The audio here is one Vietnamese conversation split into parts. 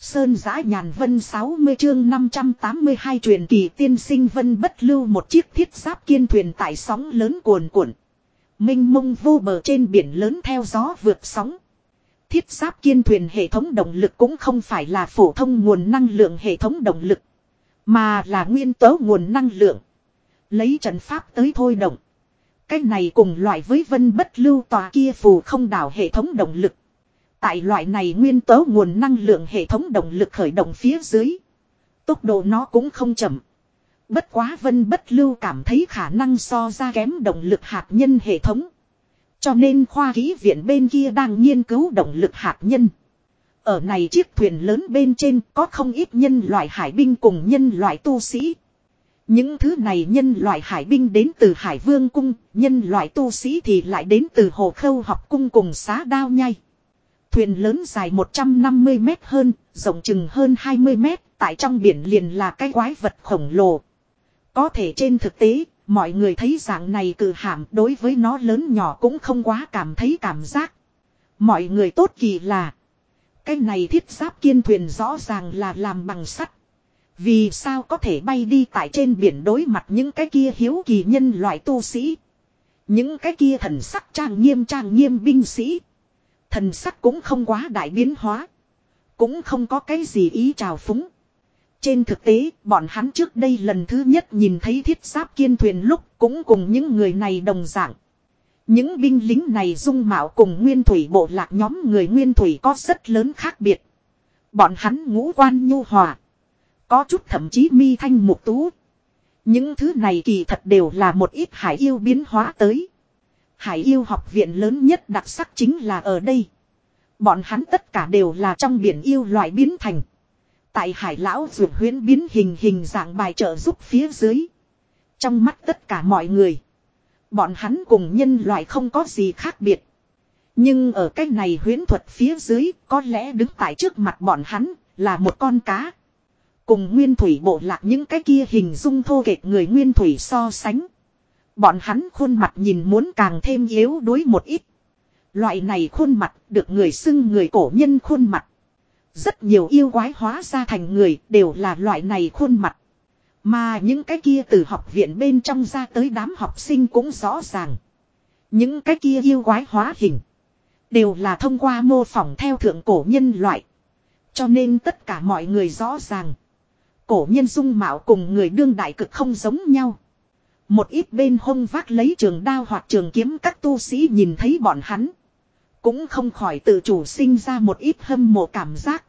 Sơn giã nhàn vân 60 chương 582 truyền kỳ tiên sinh vân bất lưu một chiếc thiết giáp kiên thuyền tại sóng lớn cuồn cuộn. Minh mông vô bờ trên biển lớn theo gió vượt sóng. Thiết giáp kiên thuyền hệ thống động lực cũng không phải là phổ thông nguồn năng lượng hệ thống động lực. Mà là nguyên tố nguồn năng lượng. Lấy trận pháp tới thôi động. Cách này cùng loại với vân bất lưu tòa kia phù không đảo hệ thống động lực. Tại loại này nguyên tố nguồn năng lượng hệ thống động lực khởi động phía dưới. Tốc độ nó cũng không chậm. Bất quá vân bất lưu cảm thấy khả năng so ra kém động lực hạt nhân hệ thống. Cho nên khoa ký viện bên kia đang nghiên cứu động lực hạt nhân. Ở này chiếc thuyền lớn bên trên có không ít nhân loại hải binh cùng nhân loại tu sĩ. Những thứ này nhân loại hải binh đến từ Hải Vương Cung, nhân loại tu sĩ thì lại đến từ Hồ Khâu học cung cùng xá đao nhai. Thuyền lớn dài 150 mét hơn, rộng chừng hơn 20 mét, tại trong biển liền là cái quái vật khổng lồ. Có thể trên thực tế, mọi người thấy dạng này cử hàm đối với nó lớn nhỏ cũng không quá cảm thấy cảm giác. Mọi người tốt kỳ là, cái này thiết giáp kiên thuyền rõ ràng là làm bằng sắt. Vì sao có thể bay đi tại trên biển đối mặt những cái kia hiếu kỳ nhân loại tu sĩ. Những cái kia thần sắc trang nghiêm trang nghiêm binh sĩ. Thần sắc cũng không quá đại biến hóa. Cũng không có cái gì ý trào phúng. Trên thực tế, bọn hắn trước đây lần thứ nhất nhìn thấy thiết giáp kiên thuyền lúc cũng cùng những người này đồng dạng. Những binh lính này dung mạo cùng nguyên thủy bộ lạc nhóm người nguyên thủy có rất lớn khác biệt. Bọn hắn ngũ quan nhu hòa. Có chút thậm chí mi thanh mục tú. Những thứ này kỳ thật đều là một ít hải yêu biến hóa tới. Hải yêu học viện lớn nhất đặc sắc chính là ở đây. Bọn hắn tất cả đều là trong biển yêu loại biến thành. Tại hải lão dược huyến biến hình hình dạng bài trợ giúp phía dưới. Trong mắt tất cả mọi người. Bọn hắn cùng nhân loại không có gì khác biệt. Nhưng ở cái này huyến thuật phía dưới, có lẽ đứng tại trước mặt bọn hắn là một con cá. Cùng nguyên thủy bộ lạc những cái kia hình dung thô kệch người nguyên thủy so sánh. Bọn hắn khuôn mặt nhìn muốn càng thêm yếu đuối một ít. Loại này khuôn mặt được người xưng người cổ nhân khuôn mặt. Rất nhiều yêu quái hóa ra thành người đều là loại này khuôn mặt. Mà những cái kia từ học viện bên trong ra tới đám học sinh cũng rõ ràng. Những cái kia yêu quái hóa hình. Đều là thông qua mô phỏng theo thượng cổ nhân loại. Cho nên tất cả mọi người rõ ràng. Cổ nhân dung mạo cùng người đương đại cực không giống nhau. Một ít bên hông vác lấy trường đao hoặc trường kiếm, các tu sĩ nhìn thấy bọn hắn. Cũng không khỏi tự chủ sinh ra một ít hâm mộ cảm giác.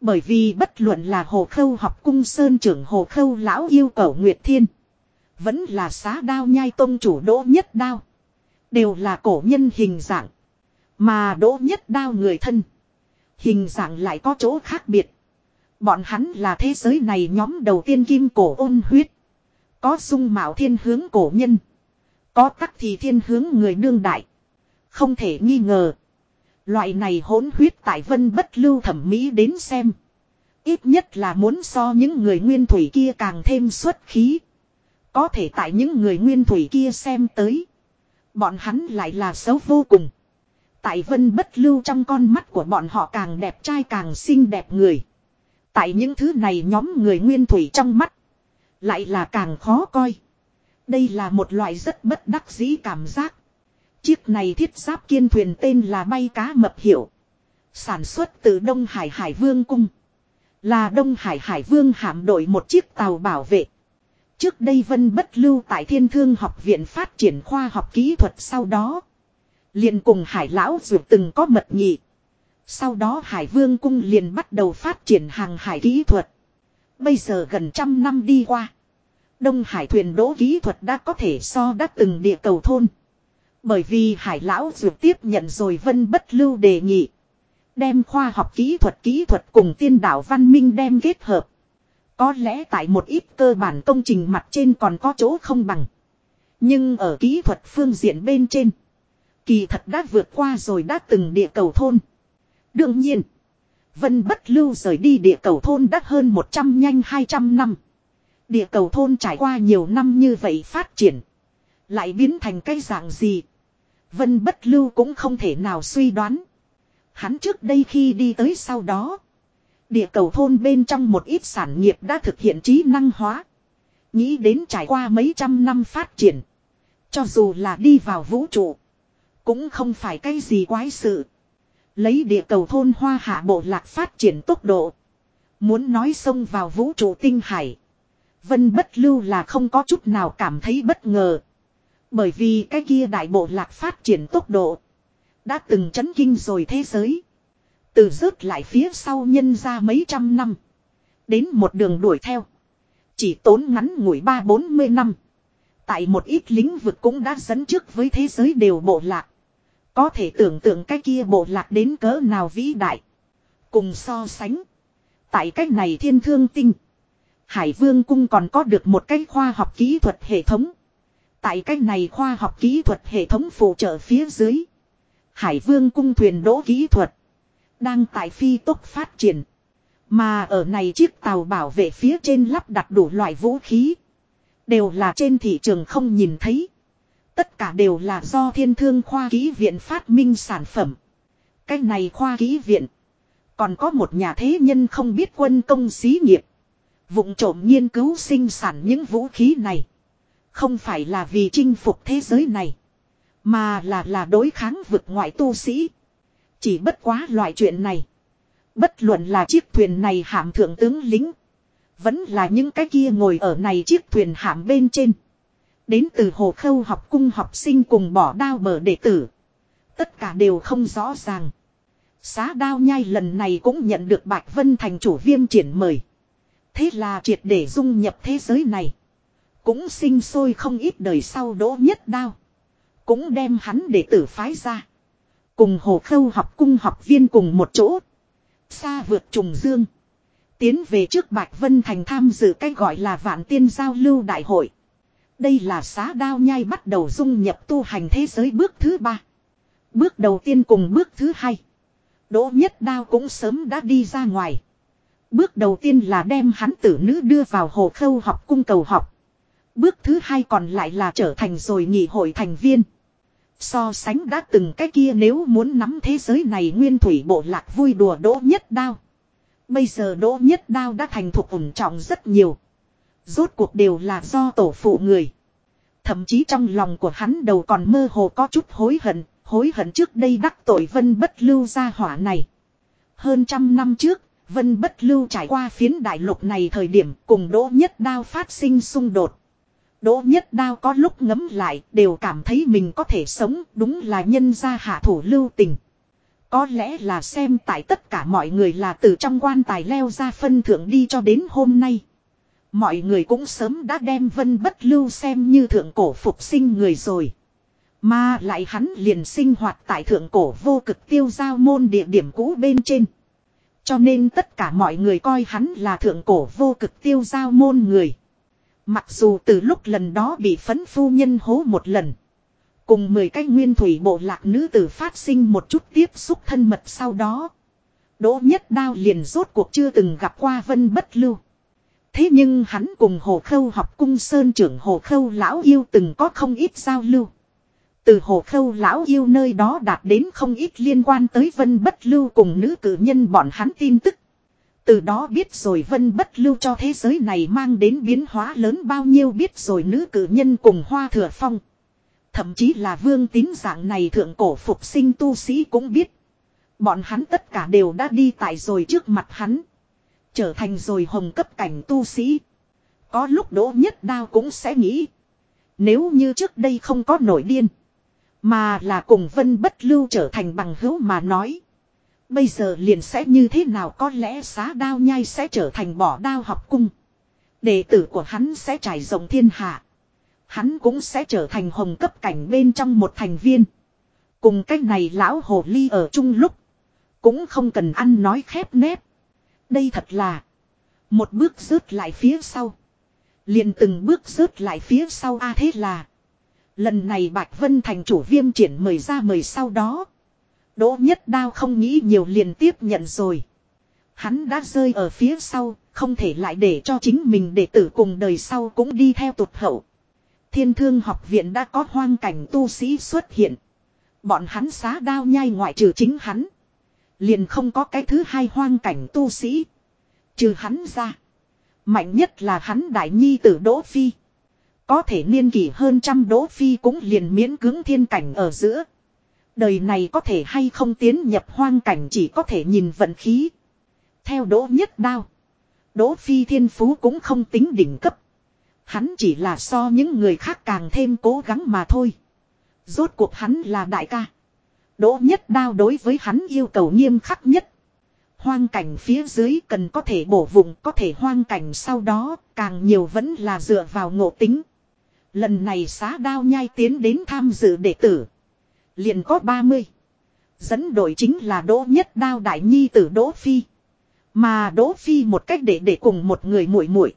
Bởi vì bất luận là hồ khâu học cung sơn trưởng hồ khâu lão yêu cầu Nguyệt Thiên. Vẫn là xá đao nhai tông chủ đỗ nhất đao. Đều là cổ nhân hình dạng. Mà đỗ nhất đao người thân. Hình dạng lại có chỗ khác biệt. Bọn hắn là thế giới này nhóm đầu tiên kim cổ ôn huyết. Có dung mạo thiên hướng cổ nhân. Có tắc thì thiên hướng người đương đại. Không thể nghi ngờ. Loại này hỗn huyết tại vân bất lưu thẩm mỹ đến xem. Ít nhất là muốn so những người nguyên thủy kia càng thêm xuất khí. Có thể tại những người nguyên thủy kia xem tới. Bọn hắn lại là xấu vô cùng. Tại vân bất lưu trong con mắt của bọn họ càng đẹp trai càng xinh đẹp người. Tại những thứ này nhóm người nguyên thủy trong mắt. Lại là càng khó coi. Đây là một loại rất bất đắc dĩ cảm giác. Chiếc này thiết giáp kiên thuyền tên là bay cá mập hiệu. Sản xuất từ Đông Hải Hải Vương Cung. Là Đông Hải Hải Vương hạm đội một chiếc tàu bảo vệ. Trước đây Vân Bất Lưu tại Thiên Thương học viện phát triển khoa học kỹ thuật sau đó. liền cùng Hải Lão Dược từng có mật nghị. Sau đó Hải Vương Cung liền bắt đầu phát triển hàng hải kỹ thuật. Bây giờ gần trăm năm đi qua. Đông Hải thuyền đỗ kỹ thuật đã có thể so đắt từng địa cầu thôn. Bởi vì Hải Lão Dược tiếp nhận rồi Vân Bất Lưu đề nghị. Đem khoa học kỹ thuật kỹ thuật cùng tiên đạo văn minh đem kết hợp. Có lẽ tại một ít cơ bản công trình mặt trên còn có chỗ không bằng. Nhưng ở kỹ thuật phương diện bên trên. Kỳ thật đã vượt qua rồi đã từng địa cầu thôn. Đương nhiên. Vân bất lưu rời đi địa cầu thôn đã hơn 100 nhanh 200 năm. Địa cầu thôn trải qua nhiều năm như vậy phát triển. Lại biến thành cái dạng gì. Vân bất lưu cũng không thể nào suy đoán. Hắn trước đây khi đi tới sau đó. Địa cầu thôn bên trong một ít sản nghiệp đã thực hiện trí năng hóa. Nghĩ đến trải qua mấy trăm năm phát triển. Cho dù là đi vào vũ trụ. Cũng không phải cái gì quái sự. Lấy địa cầu thôn hoa hạ bộ lạc phát triển tốc độ. Muốn nói xông vào vũ trụ tinh hải. Vân bất lưu là không có chút nào cảm thấy bất ngờ. Bởi vì cái kia đại bộ lạc phát triển tốc độ. Đã từng chấn kinh rồi thế giới. Từ rớt lại phía sau nhân ra mấy trăm năm. Đến một đường đuổi theo. Chỉ tốn ngắn ngủi ba bốn mươi năm. Tại một ít lĩnh vực cũng đã dẫn trước với thế giới đều bộ lạc. Có thể tưởng tượng cái kia bộ lạc đến cỡ nào vĩ đại. Cùng so sánh. Tại cách này thiên thương tinh. Hải vương cung còn có được một cái khoa học kỹ thuật hệ thống. Tại cái này khoa học kỹ thuật hệ thống phụ trợ phía dưới. Hải vương cung thuyền đỗ kỹ thuật. Đang tại phi tốc phát triển. Mà ở này chiếc tàu bảo vệ phía trên lắp đặt đủ loại vũ khí. Đều là trên thị trường không nhìn thấy. Tất cả đều là do thiên thương khoa kỹ viện phát minh sản phẩm. Cái này khoa kỹ viện. Còn có một nhà thế nhân không biết quân công xí nghiệp. Vụng trộm nghiên cứu sinh sản những vũ khí này. Không phải là vì chinh phục thế giới này. Mà là là đối kháng vực ngoại tu sĩ. Chỉ bất quá loại chuyện này. Bất luận là chiếc thuyền này hạm thượng tướng lính. Vẫn là những cái kia ngồi ở này chiếc thuyền hạm bên trên. Đến từ hồ khâu học cung học sinh cùng bỏ đao bờ đệ tử. Tất cả đều không rõ ràng. Xá đao nhai lần này cũng nhận được Bạch Vân thành chủ viêm triển mời. Thế là triệt để dung nhập thế giới này. Cũng sinh sôi không ít đời sau đỗ nhất đao. Cũng đem hắn đệ tử phái ra. Cùng hồ khâu học cung học viên cùng một chỗ. Xa vượt trùng dương. Tiến về trước Bạch Vân Thành tham dự cái gọi là vạn tiên giao lưu đại hội. Đây là xá đao nhai bắt đầu dung nhập tu hành thế giới bước thứ ba. Bước đầu tiên cùng bước thứ hai. Đỗ nhất đao cũng sớm đã đi ra ngoài. Bước đầu tiên là đem hắn tử nữ đưa vào hồ khâu học cung cầu học. Bước thứ hai còn lại là trở thành rồi nghị hội thành viên. So sánh đã từng cái kia nếu muốn nắm thế giới này nguyên thủy bộ lạc vui đùa đỗ nhất đao. Bây giờ đỗ nhất đao đã thành thục ổn trọng rất nhiều. Rốt cuộc đều là do tổ phụ người. Thậm chí trong lòng của hắn đầu còn mơ hồ có chút hối hận, hối hận trước đây đắc tội vân bất lưu ra hỏa này. Hơn trăm năm trước, vân bất lưu trải qua phiến đại lục này thời điểm cùng đỗ nhất đao phát sinh xung đột. Đỗ nhất đao có lúc ngấm lại đều cảm thấy mình có thể sống, đúng là nhân gia hạ thủ lưu tình. Có lẽ là xem tại tất cả mọi người là từ trong quan tài leo ra phân thượng đi cho đến hôm nay. Mọi người cũng sớm đã đem vân bất lưu xem như thượng cổ phục sinh người rồi. Mà lại hắn liền sinh hoạt tại thượng cổ vô cực tiêu giao môn địa điểm cũ bên trên. Cho nên tất cả mọi người coi hắn là thượng cổ vô cực tiêu giao môn người. Mặc dù từ lúc lần đó bị phấn phu nhân hố một lần. Cùng 10 cái nguyên thủy bộ lạc nữ tử phát sinh một chút tiếp xúc thân mật sau đó. Đỗ nhất đao liền rốt cuộc chưa từng gặp qua vân bất lưu. Thế nhưng hắn cùng hồ khâu học cung sơn trưởng hồ khâu lão yêu từng có không ít giao lưu. Từ hồ khâu lão yêu nơi đó đạt đến không ít liên quan tới vân bất lưu cùng nữ cử nhân bọn hắn tin tức. Từ đó biết rồi vân bất lưu cho thế giới này mang đến biến hóa lớn bao nhiêu biết rồi nữ cử nhân cùng hoa thừa phong. Thậm chí là vương tín dạng này thượng cổ phục sinh tu sĩ cũng biết. Bọn hắn tất cả đều đã đi tại rồi trước mặt hắn. Trở thành rồi hồng cấp cảnh tu sĩ. Có lúc đỗ nhất đao cũng sẽ nghĩ. Nếu như trước đây không có nổi điên. Mà là cùng vân bất lưu trở thành bằng hữu mà nói. Bây giờ liền sẽ như thế nào có lẽ xá đao nhai sẽ trở thành bỏ đao học cung. Đệ tử của hắn sẽ trải rộng thiên hạ. Hắn cũng sẽ trở thành hồng cấp cảnh bên trong một thành viên. Cùng cách này lão hồ ly ở chung lúc. Cũng không cần ăn nói khép nép. Đây thật là. Một bước rớt lại phía sau. Liền từng bước rớt lại phía sau, a thế là. Lần này Bạch Vân thành chủ viêm triển mời ra mời sau đó. Đỗ nhất đao không nghĩ nhiều liền tiếp nhận rồi. Hắn đã rơi ở phía sau, không thể lại để cho chính mình đệ tử cùng đời sau cũng đi theo tụt hậu. Thiên thương học viện đã có hoang cảnh tu sĩ xuất hiện. Bọn hắn xá đao nhai ngoại trừ chính hắn. Liền không có cái thứ hai hoang cảnh tu sĩ. Trừ hắn ra. Mạnh nhất là hắn đại nhi tử Đỗ Phi. Có thể niên kỷ hơn trăm Đỗ Phi cũng liền miễn cứng thiên cảnh ở giữa. Đời này có thể hay không tiến nhập hoang cảnh chỉ có thể nhìn vận khí. Theo Đỗ Nhất Đao. Đỗ Phi thiên phú cũng không tính đỉnh cấp. Hắn chỉ là so những người khác càng thêm cố gắng mà thôi. Rốt cuộc hắn là đại ca. Đỗ Nhất Đao đối với hắn yêu cầu nghiêm khắc nhất. Hoang cảnh phía dưới cần có thể bổ vùng có thể hoang cảnh sau đó, càng nhiều vẫn là dựa vào ngộ tính. Lần này xá đao nhai tiến đến tham dự đệ tử. Liền có 30. Dẫn đội chính là Đỗ Nhất Đao Đại Nhi tử Đỗ Phi. Mà Đỗ Phi một cách để để cùng một người muội muội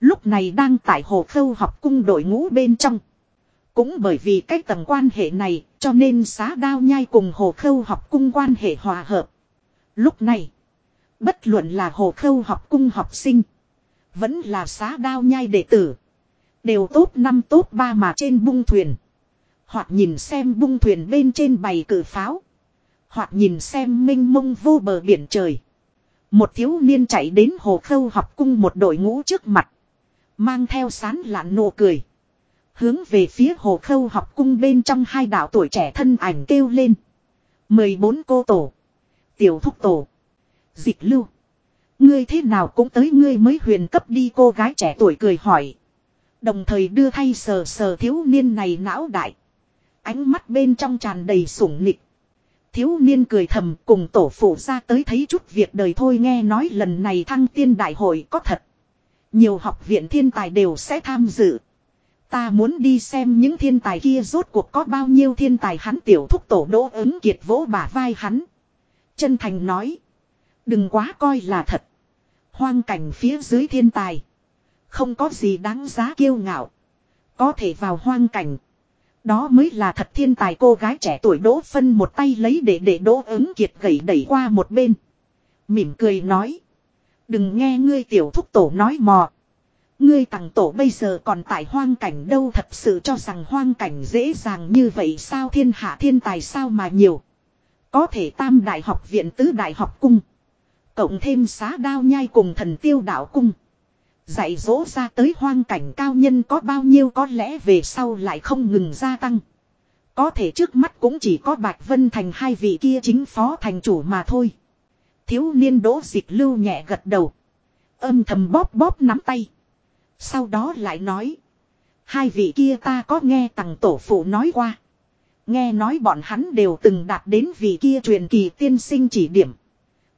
Lúc này đang tại hồ khâu học cung đội ngũ bên trong. Cũng bởi vì cách tầng quan hệ này cho nên xá đao nhai cùng hồ khâu học cung quan hệ hòa hợp. Lúc này, bất luận là hồ khâu học cung học sinh, vẫn là xá đao nhai đệ tử. Đều tốt năm tốt ba mà trên bung thuyền. Hoặc nhìn xem bung thuyền bên trên bày cử pháo. Hoặc nhìn xem minh mông vô bờ biển trời. Một thiếu niên chạy đến hồ khâu học cung một đội ngũ trước mặt. Mang theo sán lạn nụ cười. Hướng về phía hồ khâu học cung bên trong hai đạo tuổi trẻ thân ảnh kêu lên. 14 cô tổ. Tiểu thúc tổ. Dịch lưu. Ngươi thế nào cũng tới ngươi mới huyền cấp đi, cô gái trẻ tuổi cười hỏi. Đồng thời đưa thay sờ sờ thiếu niên này não đại. Ánh mắt bên trong tràn đầy sủng nịch. Thiếu niên cười thầm cùng tổ phụ ra tới thấy chút việc đời thôi nghe nói lần này thăng tiên đại hội có thật. Nhiều học viện thiên tài đều sẽ tham dự. Ta muốn đi xem những thiên tài kia rốt cuộc có bao nhiêu thiên tài hắn tiểu thúc tổ đỗ ứng kiệt vỗ bả vai hắn. Chân thành nói. Đừng quá coi là thật. Hoang cảnh phía dưới thiên tài. Không có gì đáng giá kiêu ngạo. Có thể vào hoang cảnh. Đó mới là thật thiên tài cô gái trẻ tuổi đỗ phân một tay lấy để để đỗ ứng kiệt gầy đẩy qua một bên. Mỉm cười nói. Đừng nghe ngươi tiểu thúc tổ nói mò. Ngươi tặng tổ bây giờ còn tại hoang cảnh đâu thật sự cho rằng hoang cảnh dễ dàng như vậy sao thiên hạ thiên tài sao mà nhiều. Có thể tam đại học viện tứ đại học cung. Cộng thêm xá đao nhai cùng thần tiêu đạo cung. Dạy dỗ ra tới hoang cảnh cao nhân có bao nhiêu có lẽ về sau lại không ngừng gia tăng. Có thể trước mắt cũng chỉ có Bạch Vân Thành hai vị kia chính phó thành chủ mà thôi. Thiếu niên đỗ dịch lưu nhẹ gật đầu. Âm thầm bóp bóp nắm tay. Sau đó lại nói. Hai vị kia ta có nghe tặng tổ phụ nói qua. Nghe nói bọn hắn đều từng đạt đến vị kia truyền kỳ tiên sinh chỉ điểm.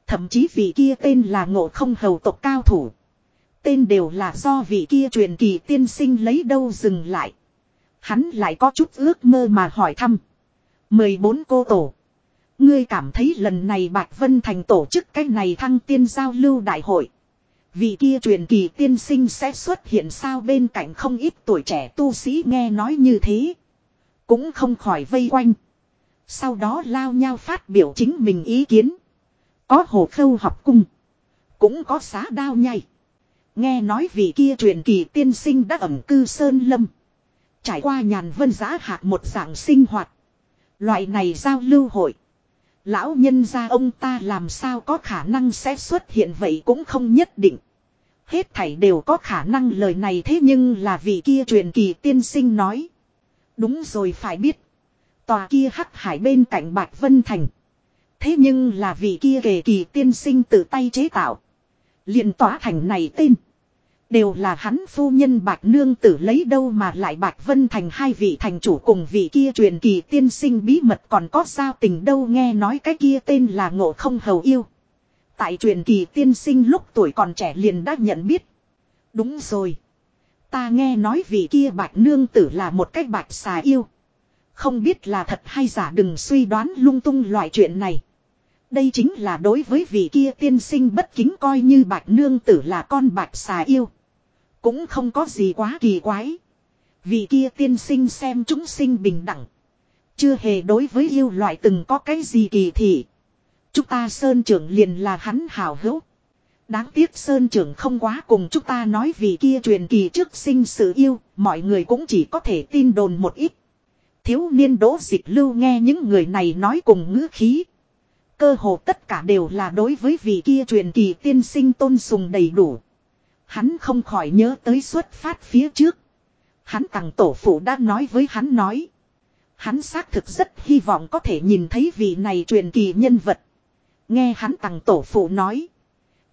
Thậm chí vị kia tên là ngộ không hầu tộc cao thủ. Tên đều là do vị kia truyền kỳ tiên sinh lấy đâu dừng lại. Hắn lại có chút ước mơ mà hỏi thăm. 14 cô tổ. Ngươi cảm thấy lần này Bạch Vân Thành tổ chức cái này thăng tiên giao lưu đại hội. Vị kia truyền kỳ tiên sinh sẽ xuất hiện sao bên cạnh không ít tuổi trẻ tu sĩ nghe nói như thế. Cũng không khỏi vây quanh. Sau đó lao nhau phát biểu chính mình ý kiến. Có hồ khâu học cung. Cũng có xá đao nhai. Nghe nói vị kia truyền kỳ tiên sinh đã ẩm cư Sơn Lâm. Trải qua nhàn vân giá hạt một dạng sinh hoạt. Loại này giao lưu hội. Lão nhân gia ông ta làm sao có khả năng sẽ xuất hiện vậy cũng không nhất định. Hết thảy đều có khả năng lời này thế nhưng là vị kia truyền kỳ tiên sinh nói. Đúng rồi phải biết. Tòa kia hắc hải bên cạnh Bạch Vân Thành. Thế nhưng là vị kia kề kỳ tiên sinh tự tay chế tạo liền tỏa thành này tên. Đều là hắn phu nhân Bạch Nương tử lấy đâu mà lại Bạch Vân Thành hai vị thành chủ cùng vị kia truyền kỳ tiên sinh bí mật còn có sao tình đâu nghe nói cái kia tên là ngộ không hầu yêu. Tại truyền kỳ tiên sinh lúc tuổi còn trẻ liền đã nhận biết. Đúng rồi. Ta nghe nói vị kia Bạch Nương tử là một cách bạch xà yêu. Không biết là thật hay giả đừng suy đoán lung tung loại chuyện này. Đây chính là đối với vị kia tiên sinh bất kính coi như Bạch Nương tử là con bạch xà yêu. Cũng không có gì quá kỳ quái. vị kia tiên sinh xem chúng sinh bình đẳng. Chưa hề đối với yêu loại từng có cái gì kỳ thị. Chúng ta Sơn trưởng liền là hắn hào hữu. Đáng tiếc Sơn trưởng không quá cùng chúng ta nói vì kia truyền kỳ trước sinh sự yêu, mọi người cũng chỉ có thể tin đồn một ít. Thiếu niên đỗ dịch lưu nghe những người này nói cùng ngữ khí. Cơ hồ tất cả đều là đối với vị kia truyền kỳ tiên sinh tôn sùng đầy đủ. Hắn không khỏi nhớ tới xuất phát phía trước. Hắn tặng tổ phụ đã nói với hắn nói. Hắn xác thực rất hy vọng có thể nhìn thấy vị này truyền kỳ nhân vật. Nghe hắn tặng tổ phụ nói.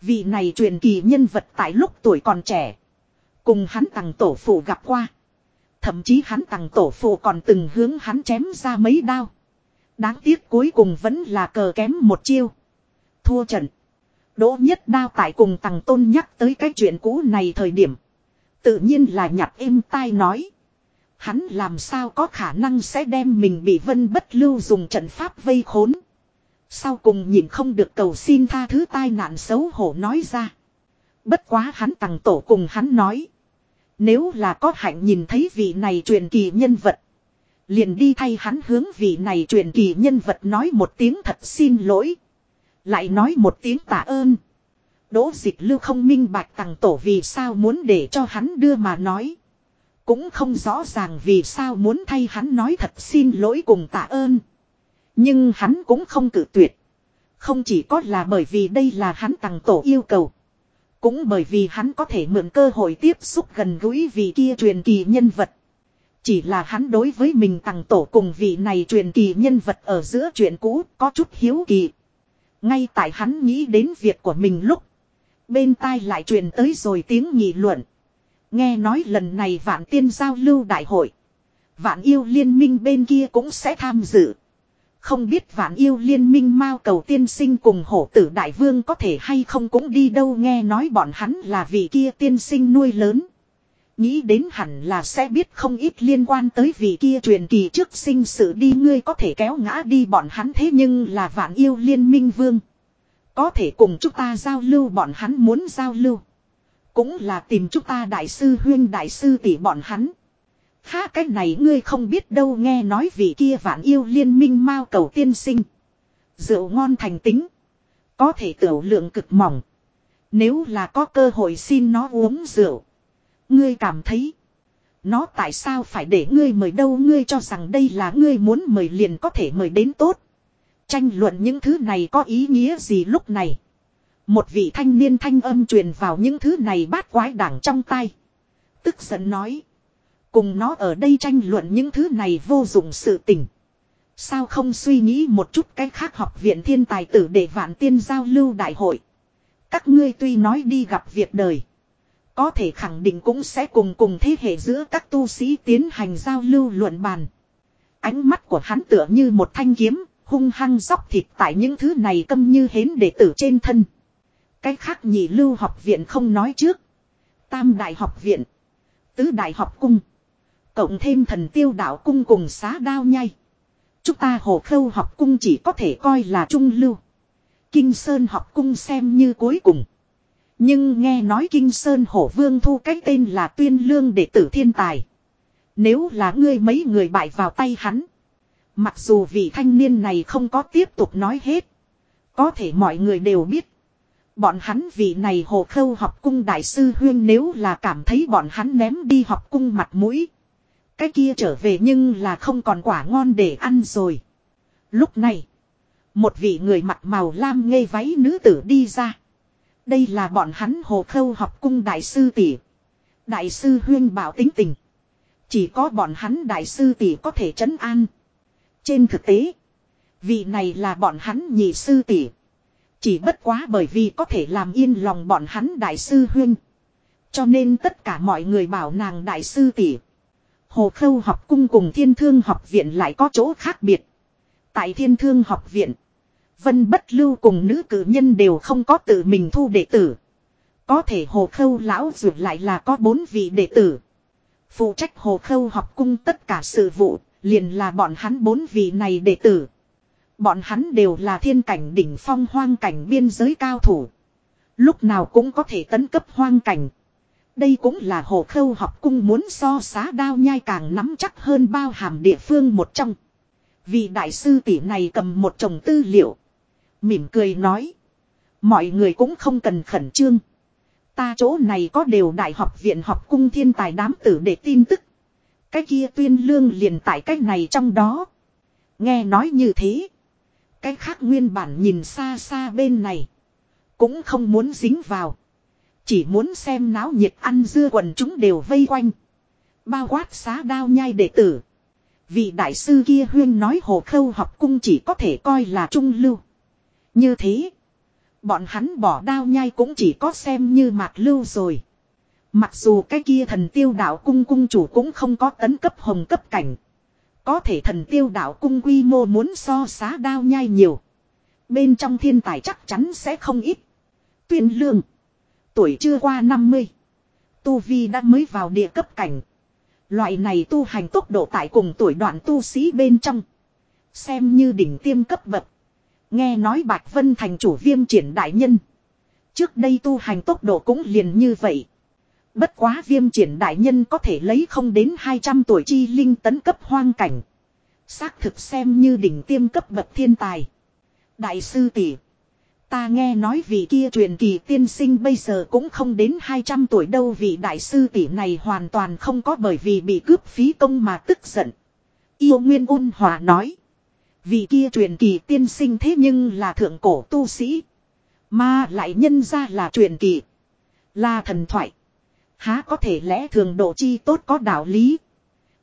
Vị này truyền kỳ nhân vật tại lúc tuổi còn trẻ. Cùng hắn tặng tổ phụ gặp qua. Thậm chí hắn tặng tổ phụ còn từng hướng hắn chém ra mấy đao. Đáng tiếc cuối cùng vẫn là cờ kém một chiêu. Thua trận. Đỗ nhất đao tại cùng tặng tôn nhắc tới cái chuyện cũ này thời điểm. Tự nhiên là nhặt êm tai nói. Hắn làm sao có khả năng sẽ đem mình bị vân bất lưu dùng trận pháp vây khốn. Sau cùng nhìn không được cầu xin tha thứ tai nạn xấu hổ nói ra. Bất quá hắn tặng tổ cùng hắn nói. Nếu là có hạnh nhìn thấy vị này truyền kỳ nhân vật. Liền đi thay hắn hướng vị này truyền kỳ nhân vật nói một tiếng thật xin lỗi. Lại nói một tiếng tạ ơn. Đỗ dịch lưu không minh bạch tặng tổ vì sao muốn để cho hắn đưa mà nói. Cũng không rõ ràng vì sao muốn thay hắn nói thật xin lỗi cùng tạ ơn. Nhưng hắn cũng không cử tuyệt. Không chỉ có là bởi vì đây là hắn tặng tổ yêu cầu. Cũng bởi vì hắn có thể mượn cơ hội tiếp xúc gần gũi vị kia truyền kỳ nhân vật. Chỉ là hắn đối với mình tặng tổ cùng vị này truyền kỳ nhân vật ở giữa chuyện cũ có chút hiếu kỳ. Ngay tại hắn nghĩ đến việc của mình lúc. Bên tai lại truyền tới rồi tiếng nghị luận. Nghe nói lần này vạn tiên giao lưu đại hội. Vạn yêu liên minh bên kia cũng sẽ tham dự. Không biết vạn yêu liên minh mao cầu tiên sinh cùng hổ tử đại vương có thể hay không cũng đi đâu nghe nói bọn hắn là vị kia tiên sinh nuôi lớn. Nghĩ đến hẳn là sẽ biết không ít liên quan tới vị kia truyền kỳ trước sinh sự đi ngươi có thể kéo ngã đi bọn hắn thế nhưng là vạn yêu liên minh vương. Có thể cùng chúng ta giao lưu, bọn hắn muốn giao lưu. Cũng là tìm chúng ta đại sư huyên, đại sư tỷ bọn hắn. Ha, cái này ngươi không biết đâu, nghe nói vị kia vạn yêu liên minh mao cầu tiên sinh. Rượu ngon thành tính. Có thể tiểu lượng cực mỏng. Nếu là có cơ hội xin nó uống rượu. Ngươi cảm thấy. Nó tại sao phải để ngươi mời đâu ngươi cho rằng đây là ngươi muốn mời liền có thể mời đến tốt. Tranh luận những thứ này có ý nghĩa gì lúc này. Một vị thanh niên thanh âm truyền vào những thứ này bát quái đảng trong tay. Tức giận nói. Cùng nó ở đây tranh luận những thứ này vô dụng sự tình. Sao không suy nghĩ một chút cách khác học viện thiên tài tử để vạn tiên giao lưu đại hội. Các ngươi tuy nói đi gặp việc đời. Có thể khẳng định cũng sẽ cùng cùng thế hệ giữa các tu sĩ tiến hành giao lưu luận bàn. Ánh mắt của hắn tựa như một thanh kiếm, hung hăng dóc thịt tại những thứ này câm như hến đệ tử trên thân. Cái khác nhị lưu học viện không nói trước. Tam đại học viện. Tứ đại học cung. Cộng thêm thần tiêu đạo cung cùng xá đao nhai. Chúng ta hồ khâu học cung chỉ có thể coi là trung lưu. Kinh Sơn học cung xem như cuối cùng. Nhưng nghe nói Kinh Sơn hổ vương thu cái tên là tuyên lương đệ tử thiên tài. Nếu là ngươi mấy người bại vào tay hắn. Mặc dù vị thanh niên này không có tiếp tục nói hết. Có thể mọi người đều biết. Bọn hắn vị này hồ khâu học cung đại sư huyên nếu là cảm thấy bọn hắn ném đi học cung mặt mũi. Cái kia trở về nhưng là không còn quả ngon để ăn rồi. Lúc này. Một vị người mặc màu lam ngây váy nữ tử đi ra. Đây là bọn hắn hồ khâu học cung đại sư tỷ. Đại sư huyên bảo tính tình. Chỉ có bọn hắn đại sư tỷ có thể trấn an. Trên thực tế. Vị này là bọn hắn nhị sư tỷ. Chỉ bất quá bởi vì có thể làm yên lòng bọn hắn đại sư huyên. Cho nên tất cả mọi người bảo nàng đại sư tỷ. Hồ Khâu học cung cùng Thiên Thương học viện lại có chỗ khác biệt. Tại Thiên Thương học viện, Vân Bất Lưu cùng nữ cử nhân đều không có tự mình thu đệ tử. Có thể Hồ Khâu lão dược lại là có bốn vị đệ tử. Phụ trách Hồ Khâu học cung tất cả sự vụ, liền là bọn hắn bốn vị này đệ tử. Bọn hắn đều là thiên cảnh đỉnh phong hoang cảnh biên giới cao thủ. Lúc nào cũng có thể tấn cấp hoang cảnh. Đây cũng là hồ khâu học cung muốn so xá đao nhai càng nắm chắc hơn bao hàm địa phương một trong. Vị đại sư tỷ này cầm một chồng tư liệu. Mỉm cười nói. Mọi người cũng không cần khẩn trương. Ta chỗ này có đều đại học viện học cung thiên tài đám tử để tin tức. Cái kia tuyên lương liền tại cái này trong đó. Nghe nói như thế. Cái khác nguyên bản nhìn xa xa bên này. Cũng không muốn dính vào. Chỉ muốn xem náo nhiệt ăn dưa quần chúng đều vây quanh. Bao quát xá đao nhai đệ tử. Vị đại sư kia huyên nói hồ khâu học cung chỉ có thể coi là trung lưu. Như thế. Bọn hắn bỏ đao nhai cũng chỉ có xem như mạt lưu rồi. Mặc dù cái kia thần tiêu đạo cung cung chủ cũng không có tấn cấp hồng cấp cảnh. Có thể thần tiêu đạo cung quy mô muốn so xá đao nhai nhiều. Bên trong thiên tài chắc chắn sẽ không ít. Tuyên lương. Tuổi chưa qua 50. Tu Vi đã mới vào địa cấp cảnh. Loại này tu hành tốc độ tại cùng tuổi đoạn tu sĩ bên trong. Xem như đỉnh tiêm cấp bậc. Nghe nói Bạch Vân thành chủ viêm triển đại nhân. Trước đây tu hành tốc độ cũng liền như vậy. Bất quá viêm triển đại nhân có thể lấy không đến 200 tuổi chi linh tấn cấp hoang cảnh. Xác thực xem như đỉnh tiêm cấp bậc thiên tài. Đại sư tỷ, Ta nghe nói vị kia truyền kỳ tiên sinh bây giờ cũng không đến 200 tuổi đâu vị đại sư tỷ này hoàn toàn không có bởi vì bị cướp phí công mà tức giận. Yêu Nguyên ôn hòa nói vì kia truyền kỳ tiên sinh thế nhưng là thượng cổ tu sĩ. Mà lại nhân ra là truyền kỳ. Là thần thoại. Há có thể lẽ thường độ chi tốt có đạo lý.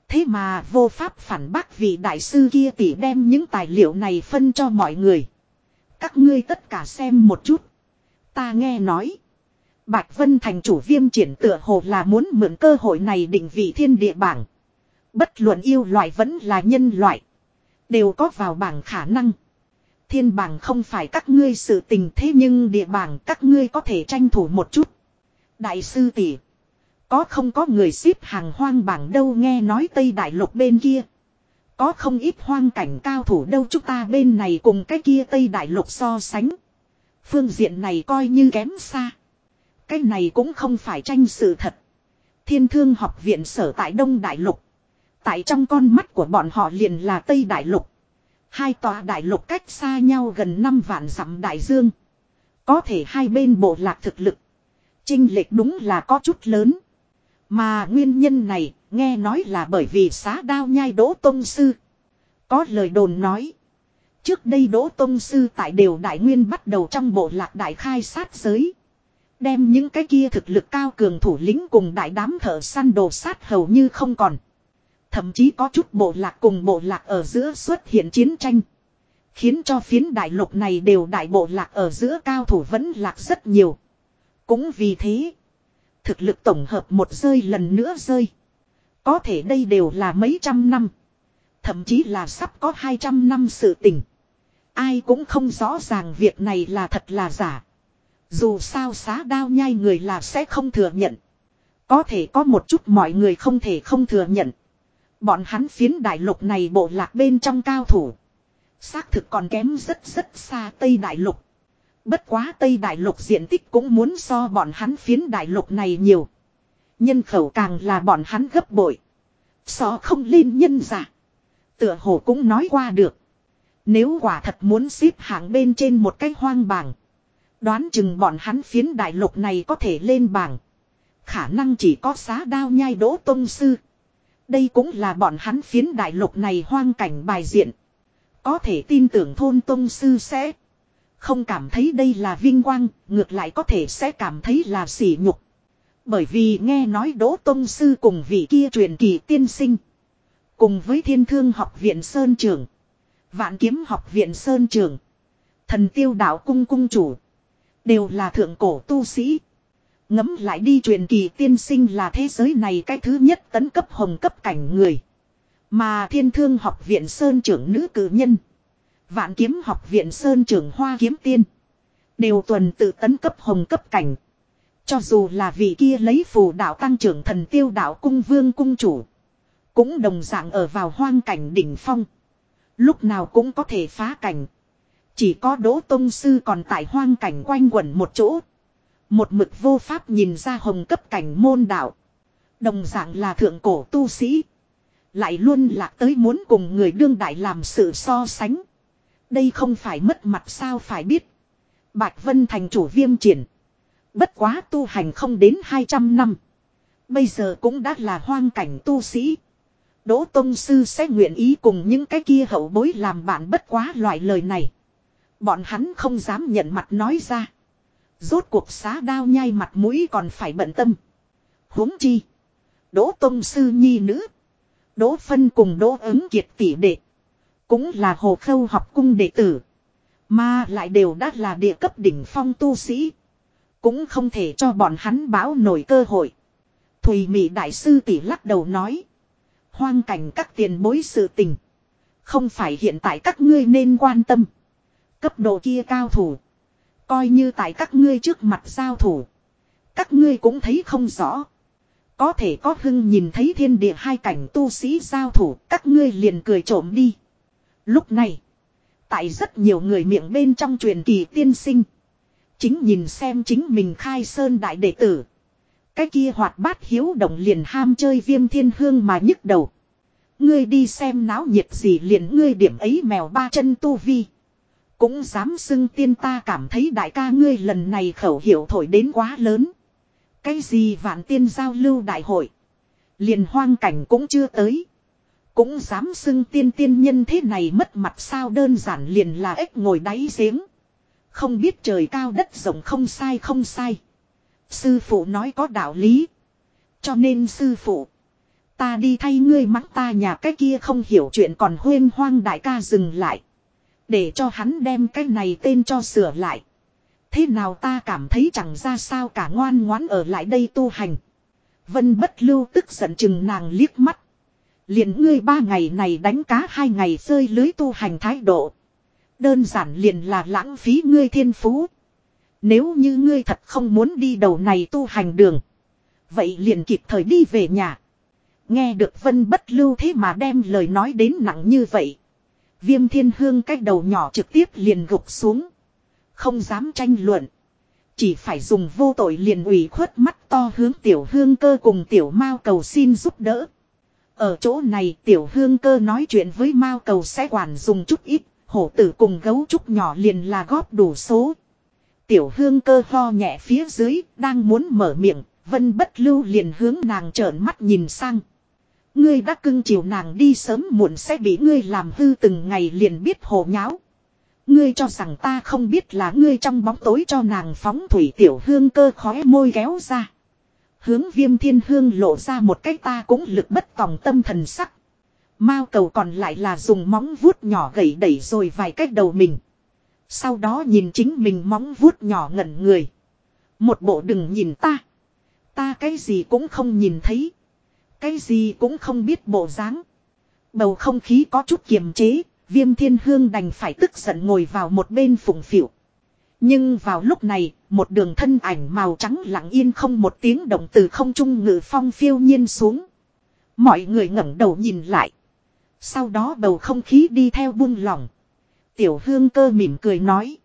Thế mà vô pháp phản bác vị đại sư kia tỉ đem những tài liệu này phân cho mọi người. Các ngươi tất cả xem một chút. Ta nghe nói. Bạch Vân thành chủ viêm triển tựa hồ là muốn mượn cơ hội này định vị thiên địa bảng. Bất luận yêu loại vẫn là nhân loại. Đều có vào bảng khả năng. Thiên bảng không phải các ngươi sự tình thế nhưng địa bảng các ngươi có thể tranh thủ một chút. Đại sư tỷ, Có không có người xếp hàng hoang bảng đâu nghe nói Tây Đại Lục bên kia. Có không ít hoang cảnh cao thủ đâu chúng ta bên này cùng cái kia Tây Đại Lục so sánh. Phương diện này coi như kém xa. Cái này cũng không phải tranh sự thật. Thiên thương học viện sở tại Đông Đại Lục. Tại trong con mắt của bọn họ liền là Tây Đại Lục. Hai tòa đại lục cách xa nhau gần 5 vạn dặm đại dương. Có thể hai bên bộ lạc thực lực. Trinh lệch đúng là có chút lớn. Mà nguyên nhân này, nghe nói là bởi vì xá đao nhai Đỗ Tông Sư. Có lời đồn nói. Trước đây Đỗ Tông Sư tại đều đại nguyên bắt đầu trong bộ lạc đại khai sát giới. Đem những cái kia thực lực cao cường thủ lĩnh cùng đại đám thợ săn đồ sát hầu như không còn. Thậm chí có chút bộ lạc cùng bộ lạc ở giữa xuất hiện chiến tranh. Khiến cho phiến đại lục này đều đại bộ lạc ở giữa cao thủ vẫn lạc rất nhiều. Cũng vì thế. Thực lực tổng hợp một rơi lần nữa rơi. Có thể đây đều là mấy trăm năm. Thậm chí là sắp có 200 năm sự tình. Ai cũng không rõ ràng việc này là thật là giả. Dù sao xá đao nhai người là sẽ không thừa nhận. Có thể có một chút mọi người không thể không thừa nhận. Bọn hắn phiến đại lục này bộ lạc bên trong cao thủ. Xác thực còn kém rất rất xa Tây Đại Lục. Bất quá Tây Đại Lục diện tích cũng muốn so bọn hắn phiến đại lục này nhiều. Nhân khẩu càng là bọn hắn gấp bội. So không lên nhân giả. Tựa hồ cũng nói qua được. Nếu quả thật muốn xếp hạng bên trên một cái hoang bảng. Đoán chừng bọn hắn phiến đại lục này có thể lên bảng. Khả năng chỉ có xá đao nhai đỗ tông sư. Đây cũng là bọn hắn phiến đại lục này hoang cảnh bài diện. Có thể tin tưởng thôn tông sư sẽ không cảm thấy đây là vinh quang, ngược lại có thể sẽ cảm thấy là sỉ nhục. Bởi vì nghe nói Đỗ Tông Sư cùng vị kia truyền kỳ tiên sinh. Cùng với thiên thương học viện Sơn Trường. Vạn kiếm học viện Sơn Trường. Thần tiêu đạo cung cung chủ. Đều là thượng cổ tu sĩ. Ngấm lại đi truyền kỳ tiên sinh là thế giới này cái thứ nhất tấn cấp hồng cấp cảnh người. Mà thiên thương học viện Sơn trưởng nữ cử nhân. Vạn kiếm học viện Sơn trưởng hoa kiếm tiên. Đều tuần tự tấn cấp hồng cấp cảnh. Cho dù là vị kia lấy phù đạo tăng trưởng thần tiêu đạo cung vương cung chủ. Cũng đồng dạng ở vào hoang cảnh đỉnh phong. Lúc nào cũng có thể phá cảnh. Chỉ có đỗ tông sư còn tại hoang cảnh quanh quẩn một chỗ. Một mực vô pháp nhìn ra hồng cấp cảnh môn đạo. Đồng dạng là thượng cổ tu sĩ. Lại luôn lạc tới muốn cùng người đương đại làm sự so sánh. Đây không phải mất mặt sao phải biết. Bạch Vân thành chủ viêm triển. Bất quá tu hành không đến 200 năm. Bây giờ cũng đã là hoang cảnh tu sĩ. Đỗ Tông Sư sẽ nguyện ý cùng những cái kia hậu bối làm bạn bất quá loại lời này. Bọn hắn không dám nhận mặt nói ra. Rốt cuộc xá đao nhai mặt mũi còn phải bận tâm. huống chi. Đỗ Tông Sư Nhi Nữ. Đỗ Phân cùng Đỗ ứng kiệt tỷ đệ. Cũng là hồ khâu học cung đệ tử. Mà lại đều đã là địa cấp đỉnh phong tu sĩ. Cũng không thể cho bọn hắn báo nổi cơ hội. Thùy Mỹ Đại Sư tỷ lắc đầu nói. Hoang cảnh các tiền bối sự tình. Không phải hiện tại các ngươi nên quan tâm. Cấp độ kia cao thủ. Coi như tại các ngươi trước mặt giao thủ. Các ngươi cũng thấy không rõ. Có thể có hưng nhìn thấy thiên địa hai cảnh tu sĩ giao thủ. Các ngươi liền cười trộm đi. Lúc này. Tại rất nhiều người miệng bên trong truyền kỳ tiên sinh. Chính nhìn xem chính mình khai sơn đại đệ tử. Cái kia hoạt bát hiếu động liền ham chơi viêm thiên hương mà nhức đầu. Ngươi đi xem náo nhiệt gì liền ngươi điểm ấy mèo ba chân tu vi. Cũng dám xưng tiên ta cảm thấy đại ca ngươi lần này khẩu hiệu thổi đến quá lớn. Cái gì vạn tiên giao lưu đại hội. Liền hoang cảnh cũng chưa tới. Cũng dám xưng tiên tiên nhân thế này mất mặt sao đơn giản liền là ếch ngồi đáy giếng. Không biết trời cao đất rộng không sai không sai. Sư phụ nói có đạo lý. Cho nên sư phụ. Ta đi thay ngươi mắng ta nhà cái kia không hiểu chuyện còn huyên hoang đại ca dừng lại. Để cho hắn đem cái này tên cho sửa lại. Thế nào ta cảm thấy chẳng ra sao cả ngoan ngoãn ở lại đây tu hành. Vân bất lưu tức giận chừng nàng liếc mắt. Liền ngươi ba ngày này đánh cá hai ngày rơi lưới tu hành thái độ. Đơn giản liền là lãng phí ngươi thiên phú. Nếu như ngươi thật không muốn đi đầu này tu hành đường. Vậy liền kịp thời đi về nhà. Nghe được vân bất lưu thế mà đem lời nói đến nặng như vậy. Viêm thiên hương cách đầu nhỏ trực tiếp liền gục xuống. Không dám tranh luận. Chỉ phải dùng vô tội liền ủy khuất mắt to hướng tiểu hương cơ cùng tiểu mao cầu xin giúp đỡ. Ở chỗ này tiểu hương cơ nói chuyện với mao cầu sẽ quản dùng chút ít, hổ tử cùng gấu trúc nhỏ liền là góp đủ số. Tiểu hương cơ ho nhẹ phía dưới, đang muốn mở miệng, vân bất lưu liền hướng nàng trợn mắt nhìn sang. Ngươi đã cưng chiều nàng đi sớm muộn sẽ bị ngươi làm hư từng ngày liền biết hồ nháo. Ngươi cho rằng ta không biết là ngươi trong bóng tối cho nàng phóng thủy tiểu hương cơ khóe môi kéo ra. Hướng viêm thiên hương lộ ra một cách ta cũng lực bất tòng tâm thần sắc. Mao cầu còn lại là dùng móng vuốt nhỏ gẩy đẩy rồi vài cách đầu mình. Sau đó nhìn chính mình móng vuốt nhỏ ngẩn người. Một bộ đừng nhìn ta. Ta cái gì cũng không nhìn thấy. Cái gì cũng không biết bộ dáng. Bầu không khí có chút kiềm chế, viêm thiên hương đành phải tức giận ngồi vào một bên phụng phịu. Nhưng vào lúc này, một đường thân ảnh màu trắng lặng yên không một tiếng động từ không trung ngự phong phiêu nhiên xuống. Mọi người ngẩng đầu nhìn lại. Sau đó bầu không khí đi theo buông lỏng. Tiểu hương cơ mỉm cười nói.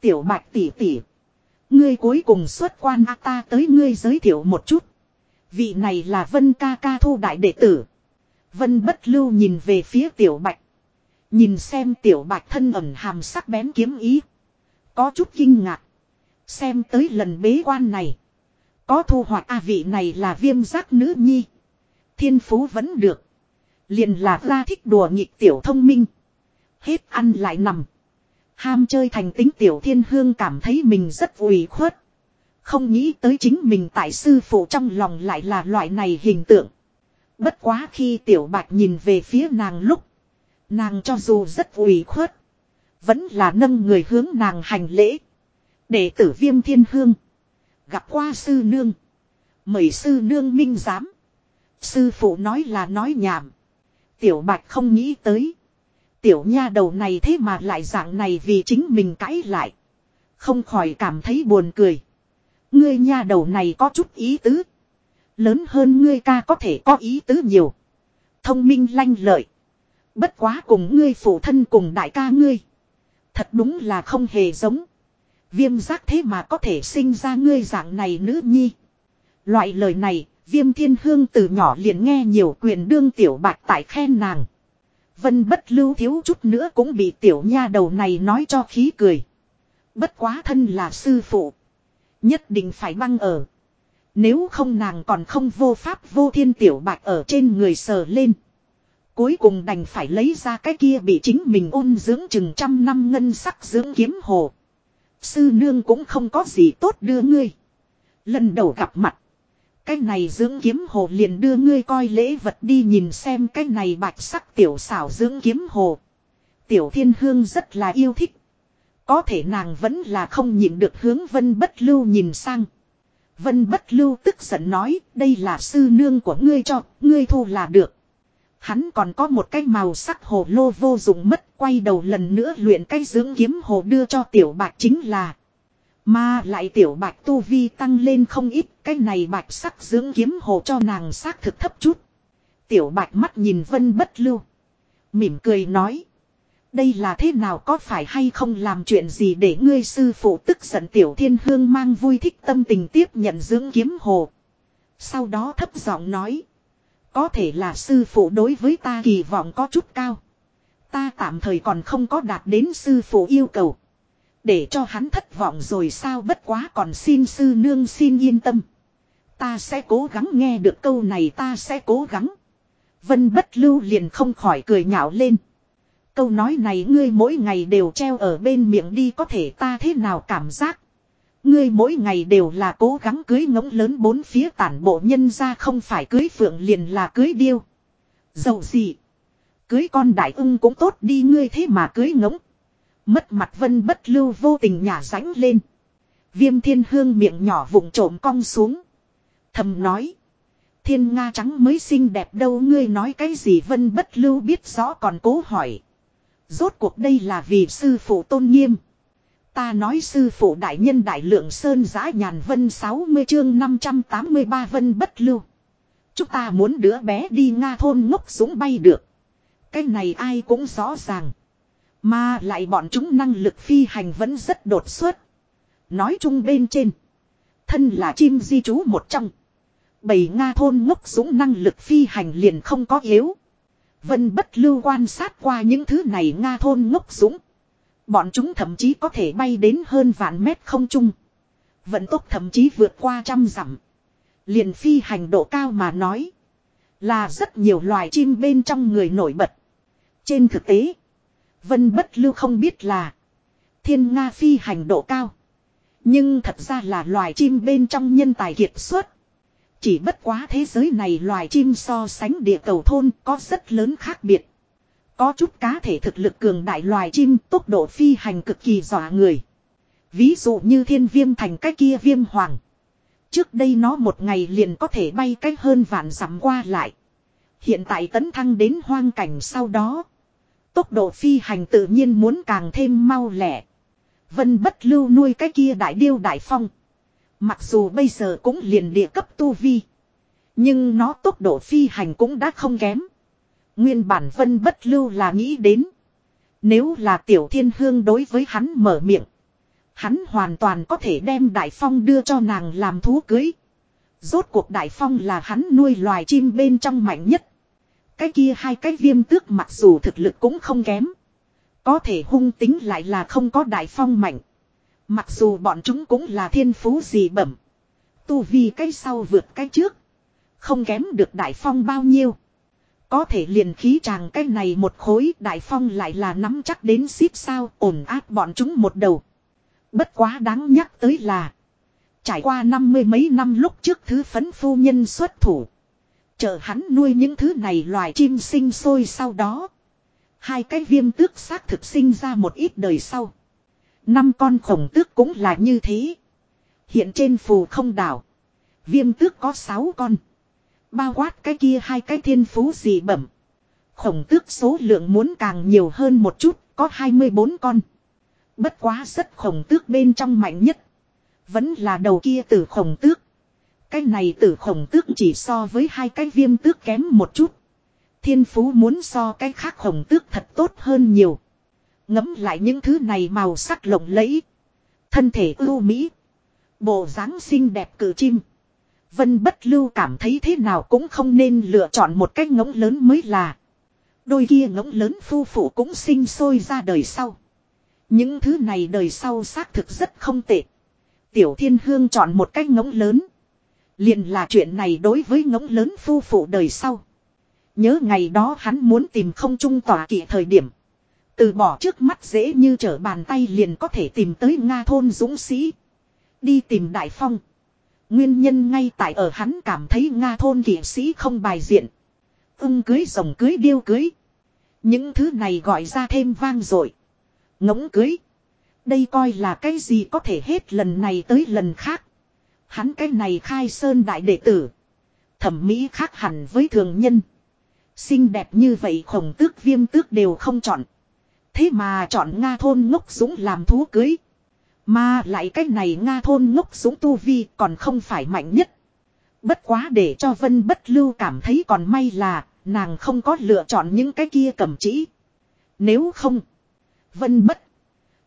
Tiểu bạch tỷ tỷ. Ngươi cuối cùng xuất quan a ta tới ngươi giới thiệu một chút. Vị này là Vân ca ca thu đại đệ tử. Vân bất lưu nhìn về phía tiểu bạch. Nhìn xem tiểu bạch thân ẩn hàm sắc bén kiếm ý. Có chút kinh ngạc. Xem tới lần bế quan này. Có thu hoạch a vị này là viêm giác nữ nhi. Thiên phú vẫn được. Liền là ra thích đùa nghịch tiểu thông minh. Hết ăn lại nằm. Ham chơi thành tính tiểu thiên hương cảm thấy mình rất ủy khuất. Không nghĩ tới chính mình tại sư phụ trong lòng lại là loại này hình tượng. Bất quá khi tiểu bạch nhìn về phía nàng lúc. Nàng cho dù rất ủy khuất. Vẫn là nâng người hướng nàng hành lễ. Đệ tử viêm thiên hương. Gặp qua sư nương. Mời sư nương minh giám. Sư phụ nói là nói nhảm. Tiểu bạch không nghĩ tới. Tiểu nha đầu này thế mà lại dạng này vì chính mình cãi lại. Không khỏi cảm thấy buồn cười. Ngươi nha đầu này có chút ý tứ. Lớn hơn ngươi ca có thể có ý tứ nhiều. Thông minh lanh lợi. Bất quá cùng ngươi phụ thân cùng đại ca ngươi. Thật đúng là không hề giống. Viêm giác thế mà có thể sinh ra ngươi dạng này nữ nhi. Loại lời này, viêm thiên hương từ nhỏ liền nghe nhiều quyền đương tiểu bạch tại khen nàng. Vân bất lưu thiếu chút nữa cũng bị tiểu nha đầu này nói cho khí cười. Bất quá thân là sư phụ. Nhất định phải băng ở. Nếu không nàng còn không vô pháp vô thiên tiểu bạch ở trên người sờ lên. Cuối cùng đành phải lấy ra cái kia bị chính mình ôn dưỡng chừng trăm năm ngân sắc dưỡng kiếm hồ. Sư nương cũng không có gì tốt đưa ngươi. Lần đầu gặp mặt. Cái này dưỡng kiếm hồ liền đưa ngươi coi lễ vật đi nhìn xem cái này bạch sắc tiểu xảo dưỡng kiếm hồ. Tiểu thiên hương rất là yêu thích. Có thể nàng vẫn là không nhịn được hướng vân bất lưu nhìn sang. Vân bất lưu tức giận nói đây là sư nương của ngươi cho, ngươi thu là được. Hắn còn có một cái màu sắc hồ lô vô dụng mất quay đầu lần nữa luyện cái dưỡng kiếm hồ đưa cho tiểu bạch chính là. Mà lại tiểu bạch tu vi tăng lên không ít cái này bạch sắc dưỡng kiếm hồ cho nàng xác thực thấp chút. Tiểu bạch mắt nhìn vân bất lưu. Mỉm cười nói. Đây là thế nào có phải hay không làm chuyện gì để ngươi sư phụ tức giận tiểu thiên hương mang vui thích tâm tình tiếp nhận dưỡng kiếm hồ. Sau đó thấp giọng nói. Có thể là sư phụ đối với ta kỳ vọng có chút cao. Ta tạm thời còn không có đạt đến sư phụ yêu cầu. Để cho hắn thất vọng rồi sao bất quá còn xin sư nương xin yên tâm. Ta sẽ cố gắng nghe được câu này, ta sẽ cố gắng. Vân bất lưu liền không khỏi cười nhạo lên. Câu nói này ngươi mỗi ngày đều treo ở bên miệng đi, có thể ta thế nào cảm giác. Ngươi mỗi ngày đều là cố gắng cưới ngỗng lớn bốn phía tản bộ nhân ra, không phải cưới phượng liền là cưới điêu. Dầu gì. Cưới con đại ưng cũng tốt đi, ngươi thế mà cưới ngỗng. Mất mặt vân bất lưu vô tình nhả rãnh lên. Viêm thiên hương miệng nhỏ vụng trộm cong xuống. Thầm nói. Thiên Nga trắng mới xinh đẹp đâu, ngươi nói cái gì vân bất lưu biết rõ còn cố hỏi. Rốt cuộc đây là vì sư phụ tôn nghiêm. Ta nói sư phụ đại nhân đại lượng sơn giã nhàn vân 60 chương 583 vân bất lưu. Chúng ta muốn đứa bé đi Nga thôn ngốc súng bay được. Cái này ai cũng rõ ràng. Mà lại bọn chúng năng lực phi hành vẫn rất đột xuất. Nói chung bên trên. Thân là chim di trú một trong. Bầy Nga thôn ngốc súng năng lực phi hành liền không có yếu. Vân bất lưu quan sát qua những thứ này Nga thôn ngốc dũng, Bọn chúng thậm chí có thể bay đến hơn vạn mét không trung. Vận tốc thậm chí vượt qua trăm dặm. Liền phi hành độ cao mà nói. Là rất nhiều loài chim bên trong người nổi bật. Trên thực tế. Vân bất lưu không biết là. Thiên Nga phi hành độ cao. Nhưng thật ra là loài chim bên trong nhân tài kiệt xuất. Chỉ bất quá thế giới này loài chim so sánh địa cầu thôn có rất lớn khác biệt. Có chút cá thể thực lực cường đại loài chim, tốc độ phi hành cực kỳ dọa người. Ví dụ như thiên viêm thành cái kia viêm hoàng. Trước đây nó một ngày liền có thể bay cách hơn vạn dặm qua lại. Hiện tại tấn thăng đến hoang cảnh sau đó. Tốc độ phi hành tự nhiên muốn càng thêm mau lẻ. Vân bất lưu nuôi cái kia đại điêu đại phong. Mặc dù bây giờ cũng liền địa cấp tu vi. Nhưng nó tốc độ phi hành cũng đã không kém. Nguyên bản vân bất lưu là nghĩ đến. Nếu là tiểu thiên hương đối với hắn mở miệng. Hắn hoàn toàn có thể đem đại phong đưa cho nàng làm thú cưới. Rốt cuộc đại phong là hắn nuôi loài chim bên trong mạnh nhất. Cái kia hai cái viêm tước mặc dù thực lực cũng không kém. Có thể hung tính lại là không có đại phong mạnh. Mặc dù bọn chúng cũng là thiên phú gì bẩm. Tu vi cái sau vượt cái trước. Không kém được đại phong bao nhiêu. Có thể liền khí chàng cái này một khối đại phong lại là nắm chắc đến xíp sao ổn áp bọn chúng một đầu. Bất quá đáng nhắc tới là. Trải qua năm mươi mấy năm lúc trước thứ phấn phu nhân xuất thủ. Chờ hắn nuôi những thứ này loài chim sinh sôi sau đó. Hai cái viêm tước xác thực sinh ra một ít đời sau. Năm con khổng tước cũng là như thế. Hiện trên phù không đảo. Viêm tước có sáu con. Bao quát cái kia hai cái thiên phú gì bẩm. Khổng tước số lượng muốn càng nhiều hơn một chút, có 24 con. Bất quá rất khổng tước bên trong mạnh nhất. Vẫn là đầu kia tử khổng tước. Cái này tử khổng tước chỉ so với hai cái viêm tước kém một chút. Thiên phú muốn so cái khác khổng tước thật tốt hơn nhiều. Ngấm lại những thứ này màu sắc lộng lẫy. Thân thể ưu mỹ. Bộ dáng xinh đẹp cử chim. Vân bất lưu cảm thấy thế nào cũng không nên lựa chọn một cái ngỗng lớn mới là. Đôi kia ngỗng lớn phu phụ cũng sinh sôi ra đời sau. Những thứ này đời sau xác thực rất không tệ. Tiểu thiên hương chọn một cái ngỗng lớn. liền là chuyện này đối với ngỗng lớn phu phụ đời sau. Nhớ ngày đó hắn muốn tìm không trung tỏa kỵ thời điểm. Từ bỏ trước mắt dễ như trở bàn tay liền có thể tìm tới Nga thôn dũng sĩ. Đi tìm Đại Phong. Nguyên nhân ngay tại ở hắn cảm thấy Nga thôn kỷ sĩ không bài diện. Ưng cưới rồng cưới điêu cưới. Những thứ này gọi ra thêm vang rồi Ngỗng cưới. Đây coi là cái gì có thể hết lần này tới lần khác. Hắn cái này khai sơn đại đệ tử. Thẩm mỹ khác hẳn với thường nhân. Xinh đẹp như vậy khổng tước viêm tước đều không chọn. Thế mà chọn Nga thôn ngốc dũng làm thú cưới. Mà lại cái này Nga thôn ngốc dũng tu vi còn không phải mạnh nhất. Bất quá để cho Vân Bất Lưu cảm thấy còn may là nàng không có lựa chọn những cái kia cầm chỉ. Nếu không, Vân Bất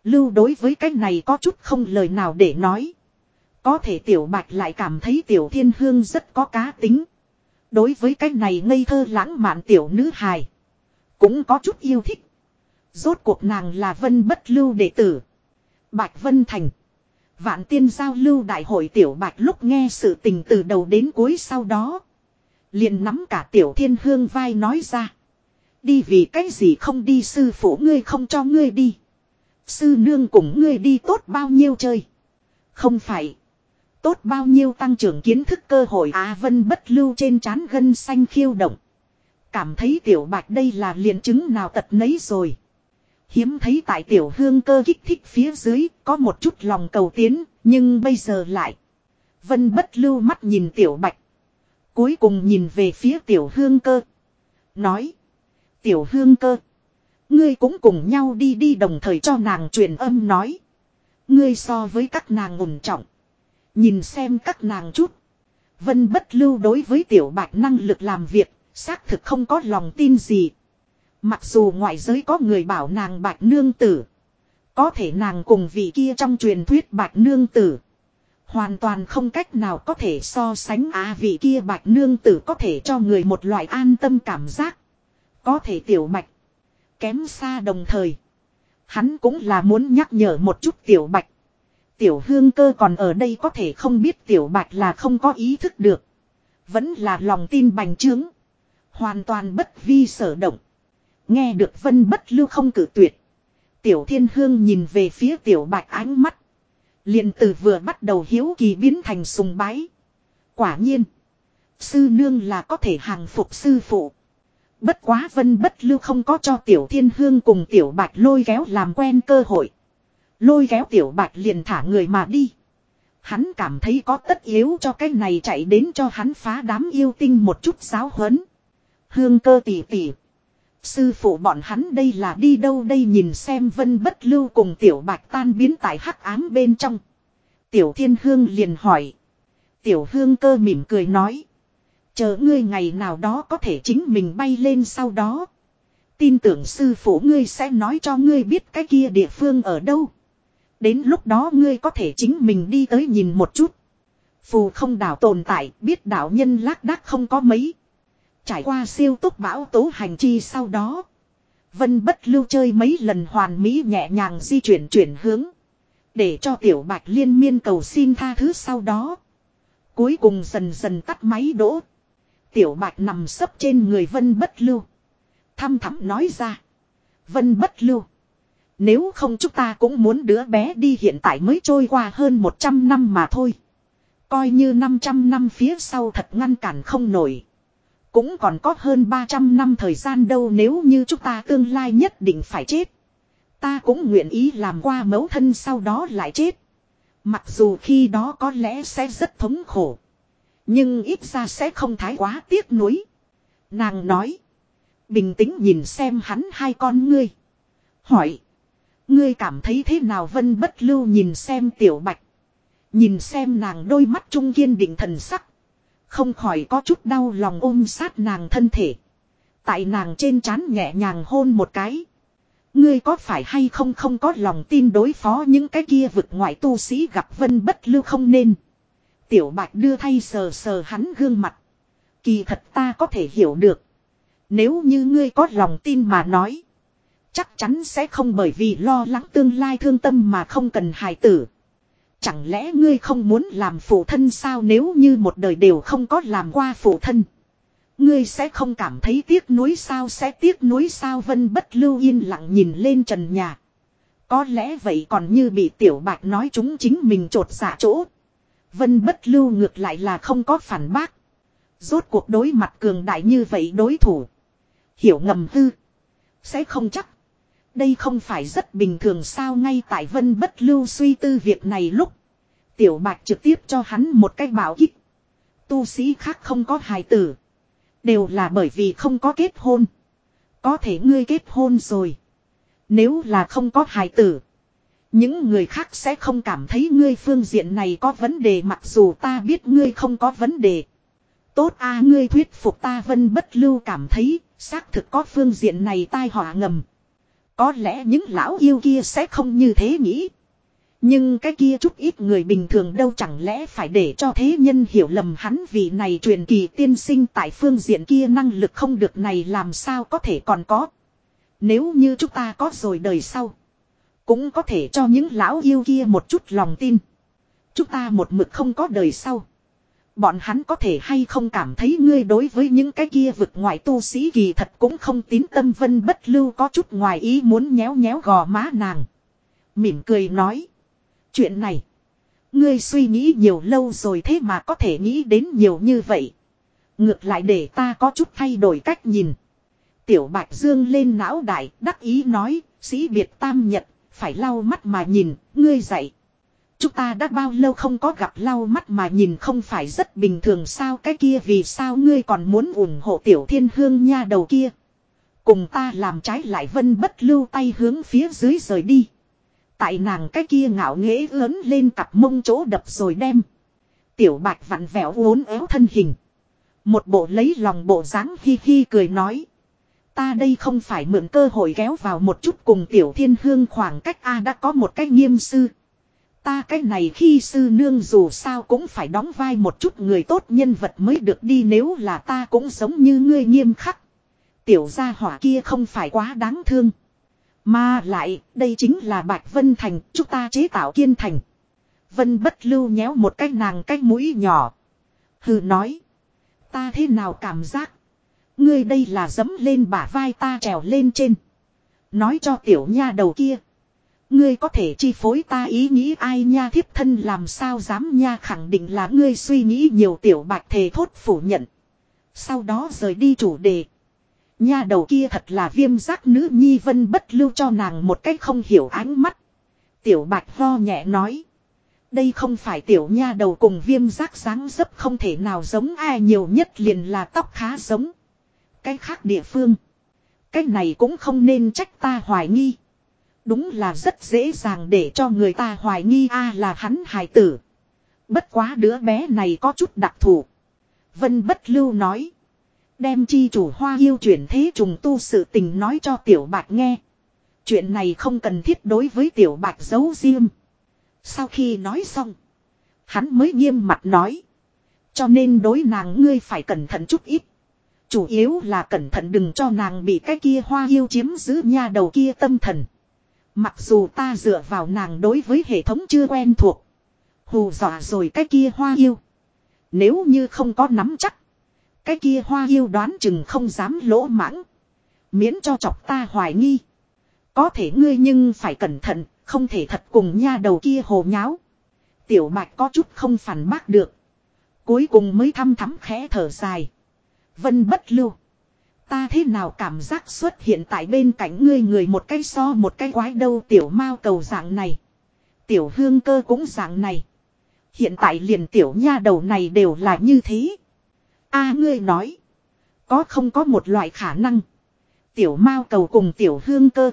Lưu đối với cái này có chút không lời nào để nói. Có thể tiểu bạch lại cảm thấy tiểu thiên hương rất có cá tính. Đối với cái này ngây thơ lãng mạn tiểu nữ hài. Cũng có chút yêu thích. Rốt cuộc nàng là vân bất lưu đệ tử. Bạch Vân Thành. Vạn tiên giao lưu đại hội tiểu bạch lúc nghe sự tình từ đầu đến cuối sau đó. Liền nắm cả tiểu thiên hương vai nói ra. Đi vì cái gì không đi sư phụ ngươi không cho ngươi đi. Sư nương cùng ngươi đi tốt bao nhiêu chơi. Không phải. Tốt bao nhiêu tăng trưởng kiến thức cơ hội Á Vân bất lưu trên trán gân xanh khiêu động. Cảm thấy tiểu bạch đây là liền chứng nào tật nấy rồi. Hiếm thấy tại tiểu hương cơ kích thích phía dưới có một chút lòng cầu tiến, nhưng bây giờ lại. Vân bất lưu mắt nhìn tiểu bạch. Cuối cùng nhìn về phía tiểu hương cơ. Nói. Tiểu hương cơ. Ngươi cũng cùng nhau đi đi đồng thời cho nàng truyền âm nói. Ngươi so với các nàng ổn trọng. Nhìn xem các nàng chút. Vân bất lưu đối với tiểu bạch năng lực làm việc, xác thực không có lòng tin gì. Mặc dù ngoại giới có người bảo nàng bạch nương tử. Có thể nàng cùng vị kia trong truyền thuyết bạch nương tử. Hoàn toàn không cách nào có thể so sánh á vị kia bạch nương tử có thể cho người một loại an tâm cảm giác. Có thể tiểu bạch. Kém xa đồng thời. Hắn cũng là muốn nhắc nhở một chút tiểu bạch. Tiểu hương cơ còn ở đây có thể không biết tiểu bạch là không có ý thức được. Vẫn là lòng tin bành trướng. Hoàn toàn bất vi sở động. Nghe được vân bất lưu không cử tuyệt. Tiểu thiên hương nhìn về phía tiểu bạch ánh mắt. liền từ vừa bắt đầu hiếu kỳ biến thành sùng bái. Quả nhiên. Sư nương là có thể hàng phục sư phụ. Bất quá vân bất lưu không có cho tiểu thiên hương cùng tiểu bạch lôi kéo làm quen cơ hội. Lôi kéo tiểu bạch liền thả người mà đi. Hắn cảm thấy có tất yếu cho cái này chạy đến cho hắn phá đám yêu tinh một chút giáo huấn. Hương cơ tỉ tỉ. Sư phụ bọn hắn đây là đi đâu đây nhìn xem vân bất lưu cùng tiểu bạch tan biến tại hắc ám bên trong. Tiểu thiên hương liền hỏi. Tiểu hương cơ mỉm cười nói. Chờ ngươi ngày nào đó có thể chính mình bay lên sau đó. Tin tưởng sư phụ ngươi sẽ nói cho ngươi biết cái kia địa phương ở đâu. Đến lúc đó ngươi có thể chính mình đi tới nhìn một chút. Phù không đảo tồn tại, biết đảo nhân lác đác không có mấy. Trải qua siêu tốc bão tố hành chi sau đó. Vân bất lưu chơi mấy lần hoàn mỹ nhẹ nhàng di chuyển chuyển hướng. Để cho tiểu bạch liên miên cầu xin tha thứ sau đó. Cuối cùng dần dần tắt máy đỗ. Tiểu bạch nằm sấp trên người vân bất lưu. Thăm thẳm nói ra. Vân bất lưu. Nếu không chúng ta cũng muốn đứa bé đi hiện tại mới trôi qua hơn 100 năm mà thôi. Coi như 500 năm phía sau thật ngăn cản không nổi. Cũng còn có hơn 300 năm thời gian đâu nếu như chúng ta tương lai nhất định phải chết. Ta cũng nguyện ý làm qua mẫu thân sau đó lại chết. Mặc dù khi đó có lẽ sẽ rất thống khổ. Nhưng ít ra sẽ không thái quá tiếc nuối. Nàng nói. Bình tĩnh nhìn xem hắn hai con ngươi. Hỏi. Ngươi cảm thấy thế nào vân bất lưu nhìn xem tiểu bạch. Nhìn xem nàng đôi mắt trung kiên định thần sắc. Không khỏi có chút đau lòng ôm sát nàng thân thể. Tại nàng trên trán nhẹ nhàng hôn một cái. Ngươi có phải hay không không có lòng tin đối phó những cái kia vực ngoại tu sĩ gặp vân bất lưu không nên. Tiểu bạch đưa thay sờ sờ hắn gương mặt. Kỳ thật ta có thể hiểu được. Nếu như ngươi có lòng tin mà nói. Chắc chắn sẽ không bởi vì lo lắng tương lai thương tâm mà không cần hài tử. Chẳng lẽ ngươi không muốn làm phụ thân sao nếu như một đời đều không có làm qua phụ thân. Ngươi sẽ không cảm thấy tiếc nuối sao, sẽ tiếc nuối sao vân bất lưu yên lặng nhìn lên trần nhà. Có lẽ vậy còn như bị tiểu bạch nói chúng chính mình trột dạ chỗ. Vân bất lưu ngược lại là không có phản bác. Rốt cuộc đối mặt cường đại như vậy đối thủ. Hiểu ngầm hư. Sẽ không chắc. Đây không phải rất bình thường sao ngay tại vân bất lưu suy tư việc này lúc. Tiểu bạch trực tiếp cho hắn một cái bảo kích. Tu sĩ khác không có hài tử. Đều là bởi vì không có kết hôn. Có thể ngươi kết hôn rồi. Nếu là không có hài tử. Những người khác sẽ không cảm thấy ngươi phương diện này có vấn đề mặc dù ta biết ngươi không có vấn đề. Tốt a, ngươi thuyết phục ta vân bất lưu cảm thấy, xác thực có phương diện này tai họa ngầm. Có lẽ những lão yêu kia sẽ không như thế nghĩ. Nhưng cái kia chút ít người bình thường đâu chẳng lẽ phải để cho thế nhân hiểu lầm hắn vì này truyền kỳ tiên sinh tại phương diện kia năng lực không được này làm sao có thể còn có. Nếu như chúng ta có rồi đời sau. Cũng có thể cho những lão yêu kia một chút lòng tin. Chúng ta một mực không có đời sau. Bọn hắn có thể hay không cảm thấy ngươi đối với những cái kia vực ngoại tu sĩ kỳ thật cũng không tín tâm vân bất lưu có chút ngoài ý muốn nhéo nhéo gò má nàng. Mỉm cười nói. Chuyện này. Ngươi suy nghĩ nhiều lâu rồi thế mà có thể nghĩ đến nhiều như vậy. Ngược lại để ta có chút thay đổi cách nhìn. Tiểu Bạch Dương lên não đại, đắc ý nói, sĩ biệt tam nhật, phải lau mắt mà nhìn, ngươi dạy. Chúng ta đã bao lâu không có gặp lau mắt mà nhìn không phải rất bình thường sao cái kia vì sao ngươi còn muốn ủng hộ tiểu thiên hương nha đầu kia. Cùng ta làm trái lại vân bất lưu tay hướng phía dưới rời đi. Tại nàng cái kia ngạo nghễ lớn lên cặp mông chỗ đập rồi đem. Tiểu bạch vặn vẹo uốn éo thân hình. Một bộ lấy lòng bộ dáng hi hi cười nói. Ta đây không phải mượn cơ hội kéo vào một chút cùng tiểu thiên hương khoảng cách A đã có một cái nghiêm sư. Ta cái này khi sư nương dù sao cũng phải đóng vai một chút người tốt nhân vật mới được đi nếu là ta cũng giống như ngươi nghiêm khắc. Tiểu gia hỏa kia không phải quá đáng thương. Mà lại, đây chính là Bạch Vân Thành, chúng ta chế tạo kiên thành. Vân bất lưu nhéo một cái nàng cái mũi nhỏ. Hừ nói. Ta thế nào cảm giác. Ngươi đây là dấm lên bả vai ta trèo lên trên. Nói cho tiểu nha đầu kia. Ngươi có thể chi phối ta ý nghĩ ai nha thiếp thân làm sao dám nha khẳng định là ngươi suy nghĩ nhiều tiểu bạch thề thốt phủ nhận. Sau đó rời đi chủ đề. Nha đầu kia thật là viêm giác nữ nhi vân bất lưu cho nàng một cách không hiểu ánh mắt. Tiểu bạch ho nhẹ nói. Đây không phải tiểu nha đầu cùng viêm giác sáng dấp không thể nào giống ai nhiều nhất liền là tóc khá giống. Cái khác địa phương. Cái này cũng không nên trách ta hoài nghi. Đúng là rất dễ dàng để cho người ta hoài nghi a là hắn hài tử. Bất quá đứa bé này có chút đặc thù. Vân bất lưu nói. Đem chi chủ hoa yêu chuyển thế trùng tu sự tình nói cho tiểu bạch nghe. Chuyện này không cần thiết đối với tiểu bạch giấu riêng. Sau khi nói xong. Hắn mới nghiêm mặt nói. Cho nên đối nàng ngươi phải cẩn thận chút ít. Chủ yếu là cẩn thận đừng cho nàng bị cái kia hoa yêu chiếm giữ nha đầu kia tâm thần. Mặc dù ta dựa vào nàng đối với hệ thống chưa quen thuộc. Hù dọa rồi cái kia hoa yêu. Nếu như không có nắm chắc. Cái kia hoa yêu đoán chừng không dám lỗ mãng. Miễn cho chọc ta hoài nghi. Có thể ngươi nhưng phải cẩn thận, không thể thật cùng nha đầu kia hồ nháo. Tiểu bạch có chút không phản bác được. Cuối cùng mới thăm thắm khẽ thở dài. Vân bất lưu. Ta thế nào cảm giác xuất hiện tại bên cạnh ngươi người một cái so một cái quái đâu tiểu mao cầu dạng này. Tiểu hương cơ cũng dạng này. Hiện tại liền tiểu nha đầu này đều là như thế. a ngươi nói. Có không có một loại khả năng. Tiểu mao cầu cùng tiểu hương cơ.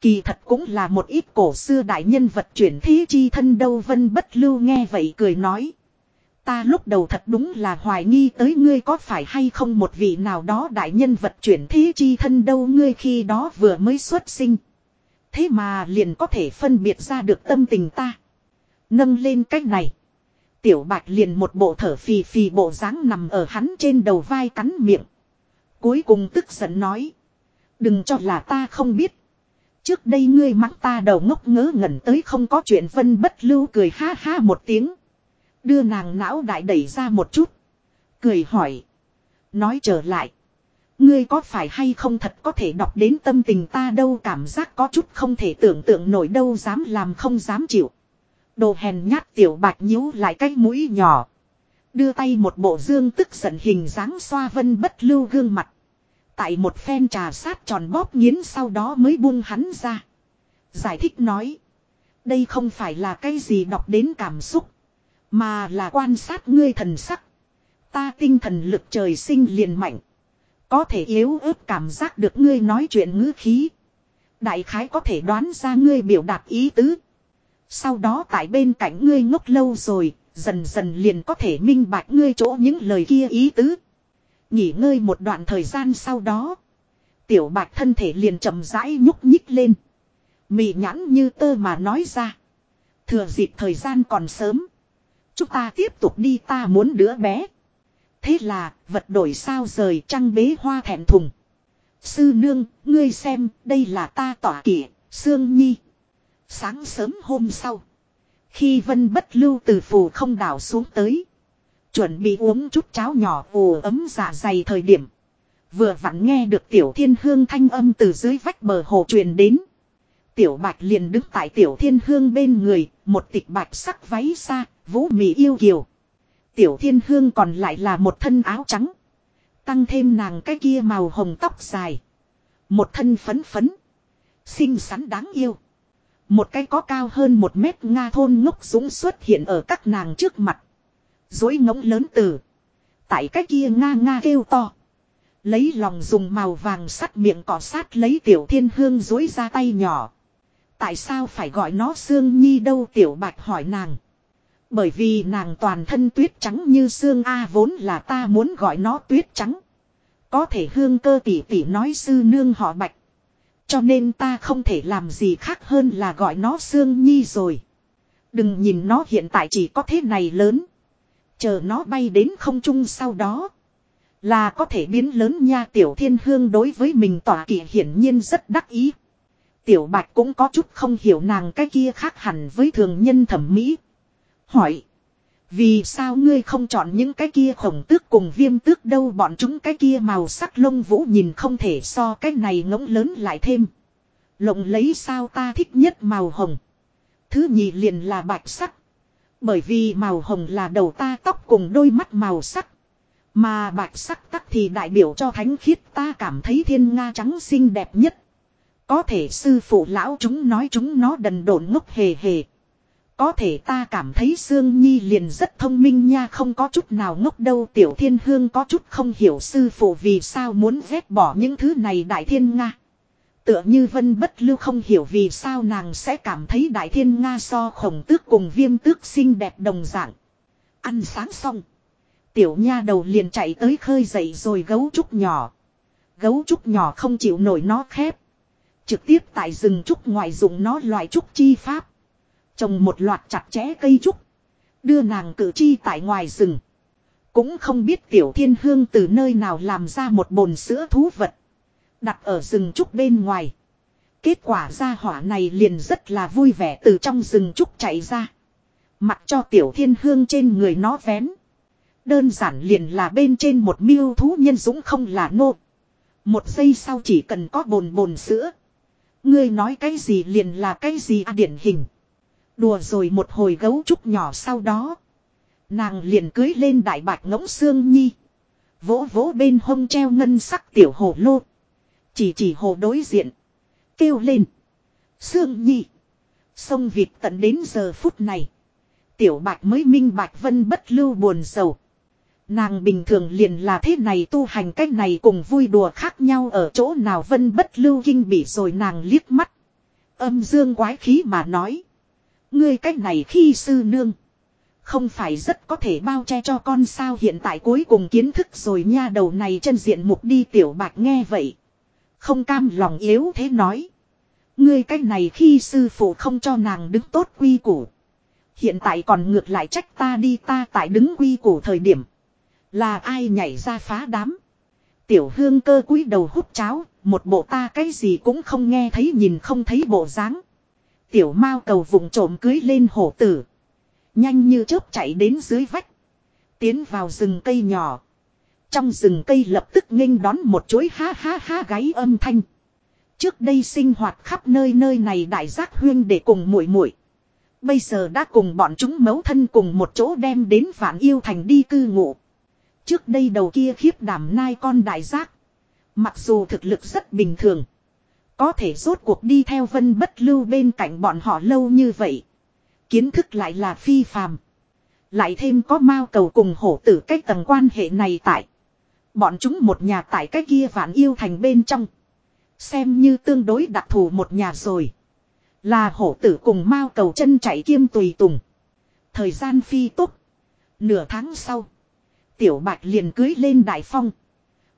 Kỳ thật cũng là một ít cổ xưa đại nhân vật chuyển thế chi thân đâu vân bất lưu nghe vậy cười nói. Ta lúc đầu thật đúng là hoài nghi tới ngươi có phải hay không một vị nào đó đại nhân vật chuyển thế chi thân đâu ngươi khi đó vừa mới xuất sinh. Thế mà liền có thể phân biệt ra được tâm tình ta. Nâng lên cách này. Tiểu bạch liền một bộ thở phì phì bộ dáng nằm ở hắn trên đầu vai cắn miệng. Cuối cùng tức giận nói. Đừng cho là ta không biết. Trước đây ngươi mắng ta đầu ngốc ngớ ngẩn tới không có chuyện vân bất lưu cười ha ha một tiếng. Đưa nàng não đại đẩy ra một chút. Cười hỏi. Nói trở lại. Ngươi có phải hay không thật có thể đọc đến tâm tình ta đâu cảm giác có chút không thể tưởng tượng nổi đâu dám làm không dám chịu. Đồ hèn nhát tiểu bạch nhíu lại cái mũi nhỏ. Đưa tay một bộ dương tức giận hình dáng xoa vân bất lưu gương mặt. Tại một phen trà sát tròn bóp nghiến sau đó mới buông hắn ra. Giải thích nói. Đây không phải là cái gì đọc đến cảm xúc. Mà là quan sát ngươi thần sắc. Ta tinh thần lực trời sinh liền mạnh. Có thể yếu ớt cảm giác được ngươi nói chuyện ngữ khí. Đại khái có thể đoán ra ngươi biểu đạt ý tứ. Sau đó tại bên cạnh ngươi ngốc lâu rồi, dần dần liền có thể minh bạch ngươi chỗ những lời kia ý tứ. Nghỉ ngơi một đoạn thời gian sau đó. Tiểu bạch thân thể liền chậm rãi nhúc nhích lên. Mị nhãn như tơ mà nói ra. Thừa dịp thời gian còn sớm. Chúng ta tiếp tục đi ta muốn đứa bé. Thế là, vật đổi sao rời trăng bế hoa thẹn thùng. Sư nương, ngươi xem, đây là ta tỏa kỷ, Sương Nhi. Sáng sớm hôm sau. Khi vân bất lưu từ phù không đảo xuống tới. Chuẩn bị uống chút cháo nhỏ ù ấm dạ dày thời điểm. Vừa vặn nghe được tiểu thiên hương thanh âm từ dưới vách bờ hồ truyền đến. Tiểu bạch liền đứng tại tiểu thiên hương bên người, một tịch bạch sắc váy xa, vũ mị yêu kiều. Tiểu thiên hương còn lại là một thân áo trắng. Tăng thêm nàng cái kia màu hồng tóc dài. Một thân phấn phấn. Xinh xắn đáng yêu. Một cái có cao hơn một mét Nga thôn ngốc dũng xuất hiện ở các nàng trước mặt. Dối ngỗng lớn từ. Tại cái kia Nga Nga kêu to. Lấy lòng dùng màu vàng sắt miệng cọ sát lấy tiểu thiên hương dối ra tay nhỏ. Tại sao phải gọi nó xương Nhi đâu, tiểu bạch hỏi nàng. Bởi vì nàng toàn thân tuyết trắng như xương A, vốn là ta muốn gọi nó tuyết trắng. Có thể hương cơ tỷ tỷ nói sư nương họ bạch. Cho nên ta không thể làm gì khác hơn là gọi nó xương nhi rồi. Đừng nhìn nó hiện tại chỉ có thế này lớn. Chờ nó bay đến không trung sau đó. Là có thể biến lớn nha, tiểu thiên hương đối với mình tỏa kỳ hiển nhiên rất đắc ý. Tiểu bạch cũng có chút không hiểu nàng cái kia khác hẳn với thường nhân thẩm mỹ. Hỏi. Vì sao ngươi không chọn những cái kia khổng tước cùng viêm tước đâu bọn chúng cái kia màu sắc lông vũ nhìn không thể so cái này ngỗng lớn lại thêm. Lộng lấy sao ta thích nhất màu hồng. Thứ nhì liền là bạch sắc. Bởi vì màu hồng là đầu ta tóc cùng đôi mắt màu sắc. Mà bạch sắc tắc thì đại biểu cho thánh khiết ta cảm thấy thiên nga trắng xinh đẹp nhất. Có thể sư phụ lão chúng nói chúng nó đần độn ngốc hề hề. Có thể ta cảm thấy Sương Nhi liền rất thông minh nha, không có chút nào ngốc đâu tiểu thiên hương có chút không hiểu sư phụ vì sao muốn ghét bỏ những thứ này đại thiên Nga. Tựa như vân bất lưu không hiểu vì sao nàng sẽ cảm thấy đại thiên Nga so khổng tước cùng viêm tước xinh đẹp đồng dạng. Ăn sáng xong. Tiểu nha đầu liền chạy tới khơi dậy rồi gấu trúc nhỏ. Gấu trúc nhỏ không chịu nổi nó khép. Trực tiếp tại rừng trúc ngoài dùng nó loại trúc chi pháp. Trồng một loạt chặt chẽ cây trúc. Đưa nàng cử chi tại ngoài rừng. Cũng không biết tiểu thiên hương từ nơi nào làm ra một bồn sữa thú vật. Đặt ở rừng trúc bên ngoài. Kết quả ra hỏa này liền rất là vui vẻ từ trong rừng trúc chạy ra. Mặc cho tiểu thiên hương trên người nó vén. Đơn giản liền là bên trên một miêu thú nhân dũng không là nô. Một giây sau chỉ cần có bồn bồn sữa. Ngươi nói cái gì liền là cái gì à điển hình. Đùa rồi một hồi gấu trúc nhỏ sau đó. Nàng liền cưới lên đại bạch ngỗng xương nhi. Vỗ vỗ bên hông treo ngân sắc tiểu hồ lô. Chỉ chỉ hồ đối diện. Kêu lên. Xương nhi. Sông Việt tận đến giờ phút này. Tiểu bạch mới minh bạch vân bất lưu buồn sầu. Nàng bình thường liền là thế này tu hành cách này cùng vui đùa khác nhau ở chỗ nào vân bất lưu kinh bị rồi nàng liếc mắt. Âm dương quái khí mà nói. Ngươi cách này khi sư nương. Không phải rất có thể bao che cho con sao hiện tại cuối cùng kiến thức rồi nha đầu này chân diện mục đi tiểu bạc nghe vậy. Không cam lòng yếu thế nói. Ngươi cách này khi sư phụ không cho nàng đứng tốt quy củ. Hiện tại còn ngược lại trách ta đi ta tại đứng quy củ thời điểm. Là ai nhảy ra phá đám. Tiểu hương cơ cúi đầu hút cháo, một bộ ta cái gì cũng không nghe thấy nhìn không thấy bộ dáng. Tiểu mao cầu vùng trộm cưới lên hổ tử. Nhanh như chớp chạy đến dưới vách. Tiến vào rừng cây nhỏ. Trong rừng cây lập tức nghênh đón một chuỗi ha ha ha gáy âm thanh. Trước đây sinh hoạt khắp nơi nơi này đại giác huyên để cùng muội muội Bây giờ đã cùng bọn chúng mấu thân cùng một chỗ đem đến vạn yêu thành đi cư ngụ. Trước đây đầu kia khiếp đảm nai con đại giác. Mặc dù thực lực rất bình thường. Có thể rốt cuộc đi theo vân bất lưu bên cạnh bọn họ lâu như vậy. Kiến thức lại là phi phàm. Lại thêm có mao cầu cùng hổ tử cách tầng quan hệ này tại. Bọn chúng một nhà tại cái kia vạn yêu thành bên trong. Xem như tương đối đặc thù một nhà rồi. Là hổ tử cùng mao cầu chân chạy kiêm tùy tùng. Thời gian phi túc. Nửa tháng sau. Tiểu bạch liền cưới lên đại phong.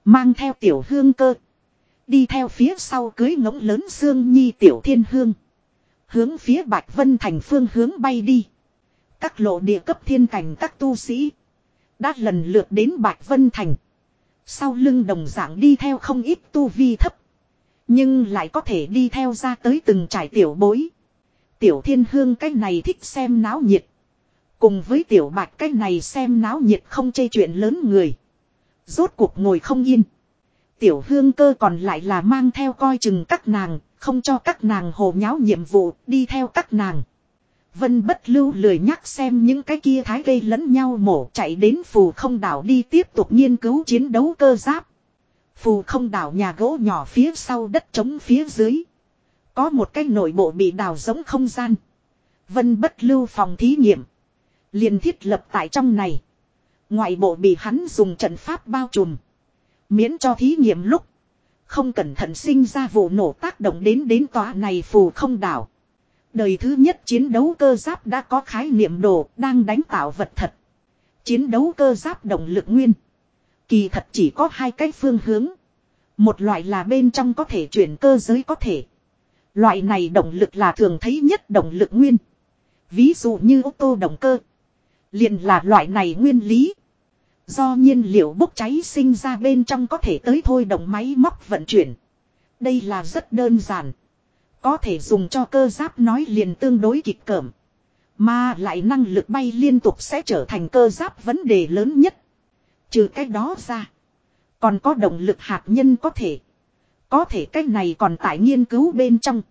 Mang theo tiểu hương cơ. Đi theo phía sau cưới ngỗng lớn xương nhi tiểu thiên hương. Hướng phía Bạch Vân thành phương hướng bay đi. Các lộ địa cấp thiên cảnh các tu sĩ. Đã lần lượt đến Bạch Vân thành. Sau lưng đồng dạng đi theo không ít tu vi thấp. Nhưng lại có thể đi theo ra tới từng trải tiểu bối. Tiểu thiên hương cái này thích xem náo nhiệt. Cùng với tiểu bạch cái này xem náo nhiệt không chê chuyện lớn người. Rốt cuộc ngồi không yên. Tiểu hương cơ còn lại là mang theo coi chừng các nàng, không cho các nàng hồ nháo nhiệm vụ, đi theo các nàng. Vân bất lưu lười nhắc xem những cái kia thái gây lẫn nhau mổ chạy đến phù không đảo đi tiếp tục nghiên cứu chiến đấu cơ giáp. Phù không đảo nhà gỗ nhỏ phía sau đất trống phía dưới. Có một cái nội bộ bị đào giống không gian. Vân bất lưu phòng thí nghiệm liền thiết lập tại trong này. Ngoại bộ bị hắn dùng trận pháp bao trùm. Miễn cho thí nghiệm lúc. Không cẩn thận sinh ra vụ nổ tác động đến đến tòa này phù không đảo. Đời thứ nhất chiến đấu cơ giáp đã có khái niệm đồ đang đánh tạo vật thật. Chiến đấu cơ giáp động lực nguyên. Kỳ thật chỉ có hai cái phương hướng. Một loại là bên trong có thể chuyển cơ giới có thể. Loại này động lực là thường thấy nhất động lực nguyên. Ví dụ như ô tô động cơ liền là loại này nguyên lý. Do nhiên liệu bốc cháy sinh ra bên trong có thể tới thôi động máy móc vận chuyển. Đây là rất đơn giản. Có thể dùng cho cơ giáp nói liền tương đối kịch cẩm. Mà lại năng lực bay liên tục sẽ trở thành cơ giáp vấn đề lớn nhất. Trừ cái đó ra. Còn có động lực hạt nhân có thể. Có thể cái này còn tại nghiên cứu bên trong.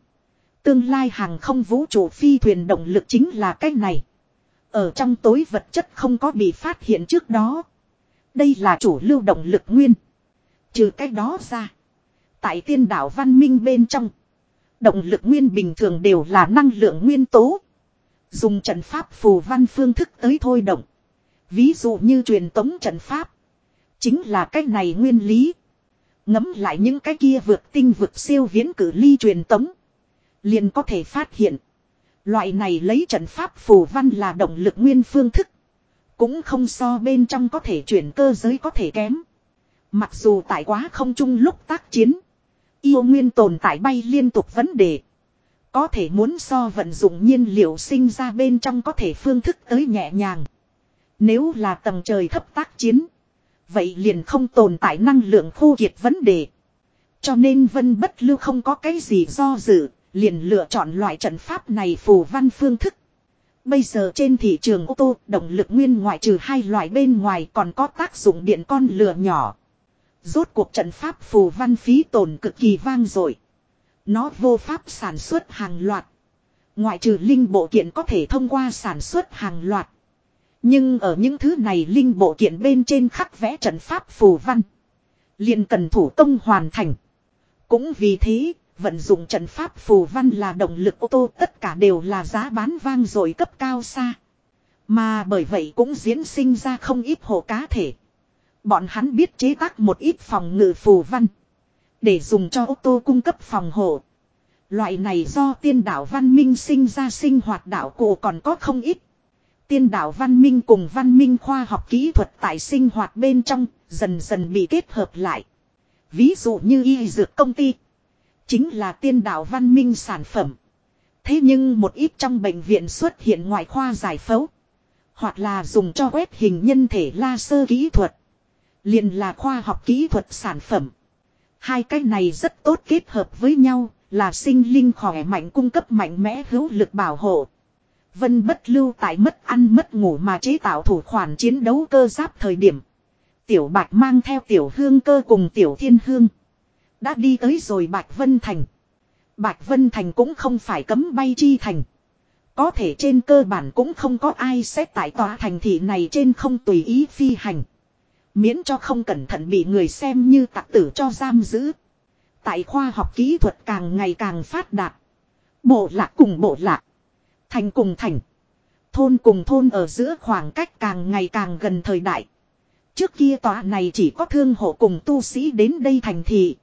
Tương lai hàng không vũ trụ phi thuyền động lực chính là cái này. Ở trong tối vật chất không có bị phát hiện trước đó. Đây là chủ lưu động lực nguyên. Trừ cái đó ra. Tại tiên đảo văn minh bên trong. Động lực nguyên bình thường đều là năng lượng nguyên tố. Dùng trận pháp phù văn phương thức tới thôi động. Ví dụ như truyền tống trận pháp. Chính là cách này nguyên lý. Ngấm lại những cái kia vượt tinh vượt siêu viễn cử ly truyền tống. Liền có thể phát hiện. Loại này lấy trận pháp phù văn là động lực nguyên phương thức. Cũng không so bên trong có thể chuyển cơ giới có thể kém. Mặc dù tại quá không chung lúc tác chiến. Yêu nguyên tồn tại bay liên tục vấn đề. Có thể muốn so vận dụng nhiên liệu sinh ra bên trong có thể phương thức tới nhẹ nhàng. Nếu là tầng trời thấp tác chiến. Vậy liền không tồn tại năng lượng khu kiệt vấn đề. Cho nên vân bất lưu không có cái gì do dự. Liền lựa chọn loại trận pháp này phù văn phương thức. Bây giờ trên thị trường ô tô, động lực nguyên ngoại trừ hai loại bên ngoài còn có tác dụng điện con lửa nhỏ. Rốt cuộc trận pháp phù văn phí tồn cực kỳ vang dội Nó vô pháp sản xuất hàng loạt. Ngoại trừ linh bộ kiện có thể thông qua sản xuất hàng loạt. Nhưng ở những thứ này linh bộ kiện bên trên khắc vẽ trận pháp phù văn. liền cần thủ công hoàn thành. Cũng vì thế, vận dụng trận pháp phù văn là động lực ô tô, tất cả đều là giá bán vang rồi cấp cao xa. Mà bởi vậy cũng diễn sinh ra không ít hộ cá thể. Bọn hắn biết chế tác một ít phòng ngự phù văn. Để dùng cho ô tô cung cấp phòng hộ. Loại này do tiên đảo văn minh sinh ra sinh hoạt đảo cổ còn có không ít. Tiên đảo văn minh cùng văn minh khoa học kỹ thuật tại sinh hoạt bên trong dần dần bị kết hợp lại. Ví dụ như y dược công ty. Chính là tiên đạo văn minh sản phẩm. Thế nhưng một ít trong bệnh viện xuất hiện ngoại khoa giải phẫu. Hoặc là dùng cho quét hình nhân thể laser kỹ thuật. liền là khoa học kỹ thuật sản phẩm. Hai cái này rất tốt kết hợp với nhau, là sinh linh khỏe mạnh cung cấp mạnh mẽ hữu lực bảo hộ. Vân bất lưu tại mất ăn mất ngủ mà chế tạo thủ khoản chiến đấu cơ giáp thời điểm. Tiểu Bạch mang theo Tiểu Hương cơ cùng Tiểu Thiên Hương. Đã đi tới rồi Bạch Vân Thành. Bạch Vân Thành cũng không phải cấm bay chi thành. Có thể trên cơ bản cũng không có ai sẽ tại tòa thành thị này trên không tùy ý phi hành. Miễn cho không cẩn thận bị người xem như tặc tử cho giam giữ. Tại khoa học kỹ thuật càng ngày càng phát đạt. Bộ lạc cùng bộ lạc. Thành cùng thành. Thôn cùng thôn ở giữa khoảng cách càng ngày càng gần thời đại. Trước kia tòa này chỉ có thương hộ cùng tu sĩ đến đây thành thị.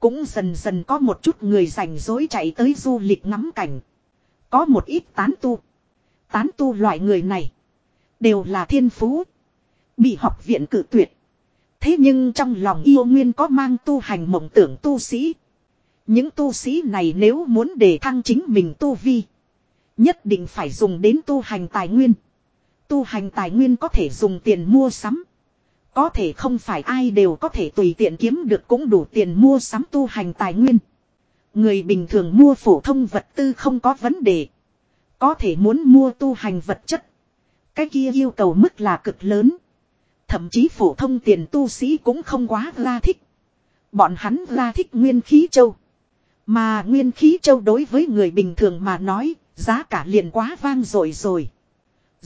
Cũng dần dần có một chút người rảnh rỗi chạy tới du lịch ngắm cảnh. Có một ít tán tu. Tán tu loại người này. Đều là thiên phú. Bị học viện cử tuyệt. Thế nhưng trong lòng yêu nguyên có mang tu hành mộng tưởng tu sĩ. Những tu sĩ này nếu muốn để thăng chính mình tu vi. Nhất định phải dùng đến tu hành tài nguyên. Tu hành tài nguyên có thể dùng tiền mua sắm. Có thể không phải ai đều có thể tùy tiện kiếm được cũng đủ tiền mua sắm tu hành tài nguyên. Người bình thường mua phổ thông vật tư không có vấn đề. Có thể muốn mua tu hành vật chất. Cái kia yêu cầu mức là cực lớn. Thậm chí phổ thông tiền tu sĩ cũng không quá ra thích. Bọn hắn ra thích nguyên khí châu. Mà nguyên khí châu đối với người bình thường mà nói, giá cả liền quá vang rồi rồi.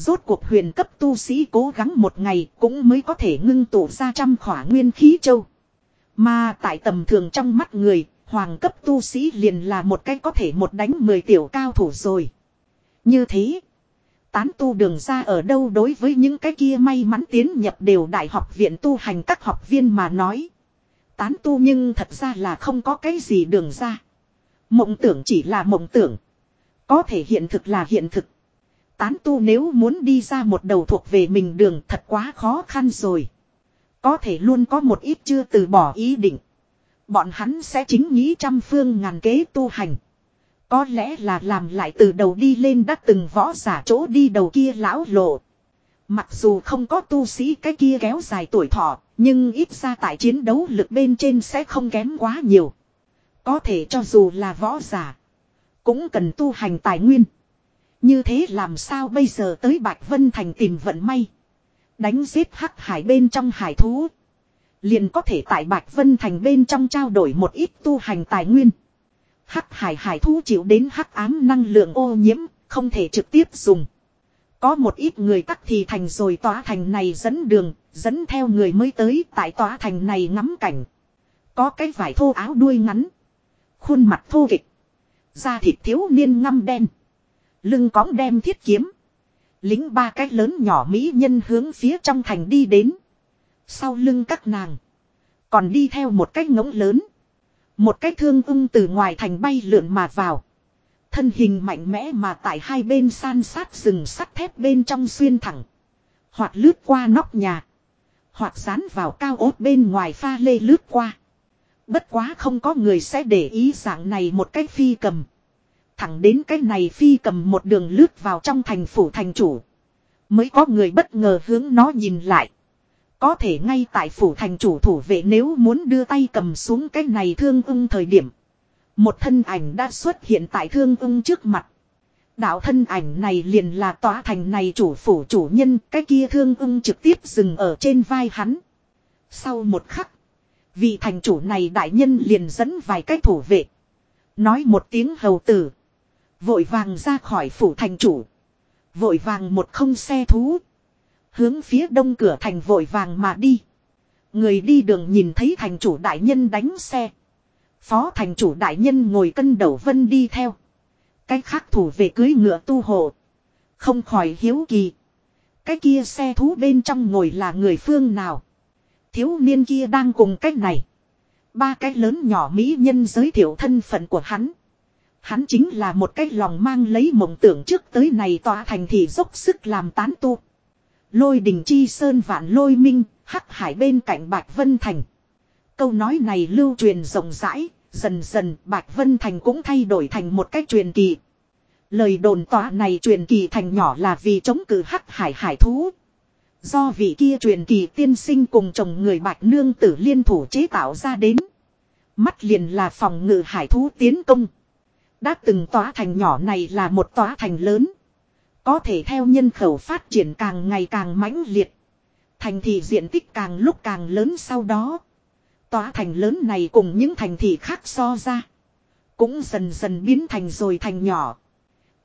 Rốt cuộc huyền cấp tu sĩ cố gắng một ngày cũng mới có thể ngưng tụ ra trăm khỏa nguyên khí châu. Mà tại tầm thường trong mắt người, hoàng cấp tu sĩ liền là một cái có thể một đánh mười tiểu cao thủ rồi. Như thế, tán tu đường ra ở đâu đối với những cái kia may mắn tiến nhập đều đại học viện tu hành các học viên mà nói. Tán tu nhưng thật ra là không có cái gì đường ra. Mộng tưởng chỉ là mộng tưởng. Có thể hiện thực là hiện thực. Tán tu nếu muốn đi ra một đầu thuộc về mình đường thật quá khó khăn rồi. Có thể luôn có một ít chưa từ bỏ ý định. Bọn hắn sẽ chính nghĩ trăm phương ngàn kế tu hành. Có lẽ là làm lại từ đầu đi lên đã từng võ giả chỗ đi đầu kia lão lộ. Mặc dù không có tu sĩ cái kia kéo dài tuổi thọ, nhưng ít ra tại chiến đấu lực bên trên sẽ không kém quá nhiều. Có thể cho dù là võ giả, cũng cần tu hành tài nguyên. Như thế làm sao bây giờ tới Bạch Vân Thành tìm vận may. Đánh giết hắc hải bên trong hải thú. Liền có thể tại Bạch Vân Thành bên trong trao đổi một ít tu hành tài nguyên. Hắc hải hải thú chịu đến hắc ám năng lượng ô nhiễm, không thể trực tiếp dùng. Có một ít người tắc thì thành rồi tòa thành này dẫn đường, dẫn theo người mới tới tại tòa thành này ngắm cảnh. Có cái vải thô áo đuôi ngắn. Khuôn mặt thô kịch. Da thịt thiếu niên ngăm đen. Lưng cóng đem thiết kiếm. Lính ba cái lớn nhỏ mỹ nhân hướng phía trong thành đi đến. Sau lưng các nàng. Còn đi theo một cái ngỗng lớn. Một cái thương ung từ ngoài thành bay lượn mà vào. Thân hình mạnh mẽ mà tại hai bên san sát rừng sắt thép bên trong xuyên thẳng. Hoặc lướt qua nóc nhà. Hoặc dán vào cao ốt bên ngoài pha lê lướt qua. Bất quá không có người sẽ để ý dạng này một cái phi cầm. Thẳng đến cái này phi cầm một đường lướt vào trong thành phủ thành chủ. Mới có người bất ngờ hướng nó nhìn lại. Có thể ngay tại phủ thành chủ thủ vệ nếu muốn đưa tay cầm xuống cái này thương ưng thời điểm. Một thân ảnh đã xuất hiện tại thương ưng trước mặt. Đạo thân ảnh này liền là tòa thành này chủ phủ chủ nhân, cái kia thương ưng trực tiếp dừng ở trên vai hắn. Sau một khắc, vị thành chủ này đại nhân liền dẫn vài cái thủ vệ. Nói một tiếng hầu tử. Vội vàng ra khỏi phủ thành chủ. Vội vàng một không xe thú. Hướng phía đông cửa thành vội vàng mà đi. Người đi đường nhìn thấy thành chủ đại nhân đánh xe. Phó thành chủ đại nhân ngồi cân đầu vân đi theo. Cái khác thủ về cưới ngựa tu hộ. Không khỏi hiếu kỳ. Cái kia xe thú bên trong ngồi là người phương nào. Thiếu niên kia đang cùng cách này. Ba cái lớn nhỏ mỹ nhân giới thiệu thân phận của hắn. Hắn chính là một cái lòng mang lấy mộng tưởng trước tới này tòa thành thì dốc sức làm tán tu. Lôi đình chi sơn vạn lôi minh, hắc hải bên cạnh Bạch Vân Thành. Câu nói này lưu truyền rộng rãi, dần dần Bạch Vân Thành cũng thay đổi thành một cách truyền kỳ. Lời đồn tòa này truyền kỳ thành nhỏ là vì chống cự hắc hải hải thú. Do vị kia truyền kỳ tiên sinh cùng chồng người Bạch Nương tử liên thủ chế tạo ra đến. Mắt liền là phòng ngự hải thú tiến công. Đã từng tòa thành nhỏ này là một tòa thành lớn. Có thể theo nhân khẩu phát triển càng ngày càng mãnh liệt. Thành thị diện tích càng lúc càng lớn sau đó. Tòa thành lớn này cùng những thành thị khác so ra. Cũng dần dần biến thành rồi thành nhỏ.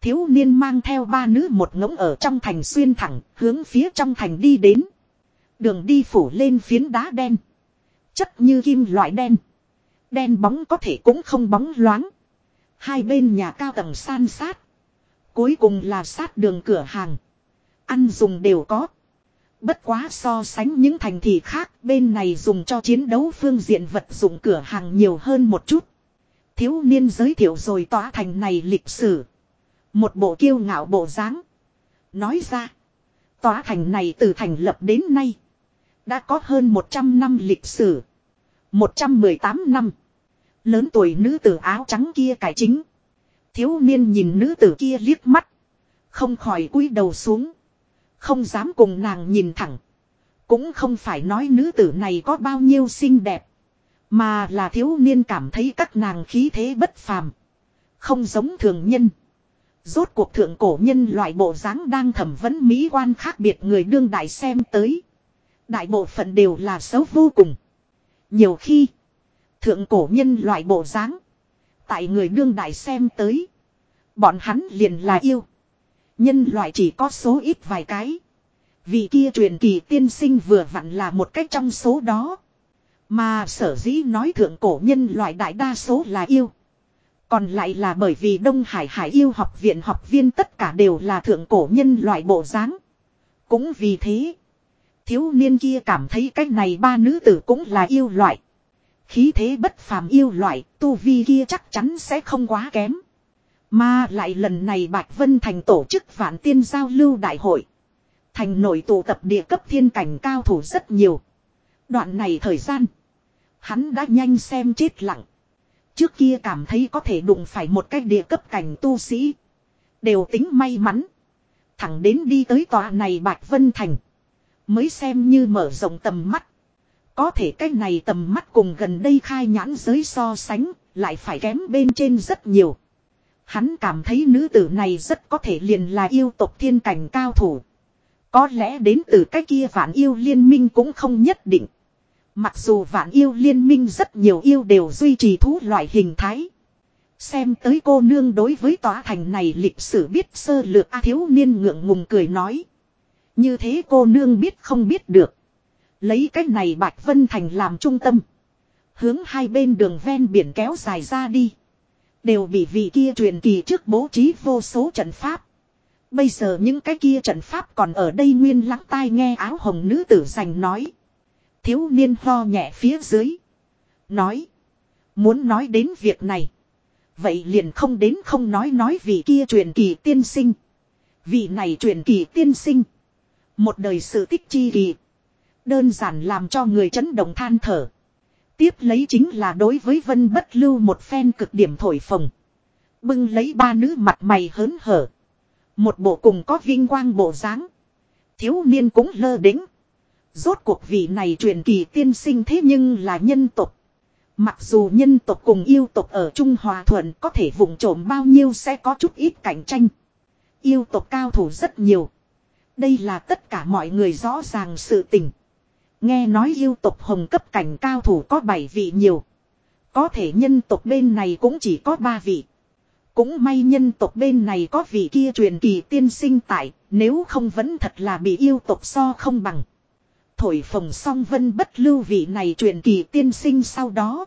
Thiếu niên mang theo ba nữ một ngỗng ở trong thành xuyên thẳng, hướng phía trong thành đi đến. Đường đi phủ lên phiến đá đen. Chất như kim loại đen. Đen bóng có thể cũng không bóng loáng. Hai bên nhà cao tầng san sát. Cuối cùng là sát đường cửa hàng. Ăn dùng đều có. Bất quá so sánh những thành thị khác, bên này dùng cho chiến đấu phương diện vật dụng cửa hàng nhiều hơn một chút. Thiếu niên giới thiệu rồi tỏa thành này lịch sử. Một bộ kiêu ngạo bộ dáng Nói ra. tỏa thành này từ thành lập đến nay. Đã có hơn 100 năm lịch sử. 118 năm. Lớn tuổi nữ tử áo trắng kia cải chính. Thiếu niên nhìn nữ tử kia liếc mắt. Không khỏi cúi đầu xuống. Không dám cùng nàng nhìn thẳng. Cũng không phải nói nữ tử này có bao nhiêu xinh đẹp. Mà là thiếu niên cảm thấy các nàng khí thế bất phàm. Không giống thường nhân. Rốt cuộc thượng cổ nhân loại bộ dáng đang thẩm vấn mỹ quan khác biệt người đương đại xem tới. Đại bộ phận đều là xấu vô cùng. Nhiều khi. Thượng cổ nhân loại bộ dáng Tại người đương đại xem tới. Bọn hắn liền là yêu. Nhân loại chỉ có số ít vài cái. Vì kia truyền kỳ tiên sinh vừa vặn là một cách trong số đó. Mà sở dĩ nói thượng cổ nhân loại đại đa số là yêu. Còn lại là bởi vì Đông Hải Hải yêu học viện học viên tất cả đều là thượng cổ nhân loại bộ dáng. Cũng vì thế. Thiếu niên kia cảm thấy cách này ba nữ tử cũng là yêu loại. Khí thế bất phàm yêu loại, tu vi kia chắc chắn sẽ không quá kém. Mà lại lần này Bạch Vân Thành tổ chức vạn tiên giao lưu đại hội. Thành nội tụ tập địa cấp thiên cảnh cao thủ rất nhiều. Đoạn này thời gian. Hắn đã nhanh xem chết lặng. Trước kia cảm thấy có thể đụng phải một cái địa cấp cảnh tu sĩ. Đều tính may mắn. Thẳng đến đi tới tòa này Bạch Vân Thành. Mới xem như mở rộng tầm mắt. Có thể cái này tầm mắt cùng gần đây khai nhãn giới so sánh, lại phải kém bên trên rất nhiều. Hắn cảm thấy nữ tử này rất có thể liền là yêu tộc thiên cảnh cao thủ. Có lẽ đến từ cái kia vạn yêu liên minh cũng không nhất định. Mặc dù vạn yêu liên minh rất nhiều yêu đều duy trì thú loại hình thái. Xem tới cô nương đối với tòa thành này lịch sử biết sơ lược A thiếu niên ngượng ngùng cười nói. Như thế cô nương biết không biết được. Lấy cách này Bạch Vân Thành làm trung tâm. Hướng hai bên đường ven biển kéo dài ra đi. Đều bị vị kia truyền kỳ trước bố trí vô số trận pháp. Bây giờ những cái kia trận pháp còn ở đây nguyên lắng tai nghe áo hồng nữ tử giành nói. Thiếu niên ho nhẹ phía dưới. Nói. Muốn nói đến việc này. Vậy liền không đến không nói nói vì kia truyền kỳ tiên sinh. Vị này truyền kỳ tiên sinh. Một đời sự tích chi kỳ. Đơn giản làm cho người chấn động than thở. Tiếp lấy chính là đối với vân bất lưu một phen cực điểm thổi phồng. Bưng lấy ba nữ mặt mày hớn hở. Một bộ cùng có vinh quang bộ dáng. Thiếu niên cũng lơ đính. Rốt cuộc vị này truyền kỳ tiên sinh thế nhưng là nhân tộc. Mặc dù nhân tộc cùng yêu tộc ở Trung Hòa Thuận có thể vùng trộm bao nhiêu sẽ có chút ít cạnh tranh. Yêu tộc cao thủ rất nhiều. Đây là tất cả mọi người rõ ràng sự tình. Nghe nói yêu tộc hồng cấp cảnh cao thủ có 7 vị nhiều. Có thể nhân tộc bên này cũng chỉ có 3 vị. Cũng may nhân tộc bên này có vị kia truyền kỳ tiên sinh tại, nếu không vẫn thật là bị yêu tộc so không bằng. Thổi phồng song vân bất lưu vị này truyền kỳ tiên sinh sau đó.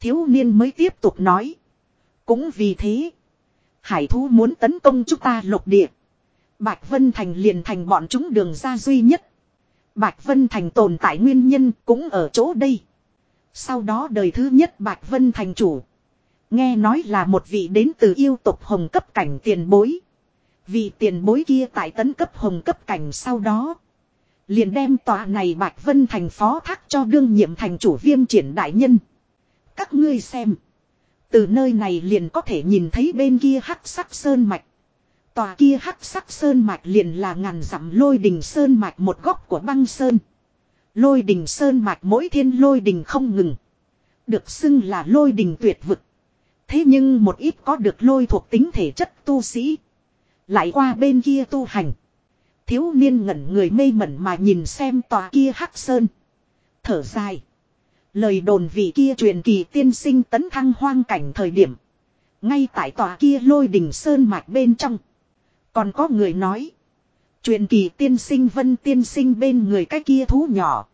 Thiếu niên mới tiếp tục nói. Cũng vì thế, hải thú muốn tấn công chúng ta lục địa. Bạch Vân Thành liền thành bọn chúng đường ra duy nhất. Bạch Vân Thành tồn tại nguyên nhân cũng ở chỗ đây. Sau đó đời thứ nhất Bạch Vân Thành chủ. Nghe nói là một vị đến từ yêu tục hồng cấp cảnh tiền bối. Vị tiền bối kia tại tấn cấp hồng cấp cảnh sau đó. Liền đem tòa này Bạch Vân Thành phó thác cho đương nhiệm thành chủ viêm triển đại nhân. Các ngươi xem. Từ nơi này liền có thể nhìn thấy bên kia hắc sắc sơn mạch. Tòa kia hắc sắc sơn mạch liền là ngàn dặm lôi đình sơn mạch một góc của băng sơn. Lôi đình sơn mạch mỗi thiên lôi đình không ngừng. Được xưng là lôi đình tuyệt vực. Thế nhưng một ít có được lôi thuộc tính thể chất tu sĩ. Lại qua bên kia tu hành. Thiếu niên ngẩn người mê mẩn mà nhìn xem tòa kia hắc sơn. Thở dài. Lời đồn vị kia truyền kỳ tiên sinh tấn thăng hoang cảnh thời điểm. Ngay tại tòa kia lôi đình sơn mạch bên trong. Còn có người nói. Truyền kỳ tiên sinh vân tiên sinh bên người cái kia thú nhỏ.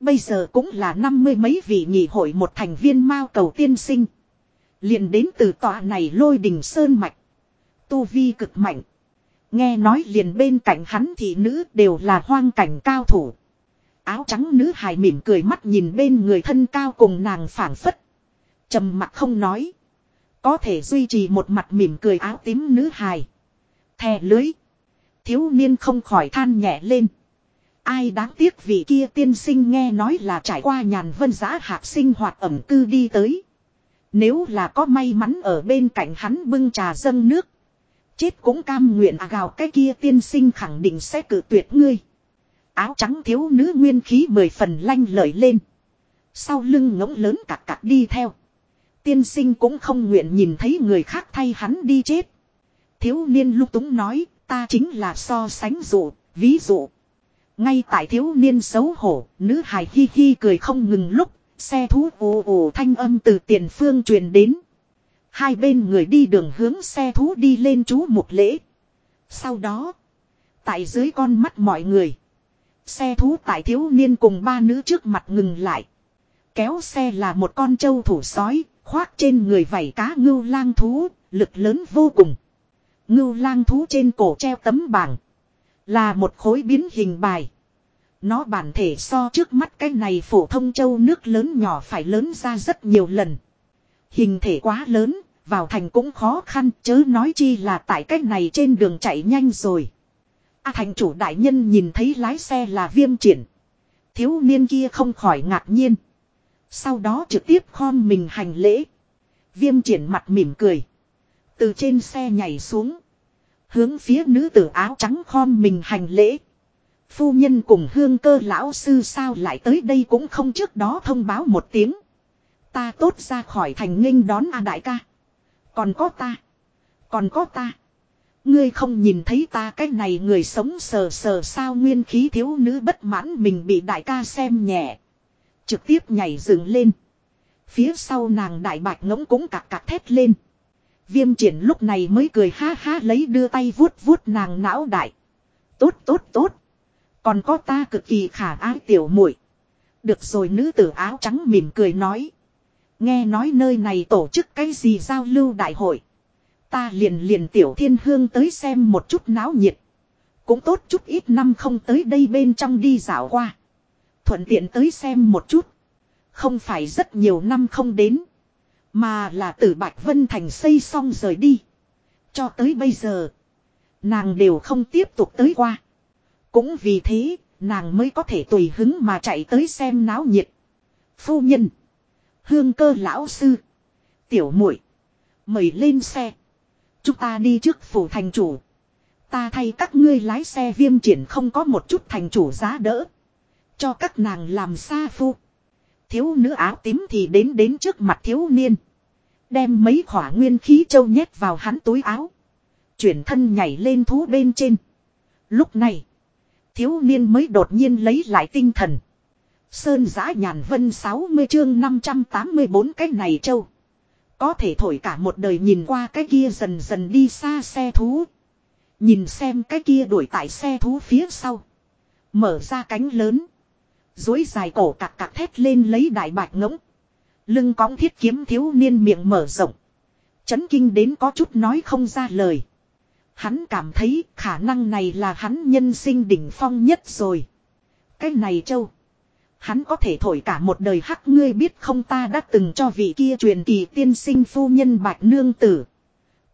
Bây giờ cũng là năm mươi mấy vị nhị hội một thành viên mao cầu tiên sinh. liền đến từ tòa này lôi đình sơn mạch. Tu vi cực mạnh. Nghe nói liền bên cạnh hắn thị nữ đều là hoang cảnh cao thủ. Áo trắng nữ hài mỉm cười mắt nhìn bên người thân cao cùng nàng phảng phất. trầm mặt không nói. Có thể duy trì một mặt mỉm cười áo tím nữ hài. Thè lưới. Thiếu niên không khỏi than nhẹ lên. Ai đáng tiếc vị kia tiên sinh nghe nói là trải qua nhàn vân giã hạc sinh hoạt ẩm cư đi tới. Nếu là có may mắn ở bên cạnh hắn bưng trà dâng nước. Chết cũng cam nguyện à gào cái kia tiên sinh khẳng định sẽ cử tuyệt ngươi. Áo trắng thiếu nữ nguyên khí mười phần lanh lợi lên. Sau lưng ngỗng lớn cặc cặc đi theo. Tiên sinh cũng không nguyện nhìn thấy người khác thay hắn đi chết. Thiếu niên lúc túng nói, ta chính là so sánh dụ, ví dụ. Ngay tại thiếu niên xấu hổ, nữ hài hi hi cười không ngừng lúc, xe thú ồ ồ thanh âm từ tiền phương truyền đến. Hai bên người đi đường hướng xe thú đi lên chú một lễ. Sau đó, tại dưới con mắt mọi người, xe thú tại thiếu niên cùng ba nữ trước mặt ngừng lại. Kéo xe là một con trâu thủ sói, khoác trên người vảy cá ngưu lang thú, lực lớn vô cùng. Ngưu lang thú trên cổ treo tấm bảng. Là một khối biến hình bài. Nó bản thể so trước mắt cái này phổ thông châu nước lớn nhỏ phải lớn ra rất nhiều lần. Hình thể quá lớn, vào thành cũng khó khăn chớ nói chi là tại cách này trên đường chạy nhanh rồi. A thành chủ đại nhân nhìn thấy lái xe là viêm triển. Thiếu niên kia không khỏi ngạc nhiên. Sau đó trực tiếp khom mình hành lễ. Viêm triển mặt mỉm cười. Từ trên xe nhảy xuống. Hướng phía nữ tử áo trắng khom mình hành lễ. Phu nhân cùng hương cơ lão sư sao lại tới đây cũng không trước đó thông báo một tiếng. Ta tốt ra khỏi thành nghênh đón A đại ca. Còn có ta. Còn có ta. Ngươi không nhìn thấy ta cái này người sống sờ sờ sao nguyên khí thiếu nữ bất mãn mình bị đại ca xem nhẹ. Trực tiếp nhảy dựng lên. Phía sau nàng đại bạch ngỗng cũng cạc cạc thét lên. Viêm triển lúc này mới cười ha ha lấy đưa tay vuốt vuốt nàng não đại. Tốt tốt tốt. Còn có ta cực kỳ khả ái tiểu muội. Được rồi nữ tử áo trắng mỉm cười nói. Nghe nói nơi này tổ chức cái gì giao lưu đại hội. Ta liền liền tiểu thiên hương tới xem một chút náo nhiệt. Cũng tốt chút ít năm không tới đây bên trong đi dạo qua. Thuận tiện tới xem một chút. Không phải rất nhiều năm không đến. Mà là từ Bạch Vân Thành xây xong rời đi. Cho tới bây giờ. Nàng đều không tiếp tục tới qua. Cũng vì thế, nàng mới có thể tùy hứng mà chạy tới xem náo nhiệt. Phu nhân. Hương cơ lão sư. Tiểu muội Mời lên xe. Chúng ta đi trước phủ thành chủ. Ta thay các ngươi lái xe viêm triển không có một chút thành chủ giá đỡ. Cho các nàng làm xa phu. Thiếu nữ áo tím thì đến đến trước mặt thiếu niên. Đem mấy khỏa nguyên khí châu nhét vào hắn túi áo. Chuyển thân nhảy lên thú bên trên. Lúc này. Thiếu niên mới đột nhiên lấy lại tinh thần. Sơn giã nhàn vân 60 chương 584 cái này châu. Có thể thổi cả một đời nhìn qua cái kia dần dần đi xa xe thú. Nhìn xem cái kia đuổi tại xe thú phía sau. Mở ra cánh lớn. Dối dài cổ cạc cạc thét lên lấy đại bạch ngỗng. Lưng cõng thiết kiếm thiếu niên miệng mở rộng. Chấn kinh đến có chút nói không ra lời. Hắn cảm thấy khả năng này là hắn nhân sinh đỉnh phong nhất rồi. Cái này châu. Hắn có thể thổi cả một đời hắc ngươi biết không ta đã từng cho vị kia truyền kỳ tiên sinh phu nhân bạch nương tử.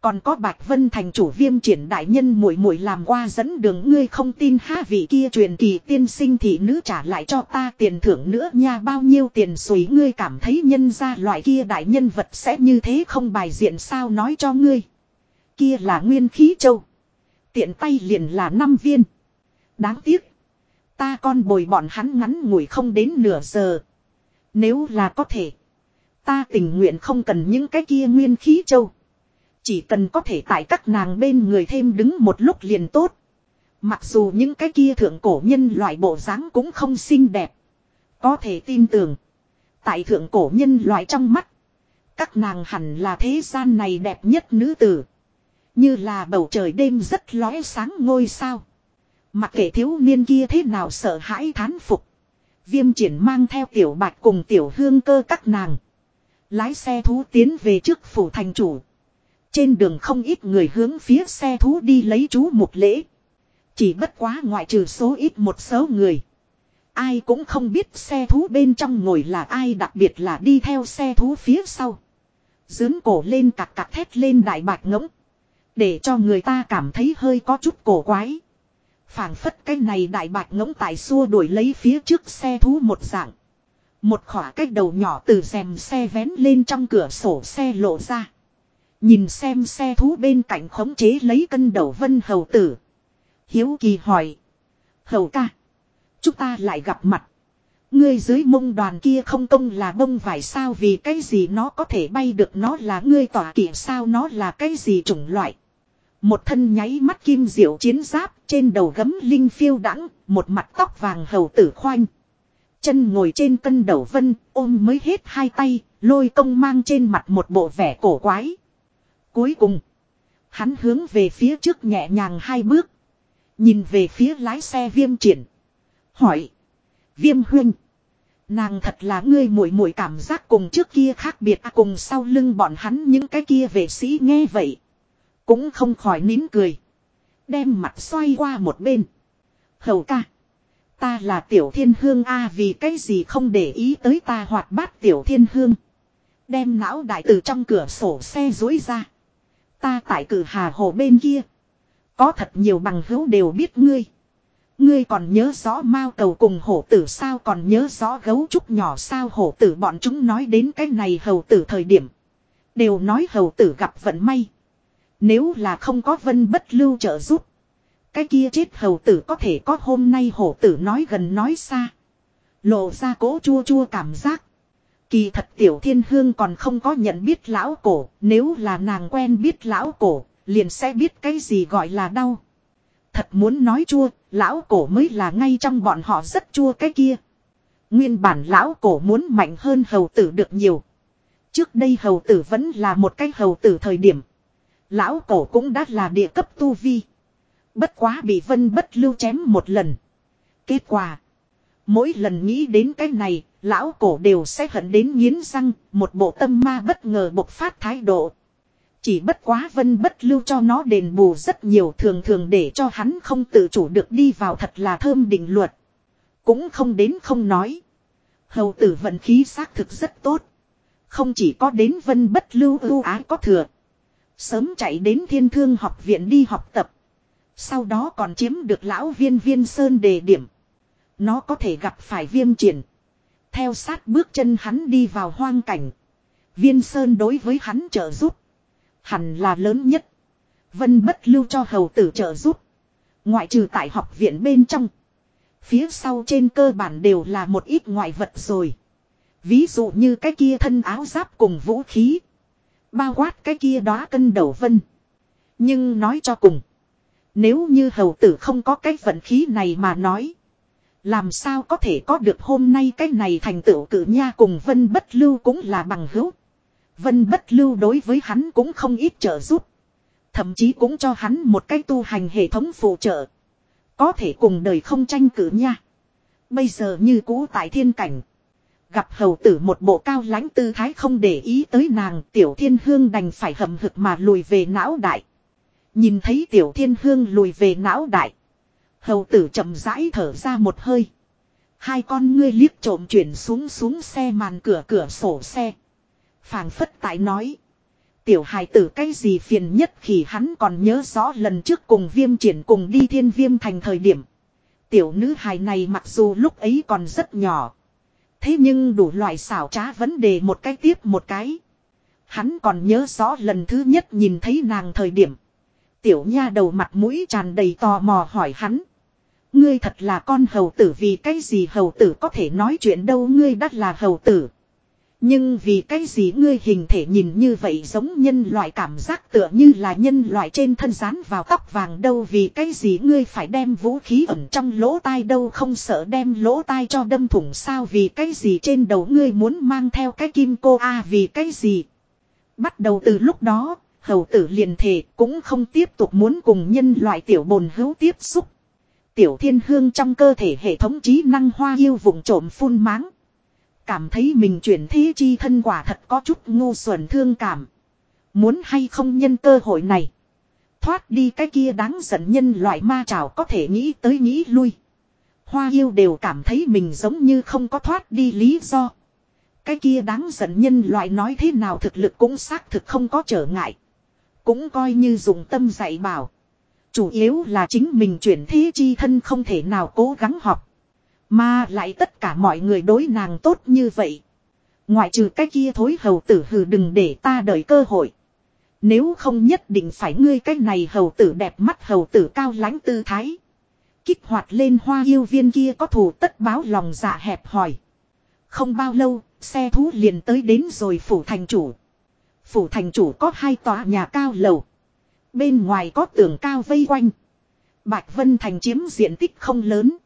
Còn có Bạch Vân thành chủ viêm triển đại nhân muội muội làm qua dẫn đường, ngươi không tin ha vị kia truyền kỳ tiên sinh thị nữ trả lại cho ta tiền thưởng nữa nha bao nhiêu tiền suy ngươi cảm thấy nhân ra loại kia đại nhân vật sẽ như thế không bài diện sao nói cho ngươi. Kia là nguyên khí châu. Tiện tay liền là năm viên. Đáng tiếc. Ta con bồi bọn hắn ngắn ngủi không đến nửa giờ. Nếu là có thể. Ta tình nguyện không cần những cái kia nguyên khí châu. Chỉ cần có thể tại các nàng bên người thêm đứng một lúc liền tốt. Mặc dù những cái kia thượng cổ nhân loại bộ dáng cũng không xinh đẹp. Có thể tin tưởng. Tại thượng cổ nhân loại trong mắt. Các nàng hẳn là thế gian này đẹp nhất nữ tử. Như là bầu trời đêm rất lóe sáng ngôi sao. Mặc kệ thiếu niên kia thế nào sợ hãi thán phục. Viêm triển mang theo tiểu bạch cùng tiểu hương cơ các nàng. Lái xe thú tiến về trước phủ thành chủ. Trên đường không ít người hướng phía xe thú đi lấy chú một lễ. Chỉ bất quá ngoại trừ số ít một số người. Ai cũng không biết xe thú bên trong ngồi là ai, đặc biệt là đi theo xe thú phía sau. Dướn cổ lên cạc cạc thét lên đại bạch ngỗng. Để cho người ta cảm thấy hơi có chút cổ quái. phảng phất cái này đại bạch ngỗng tại xua đuổi lấy phía trước xe thú một dạng. Một khỏa cách đầu nhỏ từ rèm xe vén lên trong cửa sổ xe lộ ra. Nhìn xem xe thú bên cạnh khống chế lấy cân đầu vân hầu tử. Hiếu kỳ hỏi. Hầu ca. Chúng ta lại gặp mặt. Ngươi dưới mông đoàn kia không công là bông vải sao vì cái gì nó có thể bay được nó là ngươi tỏa kỷ sao nó là cái gì chủng loại. Một thân nháy mắt kim diệu chiến giáp trên đầu gấm linh phiêu đắng, một mặt tóc vàng hầu tử khoanh. Chân ngồi trên cân đầu vân ôm mới hết hai tay lôi công mang trên mặt một bộ vẻ cổ quái. Cuối cùng hắn hướng về phía trước nhẹ nhàng hai bước. Nhìn về phía lái xe viêm triển. Hỏi. Viêm huynh. Nàng thật là ngươi muội muội cảm giác cùng trước kia khác biệt à, cùng sau lưng bọn hắn những cái kia vệ sĩ nghe vậy. Cũng không khỏi nín cười. Đem mặt xoay qua một bên. Hầu ca. Ta là tiểu thiên hương a vì cái gì không để ý tới ta hoạt bát tiểu thiên hương. Đem não đại từ trong cửa sổ xe dối ra. Ta tại cử hà hồ bên kia. Có thật nhiều bằng hữu đều biết ngươi. Ngươi còn nhớ rõ mao cầu cùng hổ tử sao còn nhớ rõ gấu trúc nhỏ sao hổ tử bọn chúng nói đến cái này hầu tử thời điểm. Đều nói hầu tử gặp vận may. Nếu là không có vân bất lưu trợ giúp. Cái kia chết hầu tử có thể có hôm nay hổ tử nói gần nói xa. Lộ ra cố chua chua cảm giác. Kỳ thật tiểu thiên hương còn không có nhận biết lão cổ. Nếu là nàng quen biết lão cổ. Liền sẽ biết cái gì gọi là đau. Thật muốn nói chua, lão cổ mới là ngay trong bọn họ rất chua cái kia. Nguyên bản lão cổ muốn mạnh hơn hầu tử được nhiều. Trước đây hầu tử vẫn là một cái hầu tử thời điểm. Lão cổ cũng đã là địa cấp tu vi. Bất quá bị vân bất lưu chém một lần. Kết quả. Mỗi lần nghĩ đến cái này, lão cổ đều sẽ hận đến nghiến răng, một bộ tâm ma bất ngờ bộc phát thái độ. Chỉ bất quá vân bất lưu cho nó đền bù rất nhiều thường thường để cho hắn không tự chủ được đi vào thật là thơm định luật. Cũng không đến không nói. Hầu tử vận khí xác thực rất tốt. Không chỉ có đến vân bất lưu ưu ái có thừa. Sớm chạy đến thiên thương học viện đi học tập. Sau đó còn chiếm được lão viên viên sơn đề điểm. Nó có thể gặp phải viêm triển. Theo sát bước chân hắn đi vào hoang cảnh. Viên sơn đối với hắn trợ giúp. Hẳn là lớn nhất. Vân bất lưu cho hầu tử trợ giúp. Ngoại trừ tại học viện bên trong. Phía sau trên cơ bản đều là một ít ngoại vật rồi. Ví dụ như cái kia thân áo giáp cùng vũ khí. Bao quát cái kia đó cân đầu vân. Nhưng nói cho cùng. Nếu như hầu tử không có cái vận khí này mà nói. Làm sao có thể có được hôm nay cái này thành tựu cử nha cùng vân bất lưu cũng là bằng hữu. Vân bất lưu đối với hắn cũng không ít trợ giúp. Thậm chí cũng cho hắn một cái tu hành hệ thống phụ trợ. Có thể cùng đời không tranh cử nha. Bây giờ như cũ tại thiên cảnh. Gặp hầu tử một bộ cao lãnh tư thái không để ý tới nàng, tiểu thiên hương đành phải hầm hực mà lùi về não đại. Nhìn thấy tiểu thiên hương lùi về não đại. Hầu tử chậm rãi thở ra một hơi. Hai con ngươi liếc trộm chuyển xuống xuống xe màn cửa cửa sổ xe phảng phất tại nói. Tiểu hài tử cái gì phiền nhất khi hắn còn nhớ rõ lần trước cùng viêm triển cùng đi thiên viêm thành thời điểm. Tiểu nữ hài này mặc dù lúc ấy còn rất nhỏ. Thế nhưng đủ loại xảo trá vấn đề một cái tiếp một cái. Hắn còn nhớ rõ lần thứ nhất nhìn thấy nàng thời điểm. Tiểu nha đầu mặt mũi tràn đầy tò mò hỏi hắn. Ngươi thật là con hầu tử vì cái gì hầu tử có thể nói chuyện đâu ngươi đắt là hầu tử. Nhưng vì cái gì ngươi hình thể nhìn như vậy giống nhân loại cảm giác tựa như là nhân loại trên thân rán vào tóc vàng đâu vì cái gì ngươi phải đem vũ khí ẩn trong lỗ tai đâu không sợ đem lỗ tai cho đâm thủng sao vì cái gì trên đầu ngươi muốn mang theo cái kim cô a vì cái gì. Bắt đầu từ lúc đó, hầu tử liền thể cũng không tiếp tục muốn cùng nhân loại tiểu bồn hữu tiếp xúc. Tiểu thiên hương trong cơ thể hệ thống trí năng hoa yêu vùng trộm phun máng. Cảm thấy mình chuyển thế chi thân quả thật có chút ngu xuẩn thương cảm. Muốn hay không nhân cơ hội này. Thoát đi cái kia đáng giận nhân loại ma trào có thể nghĩ tới nghĩ lui. Hoa yêu đều cảm thấy mình giống như không có thoát đi lý do. Cái kia đáng giận nhân loại nói thế nào thực lực cũng xác thực không có trở ngại. Cũng coi như dùng tâm dạy bảo. Chủ yếu là chính mình chuyển thế chi thân không thể nào cố gắng học. Mà lại tất cả mọi người đối nàng tốt như vậy. Ngoại trừ cái kia thối hầu tử hừ đừng để ta đợi cơ hội. Nếu không nhất định phải ngươi cái này hầu tử đẹp mắt hầu tử cao lãnh tư thái. Kích hoạt lên hoa yêu viên kia có thù tất báo lòng dạ hẹp hỏi. Không bao lâu, xe thú liền tới đến rồi phủ thành chủ. Phủ thành chủ có hai tòa nhà cao lầu. Bên ngoài có tường cao vây quanh. Bạch Vân Thành chiếm diện tích không lớn.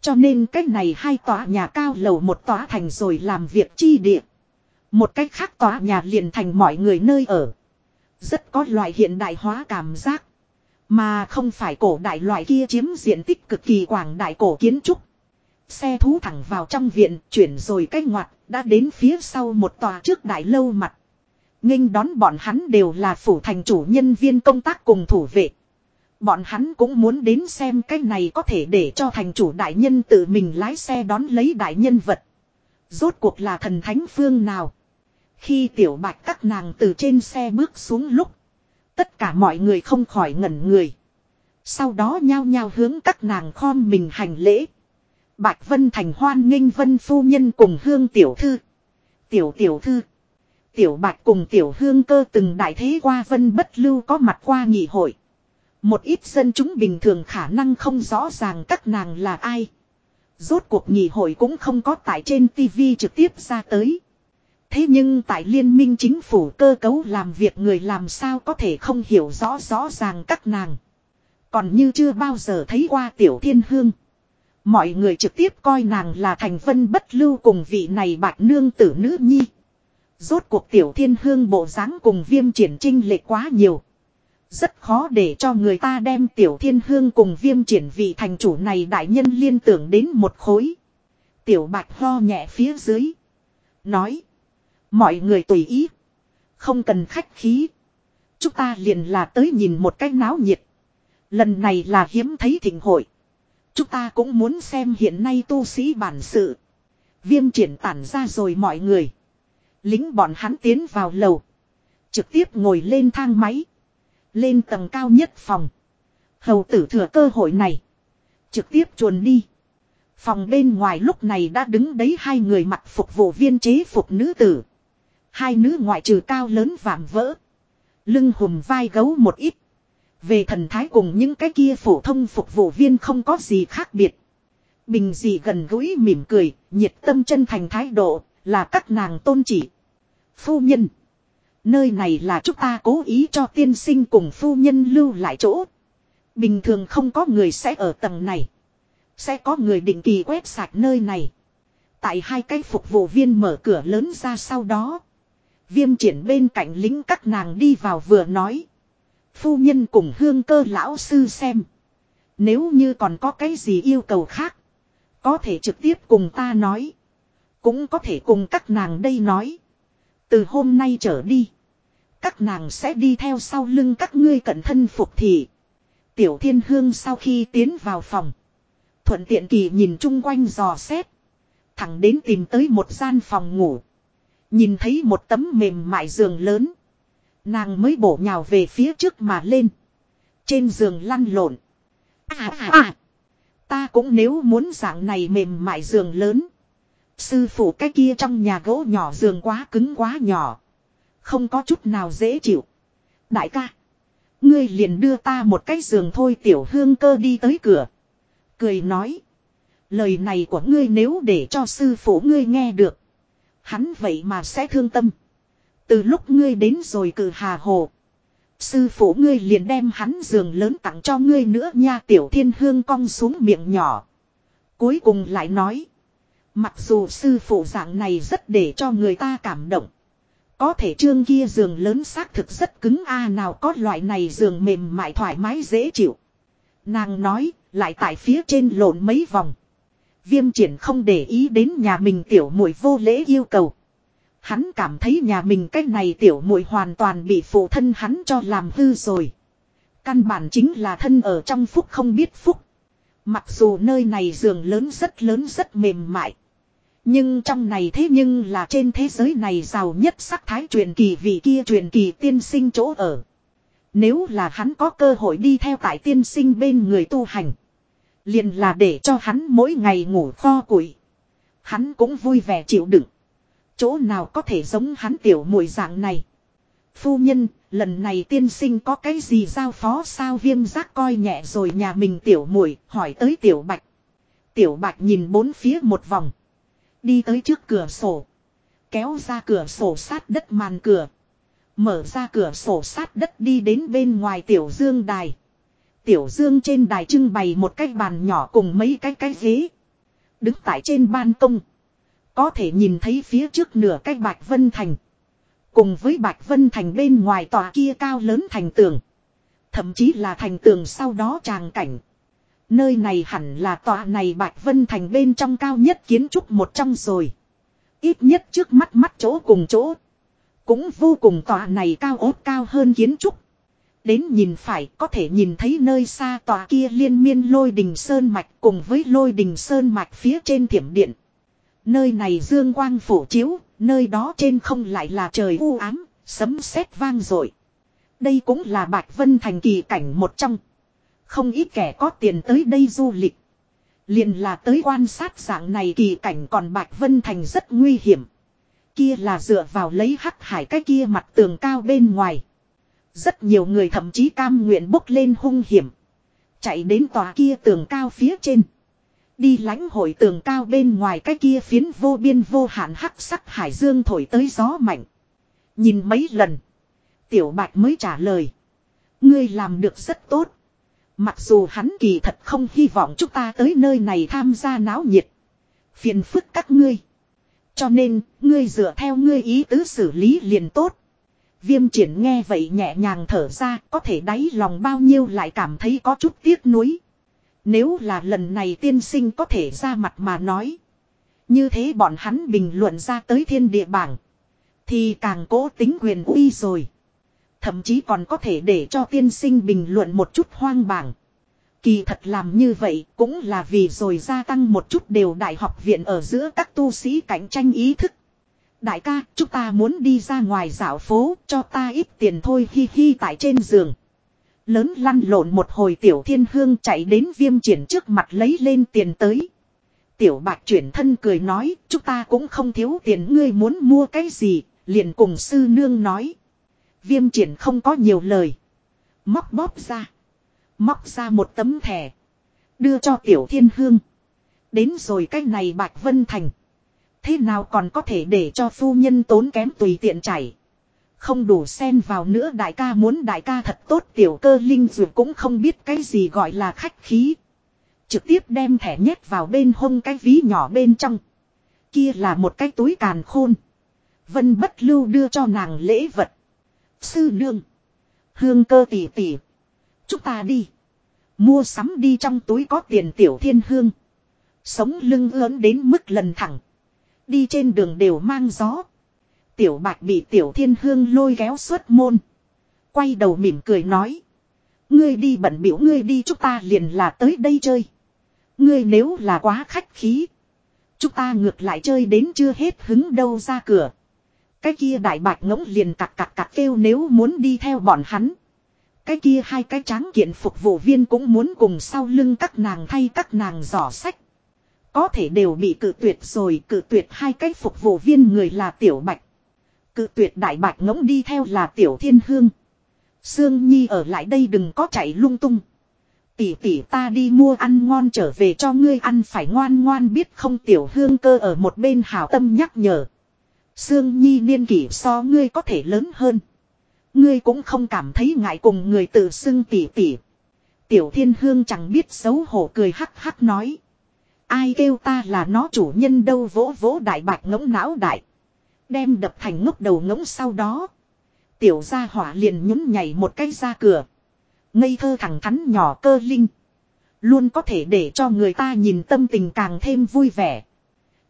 Cho nên cách này hai tòa nhà cao lầu một tòa thành rồi làm việc chi địa. Một cách khác tòa nhà liền thành mọi người nơi ở. Rất có loại hiện đại hóa cảm giác. Mà không phải cổ đại loại kia chiếm diện tích cực kỳ quảng đại cổ kiến trúc. Xe thú thẳng vào trong viện, chuyển rồi cách ngoặt, đã đến phía sau một tòa trước đại lâu mặt nghênh đón bọn hắn đều là phủ thành chủ nhân viên công tác cùng thủ vệ. Bọn hắn cũng muốn đến xem cái này có thể để cho thành chủ đại nhân tự mình lái xe đón lấy đại nhân vật. Rốt cuộc là thần thánh phương nào. Khi tiểu bạch các nàng từ trên xe bước xuống lúc. Tất cả mọi người không khỏi ngẩn người. Sau đó nhao nhao hướng các nàng khom mình hành lễ. Bạch Vân Thành hoan nghênh Vân Phu Nhân cùng Hương Tiểu Thư. Tiểu Tiểu Thư. Tiểu Bạch cùng Tiểu Hương cơ từng đại thế qua Vân Bất Lưu có mặt qua nghị hội. Một ít dân chúng bình thường khả năng không rõ ràng các nàng là ai. Rốt cuộc nghị hội cũng không có tại trên TV trực tiếp ra tới. Thế nhưng tại liên minh chính phủ cơ cấu làm việc người làm sao có thể không hiểu rõ rõ ràng các nàng. Còn như chưa bao giờ thấy qua tiểu thiên hương. Mọi người trực tiếp coi nàng là thành vân bất lưu cùng vị này bạch nương tử nữ nhi. Rốt cuộc tiểu thiên hương bộ dáng cùng viêm triển trinh lệ quá nhiều. Rất khó để cho người ta đem tiểu thiên hương cùng viêm triển vị thành chủ này đại nhân liên tưởng đến một khối. Tiểu bạch ho nhẹ phía dưới. Nói. Mọi người tùy ý. Không cần khách khí. Chúng ta liền là tới nhìn một cái náo nhiệt. Lần này là hiếm thấy thịnh hội. Chúng ta cũng muốn xem hiện nay tu sĩ bản sự. Viêm triển tản ra rồi mọi người. Lính bọn hắn tiến vào lầu. Trực tiếp ngồi lên thang máy. Lên tầng cao nhất phòng. Hầu tử thừa cơ hội này. Trực tiếp chuồn đi. Phòng bên ngoài lúc này đã đứng đấy hai người mặc phục vụ viên chế phục nữ tử. Hai nữ ngoại trừ cao lớn vạm vỡ. Lưng hùm vai gấu một ít. Về thần thái cùng những cái kia phổ thông phục vụ viên không có gì khác biệt. Bình dị gần gũi mỉm cười, nhiệt tâm chân thành thái độ, là các nàng tôn chỉ. Phu nhân. Nơi này là chúng ta cố ý cho tiên sinh cùng phu nhân lưu lại chỗ. Bình thường không có người sẽ ở tầng này. Sẽ có người định kỳ quét sạch nơi này. Tại hai cái phục vụ viên mở cửa lớn ra sau đó. Viêm triển bên cạnh lính các nàng đi vào vừa nói. Phu nhân cùng hương cơ lão sư xem. Nếu như còn có cái gì yêu cầu khác. Có thể trực tiếp cùng ta nói. Cũng có thể cùng các nàng đây nói. Từ hôm nay trở đi. Các nàng sẽ đi theo sau lưng các ngươi cận thân phục thị. Tiểu thiên hương sau khi tiến vào phòng. Thuận tiện kỳ nhìn chung quanh dò xét. Thẳng đến tìm tới một gian phòng ngủ. Nhìn thấy một tấm mềm mại giường lớn. Nàng mới bổ nhào về phía trước mà lên. Trên giường lăn lộn. À à à. Ta cũng nếu muốn dạng này mềm mại giường lớn. Sư phụ cái kia trong nhà gỗ nhỏ giường quá cứng quá nhỏ. Không có chút nào dễ chịu. Đại ca. Ngươi liền đưa ta một cái giường thôi, tiểu hương cơ đi tới cửa. Cười nói. Lời này của ngươi nếu để cho sư phụ ngươi nghe được. Hắn vậy mà sẽ thương tâm. Từ lúc ngươi đến rồi cử hà hồ. Sư phụ ngươi liền đem hắn giường lớn tặng cho ngươi nữa nha, tiểu thiên hương cong xuống miệng nhỏ. Cuối cùng lại nói. Mặc dù sư phụ dạng này rất để cho người ta cảm động. Có thể trương kia giường lớn xác thực rất cứng a nào có loại này giường mềm mại thoải mái dễ chịu. Nàng nói, lại tại phía trên lộn mấy vòng. Viêm triển không để ý đến nhà mình tiểu muội vô lễ yêu cầu. Hắn cảm thấy nhà mình cái này tiểu muội hoàn toàn bị phụ thân hắn cho làm hư rồi. Căn bản chính là thân ở trong phúc không biết phúc. Mặc dù nơi này giường lớn rất lớn rất mềm mại. Nhưng trong này thế nhưng là trên thế giới này giàu nhất sắc thái truyền kỳ vị kia truyền kỳ tiên sinh chỗ ở. Nếu là hắn có cơ hội đi theo tại tiên sinh bên người tu hành. Liền là để cho hắn mỗi ngày ngủ kho củi. Hắn cũng vui vẻ chịu đựng. Chỗ nào có thể giống hắn tiểu mùi dạng này. Phu nhân, lần này tiên sinh có cái gì giao phó sao viêm giác coi nhẹ rồi nhà mình tiểu mùi hỏi tới tiểu bạch. Tiểu bạch nhìn bốn phía một vòng. Đi tới trước cửa sổ. Kéo ra cửa sổ sát đất màn cửa. Mở ra cửa sổ sát đất đi đến bên ngoài tiểu dương đài. Tiểu dương trên đài trưng bày một cái bàn nhỏ cùng mấy cái cái ghế. Đứng tại trên ban công. Có thể nhìn thấy phía trước nửa cái bạch vân thành. Cùng với bạch vân thành bên ngoài tòa kia cao lớn thành tường. Thậm chí là thành tường sau đó tràng cảnh. Nơi này hẳn là tòa này bạch vân thành bên trong cao nhất kiến trúc một trong rồi. Ít nhất trước mắt mắt chỗ cùng chỗ. Cũng vô cùng tòa này cao ốt cao hơn kiến trúc. Đến nhìn phải có thể nhìn thấy nơi xa tòa kia liên miên lôi đình sơn mạch cùng với lôi đình sơn mạch phía trên thiểm điện. Nơi này dương quang phổ chiếu, nơi đó trên không lại là trời u ám, sấm sét vang rồi Đây cũng là Bạch Vân thành kỳ cảnh một trong. Không ít kẻ có tiền tới đây du lịch. Liền là tới quan sát dạng này kỳ cảnh còn Bạch Vân thành rất nguy hiểm. Kia là dựa vào lấy hắc hải cái kia mặt tường cao bên ngoài. Rất nhiều người thậm chí cam nguyện bốc lên hung hiểm. Chạy đến tòa kia tường cao phía trên. Đi lãnh hội tường cao bên ngoài cái kia phiến vô biên vô hạn hắc sắc hải dương thổi tới gió mạnh. Nhìn mấy lần. Tiểu bạch mới trả lời. Ngươi làm được rất tốt. Mặc dù hắn kỳ thật không hy vọng chúng ta tới nơi này tham gia náo nhiệt. Phiền phức các ngươi. Cho nên, ngươi dựa theo ngươi ý tứ xử lý liền tốt. Viêm triển nghe vậy nhẹ nhàng thở ra, có thể đáy lòng bao nhiêu lại cảm thấy có chút tiếc nuối. Nếu là lần này tiên sinh có thể ra mặt mà nói. Như thế bọn hắn bình luận ra tới thiên địa bảng. Thì càng cố tính quyền uy rồi. Thậm chí còn có thể để cho tiên sinh bình luận một chút hoang bảng. Kỳ thật làm như vậy cũng là vì rồi gia tăng một chút đều đại học viện ở giữa các tu sĩ cạnh tranh ý thức. Đại ca, chúng ta muốn đi ra ngoài dạo phố, cho ta ít tiền thôi hi hi tại trên giường. Lớn lăn lộn một hồi tiểu thiên hương chạy đến viêm triển trước mặt lấy lên tiền tới. Tiểu bạch chuyển thân cười nói, chúng ta cũng không thiếu tiền ngươi muốn mua cái gì, liền cùng sư nương nói. Viêm triển không có nhiều lời. Móc bóp ra. Móc ra một tấm thẻ. Đưa cho tiểu thiên hương. Đến rồi cái này bạch vân thành. Thế nào còn có thể để cho phu nhân tốn kém tùy tiện chảy. Không đủ xen vào nữa, đại ca muốn đại ca thật tốt, tiểu cơ linh dù cũng không biết cái gì gọi là khách khí. Trực tiếp đem thẻ nhét vào bên hông cái ví nhỏ bên trong. Kia là một cái túi càn khôn. Vân bất lưu đưa cho nàng lễ vật. Sư nương. Hương cơ tỷ tỷ. Chúng ta đi. Mua sắm đi trong túi có tiền tiểu thiên hương. Sống lưng ớn đến mức lần thẳng. Đi trên đường đều mang gió. Tiểu bạch bị tiểu thiên hương lôi kéo suốt môn. Quay đầu mỉm cười nói. Ngươi đi bận biểu ngươi đi chúng ta liền là tới đây chơi. Ngươi nếu là quá khách khí. Chúng ta ngược lại chơi đến chưa hết hứng đâu ra cửa. Cái kia đại bạch ngỗng liền cặc cặc cặc kêu nếu muốn đi theo bọn hắn. Cái kia hai cái tráng kiện phục vụ viên cũng muốn cùng sau lưng các nàng thay các nàng giỏ sách. Có thể đều bị cự tuyệt rồi, cự tuyệt hai cái phục vụ viên người là tiểu bạch. Cự tuyệt đại bạch ngỗng đi theo là tiểu thiên hương. Sương Nhi ở lại đây đừng có chạy lung tung. Tỷ tỷ ta đi mua ăn ngon trở về cho ngươi ăn, phải ngoan ngoan biết không tiểu hương cơ ở một bên hào tâm nhắc nhở. Sương Nhi niên kỷ so ngươi có thể lớn hơn. Ngươi cũng không cảm thấy ngại cùng người tự xưng tỉ tỉ. Tiểu thiên hương chẳng biết xấu hổ cười hắc hắc nói. Ai kêu ta là nó chủ nhân đâu vỗ vỗ đại bạc ngỗng não đại. Đem đập thành ngốc đầu ngỗng sau đó. Tiểu gia hỏa liền nhún nhảy một cái ra cửa. Ngây thơ thẳng thắn nhỏ cơ linh. Luôn có thể để cho người ta nhìn tâm tình càng thêm vui vẻ.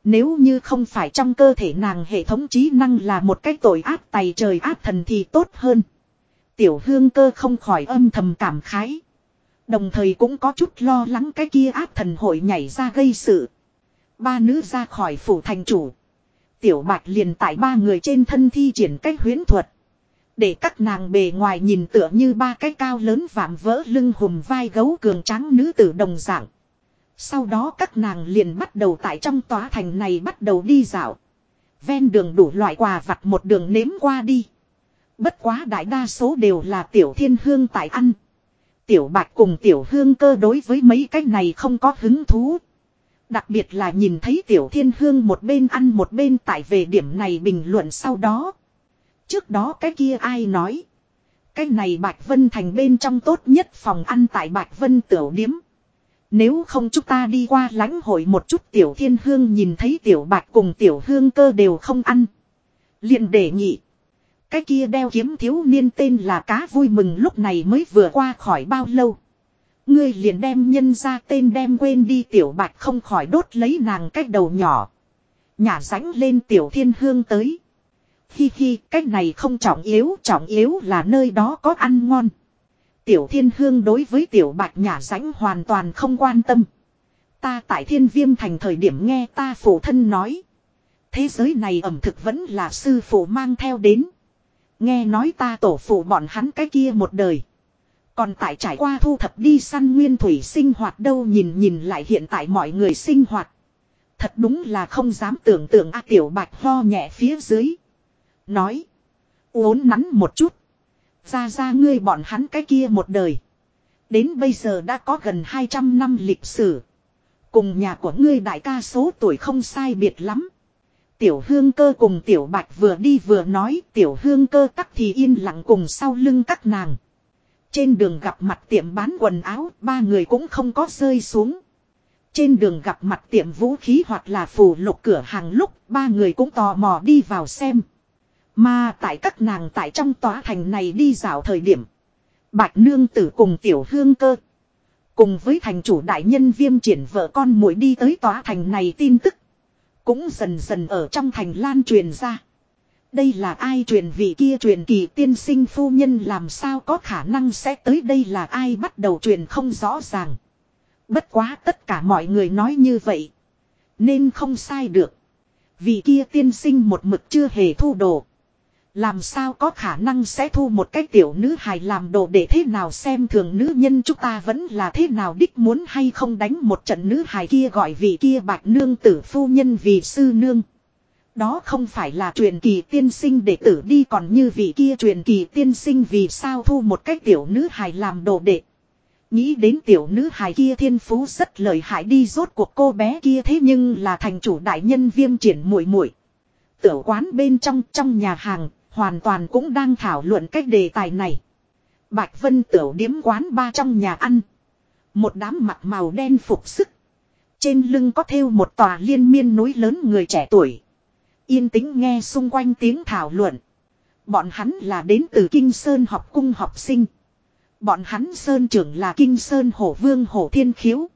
Nếu như không phải trong cơ thể nàng hệ thống trí năng là một cái tội ác tày trời ác thần thì tốt hơn. Tiểu hương cơ không khỏi âm thầm cảm khái. Đồng thời cũng có chút lo lắng cái kia ác thần hội nhảy ra gây sự. Ba nữ ra khỏi phủ thành chủ. Tiểu bạch liền tại ba người trên thân thi triển cách huyến thuật. Để các nàng bề ngoài nhìn tựa như ba cái cao lớn vạm vỡ lưng hùm vai gấu cường trắng nữ tử đồng dạng. Sau đó các nàng liền bắt đầu tại trong tòa thành này bắt đầu đi dạo. Ven đường đủ loại quà vặt một đường nếm qua đi. Bất quá đại đa số đều là tiểu thiên hương tại ăn. Tiểu bạch cùng tiểu hương cơ đối với mấy cái này không có hứng thú. Đặc biệt là nhìn thấy tiểu thiên hương một bên ăn một bên tại về điểm này bình luận sau đó. Trước đó cái kia ai nói. Cái này Bạch Vân Thành bên trong tốt nhất phòng ăn tại Bạch Vân Tiểu Điếm. Nếu không chúng ta đi qua lãnh hội một chút Tiểu Thiên Hương nhìn thấy Tiểu Bạch cùng Tiểu Hương cơ đều không ăn. liền đề nghị. Cái kia đeo kiếm thiếu niên tên là cá vui mừng lúc này mới vừa qua khỏi bao lâu. Ngươi liền đem nhân ra tên đem quên đi Tiểu Bạch không khỏi đốt lấy nàng cách đầu nhỏ. Nhả ránh lên Tiểu Thiên Hương tới. Hi hi, cách này không trọng yếu, trọng yếu là nơi đó có ăn ngon. Tiểu thiên hương đối với tiểu bạch nhả rãnh hoàn toàn không quan tâm. Ta tại thiên viêm thành thời điểm nghe ta phụ thân nói. Thế giới này ẩm thực vẫn là sư phụ mang theo đến. Nghe nói ta tổ phụ bọn hắn cái kia một đời. Còn tại trải qua thu thập đi săn nguyên thủy sinh hoạt đâu nhìn nhìn lại hiện tại mọi người sinh hoạt. Thật đúng là không dám tưởng tượng a tiểu bạch ho nhẹ phía dưới. Nói. Uốn nắn một chút. Ra ra ngươi bọn hắn cái kia một đời. Đến bây giờ đã có gần 200 năm lịch sử. Cùng nhà của ngươi đại ca số tuổi không sai biệt lắm. Tiểu hương cơ cùng tiểu bạch vừa đi vừa nói, tiểu hương cơ tắc thì yên lặng cùng sau lưng các nàng. Trên đường gặp mặt tiệm bán quần áo, ba người cũng không có rơi xuống. Trên đường gặp mặt tiệm vũ khí hoặc là phù lục cửa hàng lúc, ba người cũng tò mò đi vào xem. Mà tại các nàng tại trong tòa thành này đi dạo thời điểm. Bạch nương tử cùng tiểu hương cơ. Cùng với thành chủ đại nhân viêm triển vợ con muội đi tới tòa thành này tin tức. Cũng dần dần ở trong thành lan truyền ra. Đây là ai truyền vị kia truyền kỳ tiên sinh phu nhân làm sao có khả năng sẽ tới đây là ai bắt đầu truyền không rõ ràng. Bất quá tất cả mọi người nói như vậy. Nên không sai được. Vị kia tiên sinh một mực chưa hề thu đồ. Làm sao có khả năng sẽ thu một cái tiểu nữ hài làm đồ để thế nào xem thường nữ nhân chúng ta vẫn là thế nào đích muốn hay không đánh một trận nữ hài kia gọi vị kia bạch nương tử phu nhân vì sư nương. Đó không phải là truyền kỳ tiên sinh để tử đi còn như vị kia truyền kỳ tiên sinh vì sao thu một cái tiểu nữ hài làm đồ đệ. Nghĩ đến tiểu nữ hài kia thiên phú rất lợi hại đi rốt cuộc cô bé kia thế nhưng là thành chủ đại nhân viêm triển muội muội Tiểu quán bên trong trong nhà hàng Hoàn toàn cũng đang thảo luận cách đề tài này. Bạch Vân tiểu điếm quán ba trong nhà ăn. Một đám mặt màu đen phục sức. Trên lưng có thêu một tòa liên miên núi lớn người trẻ tuổi. Yên tĩnh nghe xung quanh tiếng thảo luận. Bọn hắn là đến từ Kinh Sơn học cung học sinh. Bọn hắn Sơn trưởng là Kinh Sơn Hổ Vương Hổ Thiên Khiếu.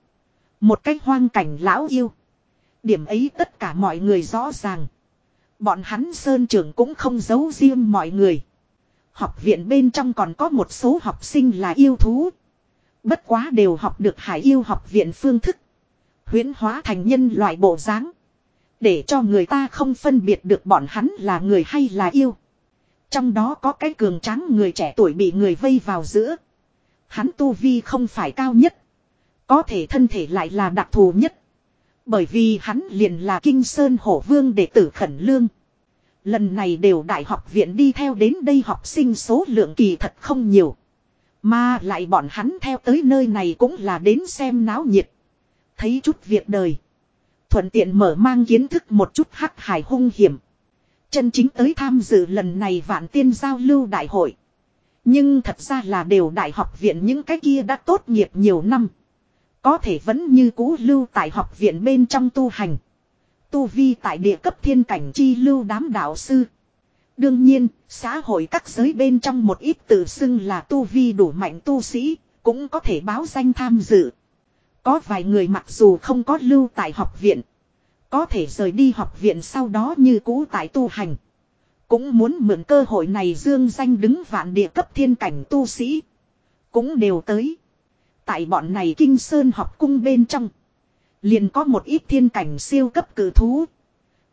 Một cách hoang cảnh lão yêu. Điểm ấy tất cả mọi người rõ ràng. Bọn hắn Sơn trưởng cũng không giấu riêng mọi người. Học viện bên trong còn có một số học sinh là yêu thú. Bất quá đều học được hải yêu học viện phương thức. Huyến hóa thành nhân loại bộ dáng Để cho người ta không phân biệt được bọn hắn là người hay là yêu. Trong đó có cái cường tráng người trẻ tuổi bị người vây vào giữa. Hắn tu vi không phải cao nhất. Có thể thân thể lại là đặc thù nhất. Bởi vì hắn liền là Kinh Sơn Hổ Vương đệ tử khẩn lương. Lần này đều đại học viện đi theo đến đây học sinh số lượng kỳ thật không nhiều. Mà lại bọn hắn theo tới nơi này cũng là đến xem náo nhiệt. Thấy chút việc đời. Thuận tiện mở mang kiến thức một chút hắc hải hung hiểm. chân chính tới tham dự lần này vạn tiên giao lưu đại hội. Nhưng thật ra là đều đại học viện những cái kia đã tốt nghiệp nhiều năm. Có thể vẫn như cũ lưu tại học viện bên trong tu hành. Tu vi tại địa cấp thiên cảnh chi lưu đám đạo sư. Đương nhiên, xã hội các giới bên trong một ít tự xưng là tu vi đủ mạnh tu sĩ, cũng có thể báo danh tham dự. Có vài người mặc dù không có lưu tại học viện, có thể rời đi học viện sau đó như cũ tại tu hành. Cũng muốn mượn cơ hội này dương danh đứng vạn địa cấp thiên cảnh tu sĩ. Cũng đều tới. Tại bọn này kinh sơn học cung bên trong. Liền có một ít thiên cảnh siêu cấp cử thú.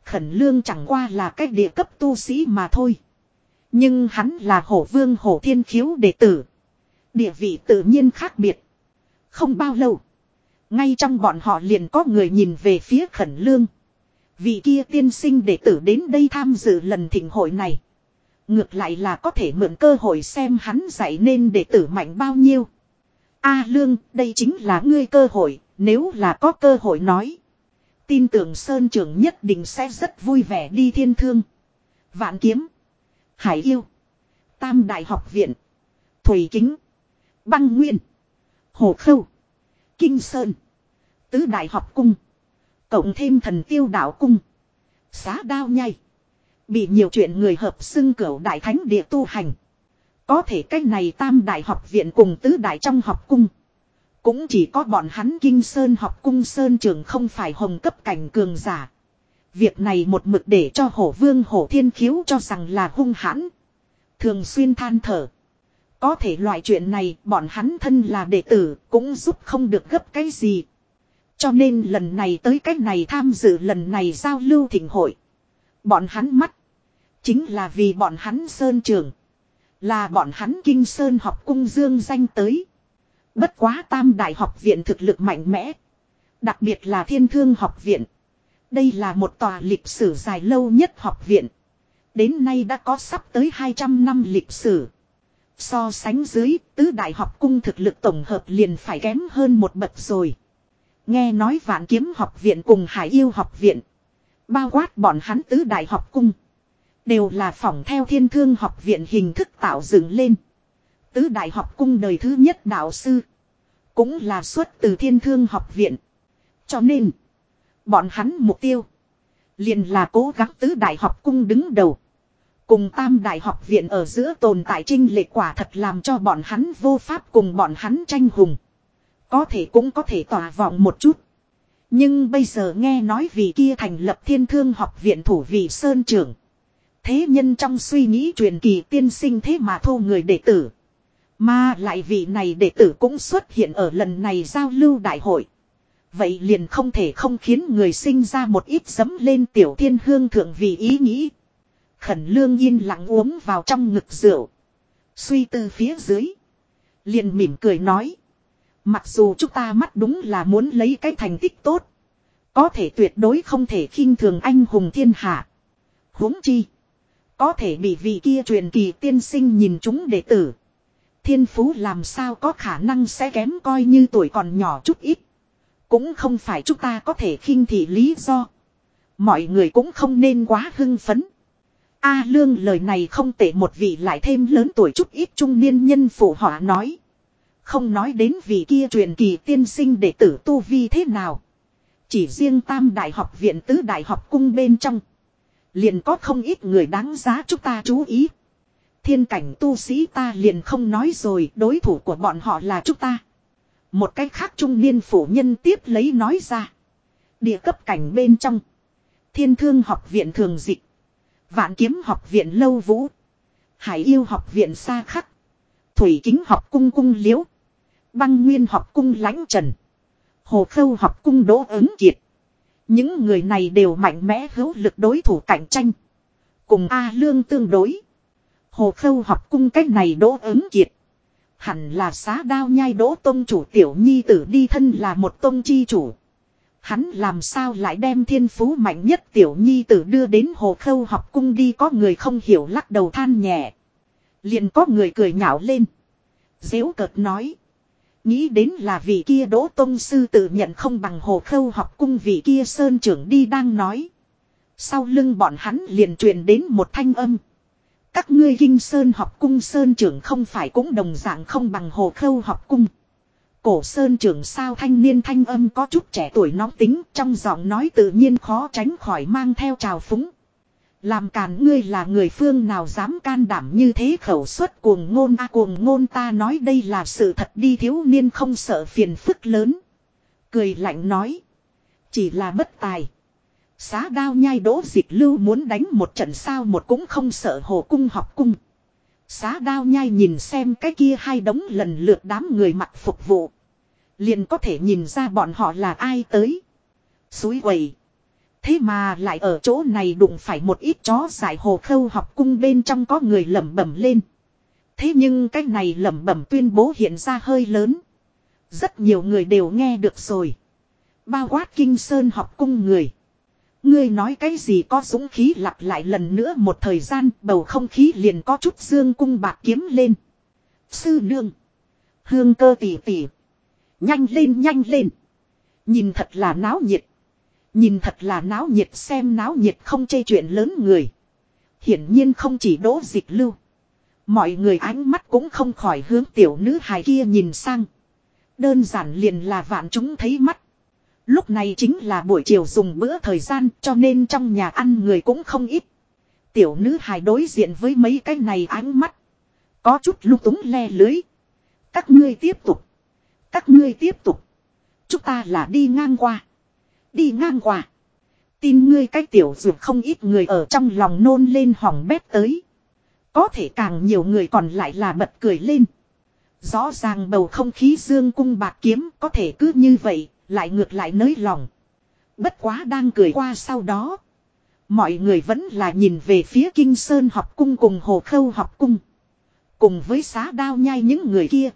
Khẩn lương chẳng qua là cách địa cấp tu sĩ mà thôi. Nhưng hắn là hổ vương hổ thiên khiếu đệ tử. Địa vị tự nhiên khác biệt. Không bao lâu. Ngay trong bọn họ liền có người nhìn về phía khẩn lương. Vị kia tiên sinh đệ tử đến đây tham dự lần thịnh hội này. Ngược lại là có thể mượn cơ hội xem hắn dạy nên đệ tử mạnh bao nhiêu. A lương, đây chính là ngươi cơ hội, nếu là có cơ hội nói. Tin tưởng Sơn trưởng nhất định sẽ rất vui vẻ đi thiên thương. Vạn kiếm. Hải yêu. Tam đại học viện. Thủy kính. Băng nguyên. Hồ khâu. Kinh Sơn. Tứ đại học cung. Cộng thêm thần tiêu đạo cung. Xá đao nhai. Bị nhiều chuyện người hợp xưng cửu đại thánh địa tu hành. Có thể cách này tam đại học viện cùng tứ đại trong học cung. Cũng chỉ có bọn hắn kinh sơn học cung sơn trường không phải hồng cấp cảnh cường giả. Việc này một mực để cho hổ vương hổ thiên khiếu cho rằng là hung hãn. Thường xuyên than thở. Có thể loại chuyện này, bọn hắn thân là đệ tử, cũng giúp không được gấp cái gì. Cho nên lần này tới cách này tham dự lần này giao lưu thịnh hội. Bọn hắn mắt. Chính là vì bọn hắn sơn trường. Là bọn hắn kinh sơn học cung dương danh tới. Bất quá tam đại học viện thực lực mạnh mẽ. Đặc biệt là thiên thương học viện. Đây là một tòa lịch sử dài lâu nhất học viện. Đến nay đã có sắp tới 200 năm lịch sử. So sánh dưới, tứ đại học cung thực lực tổng hợp liền phải kém hơn một bậc rồi. Nghe nói vạn kiếm học viện cùng hải yêu học viện. Bao quát bọn hắn tứ đại học cung. Đều là phỏng theo thiên thương học viện hình thức tạo dựng lên. Tứ đại học cung đời thứ nhất đạo sư. Cũng là xuất từ thiên thương học viện. Cho nên. Bọn hắn mục tiêu. Liền là cố gắng tứ đại học cung đứng đầu. Cùng tam đại học viện ở giữa tồn tại trinh lệ quả thật làm cho bọn hắn vô pháp cùng bọn hắn tranh hùng. Có thể cũng có thể tỏa vọng một chút. Nhưng bây giờ nghe nói vì kia thành lập thiên thương học viện thủ vị Sơn trưởng. Thế nhân trong suy nghĩ truyền kỳ tiên sinh thế mà thu người đệ tử. Mà lại vị này đệ tử cũng xuất hiện ở lần này giao lưu đại hội. Vậy liền không thể không khiến người sinh ra một ít dấm lên tiểu thiên hương thượng vì ý nghĩ. Khẩn lương yên lặng uống vào trong ngực rượu. Suy tư phía dưới. Liền mỉm cười nói. Mặc dù chúng ta mắt đúng là muốn lấy cái thành tích tốt. Có thể tuyệt đối không thể khinh thường anh hùng thiên hạ. huống chi. Có thể bị vị kia truyền kỳ tiên sinh nhìn chúng đệ tử. Thiên phú làm sao có khả năng sẽ kém coi như tuổi còn nhỏ chút ít. Cũng không phải chúng ta có thể khinh thị lý do. Mọi người cũng không nên quá hưng phấn. A lương lời này không tệ một vị lại thêm lớn tuổi chút ít trung niên nhân phụ họ nói. Không nói đến vị kia truyền kỳ tiên sinh đệ tử tu vi thế nào. Chỉ riêng tam đại học viện tứ đại học cung bên trong. Liền có không ít người đáng giá chúng ta chú ý. Thiên cảnh tu sĩ ta liền không nói rồi, đối thủ của bọn họ là chúng ta. Một cách khác trung niên phủ nhân tiếp lấy nói ra. Địa cấp cảnh bên trong. Thiên thương học viện thường dịch. Vạn kiếm học viện lâu vũ. Hải yêu học viện xa khắc. Thủy kính học cung cung liễu. Băng nguyên học cung lãnh trần. Hồ khâu học cung đỗ ứng kiệt. Những người này đều mạnh mẽ hữu lực đối thủ cạnh tranh. Cùng A Lương tương đối. Hồ khâu học cung cách này đỗ ứng kiệt. Hẳn là xá đao nhai đỗ tông chủ tiểu nhi tử đi thân là một tông chi chủ. Hắn làm sao lại đem thiên phú mạnh nhất tiểu nhi tử đưa đến hồ khâu học cung đi có người không hiểu lắc đầu than nhẹ. Liền có người cười nhạo lên. Dễu cợt nói. Nghĩ đến là vị kia đỗ tông sư tự nhận không bằng hồ khâu học cung vị kia sơn trưởng đi đang nói. Sau lưng bọn hắn liền truyền đến một thanh âm. Các ngươi kinh sơn học cung sơn trưởng không phải cũng đồng dạng không bằng hồ khâu học cung. Cổ sơn trưởng sao thanh niên thanh âm có chút trẻ tuổi nóng tính, trong giọng nói tự nhiên khó tránh khỏi mang theo trào phúng. Làm càn ngươi là người phương nào dám can đảm như thế khẩu suất cuồng ngôn a à, cuồng ngôn ta nói đây là sự thật đi, thiếu niên không sợ phiền phức lớn. Cười lạnh nói. Chỉ là bất tài. Xá đao nhai đỗ dịch lưu muốn đánh một trận sao một cũng không sợ hồ cung học cung. Xá đao nhai nhìn xem cái kia hai đống lần lượt đám người mặc phục vụ. Liền có thể nhìn ra bọn họ là ai tới. Suối quầy. Thế mà lại ở chỗ này đụng phải một ít chó giải hồ khâu học cung bên trong có người lẩm bẩm lên. Thế nhưng cái này lẩm bẩm tuyên bố hiện ra hơi lớn. Rất nhiều người đều nghe được rồi. Bao quát kinh sơn học cung người. Ngươi nói cái gì có dũng khí lặp lại lần nữa một thời gian, bầu không khí liền có chút dương cung bạc kiếm lên. Sư nương. Hương cơ tỉ tỉ. Nhanh lên nhanh lên. Nhìn thật là náo nhiệt. Nhìn thật là náo nhiệt xem náo nhiệt không chê chuyện lớn người. Hiển nhiên không chỉ đỗ dịch lưu. Mọi người ánh mắt cũng không khỏi hướng tiểu nữ hài kia nhìn sang. Đơn giản liền là vạn chúng thấy mắt. Lúc này chính là buổi chiều dùng bữa thời gian cho nên trong nhà ăn người cũng không ít. Tiểu nữ hài đối diện với mấy cái này ánh mắt. Có chút lúc túng le lưới. Các ngươi tiếp tục. Các ngươi tiếp tục. Chúng ta là đi ngang qua. Đi ngang qua. Tin ngươi cách tiểu dược không ít người ở trong lòng nôn lên hỏng bét tới. Có thể càng nhiều người còn lại là bật cười lên. Rõ ràng bầu không khí dương cung bạc kiếm có thể cứ như vậy, lại ngược lại nới lòng. Bất quá đang cười qua sau đó. Mọi người vẫn là nhìn về phía Kinh Sơn học cung cùng Hồ Khâu học cung. Cùng với xá đao nhai những người kia.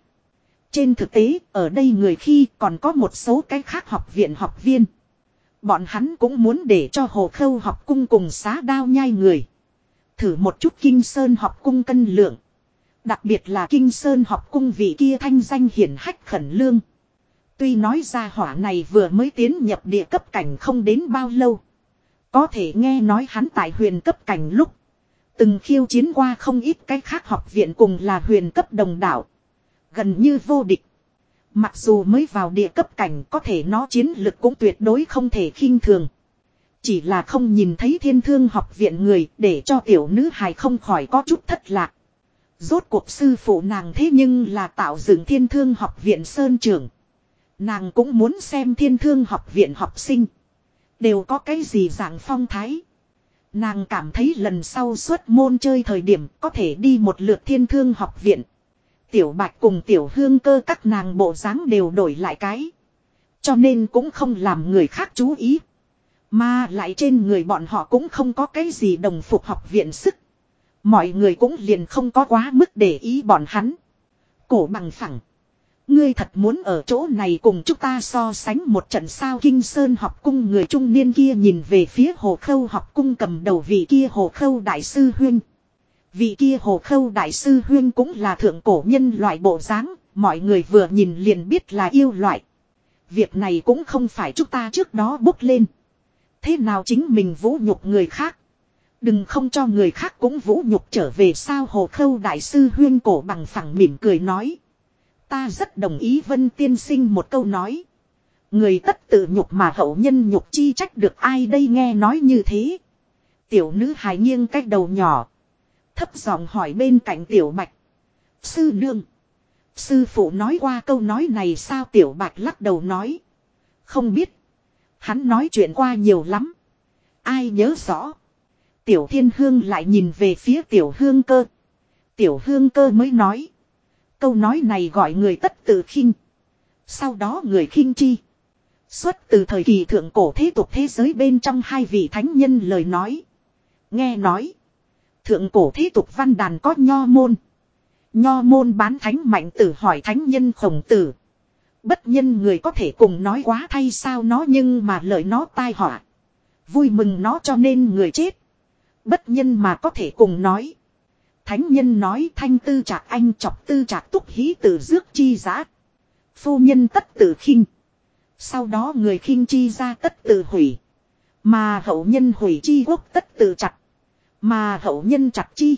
Trên thực tế, ở đây người khi còn có một số cái khác học viện học viên. Bọn hắn cũng muốn để cho Hồ Khâu học cung cùng xá đao nhai người. Thử một chút Kinh Sơn học cung cân lượng. Đặc biệt là Kinh Sơn học cung vị kia thanh danh hiển hách khẩn lương. Tuy nói ra hỏa này vừa mới tiến nhập địa cấp cảnh không đến bao lâu. Có thể nghe nói hắn tại huyền cấp cảnh lúc. Từng khiêu chiến qua không ít cái khác học viện cùng là huyền cấp đồng đảo. Gần như vô địch. Mặc dù mới vào địa cấp cảnh có thể nó chiến lực cũng tuyệt đối không thể khinh thường. Chỉ là không nhìn thấy thiên thương học viện người để cho tiểu nữ hài không khỏi có chút thất lạc. Rốt cuộc sư phụ nàng thế nhưng là tạo dựng thiên thương học viện Sơn Trưởng. Nàng cũng muốn xem thiên thương học viện học sinh. Đều có cái gì dạng phong thái. Nàng cảm thấy lần sau xuất môn chơi thời điểm có thể đi một lượt thiên thương học viện. Tiểu bạch cùng tiểu hương cơ các nàng bộ dáng đều đổi lại cái. Cho nên cũng không làm người khác chú ý. Mà lại trên người bọn họ cũng không có cái gì đồng phục học viện sức. Mọi người cũng liền không có quá mức để ý bọn hắn. Cổ bằng phẳng. Ngươi thật muốn ở chỗ này cùng chúng ta so sánh một trận sao kinh sơn học cung người trung niên kia nhìn về phía hồ khâu học cung cầm đầu vị kia hồ khâu đại sư huynh. Vị kia hồ khâu đại sư huyên cũng là thượng cổ nhân loại bộ dáng, mọi người vừa nhìn liền biết là yêu loại. Việc này cũng không phải chúng ta trước đó bốc lên. Thế nào chính mình vũ nhục người khác. Đừng không cho người khác cũng vũ nhục trở về sao hồ khâu đại sư huyên cổ bằng phẳng mỉm cười nói. Ta rất đồng ý Vân Tiên Sinh một câu nói. Người tất tự nhục mà hậu nhân nhục chi trách được ai đây nghe nói như thế. Tiểu nữ hài nghiêng cách đầu nhỏ. Thấp giọng hỏi bên cạnh tiểu bạch. Sư nương. Sư phụ nói qua câu nói này sao tiểu bạch lắc đầu nói. Không biết. Hắn nói chuyện qua nhiều lắm. Ai nhớ rõ. Tiểu thiên hương lại nhìn về phía tiểu hương cơ. Tiểu hương cơ mới nói. Câu nói này gọi người tất tự khinh. Sau đó người khinh chi. Xuất từ thời kỳ thượng cổ thế tục thế giới bên trong hai vị thánh nhân lời nói. Nghe nói. Thượng cổ thế tục văn đàn có nho môn. Nho môn bán thánh mạnh tử hỏi thánh nhân khổng tử. Bất nhân người có thể cùng nói quá thay sao nó nhưng mà lời nó tai họa. Vui mừng nó cho nên người chết. Bất nhân mà có thể cùng nói. Thánh nhân nói thanh tư trạc anh chọc tư trạc túc hí từ dước chi giá. Phu nhân tất tử khinh. Sau đó người khinh chi ra tất tử hủy. Mà hậu nhân hủy chi quốc tất tử chặt. Mà hậu nhân chặt chi.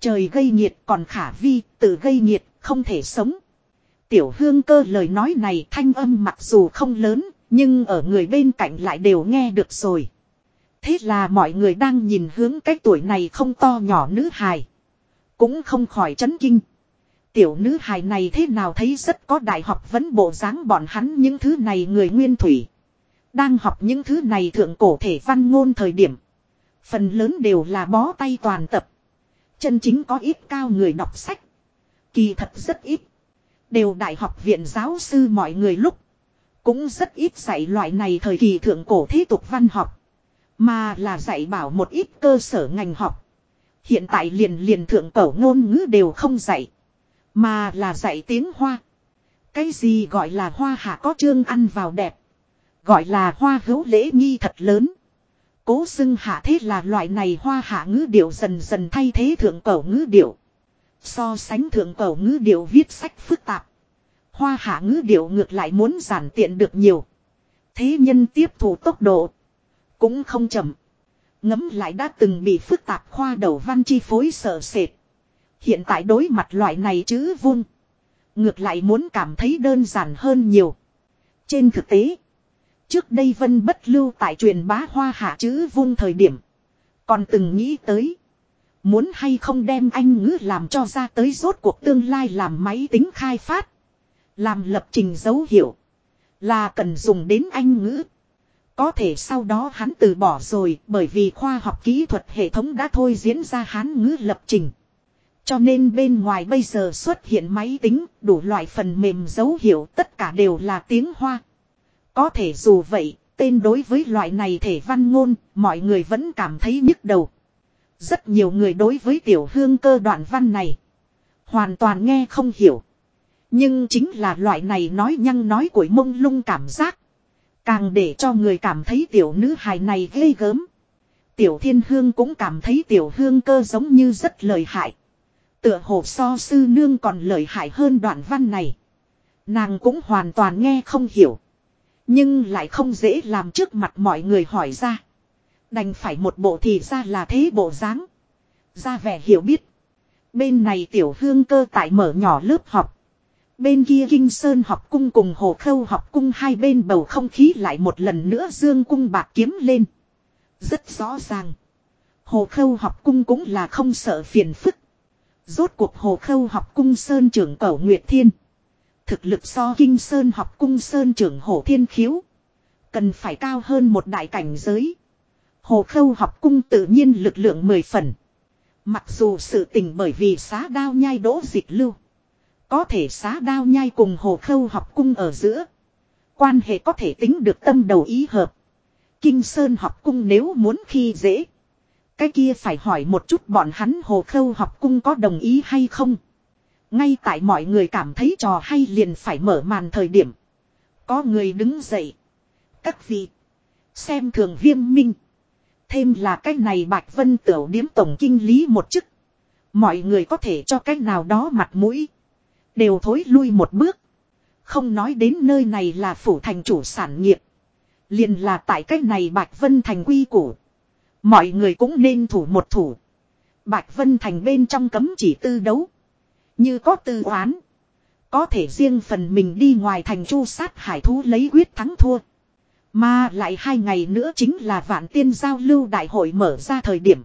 Trời gây nhiệt còn khả vi, tự gây nhiệt, không thể sống. Tiểu hương cơ lời nói này thanh âm mặc dù không lớn, nhưng ở người bên cạnh lại đều nghe được rồi. Thế là mọi người đang nhìn hướng cái tuổi này không to nhỏ nữ hài. Cũng không khỏi chấn kinh. Tiểu nữ hài này thế nào thấy rất có đại học vấn bộ dáng bọn hắn những thứ này người nguyên thủy. Đang học những thứ này thượng cổ thể văn ngôn thời điểm. Phần lớn đều là bó tay toàn tập. Chân chính có ít cao người đọc sách. Kỳ thật rất ít. Đều đại học viện giáo sư mọi người lúc. Cũng rất ít dạy loại này thời kỳ thượng cổ thế tục văn học. Mà là dạy bảo một ít cơ sở ngành học. Hiện tại liền liền thượng cổ ngôn ngữ đều không dạy. Mà là dạy tiếng hoa. Cái gì gọi là hoa hạ có chương ăn vào đẹp. Gọi là hoa hữu lễ nghi thật lớn. Cố xưng hạ thế là loại này hoa hạ ngữ điệu dần dần thay thế thượng cổ ngữ điệu. So sánh thượng cổ ngữ điệu viết sách phức tạp. Hoa hạ ngữ điệu ngược lại muốn giản tiện được nhiều. Thế nhân tiếp thu tốc độ. Cũng không chậm. Ngấm lại đã từng bị phức tạp khoa đầu văn chi phối sợ sệt. Hiện tại đối mặt loại này chữ vung. Ngược lại muốn cảm thấy đơn giản hơn nhiều. Trên thực tế. Trước đây vân bất lưu tại truyền bá hoa hạ chữ vung thời điểm. Còn từng nghĩ tới. Muốn hay không đem anh ngữ làm cho ra tới rốt cuộc tương lai làm máy tính khai phát. Làm lập trình dấu hiệu. Là cần dùng đến anh ngữ. Có thể sau đó hắn từ bỏ rồi bởi vì khoa học kỹ thuật hệ thống đã thôi diễn ra hán ngữ lập trình. Cho nên bên ngoài bây giờ xuất hiện máy tính, đủ loại phần mềm dấu hiệu tất cả đều là tiếng Hoa. Có thể dù vậy, tên đối với loại này thể văn ngôn, mọi người vẫn cảm thấy nhức đầu. Rất nhiều người đối với tiểu hương cơ đoạn văn này, hoàn toàn nghe không hiểu. Nhưng chính là loại này nói nhăng nói của mông lung cảm giác. Càng để cho người cảm thấy tiểu nữ hài này ghê gớm. Tiểu thiên hương cũng cảm thấy tiểu hương cơ giống như rất lợi hại. Tựa hồ so sư nương còn lợi hại hơn đoạn văn này. Nàng cũng hoàn toàn nghe không hiểu. Nhưng lại không dễ làm trước mặt mọi người hỏi ra. Đành phải một bộ thì ra là thế bộ dáng. Ra vẻ hiểu biết. Bên này tiểu hương cơ tại mở nhỏ lớp học. Bên kia Kinh Sơn học cung cùng Hồ Khâu học cung hai bên bầu không khí lại một lần nữa dương cung bạc kiếm lên. Rất rõ ràng. Hồ Khâu học cung cũng là không sợ phiền phức. Rốt cuộc Hồ Khâu học cung Sơn trưởng Cẩu Nguyệt Thiên. Thực lực so Kinh Sơn học cung Sơn trưởng Hồ Thiên Khiếu. Cần phải cao hơn một đại cảnh giới. Hồ Khâu học cung tự nhiên lực lượng mười phần. Mặc dù sự tình bởi vì xá đao nhai đỗ dịch lưu. Có thể xá đao nhai cùng hồ khâu học cung ở giữa. Quan hệ có thể tính được tâm đầu ý hợp. Kinh Sơn học cung nếu muốn khi dễ. Cái kia phải hỏi một chút bọn hắn hồ khâu học cung có đồng ý hay không. Ngay tại mọi người cảm thấy trò hay liền phải mở màn thời điểm. Có người đứng dậy. Các vị. Xem thường viêm minh. Thêm là cái này Bạch Vân Tiểu điếm tổng kinh lý một chức. Mọi người có thể cho cái nào đó mặt mũi. Đều thối lui một bước. Không nói đến nơi này là phủ thành chủ sản nghiệp. Liền là tại cách này Bạch Vân thành quy củ. Mọi người cũng nên thủ một thủ. Bạch Vân thành bên trong cấm chỉ tư đấu. Như có tư oán. Có thể riêng phần mình đi ngoài thành chu sát hải thú lấy quyết thắng thua. Mà lại hai ngày nữa chính là vạn tiên giao lưu đại hội mở ra thời điểm.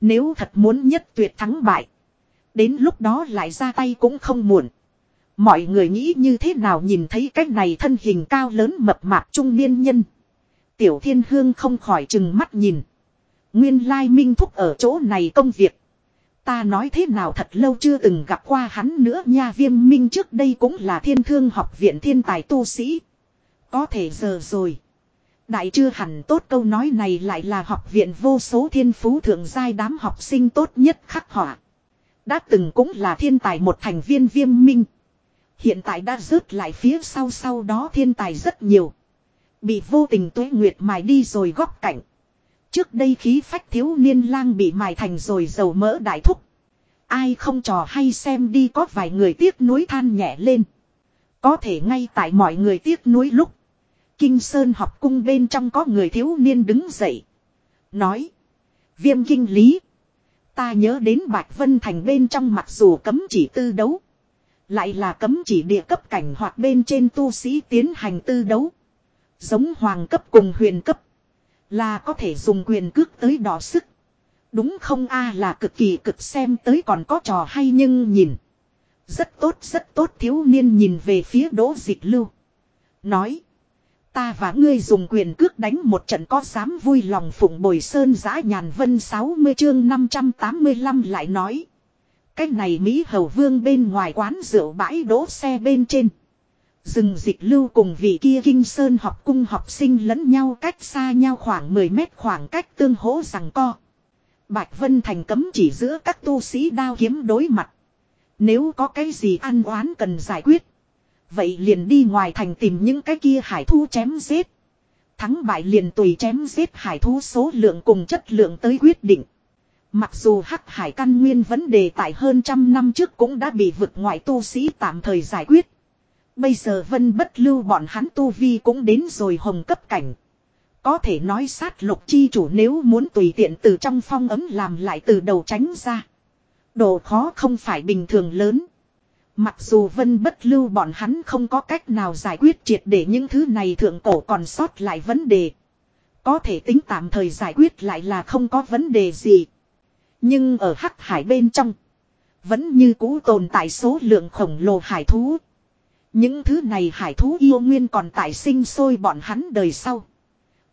Nếu thật muốn nhất tuyệt thắng bại. Đến lúc đó lại ra tay cũng không muộn. Mọi người nghĩ như thế nào nhìn thấy cái này thân hình cao lớn mập mạp trung niên nhân. Tiểu thiên hương không khỏi chừng mắt nhìn. Nguyên lai minh thúc ở chỗ này công việc. Ta nói thế nào thật lâu chưa từng gặp qua hắn nữa nha viêm minh trước đây cũng là thiên thương học viện thiên tài tu sĩ. Có thể giờ rồi. Đại chưa hẳn tốt câu nói này lại là học viện vô số thiên phú thượng giai đám học sinh tốt nhất khắc họa. Đã từng cũng là thiên tài một thành viên viêm minh. Hiện tại đã rớt lại phía sau sau đó thiên tài rất nhiều. Bị vô tình tuế nguyệt mài đi rồi góc cạnh. Trước đây khí phách thiếu niên lang bị mài thành rồi dầu mỡ đại thúc. Ai không trò hay xem đi có vài người tiếc nuối than nhẹ lên. Có thể ngay tại mọi người tiếc nuối lúc. Kinh Sơn học cung bên trong có người thiếu niên đứng dậy. Nói. Viêm kinh lý. Ta nhớ đến Bạch Vân Thành bên trong mặc dù cấm chỉ tư đấu. Lại là cấm chỉ địa cấp cảnh hoặc bên trên tu sĩ tiến hành tư đấu. Giống hoàng cấp cùng huyền cấp. Là có thể dùng quyền cước tới đỏ sức. Đúng không a à, là cực kỳ cực xem tới còn có trò hay nhưng nhìn. Rất tốt rất tốt, thiếu niên nhìn về phía đỗ dịch lưu. Nói. Ta và ngươi dùng quyền cước đánh một trận có dám vui lòng phụng bồi sơn giã nhàn vân 60 chương 585 lại nói. Cái này Mỹ Hầu Vương bên ngoài quán rượu bãi đỗ xe bên trên. Rừng dịch lưu cùng vị kia kinh sơn học cung học sinh lẫn nhau cách xa nhau khoảng 10 mét khoảng cách tương hỗ rằng co. Bạch Vân Thành cấm chỉ giữa các tu sĩ đao kiếm đối mặt. Nếu có cái gì ăn oán cần giải quyết. Vậy liền đi ngoài thành tìm những cái kia hải thú chém giết. Thắng bại liền tùy chém giết hải thú số lượng cùng chất lượng tới quyết định. Mặc dù hắc hải căn nguyên vấn đề tại hơn trăm năm trước cũng đã bị vực ngoại tu sĩ tạm thời giải quyết. Bây giờ vân bất lưu bọn hắn tu vi cũng đến rồi hồng cấp cảnh. Có thể nói sát lục chi chủ nếu muốn tùy tiện từ trong phong ấm làm lại từ đầu tránh ra. Độ khó không phải bình thường lớn. Mặc dù vân bất lưu bọn hắn không có cách nào giải quyết triệt để những thứ này thượng cổ còn sót lại vấn đề. Có thể tính tạm thời giải quyết lại là không có vấn đề gì. Nhưng ở hắc hải bên trong. Vẫn như cũ tồn tại số lượng khổng lồ hải thú. Những thứ này hải thú yêu nguyên còn tại sinh sôi bọn hắn đời sau.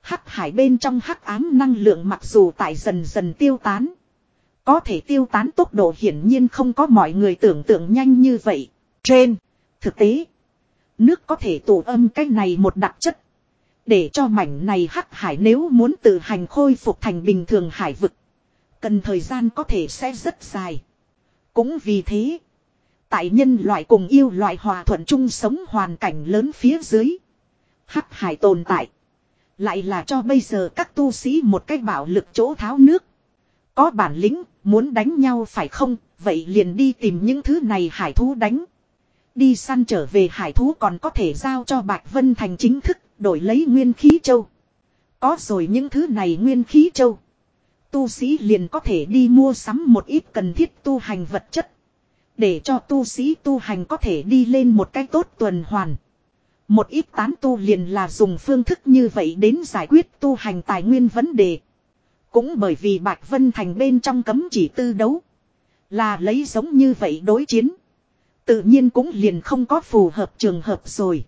Hắc hải bên trong hắc ám năng lượng mặc dù tại dần dần tiêu tán. Có thể tiêu tán tốc độ hiển nhiên không có mọi người tưởng tượng nhanh như vậy. Trên, thực tế, nước có thể tụ âm cái này một đặc chất. Để cho mảnh này hắc hải nếu muốn tự hành khôi phục thành bình thường hải vực. Cần thời gian có thể sẽ rất dài. Cũng vì thế, tại nhân loại cùng yêu loại hòa thuận chung sống hoàn cảnh lớn phía dưới. Hắc hải tồn tại. Lại là cho bây giờ các tu sĩ một cách bảo lực chỗ tháo nước. Có bản lĩnh, muốn đánh nhau phải không, vậy liền đi tìm những thứ này hải thú đánh. Đi săn trở về hải thú còn có thể giao cho Bạch Vân Thành chính thức, đổi lấy nguyên khí châu. Có rồi những thứ này nguyên khí châu. Tu sĩ liền có thể đi mua sắm một ít cần thiết tu hành vật chất. Để cho tu sĩ tu hành có thể đi lên một cách tốt tuần hoàn. Một ít tán tu liền là dùng phương thức như vậy đến giải quyết tu hành tài nguyên vấn đề. Cũng bởi vì Bạch Vân Thành bên trong cấm chỉ tư đấu. Là lấy giống như vậy đối chiến. Tự nhiên cũng liền không có phù hợp trường hợp rồi.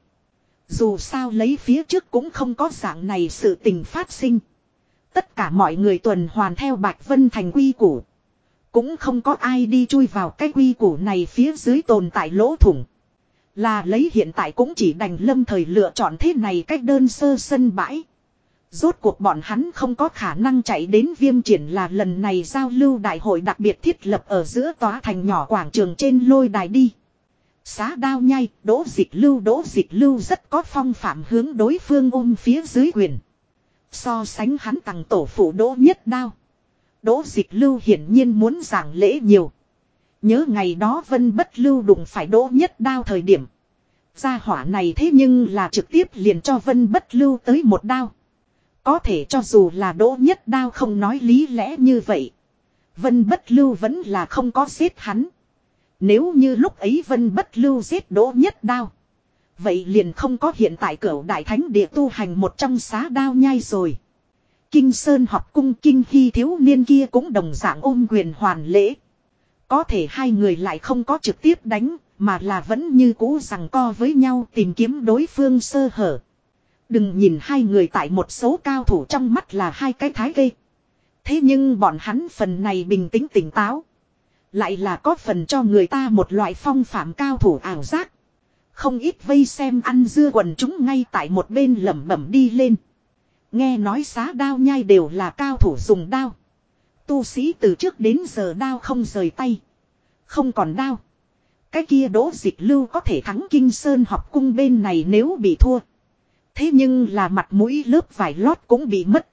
Dù sao lấy phía trước cũng không có dạng này sự tình phát sinh. Tất cả mọi người tuần hoàn theo Bạch Vân Thành quy củ. Cũng không có ai đi chui vào cái quy củ này phía dưới tồn tại lỗ thủng. Là lấy hiện tại cũng chỉ đành lâm thời lựa chọn thế này cách đơn sơ sân bãi. Rốt cuộc bọn hắn không có khả năng chạy đến viêm triển là lần này giao lưu đại hội đặc biệt thiết lập ở giữa tòa thành nhỏ quảng trường trên lôi đài đi. Xá đao nhai, đỗ dịch lưu đỗ dịch lưu rất có phong phạm hướng đối phương ôm phía dưới quyền. So sánh hắn tặng tổ phụ đỗ nhất đao. Đỗ dịch lưu hiển nhiên muốn giảng lễ nhiều. Nhớ ngày đó vân bất lưu đụng phải đỗ nhất đao thời điểm. Gia hỏa này thế nhưng là trực tiếp liền cho vân bất lưu tới một đao. Có thể cho dù là đỗ nhất đao không nói lý lẽ như vậy. Vân bất lưu vẫn là không có giết hắn. Nếu như lúc ấy vân bất lưu giết đỗ nhất đao. Vậy liền không có hiện tại cửa đại thánh địa tu hành một trong xá đao nhai rồi. Kinh Sơn học cung kinh hy thiếu niên kia cũng đồng dạng ôm quyền hoàn lễ. Có thể hai người lại không có trực tiếp đánh, mà là vẫn như cũ rằng co với nhau tìm kiếm đối phương sơ hở. Đừng nhìn hai người tại một số cao thủ trong mắt là hai cái thái gây. Thế nhưng bọn hắn phần này bình tĩnh tỉnh táo. Lại là có phần cho người ta một loại phong phạm cao thủ ảo giác. Không ít vây xem ăn dưa quần chúng ngay tại một bên lẩm bẩm đi lên. Nghe nói xá đao nhai đều là cao thủ dùng đao. Tu sĩ từ trước đến giờ đao không rời tay. Không còn đao. Cái kia đỗ dịch lưu có thể thắng kinh sơn học cung bên này nếu bị thua. Thế nhưng là mặt mũi lớp vải lót cũng bị mất.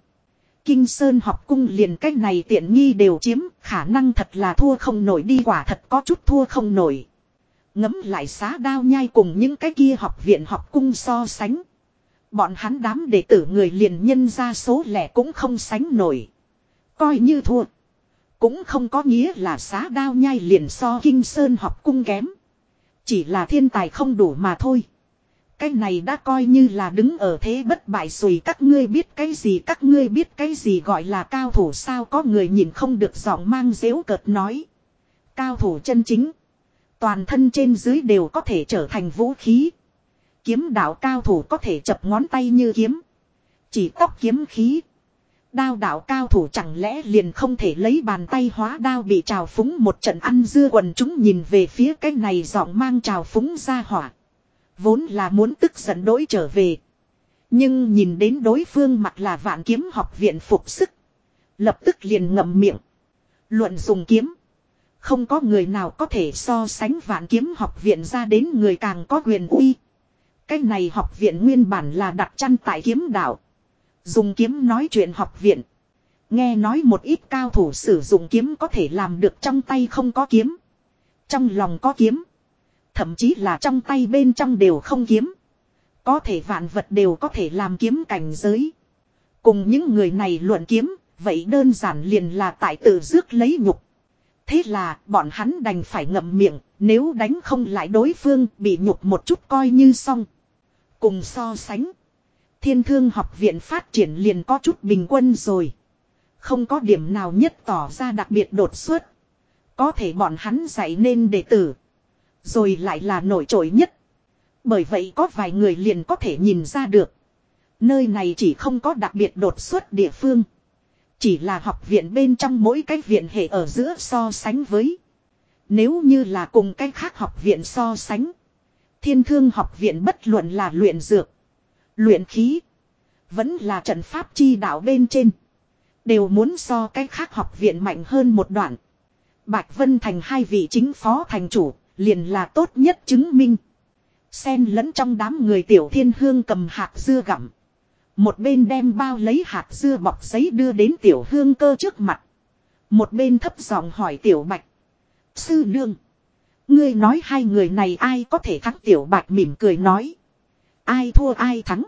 Kinh Sơn học cung liền cách này tiện nghi đều chiếm, khả năng thật là thua không nổi đi quả thật có chút thua không nổi. Ngấm lại xá đao nhai cùng những cái kia học viện học cung so sánh. Bọn hắn đám đệ tử người liền nhân ra số lẻ cũng không sánh nổi. Coi như thua. Cũng không có nghĩa là xá đao nhai liền so kinh sơn học cung kém. Chỉ là thiên tài không đủ mà thôi. Cái này đã coi như là đứng ở thế bất bại rồi. các ngươi biết cái gì, các ngươi biết cái gì gọi là cao thủ sao có người nhìn không được giọng mang dễu cợt nói. Cao thủ chân chính. Toàn thân trên dưới đều có thể trở thành vũ khí. Kiếm đạo cao thủ có thể chập ngón tay như kiếm. Chỉ tóc kiếm khí. Đao đạo cao thủ chẳng lẽ liền không thể lấy bàn tay hóa đao bị trào phúng một trận ăn dưa quần chúng nhìn về phía cái này giọng mang trào phúng ra hỏa. Vốn là muốn tức giận đối trở về. Nhưng nhìn đến đối phương mặt là vạn kiếm học viện phục sức. Lập tức liền ngậm miệng. Luận dùng kiếm. Không có người nào có thể so sánh vạn kiếm học viện ra đến người càng có quyền uy. Cái này học viện nguyên bản là đặt chăn tại kiếm đạo. Dùng kiếm nói chuyện học viện. Nghe nói một ít cao thủ sử dụng kiếm có thể làm được trong tay không có kiếm. Trong lòng có kiếm. Thậm chí là trong tay bên trong đều không kiếm. Có thể vạn vật đều có thể làm kiếm cảnh giới. Cùng những người này luận kiếm, vậy đơn giản liền là tại tự rước lấy nhục. Thế là bọn hắn đành phải ngậm miệng, nếu đánh không lại đối phương bị nhục một chút coi như xong. Cùng so sánh. Thiên thương học viện phát triển liền có chút bình quân rồi. Không có điểm nào nhất tỏ ra đặc biệt đột xuất. Có thể bọn hắn dạy nên đệ tử. Rồi lại là nổi trội nhất. Bởi vậy có vài người liền có thể nhìn ra được. Nơi này chỉ không có đặc biệt đột xuất địa phương. Chỉ là học viện bên trong mỗi cái viện hệ ở giữa so sánh với. Nếu như là cùng cái khác học viện so sánh. Thiên thương học viện bất luận là luyện dược. Luyện khí. Vẫn là trận pháp chi đạo bên trên. Đều muốn so cái khác học viện mạnh hơn một đoạn. Bạch Vân Thành hai vị chính phó thành chủ, liền là tốt nhất chứng minh. Xen lẫn trong đám người tiểu thiên hương cầm hạt dưa gặm. Một bên đem bao lấy hạt dưa bọc giấy đưa đến tiểu hương cơ trước mặt. Một bên thấp giọng hỏi tiểu bạch. Sư nương. Ngươi nói hai người này ai có thể thắng tiểu bạch mỉm cười nói. Ai thua ai thắng.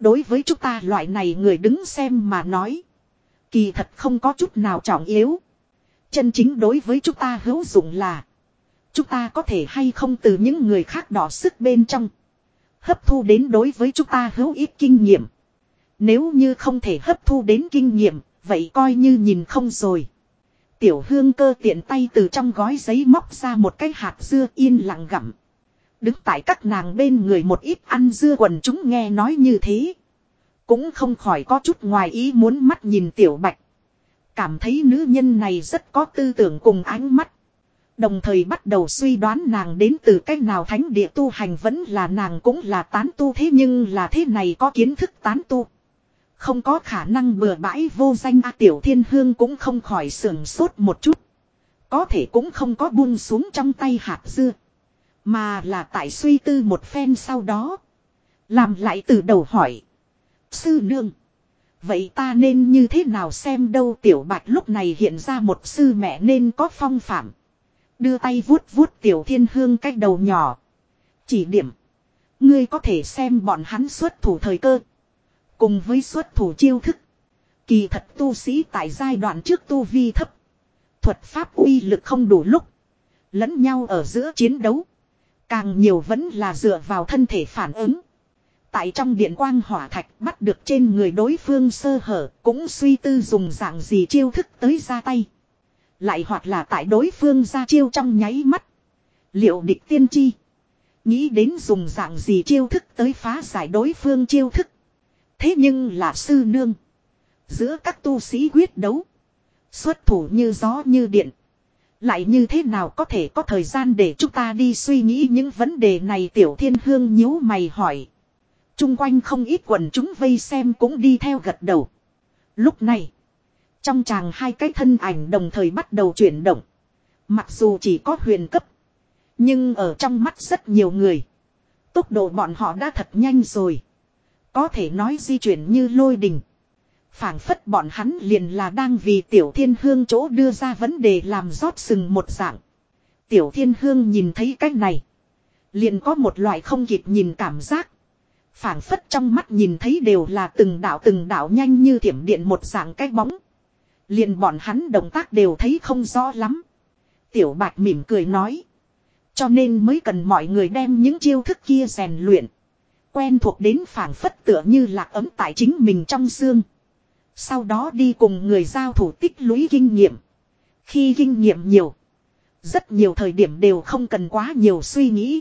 Đối với chúng ta loại này người đứng xem mà nói. Kỳ thật không có chút nào trọng yếu. Chân chính đối với chúng ta hữu dụng là. Chúng ta có thể hay không từ những người khác đỏ sức bên trong. Hấp thu đến đối với chúng ta hữu ít kinh nghiệm. Nếu như không thể hấp thu đến kinh nghiệm, vậy coi như nhìn không rồi. Tiểu hương cơ tiện tay từ trong gói giấy móc ra một cái hạt dưa yên lặng gặm. Đứng tại các nàng bên người một ít ăn dưa quần chúng nghe nói như thế. Cũng không khỏi có chút ngoài ý muốn mắt nhìn tiểu bạch. Cảm thấy nữ nhân này rất có tư tưởng cùng ánh mắt. Đồng thời bắt đầu suy đoán nàng đến từ cách nào thánh địa tu hành vẫn là nàng cũng là tán tu thế nhưng là thế này có kiến thức tán tu. Không có khả năng bừa bãi vô danh A Tiểu Thiên Hương cũng không khỏi sườn sốt một chút. Có thể cũng không có buông xuống trong tay hạt dưa. Mà là tại suy tư một phen sau đó. Làm lại từ đầu hỏi. Sư nương. Vậy ta nên như thế nào xem đâu tiểu bạch lúc này hiện ra một sư mẹ nên có phong phạm. Đưa tay vuốt vuốt tiểu thiên hương cách đầu nhỏ. Chỉ điểm. Ngươi có thể xem bọn hắn xuất thủ thời cơ. Cùng với xuất thủ chiêu thức. Kỳ thật tu sĩ tại giai đoạn trước tu vi thấp. Thuật pháp uy lực không đủ lúc. Lẫn nhau ở giữa chiến đấu. Càng nhiều vẫn là dựa vào thân thể phản ứng. Tại trong điện quang hỏa thạch bắt được trên người đối phương sơ hở cũng suy tư dùng dạng gì chiêu thức tới ra tay. Lại hoặc là tại đối phương ra chiêu trong nháy mắt. Liệu địch tiên chi. Nghĩ đến dùng dạng gì chiêu thức tới phá giải đối phương chiêu thức. Thế nhưng là sư nương. Giữa các tu sĩ quyết đấu. Xuất thủ như gió như điện. Lại như thế nào có thể có thời gian để chúng ta đi suy nghĩ những vấn đề này tiểu thiên hương nhíu mày hỏi. Trung quanh không ít quần chúng vây xem cũng đi theo gật đầu. Lúc này. Trong chàng hai cái thân ảnh đồng thời bắt đầu chuyển động. Mặc dù chỉ có huyền cấp. Nhưng ở trong mắt rất nhiều người. Tốc độ bọn họ đã thật nhanh rồi. Có thể nói di chuyển như lôi đình. phảng phất bọn hắn liền là đang vì tiểu thiên hương chỗ đưa ra vấn đề làm rót sừng một dạng. Tiểu thiên hương nhìn thấy cách này. Liền có một loại không kịp nhìn cảm giác. phảng phất trong mắt nhìn thấy đều là từng đạo từng đạo nhanh như thiểm điện một dạng cái bóng. Liền bọn hắn động tác đều thấy không rõ lắm. Tiểu bạch mỉm cười nói. Cho nên mới cần mọi người đem những chiêu thức kia rèn luyện. Quen thuộc đến phảng phất tựa như lạc ấm tại chính mình trong xương. Sau đó đi cùng người giao thủ tích lũy kinh nghiệm. Khi kinh nghiệm nhiều. Rất nhiều thời điểm đều không cần quá nhiều suy nghĩ.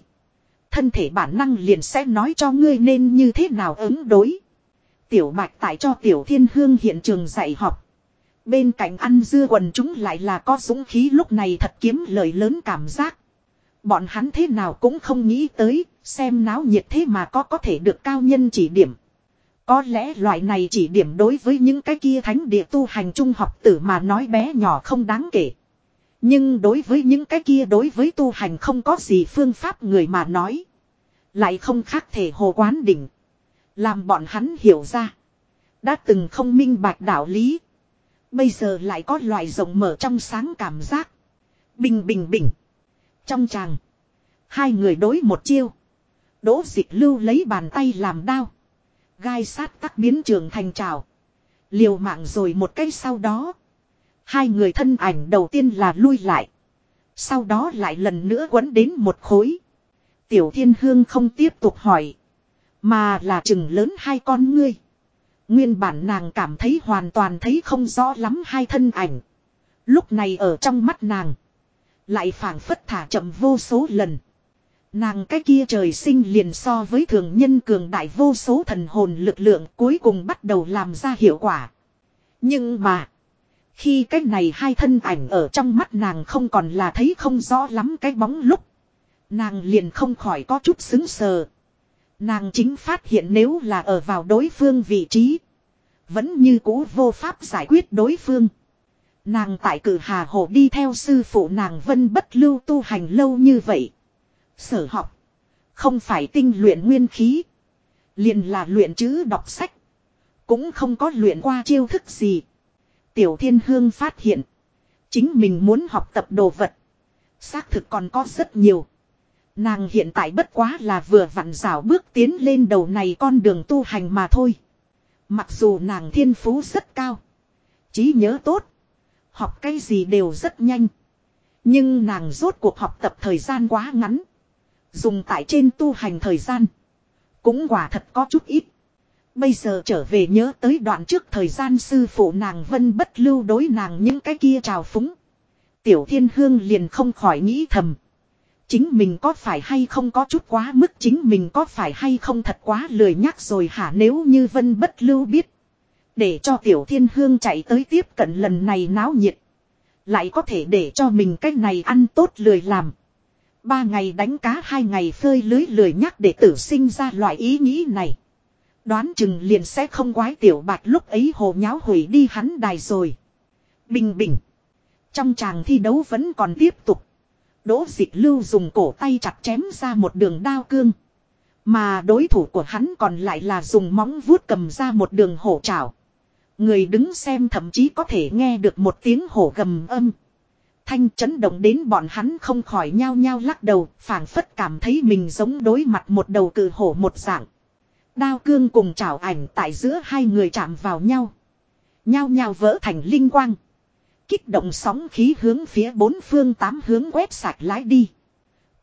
Thân thể bản năng liền sẽ nói cho ngươi nên như thế nào ứng đối. Tiểu bạch tại cho tiểu thiên hương hiện trường dạy học. Bên cạnh ăn dưa quần chúng lại là có dũng khí lúc này thật kiếm lời lớn cảm giác. Bọn hắn thế nào cũng không nghĩ tới, xem náo nhiệt thế mà có có thể được cao nhân chỉ điểm. Có lẽ loại này chỉ điểm đối với những cái kia thánh địa tu hành trung học tử mà nói bé nhỏ không đáng kể. Nhưng đối với những cái kia đối với tu hành không có gì phương pháp người mà nói. Lại không khác thể hồ quán đỉnh. Làm bọn hắn hiểu ra. Đã từng không minh bạch đạo lý. Bây giờ lại có loại rộng mở trong sáng cảm giác. Bình bình bình. Trong chàng. Hai người đối một chiêu. Đỗ dịch lưu lấy bàn tay làm đao. Gai sát tắc biến trường thành trào. Liều mạng rồi một cái sau đó. Hai người thân ảnh đầu tiên là lui lại. Sau đó lại lần nữa quấn đến một khối. Tiểu thiên hương không tiếp tục hỏi. Mà là chừng lớn hai con ngươi. Nguyên bản nàng cảm thấy hoàn toàn thấy không rõ lắm hai thân ảnh. Lúc này ở trong mắt nàng. Lại phảng phất thả chậm vô số lần. Nàng cái kia trời sinh liền so với thường nhân cường đại vô số thần hồn lực lượng cuối cùng bắt đầu làm ra hiệu quả. Nhưng mà. Khi cái này hai thân ảnh ở trong mắt nàng không còn là thấy không rõ lắm cái bóng lúc. Nàng liền không khỏi có chút xứng sờ. Nàng chính phát hiện nếu là ở vào đối phương vị trí. Vẫn như cũ vô pháp giải quyết đối phương. Nàng tại cử hà hồ đi theo sư phụ nàng vân bất lưu tu hành lâu như vậy. Sở học. Không phải tinh luyện nguyên khí. Liền là luyện chữ đọc sách. Cũng không có luyện qua chiêu thức gì. Tiểu thiên hương phát hiện. Chính mình muốn học tập đồ vật. Xác thực còn có rất nhiều. Nàng hiện tại bất quá là vừa vặn rào bước tiến lên đầu này con đường tu hành mà thôi. Mặc dù nàng thiên phú rất cao. trí nhớ tốt. Học cái gì đều rất nhanh. Nhưng nàng rốt cuộc học tập thời gian quá ngắn. Dùng tại trên tu hành thời gian. Cũng quả thật có chút ít. Bây giờ trở về nhớ tới đoạn trước thời gian sư phụ nàng vân bất lưu đối nàng những cái kia trào phúng. Tiểu thiên hương liền không khỏi nghĩ thầm. Chính mình có phải hay không có chút quá mức, chính mình có phải hay không thật quá lười nhắc rồi hả nếu như vân bất lưu biết. Để cho tiểu thiên hương chạy tới tiếp cận lần này náo nhiệt. Lại có thể để cho mình cách này ăn tốt lười làm. Ba ngày đánh cá hai ngày phơi lưới lười nhắc để tử sinh ra loại ý nghĩ này. Đoán chừng liền sẽ không quái tiểu bạch lúc ấy hồ nháo hủy đi hắn đài rồi. Bình bình. Trong tràng thi đấu vẫn còn tiếp tục. Đỗ dịch lưu dùng cổ tay chặt chém ra một đường đao cương. Mà đối thủ của hắn còn lại là dùng móng vuốt cầm ra một đường hổ trảo. Người đứng xem thậm chí có thể nghe được một tiếng hổ gầm âm. Thanh chấn động đến bọn hắn không khỏi nhao nhao lắc đầu, phảng phất cảm thấy mình giống đối mặt một đầu cự hổ một dạng. Đao cương cùng chảo ảnh tại giữa hai người chạm vào nhau. Nhao nhao vỡ thành linh quang. Kích động sóng khí hướng phía bốn phương tám hướng quét sạch lái đi.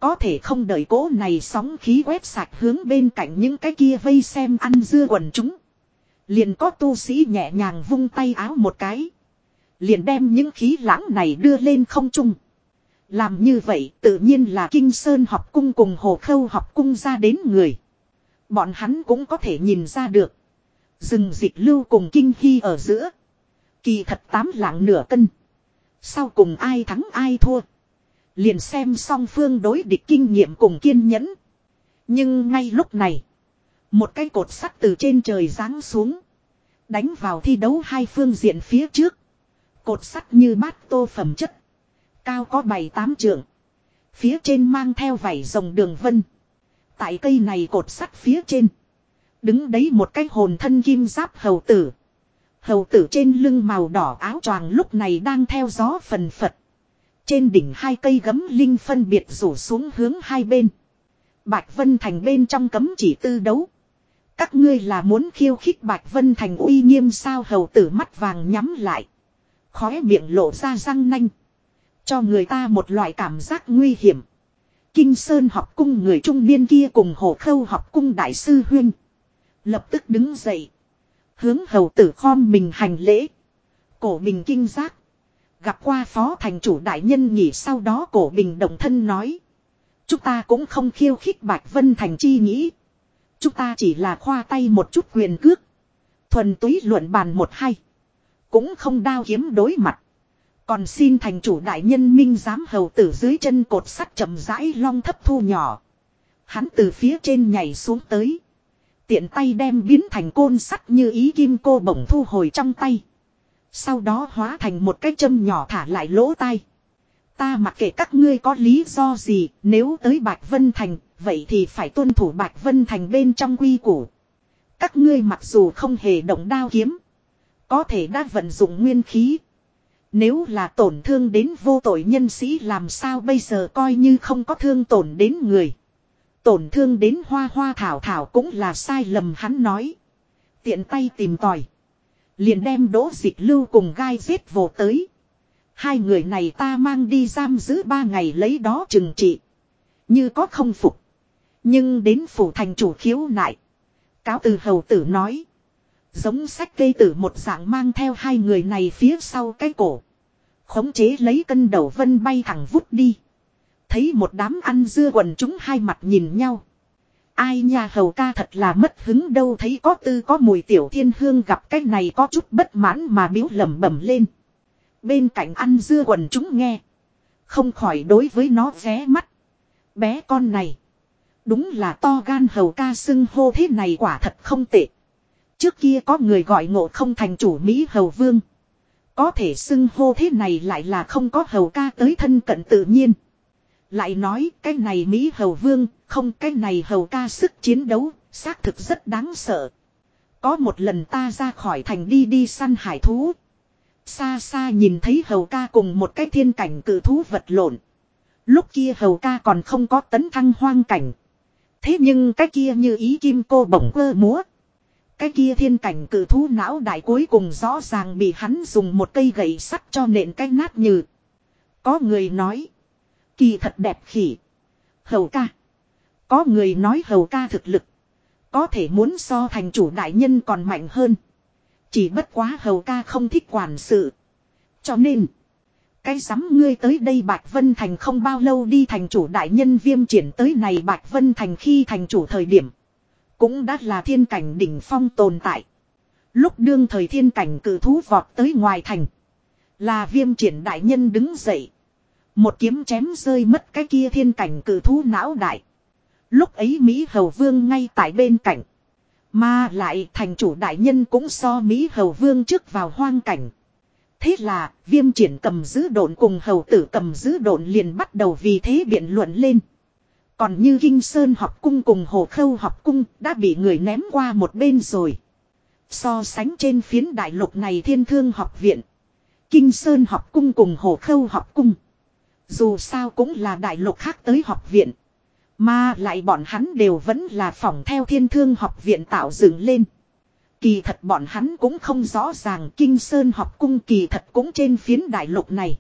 Có thể không đợi cố này sóng khí quét sạch hướng bên cạnh những cái kia vây xem ăn dưa quần chúng. Liền có tu sĩ nhẹ nhàng vung tay áo một cái. Liền đem những khí lãng này đưa lên không trung. Làm như vậy tự nhiên là Kinh Sơn học cung cùng Hồ Khâu học cung ra đến người. Bọn hắn cũng có thể nhìn ra được. Rừng dịch lưu cùng Kinh Hy ở giữa. Kỳ thật tám lạng nửa cân. Sau cùng ai thắng ai thua. Liền xem song phương đối địch kinh nghiệm cùng kiên nhẫn. Nhưng ngay lúc này. Một cái cột sắt từ trên trời giáng xuống. Đánh vào thi đấu hai phương diện phía trước. Cột sắt như bát tô phẩm chất. Cao có bảy tám trượng. Phía trên mang theo vảy rồng đường vân. Tại cây này cột sắt phía trên. Đứng đấy một cái hồn thân kim giáp hầu tử. Hầu tử trên lưng màu đỏ áo choàng lúc này đang theo gió phần phật. Trên đỉnh hai cây gấm linh phân biệt rủ xuống hướng hai bên. Bạch Vân Thành bên trong cấm chỉ tư đấu. Các ngươi là muốn khiêu khích Bạch Vân Thành uy nghiêm sao hầu tử mắt vàng nhắm lại. Khóe miệng lộ ra răng nanh. Cho người ta một loại cảm giác nguy hiểm. Kinh Sơn học cung người trung niên kia cùng hồ khâu học cung đại sư huynh. Lập tức đứng dậy. Hướng hầu tử khom mình hành lễ. Cổ bình kinh giác. Gặp qua phó thành chủ đại nhân nghỉ sau đó cổ bình đồng thân nói. Chúng ta cũng không khiêu khích Bạch Vân Thành chi nghĩ. Chúng ta chỉ là khoa tay một chút quyền cước. Thuần túy luận bàn một hay. Cũng không đao kiếm đối mặt. Còn xin thành chủ đại nhân minh giám hầu tử dưới chân cột sắt chậm rãi long thấp thu nhỏ. Hắn từ phía trên nhảy xuống tới. Tiện tay đem biến thành côn sắt như ý kim cô bổng thu hồi trong tay. Sau đó hóa thành một cái châm nhỏ thả lại lỗ tai. Ta mặc kệ các ngươi có lý do gì, nếu tới Bạch Vân Thành, vậy thì phải tuân thủ Bạch Vân Thành bên trong quy củ. Các ngươi mặc dù không hề động đao kiếm, có thể đã vận dụng nguyên khí. Nếu là tổn thương đến vô tội nhân sĩ làm sao bây giờ coi như không có thương tổn đến người. Tổn thương đến hoa hoa thảo thảo cũng là sai lầm hắn nói. Tiện tay tìm tòi. Liền đem đỗ dịch lưu cùng gai giết vô tới. Hai người này ta mang đi giam giữ ba ngày lấy đó trừng trị. Như có không phục. Nhưng đến phủ thành chủ khiếu nại. Cáo từ hầu tử nói. Giống sách cây tử một dạng mang theo hai người này phía sau cái cổ. Khống chế lấy cân đầu vân bay thẳng vút đi. Thấy một đám ăn dưa quần chúng hai mặt nhìn nhau. Ai nha hầu ca thật là mất hứng đâu thấy có tư có mùi tiểu thiên hương gặp cái này có chút bất mãn mà biếu lẩm bẩm lên. Bên cạnh ăn dưa quần chúng nghe. Không khỏi đối với nó ré mắt. Bé con này. Đúng là to gan hầu ca xưng hô thế này quả thật không tệ. Trước kia có người gọi ngộ không thành chủ Mỹ hầu vương. Có thể xưng hô thế này lại là không có hầu ca tới thân cận tự nhiên. Lại nói cái này Mỹ hầu vương, không cái này hầu ca sức chiến đấu, xác thực rất đáng sợ. Có một lần ta ra khỏi thành đi đi săn hải thú. Xa xa nhìn thấy hầu ca cùng một cái thiên cảnh cử thú vật lộn. Lúc kia hầu ca còn không có tấn thăng hoang cảnh. Thế nhưng cái kia như ý kim cô bổng cơ múa. Cái kia thiên cảnh cử thú não đại cuối cùng rõ ràng bị hắn dùng một cây gậy sắt cho nện cái nát như. Có người nói. Kỳ thật đẹp khỉ. Hầu ca. Có người nói hầu ca thực lực. Có thể muốn so thành chủ đại nhân còn mạnh hơn. Chỉ bất quá hầu ca không thích quản sự. Cho nên. Cái sắm ngươi tới đây Bạch Vân Thành không bao lâu đi thành chủ đại nhân viêm triển tới này Bạch Vân Thành khi thành chủ thời điểm. Cũng đã là thiên cảnh đỉnh phong tồn tại. Lúc đương thời thiên cảnh cử thú vọt tới ngoài thành. Là viêm triển đại nhân đứng dậy. Một kiếm chém rơi mất cái kia thiên cảnh cử thú não đại. Lúc ấy Mỹ Hầu Vương ngay tại bên cạnh. Mà lại thành chủ đại nhân cũng so Mỹ Hầu Vương trước vào hoang cảnh. Thế là, viêm triển cầm giữ độn cùng hầu tử cầm giữ độn liền bắt đầu vì thế biện luận lên. Còn như Kinh Sơn học cung cùng Hồ Khâu học cung đã bị người ném qua một bên rồi. So sánh trên phiến đại lục này thiên thương học viện. Kinh Sơn học cung cùng Hồ Khâu học cung. Dù sao cũng là đại lục khác tới học viện. Mà lại bọn hắn đều vẫn là phòng theo thiên thương học viện tạo dựng lên. Kỳ thật bọn hắn cũng không rõ ràng Kinh Sơn học cung kỳ thật cũng trên phiến đại lục này.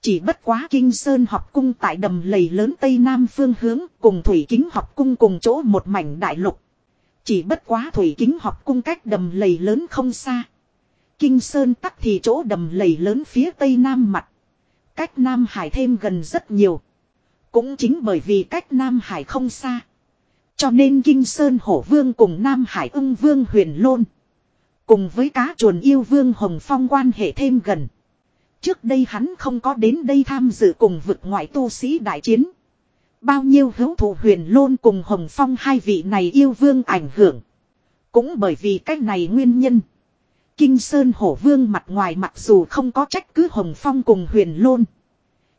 Chỉ bất quá Kinh Sơn học cung tại đầm lầy lớn Tây Nam phương hướng cùng Thủy Kính học cung cùng chỗ một mảnh đại lục. Chỉ bất quá Thủy Kính học cung cách đầm lầy lớn không xa. Kinh Sơn tắc thì chỗ đầm lầy lớn phía Tây Nam mặt. Cách Nam Hải thêm gần rất nhiều. Cũng chính bởi vì cách Nam Hải không xa. Cho nên Kinh Sơn Hổ Vương cùng Nam Hải ưng Vương huyền lôn. Cùng với cá chuồn yêu Vương Hồng Phong quan hệ thêm gần. Trước đây hắn không có đến đây tham dự cùng vực ngoại tu sĩ đại chiến. Bao nhiêu hữu thủ huyền lôn cùng Hồng Phong hai vị này yêu vương ảnh hưởng. Cũng bởi vì cách này nguyên nhân. Kinh Sơn Hổ Vương mặt ngoài mặc dù không có trách cứ Hồng Phong cùng huyền lôn.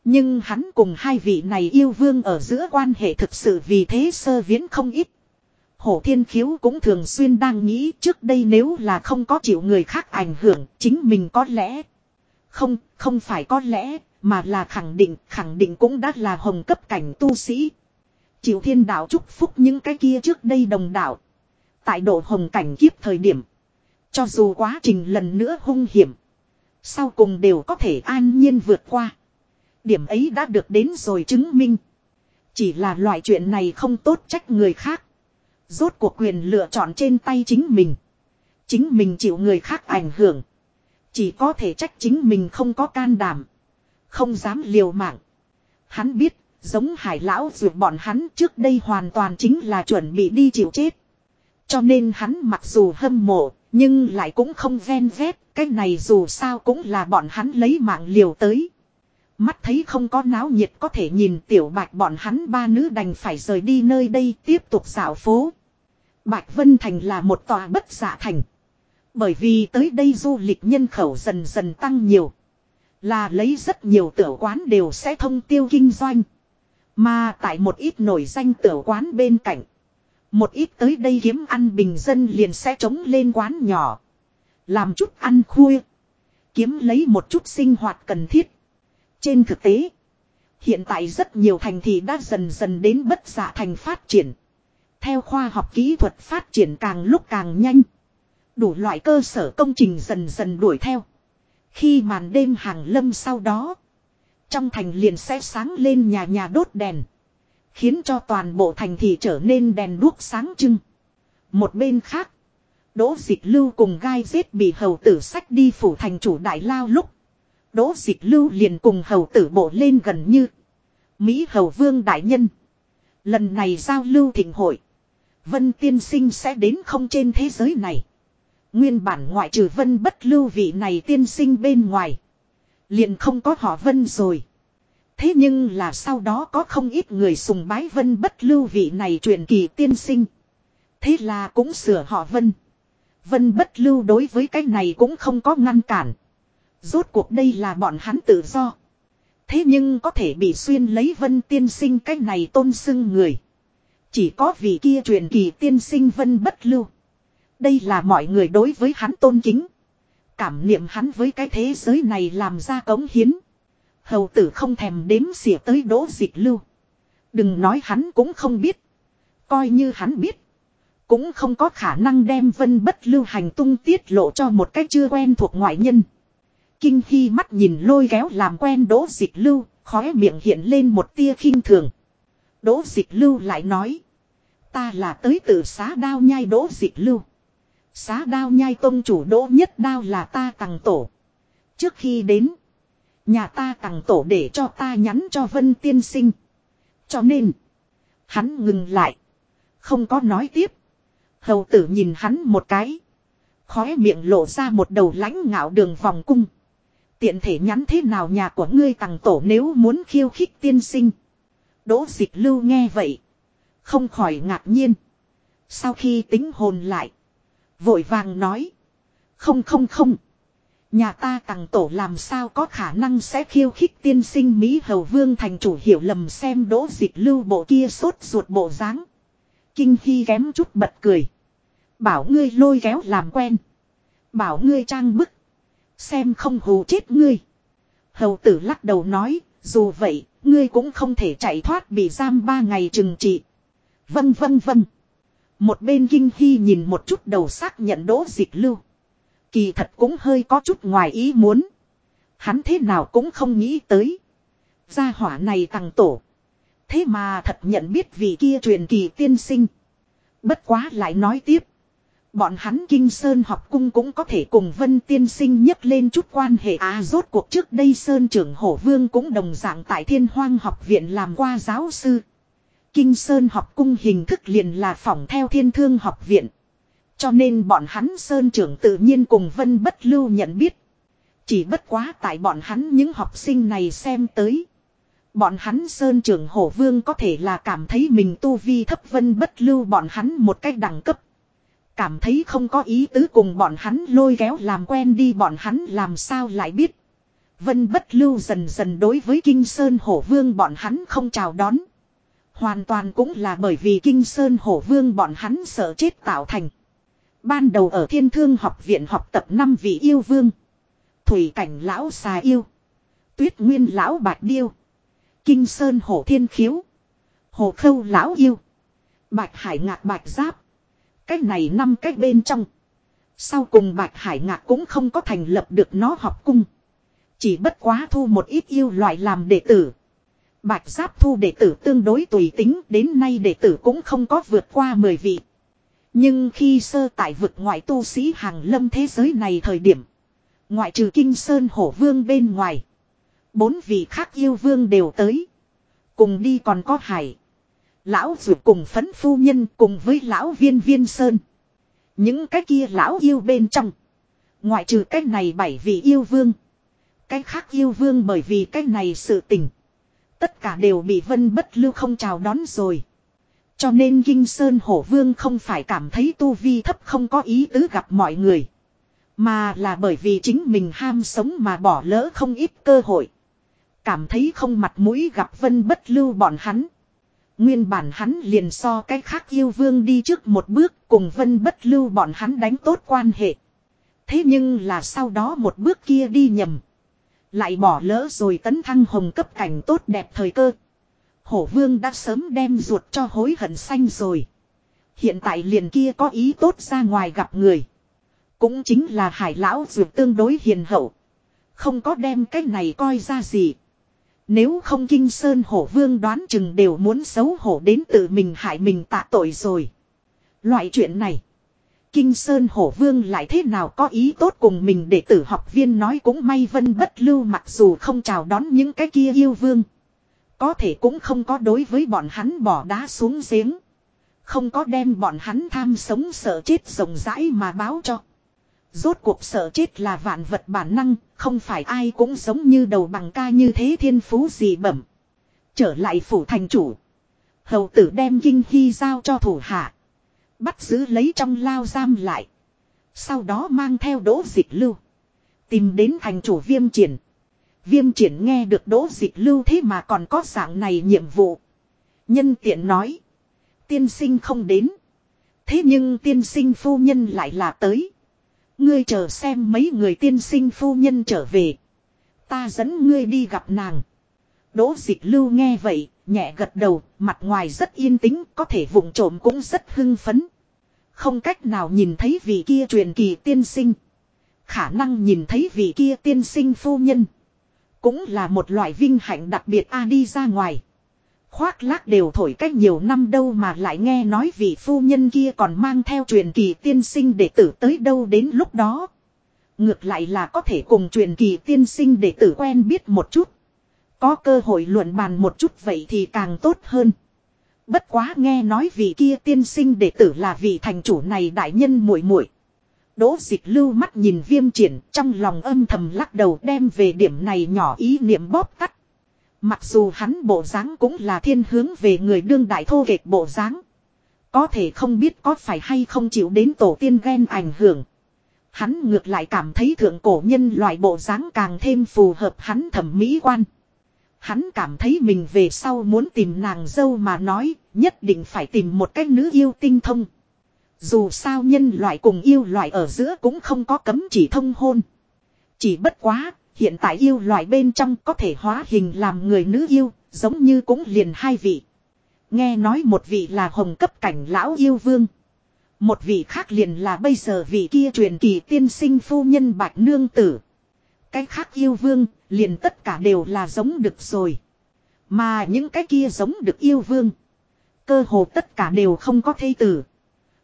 Nhưng hắn cùng hai vị này yêu vương ở giữa quan hệ thực sự vì thế sơ viễn không ít. Hổ Thiên Khiếu cũng thường xuyên đang nghĩ trước đây nếu là không có chịu người khác ảnh hưởng, chính mình có lẽ. Không, không phải có lẽ, mà là khẳng định, khẳng định cũng đã là hồng cấp cảnh tu sĩ. Chịu thiên đạo chúc phúc những cái kia trước đây đồng đạo. Tại độ hồng cảnh kiếp thời điểm. Cho dù quá trình lần nữa hung hiểm. Sau cùng đều có thể an nhiên vượt qua. Điểm ấy đã được đến rồi chứng minh. Chỉ là loại chuyện này không tốt trách người khác. Rốt cuộc quyền lựa chọn trên tay chính mình. Chính mình chịu người khác ảnh hưởng. Chỉ có thể trách chính mình không có can đảm. Không dám liều mạng. Hắn biết, giống hải lão duyệt bọn hắn trước đây hoàn toàn chính là chuẩn bị đi chịu chết. Cho nên hắn mặc dù hâm mộ, nhưng lại cũng không ven vét, cái này dù sao cũng là bọn hắn lấy mạng liều tới. Mắt thấy không có náo nhiệt có thể nhìn tiểu bạch bọn hắn ba nữ đành phải rời đi nơi đây tiếp tục dạo phố. Bạch Vân Thành là một tòa bất giả thành. Bởi vì tới đây du lịch nhân khẩu dần dần tăng nhiều. Là lấy rất nhiều tiểu quán đều sẽ thông tiêu kinh doanh. Mà tại một ít nổi danh tiểu quán bên cạnh. Một ít tới đây kiếm ăn bình dân liền sẽ trống lên quán nhỏ. Làm chút ăn khuya. Kiếm lấy một chút sinh hoạt cần thiết. Trên thực tế. Hiện tại rất nhiều thành thị đã dần dần đến bất giả thành phát triển. Theo khoa học kỹ thuật phát triển càng lúc càng nhanh. Đủ loại cơ sở công trình dần dần đuổi theo. Khi màn đêm hàng lâm sau đó. Trong thành liền sẽ sáng lên nhà nhà đốt đèn. Khiến cho toàn bộ thành thị trở nên đèn đuốc sáng trưng. Một bên khác. Đỗ dịch lưu cùng gai giết bị hầu tử sách đi phủ thành chủ đại lao lúc. Đỗ dịch lưu liền cùng hầu tử bộ lên gần như. Mỹ hầu vương đại nhân. Lần này giao lưu thịnh hội. Vân tiên sinh sẽ đến không trên thế giới này. Nguyên bản ngoại trừ vân bất lưu vị này tiên sinh bên ngoài. Liền không có họ vân rồi. Thế nhưng là sau đó có không ít người sùng bái vân bất lưu vị này truyền kỳ tiên sinh. Thế là cũng sửa họ vân. Vân bất lưu đối với cái này cũng không có ngăn cản. Rốt cuộc đây là bọn hắn tự do. Thế nhưng có thể bị xuyên lấy vân tiên sinh cách này tôn xưng người. Chỉ có vị kia truyền kỳ tiên sinh vân bất lưu. Đây là mọi người đối với hắn tôn kính. Cảm niệm hắn với cái thế giới này làm ra cống hiến. Hầu tử không thèm đếm xỉa tới đỗ dịch lưu. Đừng nói hắn cũng không biết. Coi như hắn biết. Cũng không có khả năng đem vân bất lưu hành tung tiết lộ cho một cách chưa quen thuộc ngoại nhân. Kinh khi mắt nhìn lôi kéo làm quen đỗ dịch lưu, khóe miệng hiện lên một tia khinh thường. Đỗ dịch lưu lại nói. Ta là tới từ xá đao nhai đỗ dịch lưu. Xá đao nhai tôn chủ đỗ nhất đao là ta tặng tổ. Trước khi đến. Nhà ta tặng tổ để cho ta nhắn cho Vân tiên sinh. Cho nên. Hắn ngừng lại. Không có nói tiếp. Hầu tử nhìn hắn một cái. Khóe miệng lộ ra một đầu lãnh ngạo đường vòng cung. Tiện thể nhắn thế nào nhà của ngươi tàng tổ nếu muốn khiêu khích tiên sinh. Đỗ dịch lưu nghe vậy. Không khỏi ngạc nhiên. Sau khi tính hồn lại. Vội vàng nói. Không không không. Nhà ta tàng tổ làm sao có khả năng sẽ khiêu khích tiên sinh Mỹ Hầu Vương thành chủ hiểu lầm xem đỗ dịch lưu bộ kia sốt ruột bộ dáng Kinh khi kém chút bật cười. Bảo ngươi lôi kéo làm quen. Bảo ngươi trang bức. Xem không hù chết ngươi. Hầu tử lắc đầu nói, dù vậy, ngươi cũng không thể chạy thoát bị giam ba ngày trừng trị. vân vân vân Một bên Kinh Hy nhìn một chút đầu xác nhận đỗ dịch lưu. Kỳ thật cũng hơi có chút ngoài ý muốn. Hắn thế nào cũng không nghĩ tới. Gia hỏa này tăng tổ. Thế mà thật nhận biết vị kia truyền kỳ tiên sinh. Bất quá lại nói tiếp. Bọn hắn Kinh Sơn học cung cũng có thể cùng Vân Tiên Sinh nhấc lên chút quan hệ à rốt cuộc trước đây Sơn trưởng Hổ Vương cũng đồng dạng tại Thiên Hoang học viện làm qua giáo sư. Kinh Sơn học cung hình thức liền là phỏng theo Thiên Thương học viện. Cho nên bọn hắn Sơn trưởng tự nhiên cùng Vân Bất Lưu nhận biết. Chỉ bất quá tại bọn hắn những học sinh này xem tới. Bọn hắn Sơn trưởng Hổ Vương có thể là cảm thấy mình tu vi thấp Vân Bất Lưu bọn hắn một cách đẳng cấp. Cảm thấy không có ý tứ cùng bọn hắn lôi kéo làm quen đi, bọn hắn làm sao lại biết. Vân bất lưu dần dần đối với Kinh Sơn Hổ Vương bọn hắn không chào đón. Hoàn toàn cũng là bởi vì Kinh Sơn Hổ Vương bọn hắn sợ chết tạo thành. Ban đầu ở Thiên Thương học viện học tập năm vị yêu vương. Thủy cảnh lão xà yêu. Tuyết nguyên lão bạch điêu. Kinh Sơn Hổ Thiên Khiếu. hổ Khâu lão yêu. Bạch Hải ngạc bạch giáp cái này năm cách bên trong. Sau cùng Bạch Hải Ngạc cũng không có thành lập được nó học cung. Chỉ bất quá thu một ít yêu loại làm đệ tử. Bạch Giáp thu đệ tử tương đối tùy tính, đến nay đệ tử cũng không có vượt qua 10 vị. Nhưng khi sơ tại vực ngoại tu sĩ hàng lâm thế giới này thời điểm. Ngoại trừ Kinh Sơn Hổ Vương bên ngoài. Bốn vị khác yêu vương đều tới. Cùng đi còn có Hải. Lão dù cùng phấn phu nhân cùng với lão viên viên sơn. Những cái kia lão yêu bên trong. Ngoại trừ cái này bảy vị yêu vương. Cái khác yêu vương bởi vì cái này sự tình. Tất cả đều bị vân bất lưu không chào đón rồi. Cho nên Kinh Sơn Hổ Vương không phải cảm thấy tu vi thấp không có ý tứ gặp mọi người. Mà là bởi vì chính mình ham sống mà bỏ lỡ không ít cơ hội. Cảm thấy không mặt mũi gặp vân bất lưu bọn hắn. Nguyên bản hắn liền so cái khác yêu vương đi trước một bước cùng vân bất lưu bọn hắn đánh tốt quan hệ. Thế nhưng là sau đó một bước kia đi nhầm. Lại bỏ lỡ rồi tấn thăng hồng cấp cảnh tốt đẹp thời cơ. Hổ vương đã sớm đem ruột cho hối hận xanh rồi. Hiện tại liền kia có ý tốt ra ngoài gặp người. Cũng chính là hải lão ruột tương đối hiền hậu. Không có đem cái này coi ra gì. Nếu không kinh sơn hổ vương đoán chừng đều muốn xấu hổ đến tự mình hại mình tạ tội rồi. Loại chuyện này. Kinh Sơn Hổ Vương lại thế nào có ý tốt cùng mình để tử học viên nói cũng may vân bất lưu mặc dù không chào đón những cái kia yêu vương. Có thể cũng không có đối với bọn hắn bỏ đá xuống giếng. Không có đem bọn hắn tham sống sợ chết rộng rãi mà báo cho. Rốt cuộc sợ chết là vạn vật bản năng, không phải ai cũng giống như đầu bằng ca như thế thiên phú gì bẩm. Trở lại phủ thành chủ. Hầu tử đem kinh hy giao cho thủ hạ. Bắt giữ lấy trong lao giam lại. Sau đó mang theo đỗ dịch lưu. Tìm đến thành chủ viêm triển. Viêm triển nghe được đỗ dịch lưu thế mà còn có dạng này nhiệm vụ. Nhân tiện nói. Tiên sinh không đến. Thế nhưng tiên sinh phu nhân lại là tới. Ngươi chờ xem mấy người tiên sinh phu nhân trở về. Ta dẫn ngươi đi gặp nàng. Đỗ dịch lưu nghe vậy, nhẹ gật đầu, mặt ngoài rất yên tĩnh, có thể vụng trộm cũng rất hưng phấn. Không cách nào nhìn thấy vị kia truyền kỳ tiên sinh. Khả năng nhìn thấy vị kia tiên sinh phu nhân. Cũng là một loại vinh hạnh đặc biệt a đi ra ngoài. Khoác lác đều thổi cách nhiều năm đâu mà lại nghe nói vị phu nhân kia còn mang theo truyền kỳ tiên sinh đệ tử tới đâu đến lúc đó. Ngược lại là có thể cùng truyền kỳ tiên sinh đệ tử quen biết một chút. Có cơ hội luận bàn một chút vậy thì càng tốt hơn. Bất quá nghe nói vị kia tiên sinh đệ tử là vị thành chủ này đại nhân muội muội. Đỗ dịch lưu mắt nhìn viêm triển, trong lòng âm thầm lắc đầu đem về điểm này nhỏ ý niệm bóp tắt. Mặc dù hắn bộ dáng cũng là thiên hướng về người đương đại thô kệch bộ dáng. Có thể không biết có phải hay không chịu đến tổ tiên ghen ảnh hưởng. Hắn ngược lại cảm thấy thượng cổ nhân loại bộ dáng càng thêm phù hợp hắn thẩm mỹ quan. Hắn cảm thấy mình về sau muốn tìm nàng dâu mà nói, nhất định phải tìm một cái nữ yêu tinh thông. Dù sao nhân loại cùng yêu loại ở giữa cũng không có cấm chỉ thông hôn. Chỉ bất quá, hiện tại yêu loại bên trong có thể hóa hình làm người nữ yêu, giống như cũng liền hai vị. Nghe nói một vị là hồng cấp cảnh lão yêu vương. Một vị khác liền là bây giờ vị kia truyền kỳ tiên sinh phu nhân bạch nương tử. Cái khác yêu vương, liền tất cả đều là giống được rồi. Mà những cái kia giống được yêu vương. Cơ hồ tất cả đều không có thây tử.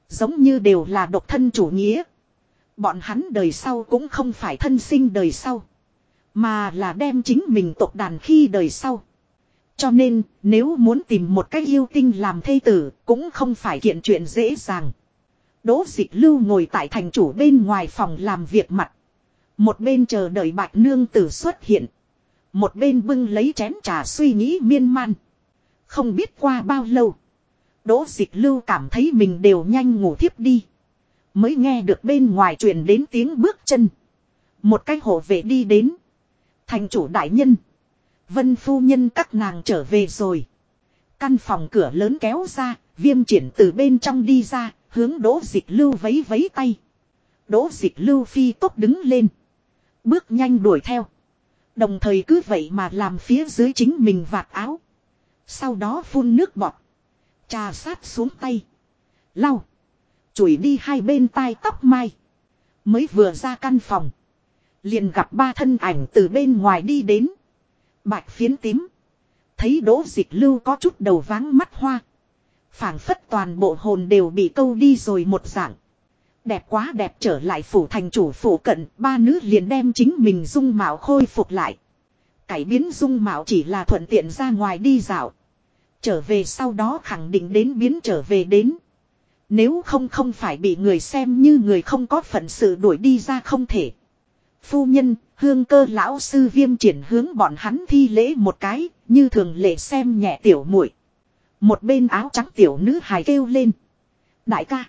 Giống như đều là độc thân chủ nghĩa. Bọn hắn đời sau cũng không phải thân sinh đời sau. Mà là đem chính mình tộc đàn khi đời sau. Cho nên, nếu muốn tìm một cách yêu tinh làm thây tử, cũng không phải kiện chuyện dễ dàng. Đỗ dịch lưu ngồi tại thành chủ bên ngoài phòng làm việc mặt. Một bên chờ đợi bạch nương tử xuất hiện. Một bên bưng lấy chén trà suy nghĩ miên man. Không biết qua bao lâu. Đỗ dịch lưu cảm thấy mình đều nhanh ngủ thiếp đi. Mới nghe được bên ngoài truyền đến tiếng bước chân. Một cái hộ vệ đi đến. Thành chủ đại nhân. Vân phu nhân các nàng trở về rồi. Căn phòng cửa lớn kéo ra, viêm triển từ bên trong đi ra, hướng đỗ dịch lưu vấy vấy tay. Đỗ dịch lưu phi tốc đứng lên. Bước nhanh đuổi theo. Đồng thời cứ vậy mà làm phía dưới chính mình vạt áo. Sau đó phun nước bọt. Trà sát xuống tay. Lau. Chùi đi hai bên tai tóc mai. Mới vừa ra căn phòng. Liền gặp ba thân ảnh từ bên ngoài đi đến. Bạch phiến tím. Thấy đỗ dịch lưu có chút đầu váng mắt hoa. phảng phất toàn bộ hồn đều bị câu đi rồi một dạng. Đẹp quá đẹp trở lại phủ thành chủ phủ cận, ba nữ liền đem chính mình dung mạo khôi phục lại. Cải biến dung mạo chỉ là thuận tiện ra ngoài đi dạo. Trở về sau đó khẳng định đến biến trở về đến. Nếu không không phải bị người xem như người không có phận sự đuổi đi ra không thể. Phu nhân, hương cơ lão sư viêm triển hướng bọn hắn thi lễ một cái, như thường lệ xem nhẹ tiểu muội Một bên áo trắng tiểu nữ hài kêu lên. Đại ca.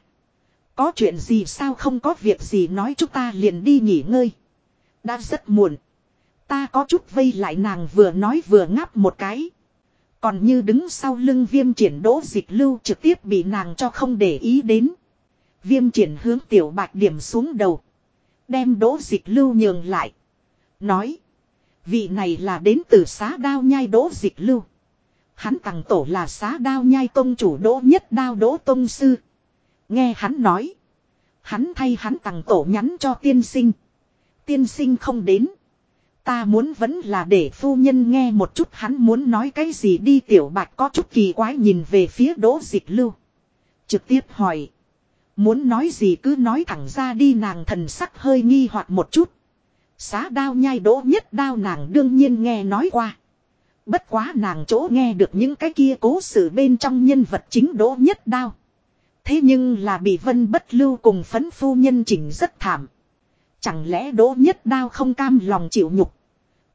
Có chuyện gì sao không có việc gì nói chúng ta liền đi nghỉ ngơi. Đã rất muộn. Ta có chút vây lại nàng vừa nói vừa ngáp một cái. Còn như đứng sau lưng viêm triển đỗ dịch lưu trực tiếp bị nàng cho không để ý đến. Viêm triển hướng tiểu bạch điểm xuống đầu. Đem đỗ dịch lưu nhường lại. Nói. Vị này là đến từ xá đao nhai đỗ dịch lưu. Hắn tặng tổ là xá đao nhai tông chủ đỗ nhất đao đỗ tông sư. Nghe hắn nói. Hắn thay hắn tặng tổ nhắn cho tiên sinh. Tiên sinh không đến. Ta muốn vẫn là để phu nhân nghe một chút hắn muốn nói cái gì đi, tiểu bạch có chút kỳ quái nhìn về phía đỗ dịch lưu. Trực tiếp hỏi. Muốn nói gì cứ nói thẳng ra đi, nàng thần sắc hơi nghi hoặc một chút. Xá đao nhai đỗ nhất đao nàng đương nhiên nghe nói qua. Bất quá nàng chỗ nghe được những cái kia cố sự bên trong nhân vật chính đỗ nhất đao. Thế nhưng là bị vân bất lưu cùng phấn phu nhân chỉnh rất thảm. Chẳng lẽ đỗ nhất đao không cam lòng chịu nhục.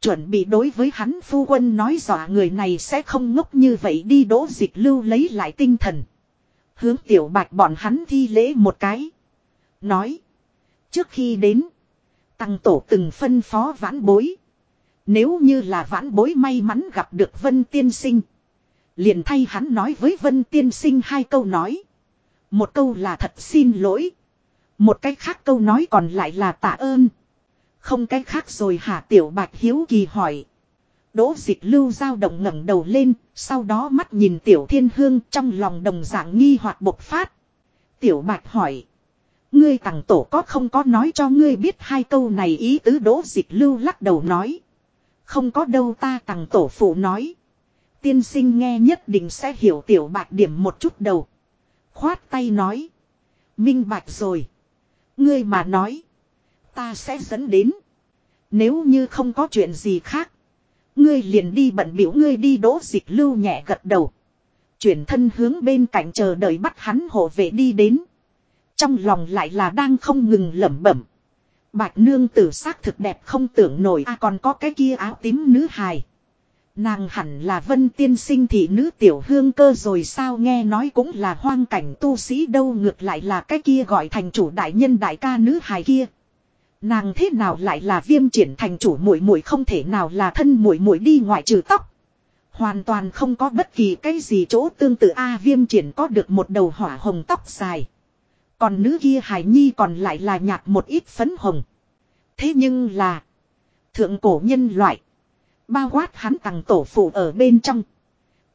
Chuẩn bị đối với hắn phu quân nói dọa người này sẽ không ngốc như vậy đi đỗ dịch lưu lấy lại tinh thần. Hướng tiểu bạch bọn hắn thi lễ một cái. Nói. Trước khi đến. Tăng tổ từng phân phó vãn bối. Nếu như là vãn bối may mắn gặp được Vân Tiên Sinh. Liền thay hắn nói với Vân Tiên Sinh hai câu nói. Một câu là thật xin lỗi. Một cách khác câu nói còn lại là tạ ơn. Không cách khác rồi hả, tiểu bạch hiếu kỳ hỏi. Đỗ dịch lưu dao động ngẩng đầu lên, sau đó mắt nhìn tiểu thiên hương trong lòng đồng dạng nghi hoặc bộc phát. Tiểu bạch hỏi. Ngươi tặng tổ có không có nói cho ngươi biết hai câu này ý tứ đỗ dịch lưu lắc đầu nói. Không có đâu ta tặng tổ phụ nói. Tiên sinh nghe nhất định sẽ hiểu tiểu bạch điểm một chút đầu. Khoát tay nói. Minh bạch rồi. Ngươi mà nói. Ta sẽ dẫn đến. Nếu như không có chuyện gì khác. Ngươi liền đi bận biểu ngươi đi đỗ dịch lưu nhẹ gật đầu. Chuyển thân hướng bên cạnh chờ đợi bắt hắn hộ vệ đi đến. Trong lòng lại là đang không ngừng lẩm bẩm. Bạch nương tử xác thực đẹp không tưởng nổi a à, còn có cái kia áo tím nữ hài. Nàng hẳn là vân tiên sinh thị nữ tiểu hương cơ rồi sao nghe nói cũng là hoang cảnh tu sĩ đâu ngược lại là cái kia gọi thành chủ đại nhân đại ca nữ hài kia. Nàng thế nào lại là viêm triển thành chủ muội muội không thể nào là thân muội muội đi ngoại trừ tóc. Hoàn toàn không có bất kỳ cái gì chỗ tương tự A viêm triển có được một đầu hỏa hồng tóc dài. Còn nữ kia hài nhi còn lại là nhạt một ít phấn hồng. Thế nhưng là. Thượng cổ nhân loại. Bao quát hắn tặng tổ phụ ở bên trong.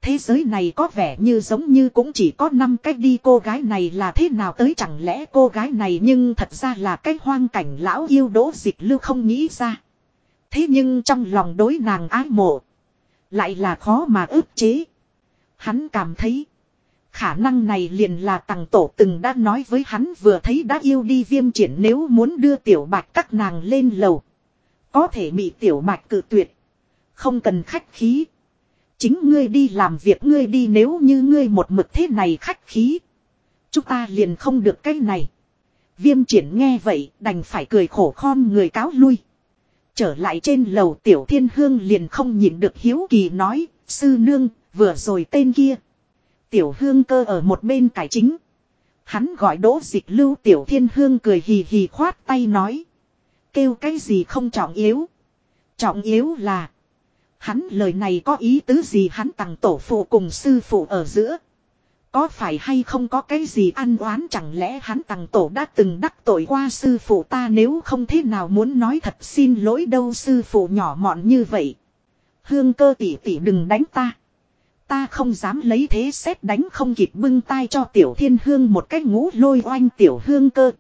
Thế giới này có vẻ như giống như cũng chỉ có năm cách đi, cô gái này là thế nào tới chẳng lẽ cô gái này nhưng thật ra là cái hoang cảnh lão yêu đỗ dịch lưu không nghĩ ra. Thế nhưng trong lòng đối nàng ái mộ. Lại là khó mà ức chế. Hắn cảm thấy. Khả năng này liền là tàng tổ từng đã nói với hắn vừa thấy đã yêu đi viêm triển nếu muốn đưa tiểu bạch các nàng lên lầu. Có thể bị tiểu bạch cự tuyệt. Không cần khách khí. Chính ngươi đi làm việc ngươi đi nếu như ngươi một mực thế này khách khí. Chúng ta liền không được cái này. Viêm triển nghe vậy đành phải cười khổ khom người cáo lui. Trở lại trên lầu tiểu thiên hương liền không nhịn được hiếu kỳ nói, sư nương, vừa rồi tên kia. Tiểu hương cơ ở một bên cải chính. Hắn gọi đỗ dịch lưu tiểu thiên hương cười hì hì khoát tay nói. Kêu cái gì không trọng yếu. Trọng yếu là. Hắn lời này có ý tứ gì hắn tặng tổ phụ cùng sư phụ ở giữa. Có phải hay không có cái gì ăn oán chẳng lẽ hắn tặng tổ đã từng đắc tội qua sư phụ ta nếu không thế nào muốn nói thật, xin lỗi đâu sư phụ nhỏ mọn như vậy. Hương cơ tỷ tỷ đừng đánh ta. Ta không dám lấy thế xét đánh không kịp bưng tay cho tiểu thiên hương một cái ngũ lôi oanh tiểu hương cơ.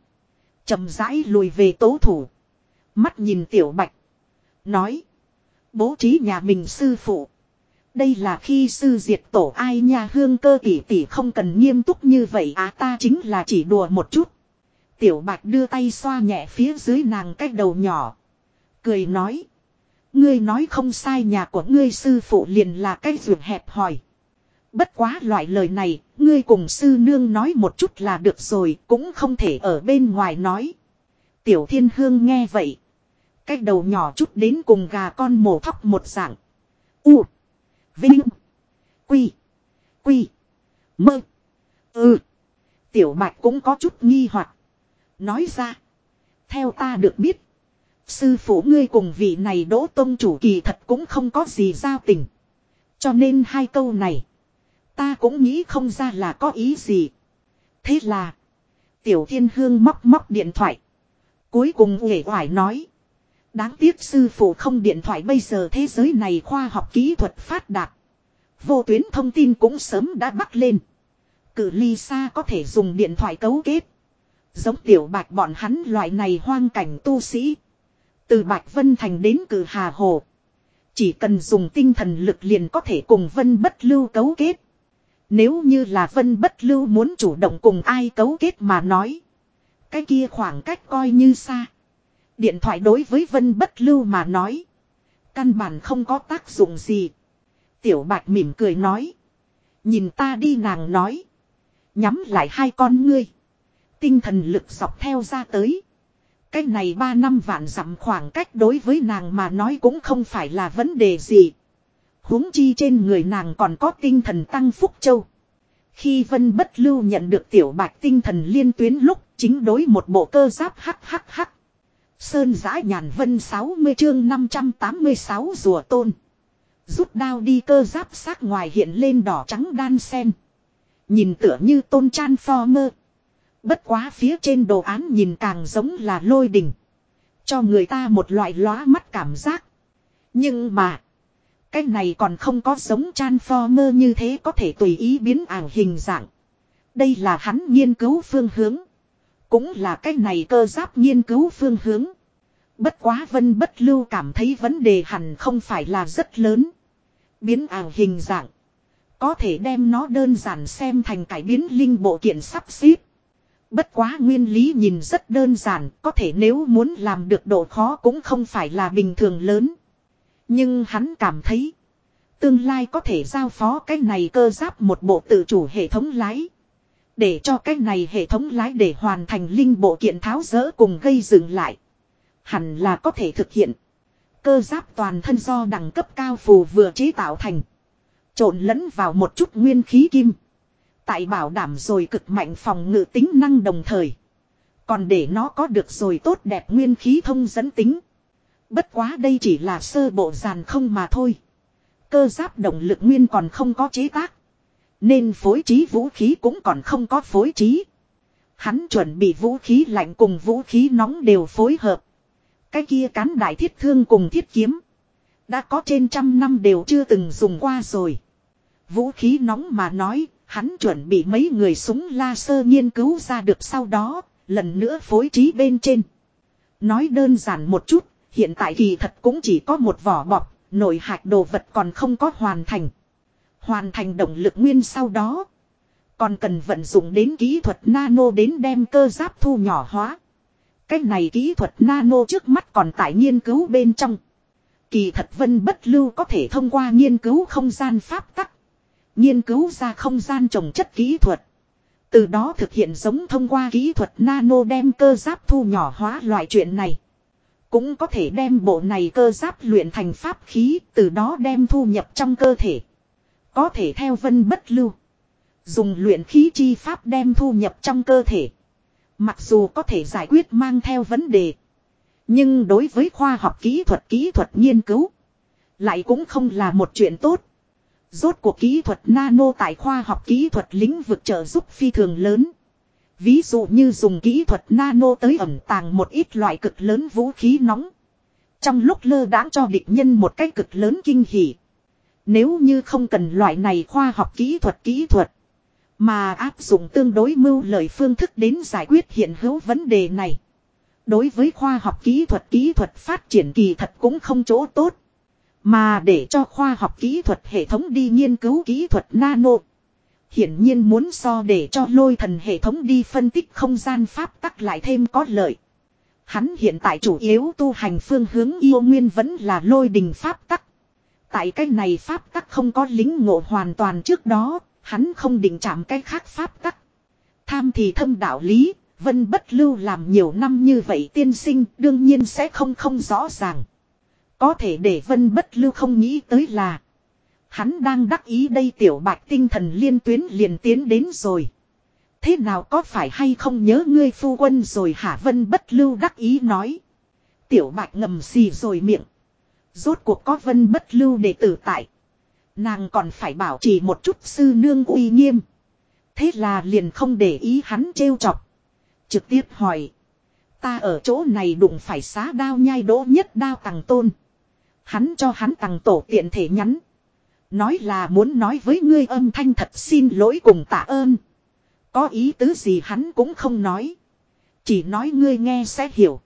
chậm rãi lùi về tố thủ. Mắt nhìn tiểu bạch. Nói. Bố trí nhà mình sư phụ. Đây là khi sư diệt tổ ai nha hương cơ tỷ tỷ không cần nghiêm túc như vậy á à, ta chính là chỉ đùa một chút. Tiểu bạch đưa tay xoa nhẹ phía dưới nàng cách đầu nhỏ. Cười nói. Ngươi nói không sai nhà của ngươi sư phụ liền là cái ruột hẹp hòi. Bất quá loại lời này, ngươi cùng sư nương nói một chút là được rồi, cũng không thể ở bên ngoài nói. Tiểu thiên hương nghe vậy. Cái đầu nhỏ chút đến cùng gà con mổ thóc một dạng. U. Vinh. Quy. Quy. Mơ. Ừ. Tiểu bạch cũng có chút nghi hoặc Nói ra. Theo ta được biết. Sư phụ ngươi cùng vị này đỗ tông chủ kỳ thật cũng không có gì giao tình. Cho nên hai câu này. Ta cũng nghĩ không ra là có ý gì. Thế là. Tiểu thiên hương móc móc điện thoại. Cuối cùng uể oải nói. Đáng tiếc sư phụ không điện thoại bây giờ thế giới này khoa học kỹ thuật phát đạt. Vô tuyến thông tin cũng sớm đã bắt lên. Cử ly xa có thể dùng điện thoại cấu kết. Giống tiểu bạch bọn hắn loại này hoang cảnh tu sĩ. Từ Bạch Vân Thành đến cử Hà Hồ. Chỉ cần dùng tinh thần lực liền có thể cùng Vân Bất Lưu cấu kết. Nếu như là Vân Bất Lưu muốn chủ động cùng ai cấu kết mà nói. Cái kia khoảng cách coi như xa. Điện thoại đối với Vân Bất Lưu mà nói. Căn bản không có tác dụng gì. Tiểu Bạch mỉm cười nói. Nhìn ta đi nàng nói. Nhắm lại hai con ngươi. Tinh thần lực dọc theo ra tới. Cái này ba năm vạn dặm khoảng cách đối với nàng mà nói cũng không phải là vấn đề gì. huống chi trên người nàng còn có tinh thần tăng phúc châu. Khi Vân Bất Lưu nhận được tiểu bạch tinh thần liên tuyến lúc, chính đối một bộ cơ giáp hắc hắc hắc. Sơn giã nhàn vân 60 chương 586 rùa tôn. Rút đao đi cơ giáp sát ngoài hiện lên đỏ trắng đan sen. Nhìn tựa như tôn chan pho mơ. Bất quá phía trên đồ án nhìn càng giống là lôi đình. Cho người ta một loại lóa mắt cảm giác. Nhưng mà. Cái này còn không có giống chan pho mơ như thế có thể tùy ý biến ảo hình dạng. Đây là hắn nghiên cứu phương hướng. Cũng là cái này cơ giáp nghiên cứu phương hướng. Bất quá vân bất lưu cảm thấy vấn đề hẳn không phải là rất lớn. Biến ảo hình dạng. Có thể đem nó đơn giản xem thành cải biến linh bộ kiện sắp xếp. Bất quá nguyên lý nhìn rất đơn giản, có thể nếu muốn làm được độ khó cũng không phải là bình thường lớn. Nhưng hắn cảm thấy, tương lai có thể giao phó cái này cơ giáp một bộ tự chủ hệ thống lái. Để cho cái này hệ thống lái để hoàn thành linh bộ kiện tháo rỡ cùng gây dừng lại. Hẳn là có thể thực hiện. Cơ giáp toàn thân do đẳng cấp cao phù vừa chế tạo thành. Trộn lẫn vào một chút nguyên khí kim. Tại bảo đảm rồi cực mạnh phòng ngự tính năng đồng thời. Còn để nó có được rồi tốt đẹp nguyên khí thông dẫn tính. Bất quá đây chỉ là sơ bộ giàn không mà thôi. Cơ giáp động lực nguyên còn không có chế tác. Nên phối trí vũ khí cũng còn không có phối trí. Hắn chuẩn bị vũ khí lạnh cùng vũ khí nóng đều phối hợp. Cái kia cán đại thiết thương cùng thiết kiếm. Đã có trên trăm năm đều chưa từng dùng qua rồi. Vũ khí nóng mà nói, Hắn chuẩn bị mấy người súng laser nghiên cứu ra được sau đó, lần nữa phối trí bên trên. Nói đơn giản một chút, hiện tại kỳ thật cũng chỉ có một vỏ bọc, nội hạch đồ vật còn không có hoàn thành. Hoàn thành động lực nguyên sau đó. Còn cần vận dụng đến kỹ thuật nano đến đem cơ giáp thu nhỏ hóa. Cái này kỹ thuật nano trước mắt còn tại nghiên cứu bên trong. Kỳ thật vân bất lưu có thể thông qua nghiên cứu không gian pháp tắc Nghiên cứu ra không gian trồng chất kỹ thuật. Từ đó thực hiện giống thông qua kỹ thuật nano đem cơ giáp thu nhỏ hóa loại chuyện này. Cũng có thể đem bộ này cơ giáp luyện thành pháp khí, từ đó đem thu nhập trong cơ thể. Có thể theo vân bất lưu. Dùng luyện khí chi pháp đem thu nhập trong cơ thể. Mặc dù có thể giải quyết mang theo vấn đề. Nhưng đối với khoa học kỹ thuật kỹ thuật nghiên cứu. Lại cũng không là một chuyện tốt. Rốt cuộc kỹ thuật nano tại khoa học kỹ thuật lĩnh vực trợ giúp phi thường lớn. Ví dụ như dùng kỹ thuật nano tới ẩn tàng một ít loại cực lớn vũ khí nóng. Trong lúc lơ đãng cho địch nhân một cái cực lớn kinh hỉ. Nếu như không cần loại này khoa học kỹ thuật kỹ thuật. Mà áp dụng tương đối mưu lợi phương thức đến giải quyết hiện hữu vấn đề này. Đối với khoa học kỹ thuật kỹ thuật phát triển kỳ thật cũng không chỗ tốt. Mà để cho khoa học kỹ thuật hệ thống đi nghiên cứu kỹ thuật nano. Hiển nhiên muốn so để cho lôi thần hệ thống đi phân tích không gian pháp tắc lại thêm có lợi. Hắn hiện tại chủ yếu tu hành phương hướng yêu nguyên vẫn là lôi đình pháp tắc. Tại cái này pháp tắc không có lính ngộ hoàn toàn trước đó, hắn không định chạm cái khác pháp tắc. Tham thì thâm đạo lý, vân bất lưu làm nhiều năm như vậy tiên sinh đương nhiên sẽ không không rõ ràng. Có thể để vân bất lưu không nghĩ tới là Hắn đang đắc ý đây tiểu bạch tinh thần liên tuyến liền tiến đến rồi. Thế nào có phải hay không nhớ ngươi phu quân rồi hả vân bất lưu đắc ý nói. Tiểu bạch ngầm xì rồi miệng. Rốt cuộc có vân bất lưu đệ tử tại. Nàng còn phải bảo trì một chút sư nương uy nghiêm. Thế là liền không để ý hắn trêu chọc. Trực tiếp hỏi. Ta ở chỗ này đụng phải xá đao nhai đỗ nhất đao tàng tôn. Hắn cho hắn tàng tổ tiện thể nhắn. Nói là muốn nói với ngươi âm thanh thật xin lỗi cùng tạ ơn. Có ý tứ gì hắn cũng không nói. Chỉ nói ngươi nghe sẽ hiểu.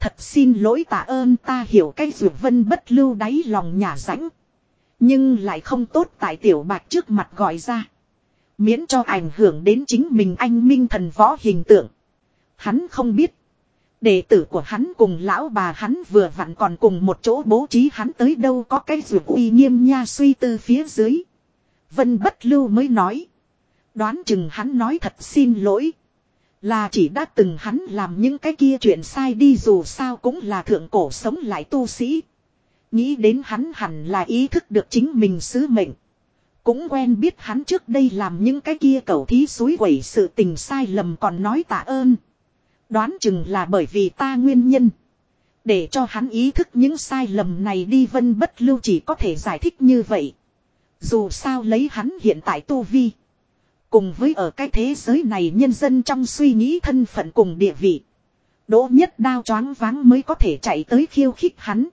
Thật xin lỗi tạ ơn ta hiểu cái dược vân bất lưu đáy lòng nhà rãnh. Nhưng lại không tốt tại tiểu bạch trước mặt gọi ra. Miễn cho ảnh hưởng đến chính mình anh minh thần võ hình tượng. Hắn không biết. Đệ tử của hắn cùng lão bà hắn vừa vặn còn cùng một chỗ bố trí hắn tới đâu có cái dược uy nghiêm nha suy tư phía dưới. Vân bất lưu mới nói. Đoán chừng hắn nói thật xin lỗi. Là chỉ đã từng hắn làm những cái kia chuyện sai đi dù sao cũng là thượng cổ sống lại tu sĩ. Nghĩ đến hắn hẳn là ý thức được chính mình sứ mệnh. Cũng quen biết hắn trước đây làm những cái kia cầu thí suối quẩy sự tình sai lầm còn nói tạ ơn. Đoán chừng là bởi vì ta nguyên nhân. Để cho hắn ý thức những sai lầm này đi vân bất lưu chỉ có thể giải thích như vậy. Dù sao lấy hắn hiện tại tu vi. Cùng với ở cái thế giới này nhân dân trong suy nghĩ thân phận cùng địa vị. Đỗ nhất đao choáng váng mới có thể chạy tới khiêu khích hắn.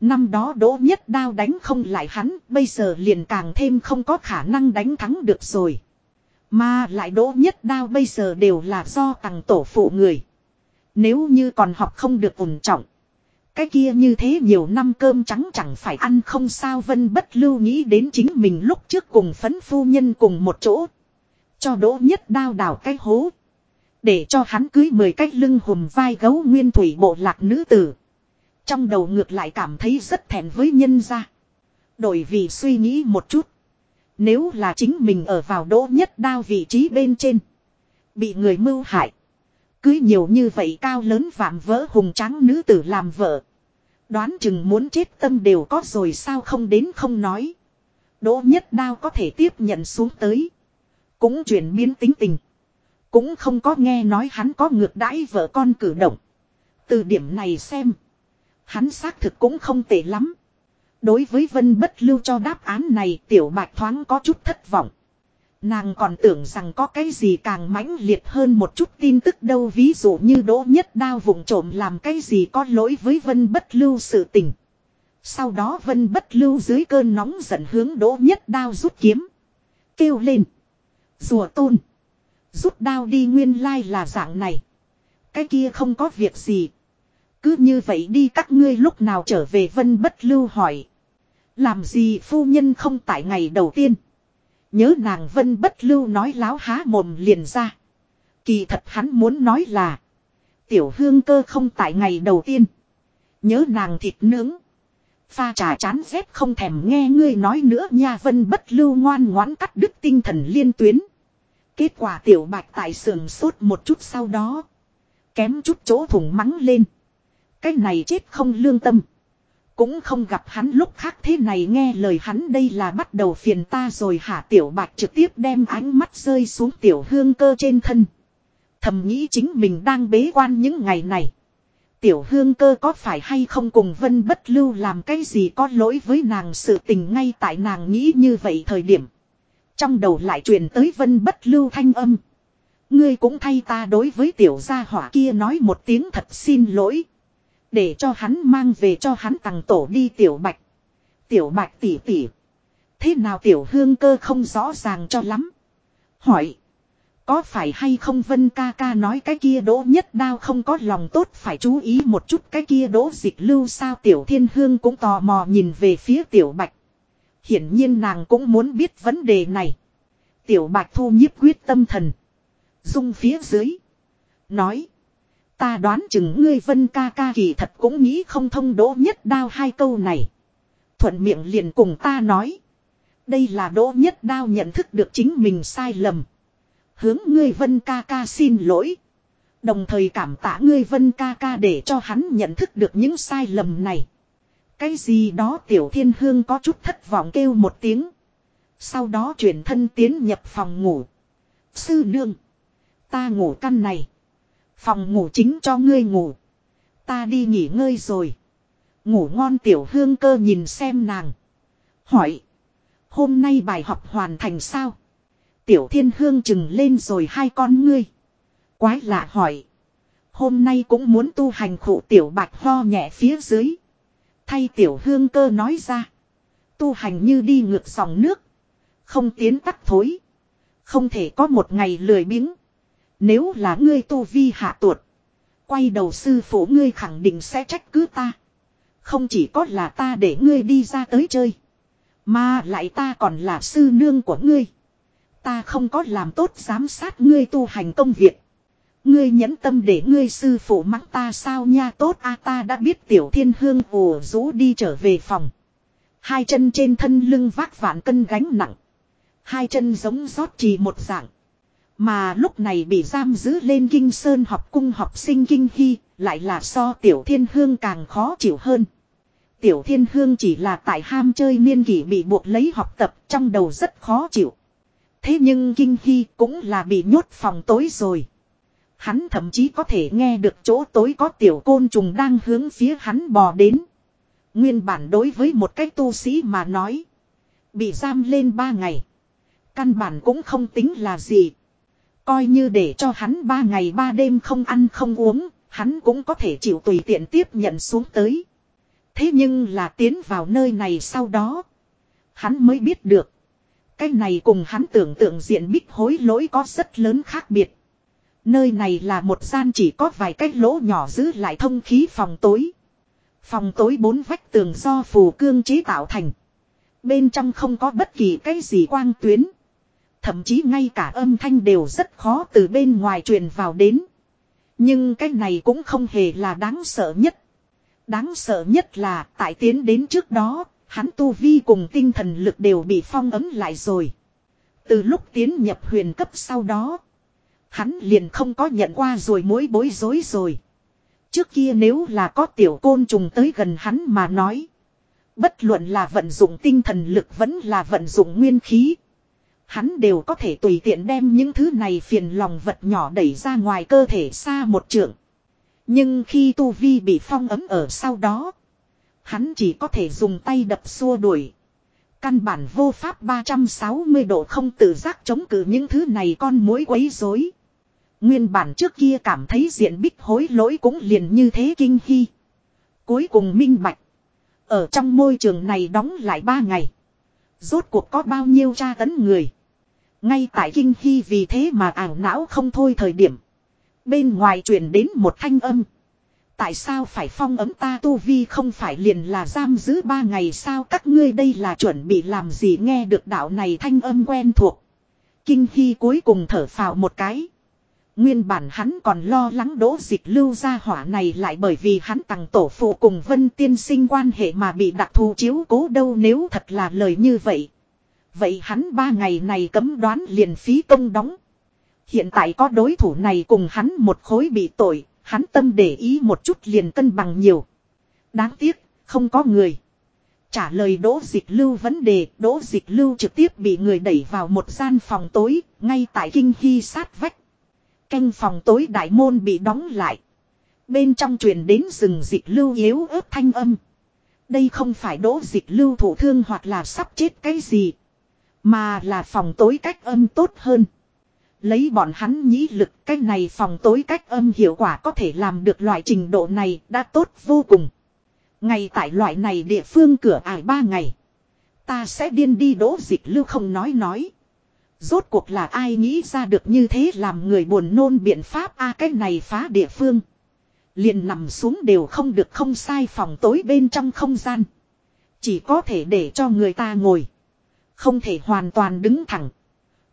Năm đó đỗ nhất đao đánh không lại hắn, bây giờ liền càng thêm không có khả năng đánh thắng được rồi. Mà lại đỗ nhất đao bây giờ đều là do tàng tổ phụ người. Nếu như còn học không được ổn trọng. Cái kia như thế nhiều năm cơm trắng chẳng phải ăn không sao vân bất lưu nghĩ đến chính mình lúc trước cùng phấn phu nhân cùng một chỗ. Cho đỗ nhất đao đào cái hố. Để cho hắn cưới mười cách lưng hùm vai gấu nguyên thủy bộ lạc nữ tử. Trong đầu ngược lại cảm thấy rất thèm với nhân gia. Đổi vì suy nghĩ một chút. Nếu là chính mình ở vào đỗ nhất đao vị trí bên trên. Bị người mưu hại. Cưới nhiều như vậy cao lớn vạm vỡ hùng trắng nữ tử làm vợ. Đoán chừng muốn chết tâm đều có rồi sao không đến không nói. Đỗ nhất đao có thể tiếp nhận xuống tới. Cũng chuyển biến tính tình. Cũng không có nghe nói hắn có ngược đãi vợ con cử động. Từ điểm này xem. Hắn xác thực cũng không tệ lắm. Đối với Vân Bất Lưu cho đáp án này, tiểu bạch thoáng có chút thất vọng. Nàng còn tưởng rằng có cái gì càng mãnh liệt hơn một chút tin tức đâu, ví dụ như đỗ nhất đao vùng trộm làm cái gì có lỗi với Vân Bất Lưu sự tình. Sau đó Vân Bất Lưu dưới cơn nóng giận hướng đỗ nhất đao rút kiếm. Kêu lên. Rùa tôn. Rút đao đi nguyên lai là dạng này. Cái kia không có việc gì. Cứ như vậy đi các ngươi lúc nào trở về Vân Bất Lưu hỏi. Làm gì phu nhân không tại ngày đầu tiên. Nhớ nàng vân bất lưu nói láo há mồm liền ra. Kỳ thật hắn muốn nói là. Tiểu hương cơ không tại ngày đầu tiên. Nhớ nàng thịt nướng. Pha trà chán rét không thèm nghe ngươi nói nữa nha vân bất lưu ngoan ngoãn cắt đứt tinh thần liên tuyến. Kết quả tiểu bạch tại sườn sốt một chút sau đó. Kém chút chỗ thủng mắng lên. Cái này chết không lương tâm. Cũng không gặp hắn lúc khác thế này nghe lời hắn đây là bắt đầu phiền ta rồi hả tiểu bạch trực tiếp đem ánh mắt rơi xuống tiểu hương cơ trên thân. Thầm nghĩ chính mình đang bế quan những ngày này. Tiểu hương cơ có phải hay không cùng vân bất lưu làm cái gì có lỗi với nàng sự tình ngay tại nàng nghĩ như vậy thời điểm. Trong đầu lại truyền tới vân bất lưu thanh âm. Ngươi cũng thay ta đối với tiểu gia hỏa kia nói một tiếng thật xin lỗi. Để cho hắn mang về cho hắn tặng tổ đi tiểu bạch. Tiểu bạch tỉ tỉ. Thế nào tiểu hương cơ không rõ ràng cho lắm. Hỏi. Có phải hay không Vân ca ca nói cái kia đỗ nhất đao không có lòng tốt phải chú ý một chút cái kia đỗ dịch lưu sao tiểu thiên hương cũng tò mò nhìn về phía tiểu bạch. Hiển nhiên nàng cũng muốn biết vấn đề này. Tiểu bạch thu nhiếp quyết tâm thần. Dung phía dưới. Nói. Ta đoán chừng ngươi vân ca ca kỳ thật cũng nghĩ không thông đỗ nhất đao hai câu này. Thuận miệng liền cùng ta nói. Đây là đỗ nhất đao nhận thức được chính mình sai lầm. Hướng ngươi vân ca ca xin lỗi. Đồng thời cảm tạ ngươi vân ca ca để cho hắn nhận thức được những sai lầm này. Cái gì đó tiểu thiên hương có chút thất vọng kêu một tiếng. Sau đó chuyển thân tiến nhập phòng ngủ. Sư nương. Ta ngủ căn này. Phòng ngủ chính cho ngươi ngủ. Ta đi nghỉ ngơi rồi. Ngủ ngon tiểu hương cơ nhìn xem nàng. Hỏi. Hôm nay bài học hoàn thành sao? Tiểu thiên hương chừng lên rồi hai con ngươi. Quái lạ hỏi. Hôm nay cũng muốn tu hành khổ tiểu bạch ho nhẹ phía dưới. Thay tiểu hương cơ nói ra. Tu hành như đi ngược dòng nước. Không tiến tắt thối. Không thể có một ngày lười biếng. Nếu là ngươi tu vi hạ tuột. Quay đầu sư phụ ngươi khẳng định sẽ trách cứ ta. Không chỉ có là ta để ngươi đi ra tới chơi. Mà lại ta còn là sư nương của ngươi. Ta không có làm tốt giám sát ngươi tu hành công việc. Ngươi nhẫn tâm để ngươi sư phụ mắng ta sao nha tốt a ta đã biết tiểu thiên hương ồ rũ đi trở về phòng. Hai chân trên thân lưng vác vạn cân gánh nặng. Hai chân giống rót trì một dạng. Mà lúc này bị giam giữ lên kinh sơn học cung học sinh kinh hy, lại là so tiểu thiên hương càng khó chịu hơn. Tiểu thiên hương chỉ là tại ham chơi niên kỷ bị buộc lấy học tập trong đầu rất khó chịu. Thế nhưng kinh hy cũng là bị nhốt phòng tối rồi. Hắn thậm chí có thể nghe được chỗ tối có tiểu côn trùng đang hướng phía hắn bò đến. Nguyên bản đối với một cái tu sĩ mà nói. Bị giam lên ba ngày. Căn bản cũng không tính là gì. Coi như để cho hắn ba ngày ba đêm không ăn không uống, hắn cũng có thể chịu tùy tiện tiếp nhận xuống tới. Thế nhưng là tiến vào nơi này sau đó. Hắn mới biết được. Cái này cùng hắn tưởng tượng diện bích hối lỗi có rất lớn khác biệt. Nơi này là một gian chỉ có vài cái lỗ nhỏ giữ lại thông khí phòng tối. Phòng tối bốn vách tường do phù cương chế tạo thành. Bên trong không có bất kỳ cái gì quang tuyến. Thậm chí ngay cả âm thanh đều rất khó từ bên ngoài truyền vào đến. Nhưng cái này cũng không hề là đáng sợ nhất. Đáng sợ nhất là tại tiến đến trước đó, hắn tu vi cùng tinh thần lực đều bị phong ấm lại rồi. Từ lúc tiến nhập huyền cấp sau đó, hắn liền không có nhận qua rồi mối bối rối rồi. Trước kia nếu là có tiểu côn trùng tới gần hắn mà nói. Bất luận là vận dụng tinh thần lực vẫn là vận dụng nguyên khí. Hắn đều có thể tùy tiện đem những thứ này phiền lòng vật nhỏ đẩy ra ngoài cơ thể xa một trượng. Nhưng khi Tu Vi bị phong ấm ở sau đó. Hắn chỉ có thể dùng tay đập xua đuổi. Căn bản vô pháp 360 độ không tự giác chống cự những thứ này con mối quấy rối. Nguyên bản trước kia cảm thấy diện bích hối lỗi cũng liền như thế kinh khi Cuối cùng minh bạch. Ở trong môi trường này đóng lại ba ngày. Rốt cuộc có bao nhiêu tra tấn người. Ngay tại kinh khi vì thế mà ảo não không thôi thời điểm. Bên ngoài truyền đến một thanh âm. Tại sao phải phong ấm ta tu vi không phải liền là giam giữ ba ngày sao các ngươi đây là chuẩn bị làm gì nghe được đạo này thanh âm quen thuộc. Kinh khi cuối cùng thở phào một cái. Nguyên bản hắn còn lo lắng đỗ dịch lưu ra hỏa này lại bởi vì hắn tặng tổ phụ cùng vân tiên sinh quan hệ mà bị đặc thù chiếu cố đâu nếu thật là lời như vậy. Vậy hắn ba ngày này cấm đoán liền phí công đóng. Hiện tại có đối thủ này cùng hắn một khối bị tội, hắn tâm để ý một chút liền cân bằng nhiều. Đáng tiếc, không có người. Trả lời đỗ dịch lưu vấn đề, đỗ dịch lưu trực tiếp bị người đẩy vào một gian phòng tối, ngay tại kinh hy sát vách. Canh phòng tối đại môn bị đóng lại. Bên trong truyền đến rừng dịch lưu yếu ớt thanh âm. Đây không phải đỗ dịch lưu thủ thương hoặc là sắp chết cái gì. Mà là phòng tối cách âm tốt hơn. Lấy bọn hắn nhĩ lực, cái này phòng tối cách âm hiệu quả có thể làm được loại trình độ này đã tốt vô cùng. Ngay tại loại này địa phương cửa ải ba ngày. Ta sẽ điên đi đỗ dịch lưu không nói nói. Rốt cuộc là ai nghĩ ra được như thế làm người buồn nôn biện pháp a, cái này phá địa phương. Liền nằm xuống đều không được, không sai, phòng tối bên trong không gian. Chỉ có thể để cho người ta ngồi. Không thể hoàn toàn đứng thẳng.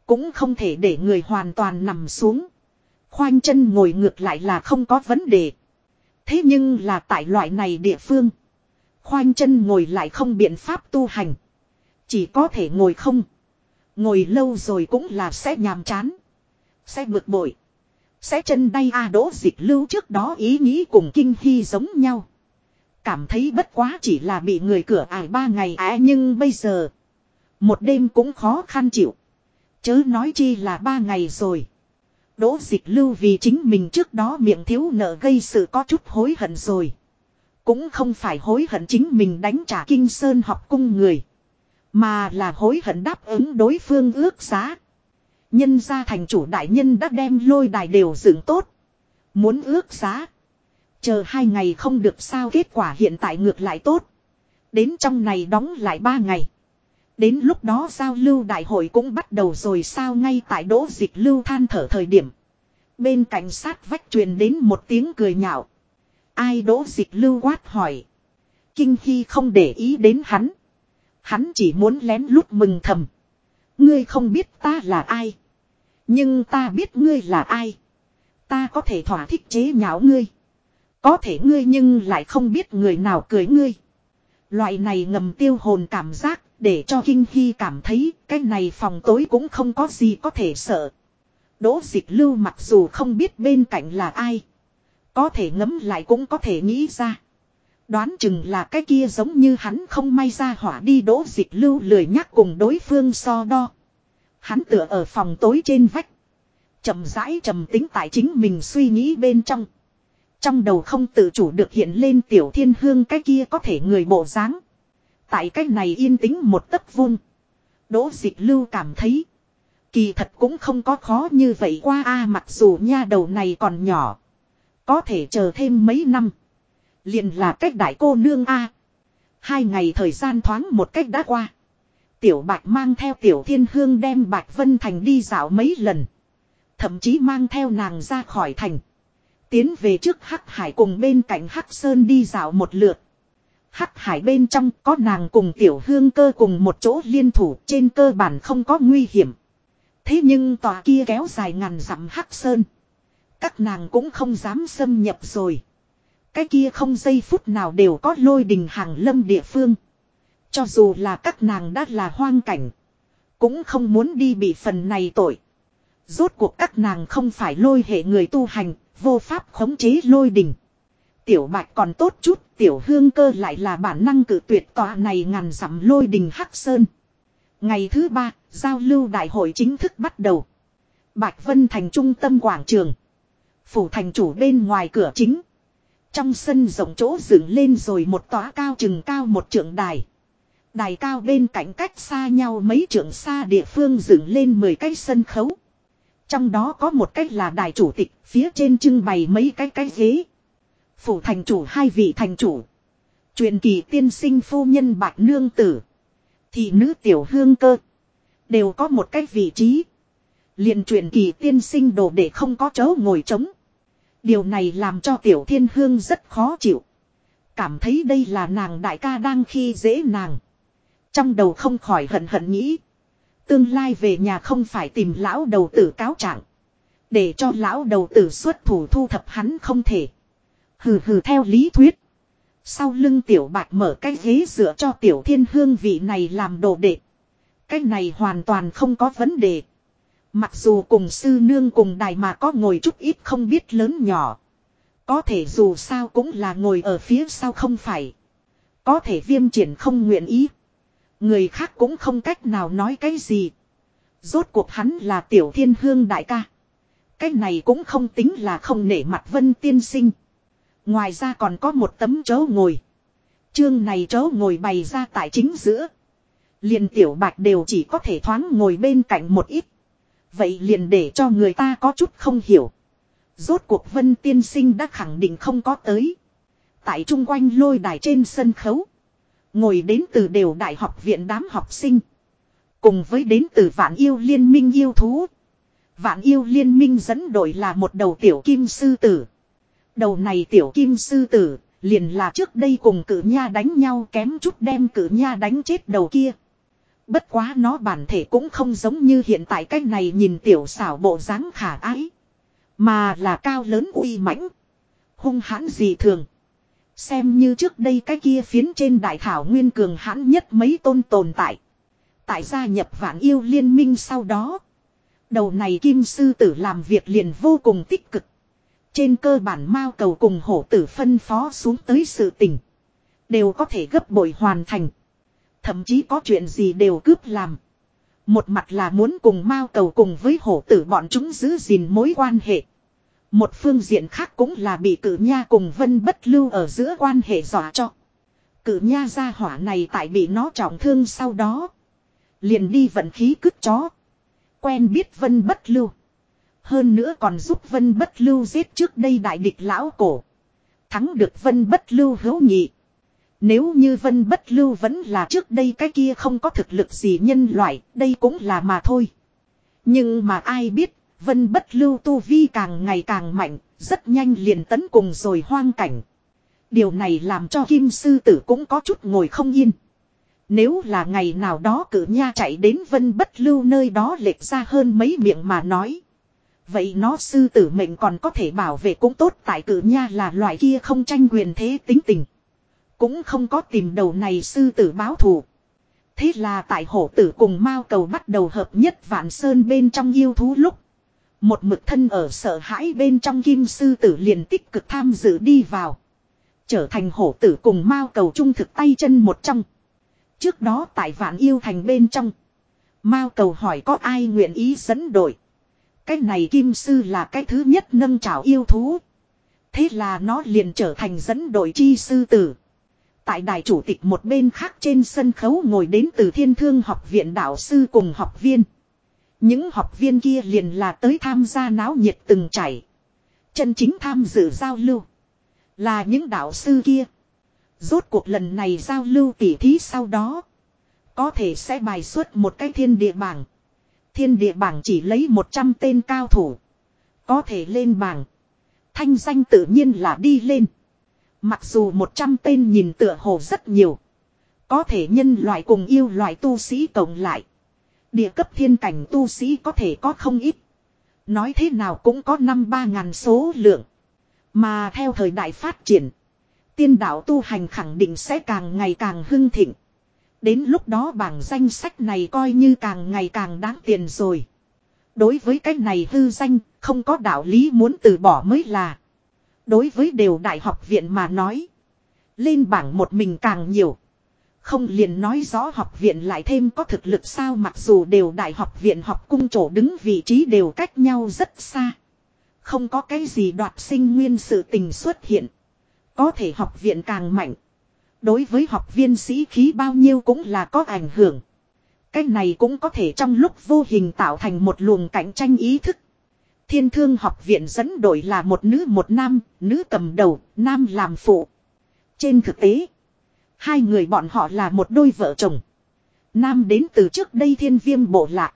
Cũng không thể để người hoàn toàn nằm xuống. Khoanh chân ngồi ngược lại là không có vấn đề. Thế nhưng là tại loại này địa phương. Khoanh chân ngồi lại không biện pháp tu hành. Chỉ có thể ngồi không. Ngồi lâu rồi cũng là sẽ nhàm chán. Sẽ bực bội. Sẽ chân đay a đỗ dịch lưu trước đó ý nghĩ cùng kinh hy giống nhau. Cảm thấy bất quá chỉ là bị người cửa ải ba ngày á, nhưng bây giờ. Một đêm cũng khó khăn chịu. Chớ nói chi là ba ngày rồi. Đỗ dịch lưu vì chính mình trước đó miệng thiếu nợ gây sự có chút hối hận rồi. Cũng không phải hối hận chính mình đánh trả kinh sơn học cung người. Mà là hối hận đáp ứng đối phương ước giá. Nhân gia thành chủ đại nhân đã đem lôi đài đều dựng tốt. Muốn ước giá. Chờ hai ngày không được sao kết quả hiện tại ngược lại tốt. Đến trong này đóng lại ba ngày. Đến lúc đó giao lưu đại hội cũng bắt đầu rồi sao ngay tại đỗ dịch lưu than thở thời điểm. Bên cạnh sát vách truyền đến một tiếng cười nhạo. Ai đỗ dịch lưu quát hỏi. Kinh khi không để ý đến hắn. Hắn chỉ muốn lén lút mừng thầm. Ngươi không biết ta là ai. Nhưng ta biết ngươi là ai. Ta có thể thỏa thích chế nhạo ngươi. Có thể ngươi nhưng lại không biết người nào cười ngươi. Loại này ngầm tiêu hồn cảm giác để cho Kinh Hy cảm thấy cái này phòng tối cũng không có gì có thể sợ. Đỗ dịch lưu mặc dù không biết bên cạnh là ai. Có thể ngấm lại cũng có thể nghĩ ra. Đoán chừng là cái kia giống như hắn không may ra hỏa đi đỗ dịch lưu lười nhắc cùng đối phương so đo. Hắn tựa ở phòng tối trên vách. chậm rãi trầm tính tại chính mình suy nghĩ bên trong. Trong đầu không tự chủ được hiện lên tiểu thiên hương cái kia có thể người bộ dáng. Tại cái này yên tĩnh một tấc vuông. Đỗ dịch lưu cảm thấy. Kỳ thật cũng không có khó như vậy qua a, mặc dù nha đầu này còn nhỏ. Có thể chờ thêm mấy năm liền là cách đại cô nương a Hai ngày thời gian thoáng một cách đã qua. Tiểu Bạch mang theo Tiểu Thiên Hương đem Bạch Vân Thành đi dạo mấy lần. Thậm chí mang theo nàng ra khỏi thành. Tiến về trước Hắc Hải cùng bên cạnh Hắc Sơn đi dạo một lượt. Hắc Hải bên trong có nàng cùng Tiểu Hương cơ cùng một chỗ liên thủ, trên cơ bản không có nguy hiểm. Thế nhưng tòa kia kéo dài ngàn dặm Hắc Sơn. Các nàng cũng không dám xâm nhập rồi. Cái kia không giây phút nào đều có lôi đình hàng lâm địa phương. Cho dù là các nàng đã là hoang cảnh. Cũng không muốn đi bị phần này tội. Rốt cuộc các nàng không phải lôi hệ người tu hành, vô pháp khống chế lôi đình. Tiểu bạch còn tốt chút, tiểu hương cơ lại là bản năng cử tuyệt tòa này ngàn dặm lôi đình hắc sơn. Ngày thứ ba, giao lưu đại hội chính thức bắt đầu. Bạch Vân thành trung tâm quảng trường. Phủ thành chủ bên ngoài cửa chính. Trong sân rộng chỗ dựng lên rồi một tòa cao chừng cao một trượng đài. Đài cao bên cạnh cách xa nhau mấy trượng xa địa phương dựng lên 10 cái sân khấu. Trong đó có một cách là đài chủ tịch, phía trên trưng bày mấy cái cái ghế. Phủ thành chủ hai vị thành chủ. Truyền kỳ tiên sinh phu nhân bạch nương tử. Thị nữ tiểu hương cơ. Đều có một cái vị trí. liền truyền kỳ tiên sinh đồ để không có chỗ ngồi trống. Điều này làm cho tiểu thiên hương rất khó chịu. Cảm thấy đây là nàng đại ca đang khi dễ nàng. Trong đầu không khỏi hận hận nghĩ. Tương lai về nhà không phải tìm lão đầu tử cáo trạng. Để cho lão đầu tử xuất thủ thu thập hắn không thể. Hừ hừ theo lý thuyết. Sau lưng tiểu bạch mở cái ghế dựa cho tiểu thiên hương vị này làm đồ đệ. Cái này hoàn toàn không có vấn đề. Mặc dù cùng sư nương cùng đài mà có ngồi chút ít không biết lớn nhỏ. Có thể dù sao cũng là ngồi ở phía sau không phải. Có thể viêm triển không nguyện ý. Người khác cũng không cách nào nói cái gì. Rốt cuộc hắn là tiểu thiên hương đại ca. Cái này cũng không tính là không nể mặt vân tiên sinh. Ngoài ra còn có một tấm chấu ngồi. Chương này chấu ngồi bày ra tại chính giữa. Liền tiểu bạch đều chỉ có thể thoáng ngồi bên cạnh một ít. Vậy liền để cho người ta có chút không hiểu. Rốt cuộc vân tiên sinh đã khẳng định không có tới. Tại trung quanh lôi đài trên sân khấu. Ngồi đến từ đều đại học viện đám học sinh. Cùng với đến từ vạn yêu liên minh yêu thú. Vạn yêu liên minh dẫn đội là một đầu tiểu kim sư tử. Đầu này tiểu kim sư tử, liền là trước đây cùng cử nha đánh nhau kém chút đem cử nha đánh chết đầu kia. Bất quá nó bản thể cũng không giống như hiện tại cách này nhìn tiểu xảo bộ dáng khả ái. Mà là cao lớn uy mãnh. Hung hãn gì thường. Xem như trước đây cái kia phiến trên đại thảo nguyên cường hãn nhất mấy tôn tồn tại. Tại gia nhập vạn yêu liên minh sau đó. Đầu này kim sư tử làm việc liền vô cùng tích cực. Trên cơ bản mao cầu cùng hổ tử phân phó xuống tới sự tình. Đều có thể gấp bội hoàn thành. Thậm chí có chuyện gì đều cướp làm. Một mặt là muốn cùng mao cầu cùng với hổ tử bọn chúng giữ gìn mối quan hệ. Một phương diện khác cũng là bị cử nha cùng vân bất lưu ở giữa quan hệ dọa cho. Cử nha ra hỏa này tại bị nó trọng thương sau đó. Liền đi vận khí cứt chó. Quen biết vân bất lưu. Hơn nữa còn giúp vân bất lưu giết trước đây đại địch lão cổ. Thắng được vân bất lưu hữu nhị. Nếu như vân bất lưu vẫn là trước đây cái kia không có thực lực gì nhân loại, đây cũng là mà thôi. Nhưng mà ai biết, vân bất lưu tu vi càng ngày càng mạnh, rất nhanh liền tấn cùng rồi hoang cảnh. Điều này làm cho kim sư tử cũng có chút ngồi không yên. Nếu là ngày nào đó cử nha chạy đến vân bất lưu nơi đó lệch ra hơn mấy miệng mà nói. Vậy nó sư tử mệnh còn có thể bảo vệ cũng tốt tại cử nha là loại kia không tranh quyền thế tính tình. Cũng không có tìm đầu này sư tử báo thù. Thế là tại hổ tử cùng mao cầu bắt đầu hợp nhất vạn sơn bên trong yêu thú lúc. Một mực thân ở sợ hãi bên trong kim sư tử liền tích cực tham dự đi vào. Trở thành hổ tử cùng mao cầu trung thực tay chân một trong. Trước đó tại vạn yêu thành bên trong. Mao cầu hỏi có ai nguyện ý dẫn đội. Cái này kim sư là cái thứ nhất nâng trào yêu thú. Thế là nó liền trở thành dẫn đội chi sư tử. Tại đài chủ tịch một bên khác trên sân khấu ngồi đến từ thiên thương học viện đạo sư cùng học viên. Những học viên kia liền là tới tham gia náo nhiệt từng chảy. Chân chính tham dự giao lưu. Là những đạo sư kia. Rốt cuộc lần này giao lưu tỉ thí sau đó. Có thể sẽ bài xuất một cái thiên địa bảng. Thiên địa bảng chỉ lấy 100 tên cao thủ. Có thể lên bảng. Thanh danh tự nhiên là đi lên. Mặc dù 100 tên nhìn tựa hồ rất nhiều. Có thể nhân loại cùng yêu loại tu sĩ cộng lại. Địa cấp thiên cảnh tu sĩ có thể có không ít. Nói thế nào cũng có năm ba ngàn số lượng. Mà theo thời đại phát triển. Tiên đạo tu hành khẳng định sẽ càng ngày càng hưng thịnh. Đến lúc đó bảng danh sách này coi như càng ngày càng đáng tiền rồi. Đối với cái này hư danh, không có đạo lý muốn từ bỏ mới là. Đối với đều đại học viện mà nói. Lên bảng một mình càng nhiều. Không liền nói rõ học viện lại thêm có thực lực sao mặc dù đều đại học viện học cung chỗ đứng vị trí đều cách nhau rất xa. Không có cái gì đoạt sinh nguyên sự tình xuất hiện. Có thể học viện càng mạnh. Đối với học viên sĩ khí bao nhiêu cũng là có ảnh hưởng. Cái này cũng có thể trong lúc vô hình tạo thành một luồng cạnh tranh ý thức. Thiên thương học viện dẫn đội là một nữ một nam, nữ cầm đầu, nam làm phụ. Trên thực tế, hai người bọn họ là một đôi vợ chồng. Nam đến từ trước đây thiên viêm bộ lạc.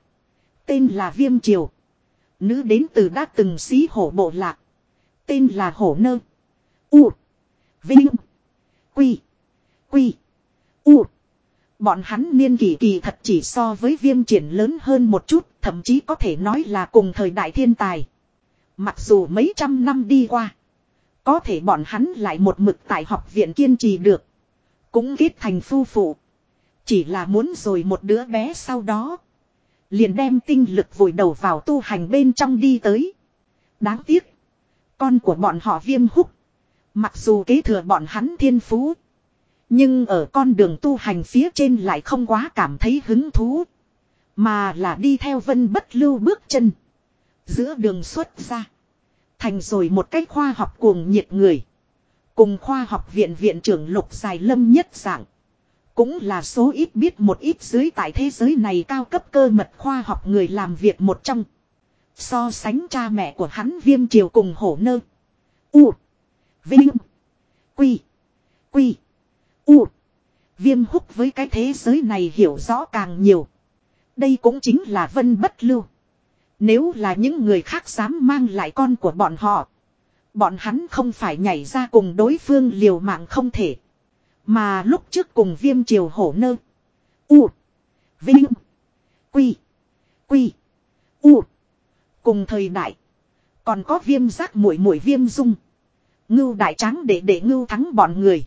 Tên là Viêm Triều. Nữ đến từ đã từng xí hổ bộ lạc. Tên là Hổ Nơ. U. Vinh. Quy. Quy. U. Bọn hắn niên kỷ kỳ thật chỉ so với viêm triển lớn hơn một chút, thậm chí có thể nói là cùng thời đại thiên tài. Mặc dù mấy trăm năm đi qua, có thể bọn hắn lại một mực tại học viện kiên trì được. Cũng kết thành phu phụ. Chỉ là muốn rồi một đứa bé sau đó. Liền đem tinh lực vùi đầu vào tu hành bên trong đi tới. Đáng tiếc. Con của bọn họ viêm húc. Mặc dù kế thừa bọn hắn thiên phú. Nhưng ở con đường tu hành phía trên lại không quá cảm thấy hứng thú. Mà là đi theo vân bất lưu bước chân. Giữa đường xuất ra. Thành rồi một cách khoa học cuồng nhiệt người. Cùng khoa học viện viện trưởng lục dài lâm nhất dạng. Cũng là số ít biết một ít dưới tại thế giới này cao cấp cơ mật khoa học người làm việc một trong. So sánh cha mẹ của hắn viêm triều cùng hổ nơ. U. Vinh. Quy. Quy. U. Viêm húc với cái thế giới này hiểu rõ càng nhiều. Đây cũng chính là vân bất lưu. Nếu là những người khác dám mang lại con của bọn họ. Bọn hắn không phải nhảy ra cùng đối phương liều mạng không thể. Mà lúc trước cùng viêm triều hổ nơ. U. Vinh. Quy. Quy. U. Cùng thời đại. Còn có viêm giác mũi mũi viêm dung. Ngưu đại tráng để để ngưu thắng bọn người.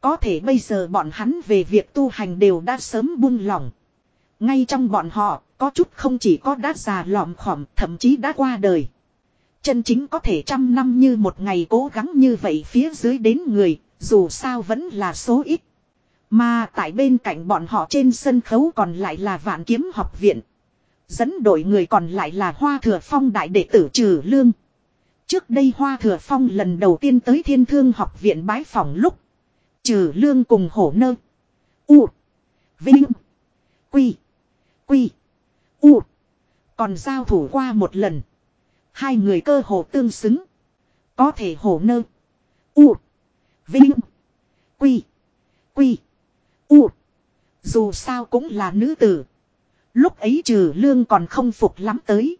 Có thể bây giờ bọn hắn về việc tu hành đều đã sớm buông lỏng. Ngay trong bọn họ, có chút không chỉ có đã già lọm khỏm, thậm chí đã qua đời. Chân chính có thể trăm năm như một ngày cố gắng như vậy phía dưới đến người, dù sao vẫn là số ít. Mà tại bên cạnh bọn họ trên sân khấu còn lại là vạn kiếm học viện. Dẫn đội người còn lại là Hoa Thừa Phong đại đệ tử Trừ Lương. Trước đây Hoa Thừa Phong lần đầu tiên tới Thiên Thương học viện bái phỏng lúc. Trừ Lương cùng hổ nơ. U. Vinh. Quy. Quy. U. Còn giao thủ qua một lần. Hai người cơ hồ tương xứng. Có thể hổ nơ. U. Vinh. Quy. Quy. U. Dù sao cũng là nữ tử. Lúc ấy trừ lương còn không phục lắm tới.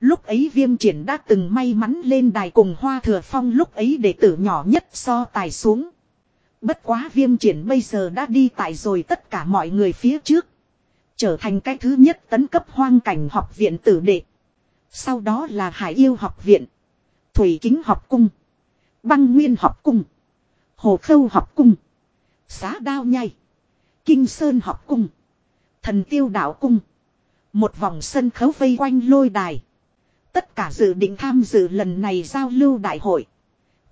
Lúc ấy viêm triển đã từng may mắn lên đài cùng hoa thừa phong lúc ấy đệ tử nhỏ nhất so tài xuống. Bất quá viêm triển bây giờ đã đi tại rồi tất cả mọi người phía trước. Trở thành cái thứ nhất tấn cấp hoang cảnh học viện tử đệ. Sau đó là Hải yêu học viện. Thủy kính học cung. Băng nguyên học cung. Hồ khâu học cung. Xá đao nhai. Kinh sơn học cung. Thần tiêu đạo cung. Một vòng sân khấu vây quanh lôi đài. Tất cả dự định tham dự lần này giao lưu đại hội.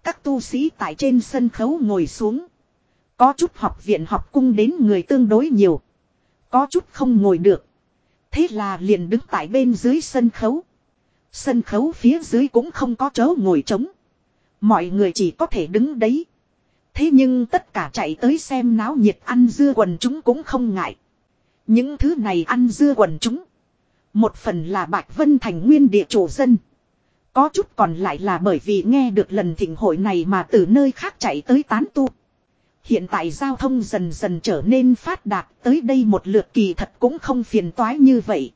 Các tu sĩ tại trên sân khấu ngồi xuống. Có chút học viện học cung đến người tương đối nhiều. Có chút không ngồi được. Thế là liền đứng tại bên dưới sân khấu. Sân khấu phía dưới cũng không có chỗ ngồi trống. Mọi người chỉ có thể đứng đấy. Thế nhưng tất cả chạy tới xem náo nhiệt ăn dưa quần chúng cũng không ngại. Những thứ này ăn dưa quần chúng. Một phần là Bạch Vân Thành nguyên địa chủ dân. Có chút còn lại là bởi vì nghe được lần thịnh hội này mà từ nơi khác chạy tới tán tu. Hiện tại giao thông dần dần trở nên phát đạt tới đây một lượt kỳ thật cũng không phiền toái như vậy.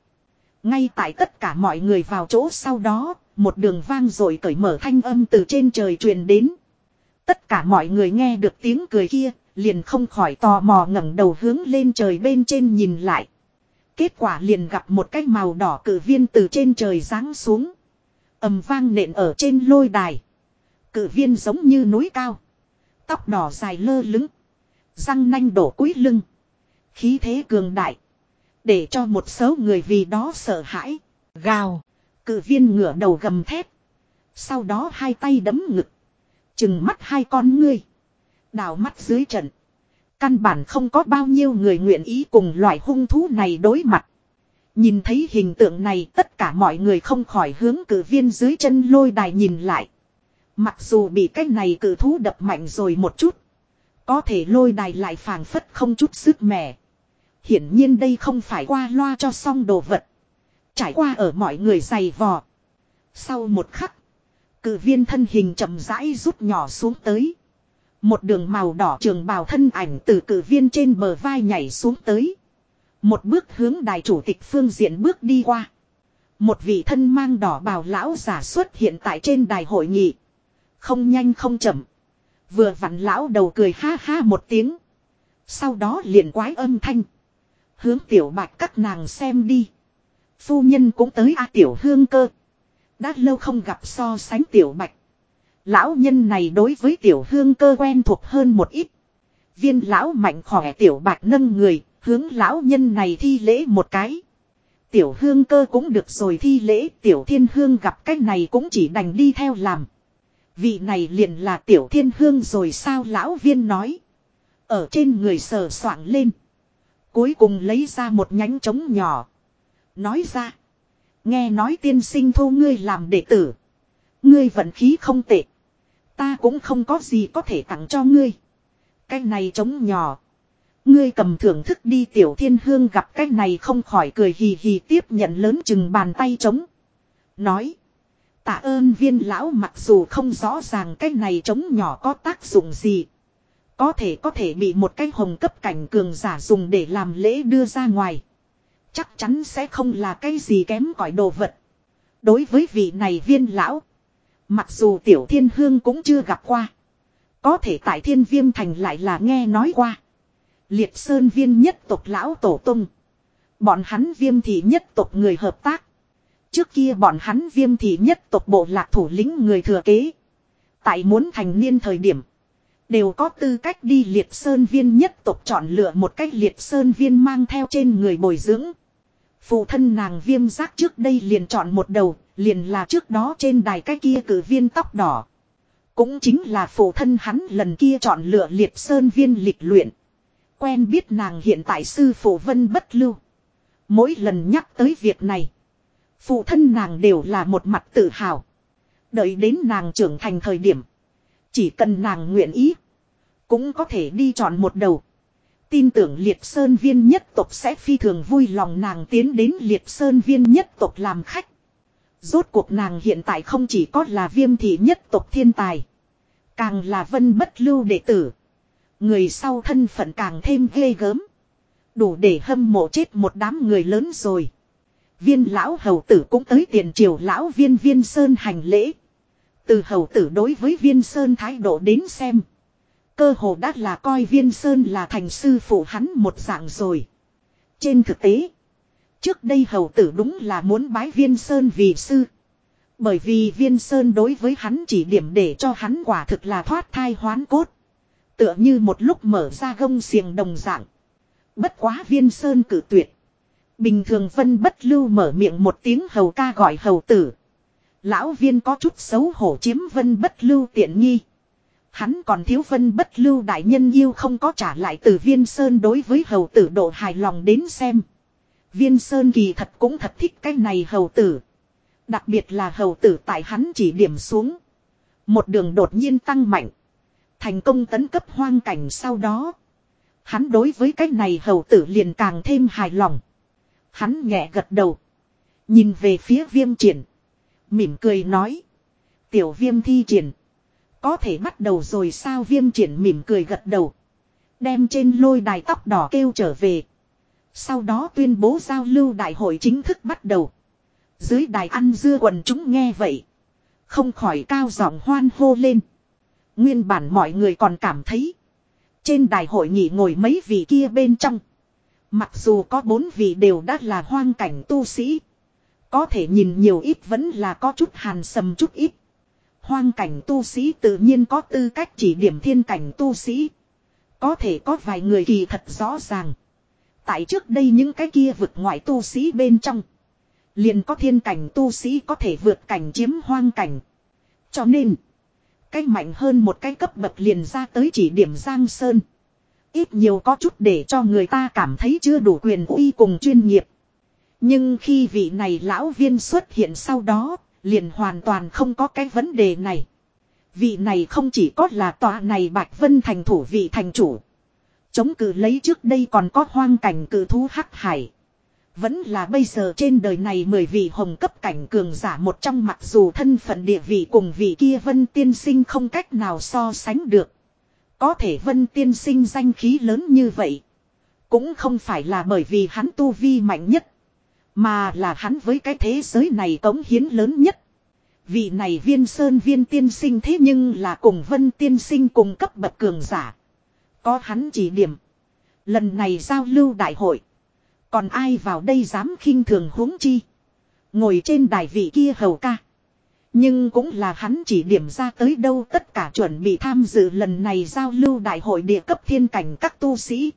Ngay tại tất cả mọi người vào chỗ sau đó, một đường vang rồi cởi mở thanh âm từ trên trời truyền đến. Tất cả mọi người nghe được tiếng cười kia, liền không khỏi tò mò ngẩng đầu hướng lên trời bên trên nhìn lại. Kết quả liền gặp một cái màu đỏ cử viên từ trên trời giáng xuống. ầm vang nện ở trên lôi đài. Cử viên giống như núi cao. Tóc đỏ dài lơ lứng. Răng nanh đổ cuối lưng. Khí thế cường đại. Để cho một số người vì đó sợ hãi. Gào. Cử viên ngửa đầu gầm thét. Sau đó hai tay đấm ngực. Chừng mắt hai con ngươi. Đào mắt dưới trận. Căn bản không có bao nhiêu người nguyện ý cùng loại hung thú này đối mặt. Nhìn thấy hình tượng này tất cả mọi người không khỏi hướng cử viên dưới chân lôi đài nhìn lại. Mặc dù bị cái này cử thú đập mạnh rồi một chút. Có thể lôi đài lại phảng phất không chút sức mẻ. Hiển nhiên đây không phải qua loa cho xong đồ vật. Trải qua ở mọi người dày vò. Sau một khắc. Cử viên thân hình chậm rãi rút nhỏ xuống tới. Một đường màu đỏ trường bào thân ảnh từ cử viên trên bờ vai nhảy xuống tới. Một bước hướng đài chủ tịch phương diện bước đi qua. Một vị thân mang đỏ bào lão giả xuất hiện tại trên đài hội nghị. Không nhanh không chậm. Vừa vặn lão đầu cười ha ha một tiếng. Sau đó liền quái âm thanh. Hướng tiểu bạch các nàng xem đi. Phu nhân cũng tới a tiểu hương cơ. Đã lâu không gặp so sánh tiểu bạch. Lão nhân này đối với tiểu hương cơ quen thuộc hơn một ít. Viên lão mạnh khỏe tiểu bạch nâng người, hướng lão nhân này thi lễ một cái. Tiểu hương cơ cũng được rồi thi lễ, tiểu thiên hương gặp cách này cũng chỉ đành đi theo làm. Vị này liền là tiểu thiên hương rồi sao lão viên nói. Ở trên người sờ soạng lên. Cuối cùng lấy ra một nhánh trống nhỏ. Nói ra. Nghe nói tiên sinh thu ngươi làm đệ tử. Ngươi vận khí không tệ. Ta cũng không có gì có thể tặng cho ngươi. Cái này trống nhỏ. Ngươi cầm thưởng thức đi tiểu thiên hương gặp cái này không khỏi cười hì hì tiếp nhận lớn chừng bàn tay trống. Nói. Tạ ơn viên lão mặc dù không rõ ràng cái này trống nhỏ có tác dụng gì. Có thể có thể bị một cái hồng cấp cảnh cường giả dùng để làm lễ đưa ra ngoài. Chắc chắn sẽ không là cái gì kém cỏi đồ vật. Đối với vị này viên lão. Mặc dù tiểu thiên hương cũng chưa gặp qua. Có thể tại thiên viêm thành lại là nghe nói qua. Liệt sơn viên nhất tộc lão tổ tung. Bọn hắn viêm thị nhất tộc người hợp tác. Trước kia bọn hắn viêm thị nhất tộc bộ lạc thủ lĩnh người thừa kế. Tại muốn thành niên thời điểm. Đều có tư cách đi liệt sơn viên nhất tộc chọn lựa một cách liệt sơn viên mang theo trên người bồi dưỡng. Phụ thân nàng viêm giác trước đây liền chọn một đầu, liền là trước đó trên đài cái kia cử viên tóc đỏ. Cũng chính là phụ thân hắn lần kia chọn lựa liệt sơn viên lịch luyện. Quen biết nàng hiện tại sư phụ vân bất lưu. Mỗi lần nhắc tới việc này. Phụ thân nàng đều là một mặt tự hào. Đợi đến nàng trưởng thành thời điểm. Chỉ cần nàng nguyện ý. Cũng có thể đi chọn một đầu. Tin tưởng liệt sơn viên nhất tộc sẽ phi thường vui lòng nàng tiến đến liệt sơn viên nhất tộc làm khách. Rốt cuộc nàng hiện tại không chỉ có là viêm thị nhất tộc thiên tài. Càng là vân bất lưu đệ tử. Người sau thân phận càng thêm ghê gớm. Đủ để hâm mộ chết một đám người lớn rồi. Viên lão hầu tử cũng tới tiền triều lão viên viên sơn hành lễ. Từ hầu tử đối với viên sơn thái độ đến xem. Cơ hồ đã là coi viên sơn là thành sư phụ hắn một dạng rồi. Trên thực tế. Trước đây hầu tử đúng là muốn bái viên sơn vì sư. Bởi vì viên sơn đối với hắn chỉ điểm để cho hắn quả thực là thoát thai hoán cốt. Tựa như một lúc mở ra gông xiềng đồng dạng. Bất quá viên sơn cử tuyệt. Bình thường vân bất lưu mở miệng một tiếng hầu ca gọi hầu tử. Lão viên có chút xấu hổ chiếm vân bất lưu tiện nghi. Hắn còn thiếu vân bất lưu đại nhân yêu không có trả lại từ viên sơn đối với hầu tử độ hài lòng đến xem. Viên sơn kỳ thật cũng thật thích cái này hầu tử. Đặc biệt là hầu tử tại hắn chỉ điểm xuống. Một đường đột nhiên tăng mạnh. Thành công tấn cấp hoang cảnh sau đó. Hắn đối với cái này hầu tử liền càng thêm hài lòng. Hắn nhẹ gật đầu. Nhìn về phía viêm triển. Mỉm cười nói. Tiểu viêm thi triển. Có thể bắt đầu rồi sao viêm triển mỉm cười gật đầu. Đem trên lôi đài tóc đỏ kêu trở về. Sau đó tuyên bố giao lưu đại hội chính thức bắt đầu. Dưới đài ăn dưa quần chúng nghe vậy. Không khỏi cao giọng hoan hô lên. Nguyên bản mọi người còn cảm thấy. Trên đài hội nghị ngồi mấy vị kia bên trong. Mặc dù có bốn vị đều đã là hoang cảnh tu sĩ. Có thể nhìn nhiều ít vẫn là có chút hàn sầm chút ít. Hoang cảnh tu sĩ tự nhiên có tư cách chỉ điểm thiên cảnh tu sĩ. Có thể có vài người kỳ thật rõ ràng. Tại trước đây những cái kia vượt ngoại tu sĩ bên trong. Liền có thiên cảnh tu sĩ có thể vượt cảnh chiếm hoang cảnh. Cho nên. Cái mạnh hơn một cái cấp bậc liền ra tới chỉ điểm Giang Sơn. Ít nhiều có chút để cho người ta cảm thấy chưa đủ quyền uy cùng chuyên nghiệp. Nhưng khi vị này lão viên xuất hiện sau đó, liền hoàn toàn không có cái vấn đề này. Vị này không chỉ có là tòa này Bạch Vân thành thủ vị thành chủ. Chống cử lấy trước đây còn có hoang cảnh cử thú hắc hải. Vẫn là bây giờ trên đời này mười vị hồng cấp cảnh cường giả một trong mặc dù thân phận địa vị cùng vị kia vân tiên sinh không cách nào so sánh được. Có thể vân tiên sinh danh khí lớn như vậy. Cũng không phải là bởi vì hắn tu vi mạnh nhất. Mà là hắn với cái thế giới này cống hiến lớn nhất. Vị này viên sơn viên tiên sinh thế nhưng là cùng vân tiên sinh cùng cấp bậc cường giả. Có hắn chỉ điểm. Lần này giao lưu đại hội. Còn ai vào đây dám khinh thường huống chi. Ngồi trên đài vị kia hầu ca. Nhưng cũng là hắn chỉ điểm ra tới đâu tất cả chuẩn bị tham dự lần này giao lưu đại hội địa cấp thiên cảnh các tu sĩ.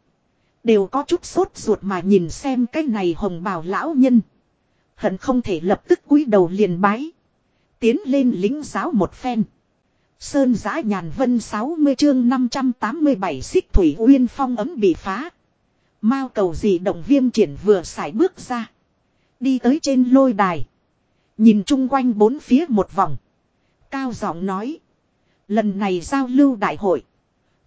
Đều có chút sốt ruột mà nhìn xem cái này hồng bào lão nhân. Hận không thể lập tức cúi đầu liền bái. Tiến lên lính giáo một phen. Sơn giã nhàn vân 60 chương 587 xích thủy uyên phong ấm bị phá. Mao cầu gì động viêm triển vừa xài bước ra. Đi tới trên lôi đài. Nhìn chung quanh bốn phía một vòng. Cao giọng nói. Lần này giao lưu đại hội.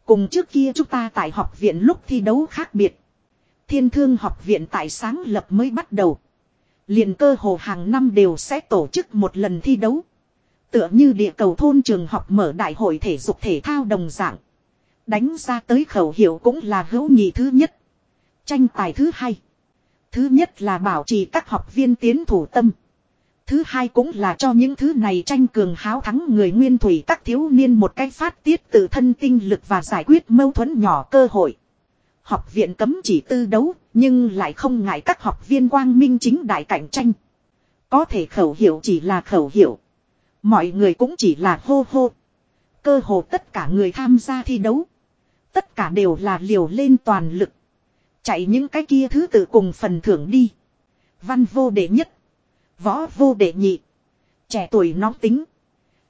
Cùng trước kia chúng ta tại học viện lúc thi đấu khác biệt. Thiên thương học viện tại sáng lập mới bắt đầu. liền cơ hồ hàng năm đều sẽ tổ chức một lần thi đấu. Tựa như địa cầu thôn trường học mở đại hội thể dục thể thao đồng dạng. Đánh ra tới khẩu hiệu cũng là hữu nhị thứ nhất. Tranh tài thứ hai. Thứ nhất là bảo trì các học viên tiến thủ tâm. Thứ hai cũng là cho những thứ này tranh cường háo thắng người nguyên thủy các thiếu niên một cách phát tiết tự thân tinh lực và giải quyết mâu thuẫn nhỏ cơ hội. Học viện cấm chỉ tư đấu, nhưng lại không ngại các học viên quang minh chính đại cạnh tranh. Có thể khẩu hiệu chỉ là khẩu hiệu. Mọi người cũng chỉ là hô hô. Cơ hồ tất cả người tham gia thi đấu. Tất cả đều là liều lên toàn lực. Chạy những cái kia thứ tự cùng phần thưởng đi. Văn vô đệ nhất. Võ vô đệ nhị. Trẻ tuổi nóng tính.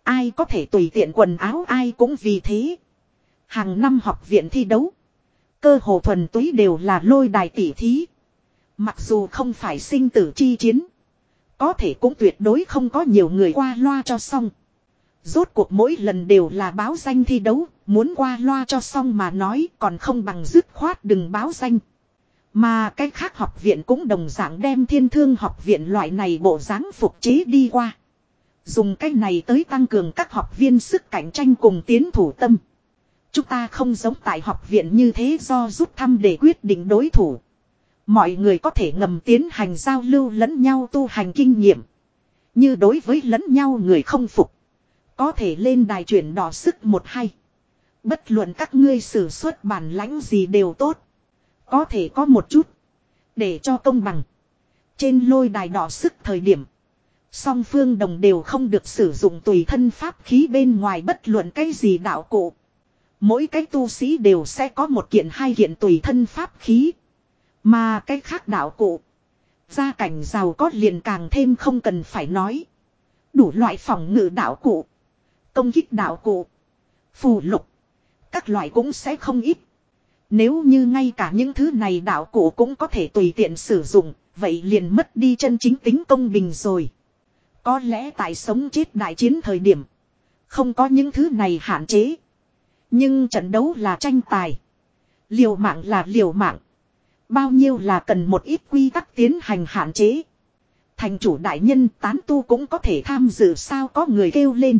Ai có thể tùy tiện quần áo ai cũng vì thế. Hàng năm học viện thi đấu. Cơ hồ thuần túy đều là lôi đài tỉ thí. Mặc dù không phải sinh tử chi chiến. Có thể cũng tuyệt đối không có nhiều người qua loa cho xong. Rốt cuộc mỗi lần đều là báo danh thi đấu, muốn qua loa cho xong mà nói còn không bằng dứt khoát đừng báo danh. Mà cái khác học viện cũng đồng dạng đem thiên thương học viện loại này bộ dáng phục chế đi qua. Dùng cái này tới tăng cường các học viên sức cạnh tranh cùng tiến thủ tâm. Chúng ta không giống tại học viện như thế do rút thăm để quyết định đối thủ. Mọi người có thể ngầm tiến hành giao lưu lẫn nhau tu hành kinh nghiệm. Như đối với lẫn nhau người không phục. Có thể lên đài chuyển đỏ sức một hay. Bất luận các ngươi sử xuất bản lãnh gì đều tốt. Có thể có một chút. Để cho công bằng. Trên lôi đài đỏ sức thời điểm. Song phương đồng đều không được sử dụng tùy thân pháp khí bên ngoài bất luận cái gì đạo cụ. Mỗi cái tu sĩ đều sẽ có một kiện hai kiện tùy thân pháp khí. Mà cái khác đạo cụ. Gia cảnh giàu có liền càng thêm không cần phải nói. Đủ loại phòng ngự đạo cụ. Công kích đạo cụ. Phù lục. Các loại cũng sẽ không ít. Nếu như ngay cả những thứ này đạo cụ cũng có thể tùy tiện sử dụng, vậy liền mất đi chân chính tính công bình rồi. Có lẽ tại sống chết đại chiến thời điểm, không có những thứ này hạn chế. Nhưng trận đấu là tranh tài. Liều mạng là liều mạng. Bao nhiêu là cần một ít quy tắc tiến hành hạn chế. Thành chủ đại nhân tán tu cũng có thể tham dự sao có người kêu lên.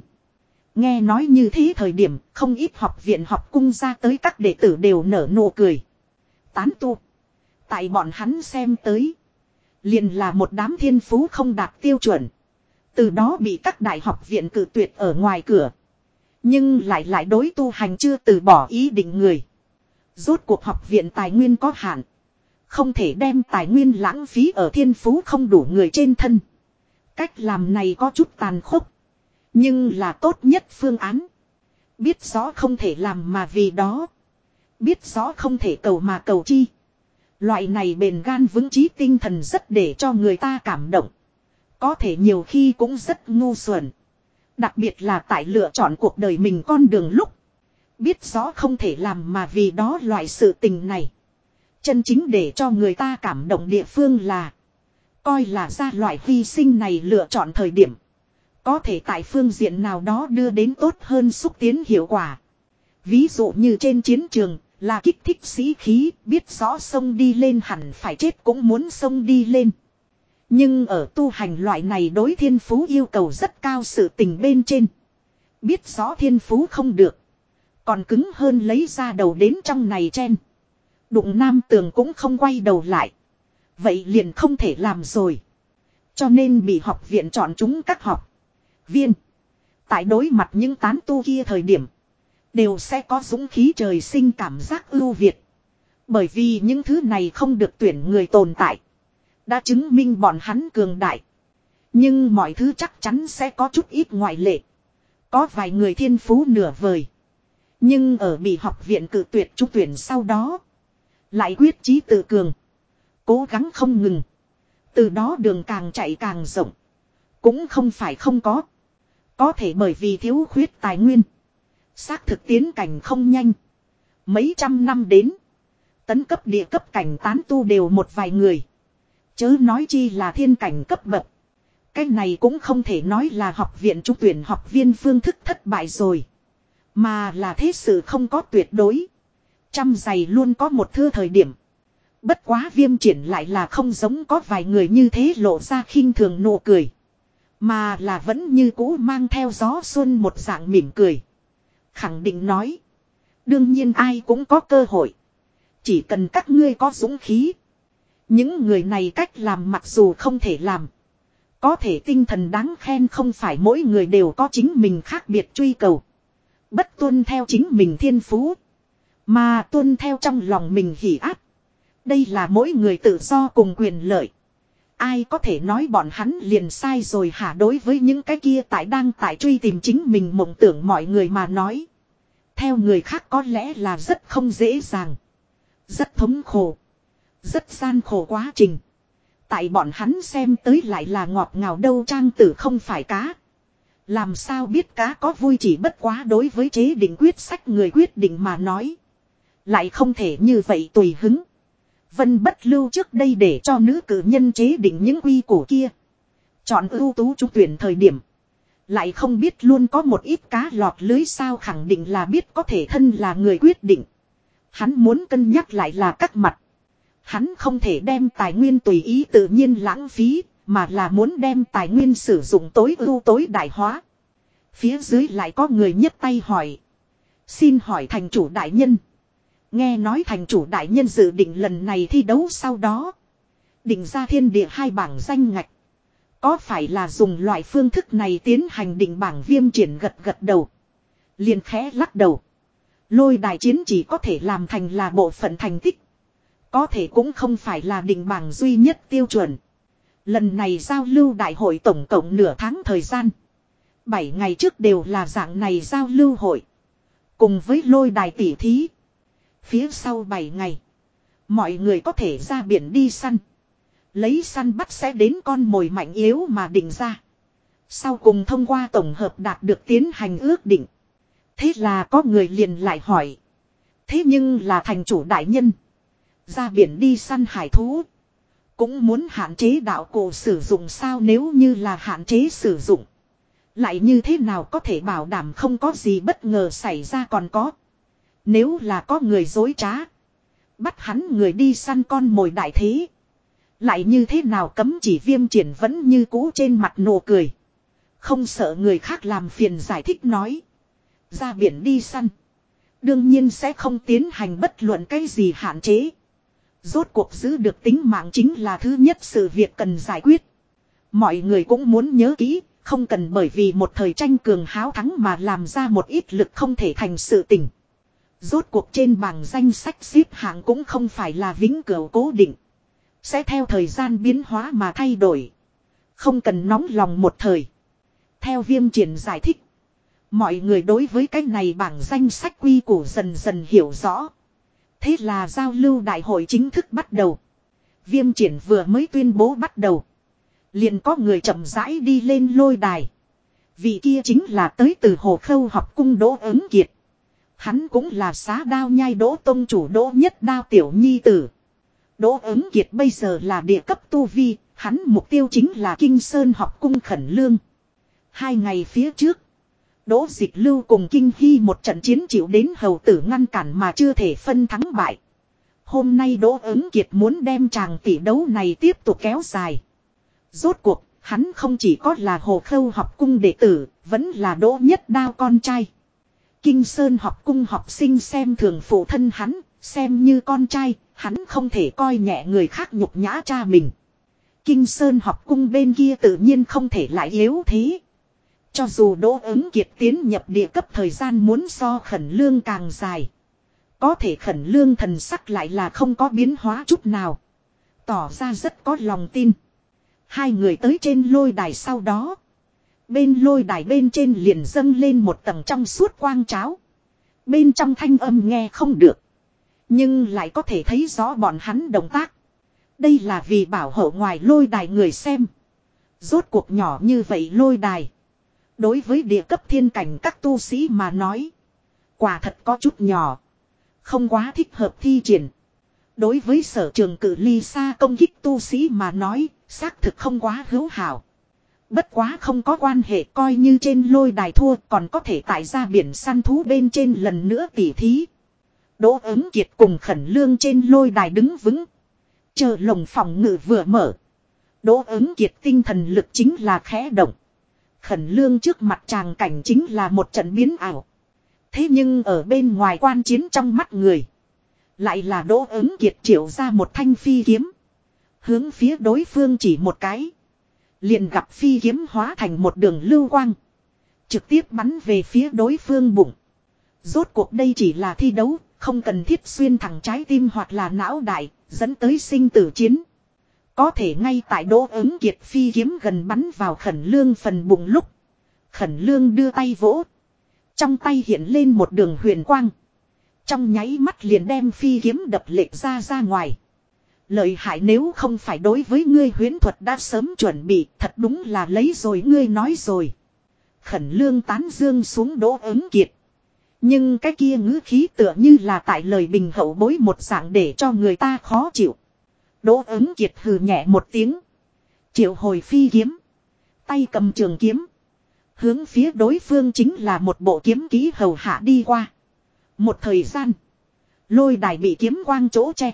Nghe nói như thế thời điểm, không ít học viện học cung ra tới các đệ tử đều nở nụ cười. Tán tu. Tại bọn hắn xem tới. Liền là một đám thiên phú không đạt tiêu chuẩn. Từ đó bị các đại học viện cử tuyệt ở ngoài cửa. Nhưng lại lại đối tu hành chưa từ bỏ ý định người. Rốt cuộc học viện tài nguyên có hạn. Không thể đem tài nguyên lãng phí ở thiên phú không đủ người trên thân. Cách làm này có chút tàn khốc. Nhưng là tốt nhất phương án. Biết rõ không thể làm mà vì đó. Biết rõ không thể cầu mà cầu chi. Loại này bền gan vững chí tinh thần rất để cho người ta cảm động. Có thể nhiều khi cũng rất ngu xuẩn. Đặc biệt là tại lựa chọn cuộc đời mình con đường lúc. Biết rõ không thể làm mà vì đó loại sự tình này. Chân chính để cho người ta cảm động địa phương là. Coi là ra loại hy sinh này lựa chọn thời điểm. Có thể tại phương diện nào đó đưa đến tốt hơn xúc tiến hiệu quả. Ví dụ như trên chiến trường, là kích thích sĩ khí, biết rõ sông đi lên hẳn phải chết cũng muốn sông đi lên. Nhưng ở tu hành loại này đối thiên phú yêu cầu rất cao sự tình bên trên. Biết rõ thiên phú không được. Còn cứng hơn lấy ra đầu đến trong này chen. Đụng nam tường cũng không quay đầu lại. Vậy liền không thể làm rồi. Cho nên bị học viện chọn chúng các học viên. Tại đối mặt những tán tu kia thời điểm. Đều sẽ có dũng khí trời sinh cảm giác ưu việt. Bởi vì những thứ này không được tuyển người tồn tại. Đã chứng minh bọn hắn cường đại. Nhưng mọi thứ chắc chắn sẽ có chút ít ngoại lệ. Có vài người thiên phú nửa vời. Nhưng ở bị học viện cử tuyệt trúng tuyển sau đó. Lại quyết chí tự cường. Cố gắng không ngừng. Từ đó đường càng chạy càng rộng. Cũng không phải không có. Có thể bởi vì thiếu khuyết tài nguyên. Xác thực tiến cảnh không nhanh. Mấy trăm năm đến. Tấn cấp địa cấp cảnh tán tu đều một vài người. Chớ nói chi là thiên cảnh cấp bậc. Cái này cũng không thể nói là học viện trung tuyển học viên phương thức thất bại rồi. Mà là thế sự không có tuyệt đối. Trăm giày luôn có một thưa thời điểm. Bất quá viêm triển lại là không giống có vài người như thế lộ ra khinh thường nụ cười. Mà là vẫn như cũ mang theo gió xuân một dạng mỉm cười. Khẳng định nói. Đương nhiên ai cũng có cơ hội. Chỉ cần các ngươi có dũng khí. Những người này cách làm mặc dù không thể làm. Có thể tinh thần đáng khen không phải mỗi người đều có chính mình khác biệt truy cầu. Bất tuân theo chính mình thiên phú. Mà tuân theo trong lòng mình hỉ áp. Đây là mỗi người tự do cùng quyền lợi. Ai có thể nói bọn hắn liền sai rồi hả đối với những cái kia tại đang tại truy tìm chính mình mộng tưởng mọi người mà nói. Theo người khác có lẽ là rất không dễ dàng. Rất thống khổ. Rất gian khổ quá trình. Tại bọn hắn xem tới lại là ngọt ngào đâu trang tử không phải cá. Làm sao biết cá có vui chỉ bất quá đối với chế định quyết sách người quyết định mà nói. Lại không thể như vậy tùy hứng. Vân bất lưu trước đây để cho nữ cử nhân chế định những quy củ kia. Chọn ưu tú trúng tuyển thời điểm. Lại không biết luôn có một ít cá lọt lưới sao khẳng định là biết có thể thân là người quyết định. Hắn muốn cân nhắc lại là các mặt. Hắn không thể đem tài nguyên tùy ý tự nhiên lãng phí, mà là muốn đem tài nguyên sử dụng tối ưu tối đại hóa. Phía dưới lại có người nhất tay hỏi. Xin hỏi thành chủ đại nhân. Nghe nói thành chủ đại nhân dự định lần này thi đấu sau đó. Định ra thiên địa hai bảng danh ngạch. Có phải là dùng loại phương thức này tiến hành định bảng viêm triển gật gật đầu. liền khẽ lắc đầu. Lôi đài chiến chỉ có thể làm thành là bộ phận thành tích. Có thể cũng không phải là định bảng duy nhất tiêu chuẩn. Lần này giao lưu đại hội tổng cộng nửa tháng thời gian. Bảy ngày trước đều là dạng này giao lưu hội. Cùng với lôi đài tỉ thí. Phía sau 7 ngày. Mọi người có thể ra biển đi săn. Lấy săn bắt sẽ đến con mồi mạnh yếu mà định ra. Sau cùng thông qua tổng hợp đạt được tiến hành ước định. Thế là có người liền lại hỏi. Thế nhưng là thành chủ đại nhân. Ra biển đi săn hải thú. Cũng muốn hạn chế đạo cổ sử dụng sao nếu như là hạn chế sử dụng. Lại như thế nào có thể bảo đảm không có gì bất ngờ xảy ra còn có. Nếu là có người dối trá. Bắt hắn người đi săn con mồi đại thế. Lại như thế nào cấm chỉ viêm triển vẫn như cũ trên mặt nụ cười. Không sợ người khác làm phiền giải thích nói. Ra biển đi săn. Đương nhiên sẽ không tiến hành bất luận cái gì hạn chế. Rốt cuộc giữ được tính mạng chính là thứ nhất sự việc cần giải quyết. Mọi người cũng muốn nhớ kỹ, không cần bởi vì một thời tranh cường háo thắng mà làm ra một ít lực không thể thành sự tình. Rốt cuộc trên bảng danh sách xếp hạng cũng không phải là vĩnh cửu cố định. Sẽ theo thời gian biến hóa mà thay đổi. Không cần nóng lòng một thời. Theo viêm triển giải thích. Mọi người đối với cái này bảng danh sách quy củ dần dần hiểu rõ. Thế là giao lưu đại hội chính thức bắt đầu. Viêm triển vừa mới tuyên bố bắt đầu. Liền có người chậm rãi đi lên lôi đài. Vị kia chính là tới từ hồ khâu học cung đỗ ứng kiệt. Hắn cũng là xá đao nhai đỗ tông chủ đỗ nhất đao tiểu nhi tử. Đỗ ứng kiệt bây giờ là địa cấp tu vi, hắn mục tiêu chính là Kinh Sơn học cung khẩn lương. Hai ngày phía trước, Đỗ dịch lưu cùng Kinh Hy một trận chiến chịu đến hầu tử ngăn cản mà chưa thể phân thắng bại. Hôm nay Đỗ ứng kiệt muốn đem chàng tỷ đấu này tiếp tục kéo dài. Rốt cuộc, hắn không chỉ có là hồ khâu học cung đệ tử, vẫn là đỗ nhất đao con trai. Kinh Sơn học cung học sinh xem thường phụ thân hắn, xem như con trai, hắn không thể coi nhẹ người khác nhục nhã cha mình. Kinh Sơn học cung bên kia tự nhiên không thể lại yếu thế. Cho dù Đỗ ứng kiệt tiến nhập địa cấp thời gian muốn so khẩn lương càng dài. Có thể khẩn lương thần sắc lại là không có biến hóa chút nào. Tỏ ra rất có lòng tin. Hai người tới trên lôi đài sau đó. Bên lôi đài bên trên liền dâng lên một tầng trong suốt quang cháo. Bên trong thanh âm nghe không được. Nhưng lại có thể thấy rõ bọn hắn động tác. Đây là vì bảo hộ ngoài lôi đài người xem. Rốt cuộc nhỏ như vậy lôi đài. Đối với địa cấp thiên cảnh các tu sĩ mà nói. Quả thật có chút nhỏ. Không quá thích hợp thi triển. Đối với sở trường cử ly xa công kích tu sĩ mà nói, xác thực không quá hữu hảo. Bất quá không có quan hệ coi như trên lôi đài thua còn có thể tại ra biển săn thú bên trên lần nữa tỉ thí. Đỗ ứng kiệt cùng khẩn lương trên lôi đài đứng vững. Chờ lồng phòng ngự vừa mở. Đỗ ứng kiệt tinh thần lực chính là khẽ động. Khẩn lương trước mặt chàng cảnh chính là một trận biến ảo. Thế nhưng ở bên ngoài quan chiến trong mắt người. Lại là đỗ ứng kiệt triệu ra một thanh phi kiếm. Hướng phía đối phương chỉ một cái. Liền gặp phi kiếm hóa thành một đường lưu quang. Trực tiếp bắn về phía đối phương bụng. Rốt cuộc đây chỉ là thi đấu, không cần thiết xuyên thẳng trái tim hoặc là não đại, dẫn tới sinh tử chiến. Có thể ngay tại đỗ ứng kiệt phi kiếm gần bắn vào khẩn lương phần bụng lúc. Khẩn lương đưa tay vỗ. Trong tay hiện lên một đường huyền quang. Trong nháy mắt liền đem phi kiếm đập lệch ra ra ngoài. Lợi hại nếu không phải đối với ngươi huyến thuật đã sớm chuẩn bị, thật đúng là lấy rồi, ngươi nói rồi. Khẩn lương tán dương xuống đỗ ứng kiệt. Nhưng cái kia ngữ khí tựa như là tại lời bình hậu bối một dạng để cho người ta khó chịu. Đỗ ứng kiệt hừ nhẹ một tiếng. Triệu hồi phi kiếm. Tay cầm trường kiếm. Hướng phía đối phương chính là một bộ kiếm ký hầu hạ đi qua. Một thời gian. Lôi đài bị kiếm quang chỗ che.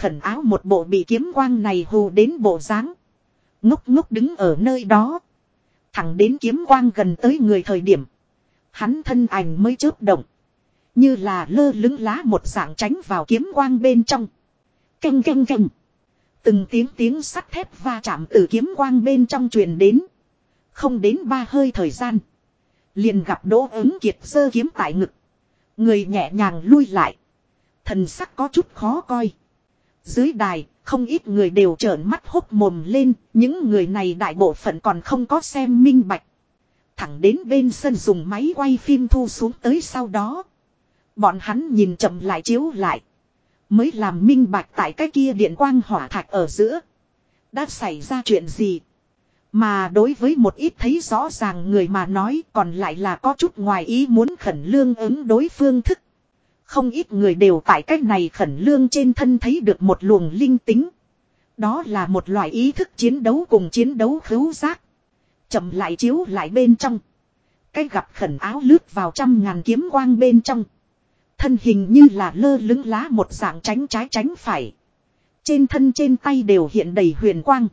Khẩn áo một bộ bị kiếm quang này hù đến bộ dáng Ngốc ngốc đứng ở nơi đó. Thẳng đến kiếm quang gần tới người thời điểm. Hắn thân ảnh mới chớp động. Như là lơ lứng lá một dạng tránh vào kiếm quang bên trong. Canh canh canh. Từng tiếng tiếng sắt thép va chạm từ kiếm quang bên trong truyền đến. Không đến ba hơi thời gian. Liền gặp đỗ ứng kiệt sơ kiếm tại ngực. Người nhẹ nhàng lui lại. Thần sắc có chút khó coi. Dưới đài, không ít người đều trợn mắt hốc mồm lên, những người này đại bộ phận còn không có xem minh bạch. Thẳng đến bên sân dùng máy quay phim thu xuống tới sau đó. Bọn hắn nhìn chậm lại chiếu lại. Mới làm minh bạch tại cái kia điện quang hỏa thạch ở giữa. Đã xảy ra chuyện gì? Mà đối với một ít thấy rõ ràng người mà nói còn lại là có chút ngoài ý muốn khẩn lương ứng đối phương thức. Không ít người đều tại cách này khẩn lương trên thân thấy được một luồng linh tính. Đó là một loại ý thức chiến đấu cùng chiến đấu khứu giác. Chậm lại chiếu lại bên trong. Cái gặp khẩn áo lướt vào trăm ngàn kiếm quang bên trong. Thân hình như là lơ lứng lá một dạng tránh trái tránh phải. Trên thân trên tay đều hiện đầy huyền quang.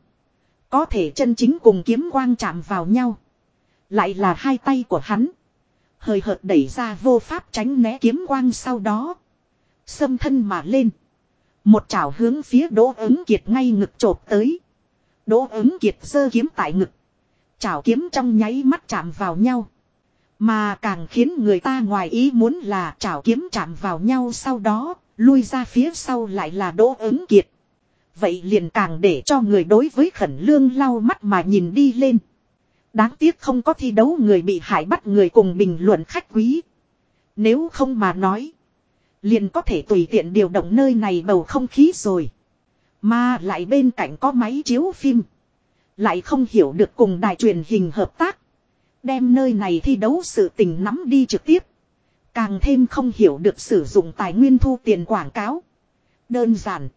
Có thể chân chính cùng kiếm quang chạm vào nhau. Lại là hai tay của hắn. Hơi hợt đẩy ra vô pháp tránh né kiếm quang sau đó. Xâm thân mà lên. Một chảo hướng phía đỗ ứng kiệt ngay ngực chộp tới. Đỗ ứng kiệt giơ kiếm tại ngực. Chảo kiếm trong nháy mắt chạm vào nhau. Mà càng khiến người ta ngoài ý muốn là chảo kiếm chạm vào nhau sau đó, lui ra phía sau lại là đỗ ứng kiệt. Vậy liền càng để cho người đối với khẩn lương lau mắt mà nhìn đi lên. Đáng tiếc không có thi đấu người bị hại bắt người cùng bình luận khách quý. Nếu không mà nói. Liền có thể tùy tiện điều động nơi này bầu không khí rồi. Mà lại bên cạnh có máy chiếu phim. Lại không hiểu được cùng đài truyền hình hợp tác. Đem nơi này thi đấu sự tình nắm đi trực tiếp. Càng thêm không hiểu được sử dụng tài nguyên thu tiền quảng cáo. Đơn giản.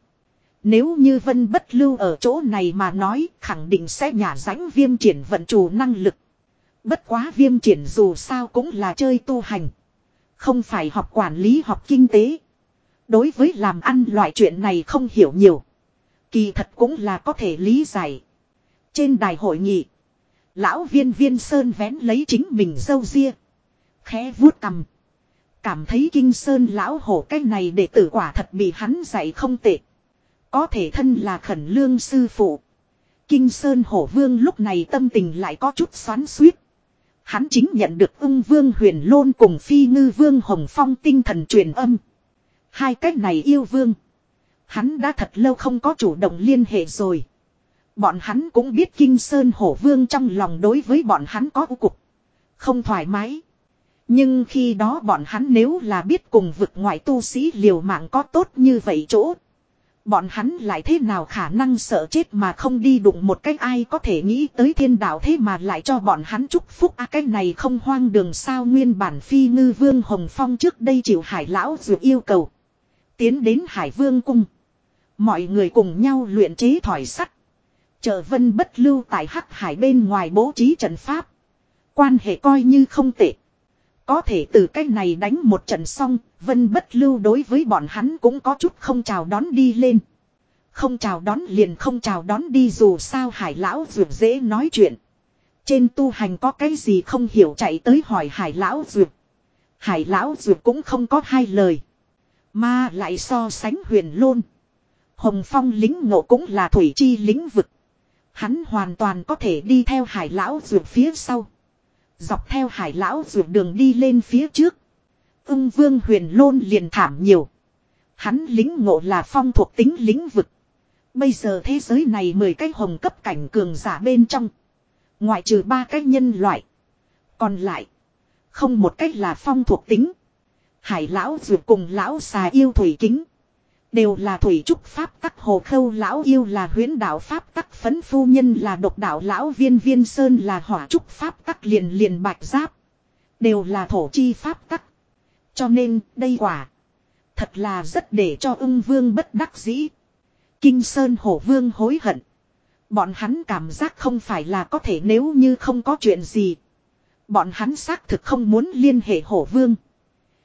Nếu như vân bất lưu ở chỗ này mà nói, khẳng định sẽ nhả rãnh viêm triển vận chủ năng lực. Bất quá viêm triển dù sao cũng là chơi tu hành. Không phải học quản lý học kinh tế. Đối với làm ăn loại chuyện này không hiểu nhiều. Kỳ thật cũng là có thể lý giải. Trên đài hội nghị. Lão viên viên sơn vén lấy chính mình dâu ria. Khẽ vuốt cầm. Cảm thấy kinh sơn lão hổ cái này để tử quả thật bị hắn dạy không tệ. Có thể thân là khẩn lương sư phụ. Kinh Sơn Hổ Vương lúc này tâm tình lại có chút xoắn suýt. Hắn chính nhận được ung vương huyền lôn cùng phi ngư vương hồng phong tinh thần truyền âm. Hai cách này yêu vương. Hắn đã thật lâu không có chủ động liên hệ rồi. Bọn hắn cũng biết Kinh Sơn Hổ Vương trong lòng đối với bọn hắn có u cục. Không thoải mái. Nhưng khi đó bọn hắn nếu là biết cùng vực ngoại tu sĩ liều mạng có tốt như vậy chỗ. Bọn hắn lại thế nào khả năng sợ chết mà không đi đụng một cách ai có thể nghĩ tới thiên đạo thế mà lại cho bọn hắn chúc phúc a à, cái này không hoang đường sao nguyên bản phi ngư vương Hồng Phong trước đây chịu hải lão dù yêu cầu. Tiến đến hải vương cung. Mọi người cùng nhau luyện chế thỏi sắt. Trợ vân bất lưu tại hắc hải bên ngoài bố trí trận pháp. Quan hệ coi như không tệ. Có thể từ cách này đánh một trận xong, vân bất lưu đối với bọn hắn cũng có chút không chào đón đi lên. Không chào đón liền không chào đón đi dù sao hải lão dược dễ nói chuyện. Trên tu hành có cái gì không hiểu chạy tới hỏi hải lão dược. Hải lão dược cũng không có hai lời. Mà lại so sánh huyền lôn. Hồng Phong lính ngộ cũng là thủy chi lĩnh vực. Hắn hoàn toàn có thể đi theo hải lão dược phía sau. Dọc theo hải lão dược đường đi lên phía trước. Ưng vương huyền lôn liền thảm nhiều. Hắn lính ngộ là phong thuộc tính lĩnh vực. Bây giờ thế giới này mười cái hồng cấp cảnh cường giả bên trong. Ngoại trừ ba cái nhân loại. Còn lại. Không một cách là phong thuộc tính. Hải lão dược cùng lão xà yêu thủy kính. Đều là thủy trúc pháp tắc, hồ khâu lão yêu là huyến đạo pháp tắc, phấn phu nhân là độc đạo lão, viên viên sơn là hỏa trúc pháp tắc, liền liền bạch giáp. Đều là thổ chi pháp tắc. Cho nên, đây quả. Thật là rất để cho ưng vương bất đắc dĩ. Kinh Sơn hổ vương hối hận. Bọn hắn cảm giác không phải là có thể nếu như không có chuyện gì. Bọn hắn xác thực không muốn liên hệ hổ vương.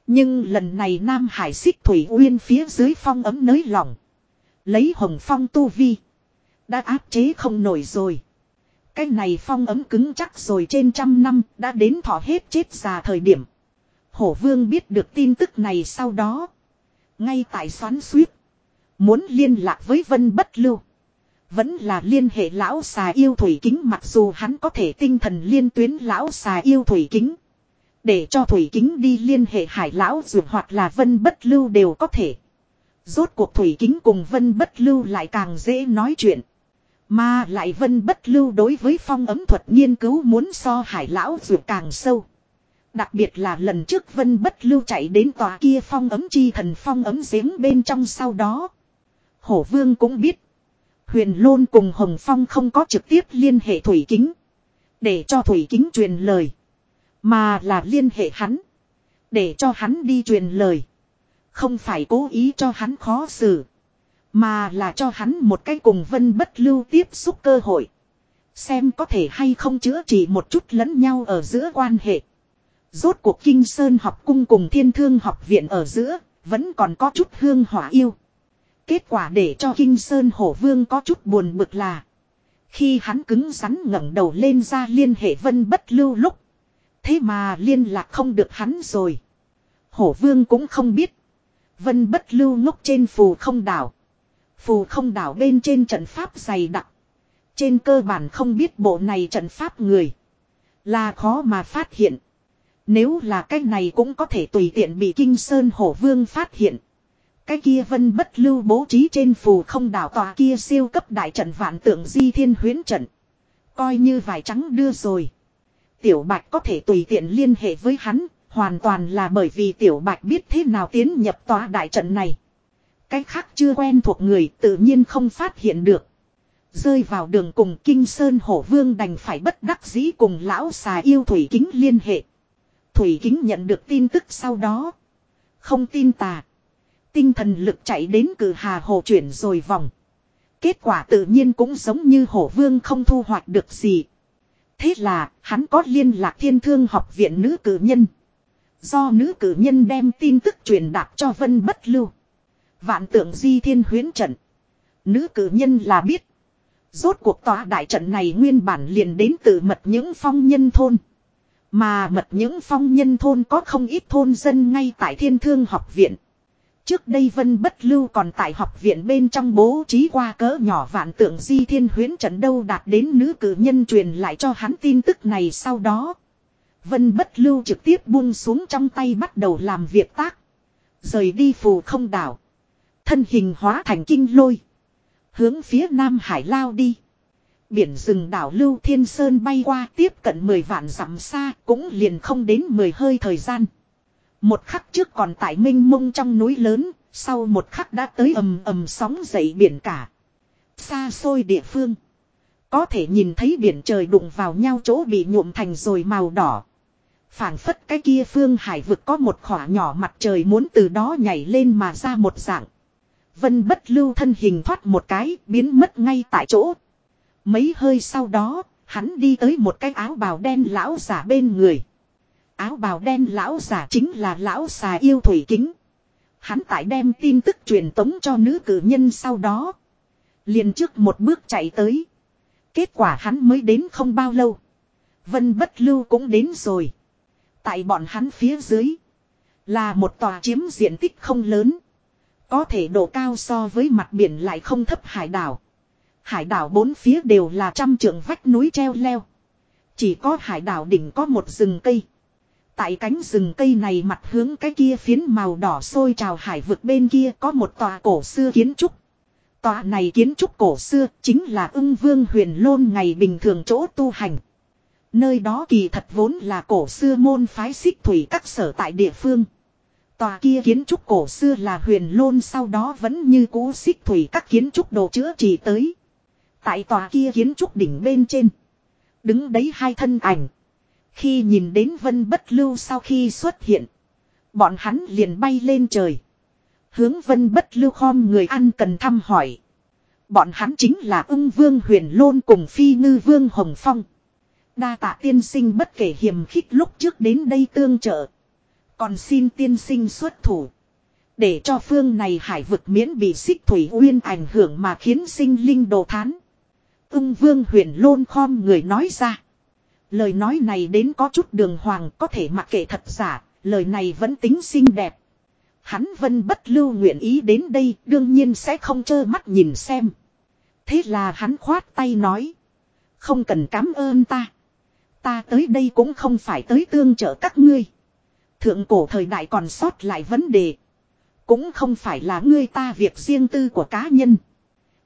Nhưng lần này Nam Hải xích thủy uyên phía dưới phong ấm nới lỏng. Lấy hồng phong tu vi. Đã áp chế không nổi rồi. Cái này phong ấm cứng chắc rồi trên trăm năm, đã đến thọ hết chết già thời điểm. Hổ vương biết được tin tức này sau đó. Ngay tại xoắn suýt. Muốn liên lạc với vân bất lưu. Vẫn là liên hệ lão xà yêu thủy kính mặc dù hắn có thể tinh thần liên tuyến lão xà yêu thủy kính. Để cho thủy kính đi liên hệ hải lão dù hoặc là vân bất lưu đều có thể. Rốt cuộc thủy kính cùng vân bất lưu lại càng dễ nói chuyện. Mà lại vân bất lưu đối với phong ấm thuật nghiên cứu muốn so hải lão dù càng sâu. Đặc biệt là lần trước vân bất lưu chạy đến tòa kia phong ấm chi thần phong ấm giếng bên trong sau đó. Hổ vương cũng biết. Huyền Lôn cùng Hồng Phong không có trực tiếp liên hệ Thủy Kính. Để cho Thủy Kính truyền lời. Mà là liên hệ hắn. Để cho hắn đi truyền lời. Không phải cố ý cho hắn khó xử. Mà là cho hắn một cái cùng vân bất lưu tiếp xúc cơ hội. Xem có thể hay không chữa trị một chút lẫn nhau ở giữa quan hệ. Rốt cuộc Kinh Sơn học cung cùng Thiên Thương học viện ở giữa, vẫn còn có chút hương hỏa yêu. Kết quả để cho Kinh Sơn Hổ Vương có chút buồn bực là. Khi hắn cứng rắn ngẩng đầu lên ra liên hệ vân bất lưu lúc. Thế mà liên lạc không được hắn rồi. Hổ Vương cũng không biết. Vân bất lưu ngốc trên phù không đảo. Phù không đảo bên trên trận pháp dày đặc. Trên cơ bản không biết bộ này trận pháp người. Là khó mà phát hiện. Nếu là cái này cũng có thể tùy tiện bị Kinh Sơn Hổ Vương phát hiện. Cái kia vân bất lưu bố trí trên phù không đảo tòa kia siêu cấp đại trận vạn tượng di thiên huyến trận. Coi như vải trắng đưa rồi. Tiểu bạch có thể tùy tiện liên hệ với hắn, hoàn toàn là bởi vì tiểu bạch biết thế nào tiến nhập tòa đại trận này. Cái khác chưa quen thuộc người tự nhiên không phát hiện được. Rơi vào đường cùng Kinh Sơn Hổ Vương đành phải bất đắc dĩ cùng lão xà yêu Thủy Kính liên hệ. Thủy Kính nhận được tin tức sau đó. Không tin tà. Tinh thần lực chạy đến cử hà hồ chuyển rồi vòng. Kết quả tự nhiên cũng giống như hổ vương không thu hoạch được gì. Thế là, hắn có liên lạc thiên thương học viện nữ cử nhân. Do nữ cử nhân đem tin tức truyền đạt cho Vân Bất Lưu. Vạn tượng di thiên huyến trận. Nữ cử nhân là biết. Rốt cuộc tòa đại trận này nguyên bản liền đến từ mật những phong nhân thôn. Mà mật những phong nhân thôn có không ít thôn dân ngay tại thiên thương học viện. Trước đây Vân Bất Lưu còn tại học viện bên trong bố trí qua cỡ nhỏ vạn tượng di thiên huyến trận đâu đạt đến nữ cử nhân truyền lại cho hắn tin tức này sau đó. Vân Bất Lưu trực tiếp buông xuống trong tay bắt đầu làm việc tác. Rời đi phù không đảo. Thân hình hóa thành kinh lôi. Hướng phía Nam Hải lao đi. Biển rừng đảo Lưu Thiên Sơn bay qua tiếp cận 10 vạn dặm xa cũng liền không đến 10 hơi thời gian. Một khắc trước còn tại minh mông trong núi lớn, sau một khắc đã tới ầm ầm sóng dậy biển cả. Xa xôi địa phương. Có thể nhìn thấy biển trời đụng vào nhau chỗ bị nhuộm thành rồi màu đỏ. phảng phất cái kia phương hải vực có một khỏa nhỏ mặt trời muốn từ đó nhảy lên mà ra một dạng. Vân bất lưu thân hình thoát một cái, biến mất ngay tại chỗ. Mấy hơi sau đó, hắn đi tới một cái áo bào đen lão giả bên người. Áo bào đen lão giả chính là lão xà yêu thủy kính. Hắn tại đem tin tức truyền tống cho nữ cử nhân sau đó. liền trước một bước chạy tới. Kết quả hắn mới đến không bao lâu. Vân bất lưu cũng đến rồi. Tại bọn hắn phía dưới. Là một tòa chiếm diện tích không lớn. Có thể độ cao so với mặt biển lại không thấp hải đảo. Hải đảo bốn phía đều là trăm trượng vách núi treo leo. Chỉ có hải đảo đỉnh có một rừng cây. Tại cánh rừng cây này mặt hướng cái kia phiến màu đỏ sôi trào hải vực bên kia có một tòa cổ xưa kiến trúc. Tòa này kiến trúc cổ xưa chính là ưng vương huyền lôn ngày bình thường chỗ tu hành. Nơi đó kỳ thật vốn là cổ xưa môn phái xích thủy các sở tại địa phương. Tòa kia kiến trúc cổ xưa là huyền lôn sau đó vẫn như cũ xích thủy các kiến trúc đồ chữa trị tới. Tại tòa kia kiến trúc đỉnh bên trên. Đứng đấy hai thân ảnh. Khi nhìn đến vân bất lưu sau khi xuất hiện. Bọn hắn liền bay lên trời. Hướng vân bất lưu khom người ăn cần thăm hỏi. Bọn hắn chính là ung vương huyền lôn cùng phi ngư vương hồng phong. Đa tạ tiên sinh bất kể hiểm khích lúc trước đến đây tương trợ. Còn xin tiên sinh xuất thủ. Để cho phương này hải vực miễn bị xích thủy uyên ảnh hưởng mà khiến sinh linh đồ thán. Ưng vương huyền lôn khom người nói ra. Lời nói này đến có chút đường hoàng có thể mặc kệ thật giả, lời này vẫn tính xinh đẹp. Hắn vân bất lưu nguyện ý đến đây đương nhiên sẽ không trơ mắt nhìn xem. Thế là hắn khoát tay nói. Không cần cảm ơn ta. Ta tới đây cũng không phải tới tương trợ các ngươi. Thượng cổ thời đại còn sót lại vấn đề. Cũng không phải là ngươi ta việc riêng tư của cá nhân.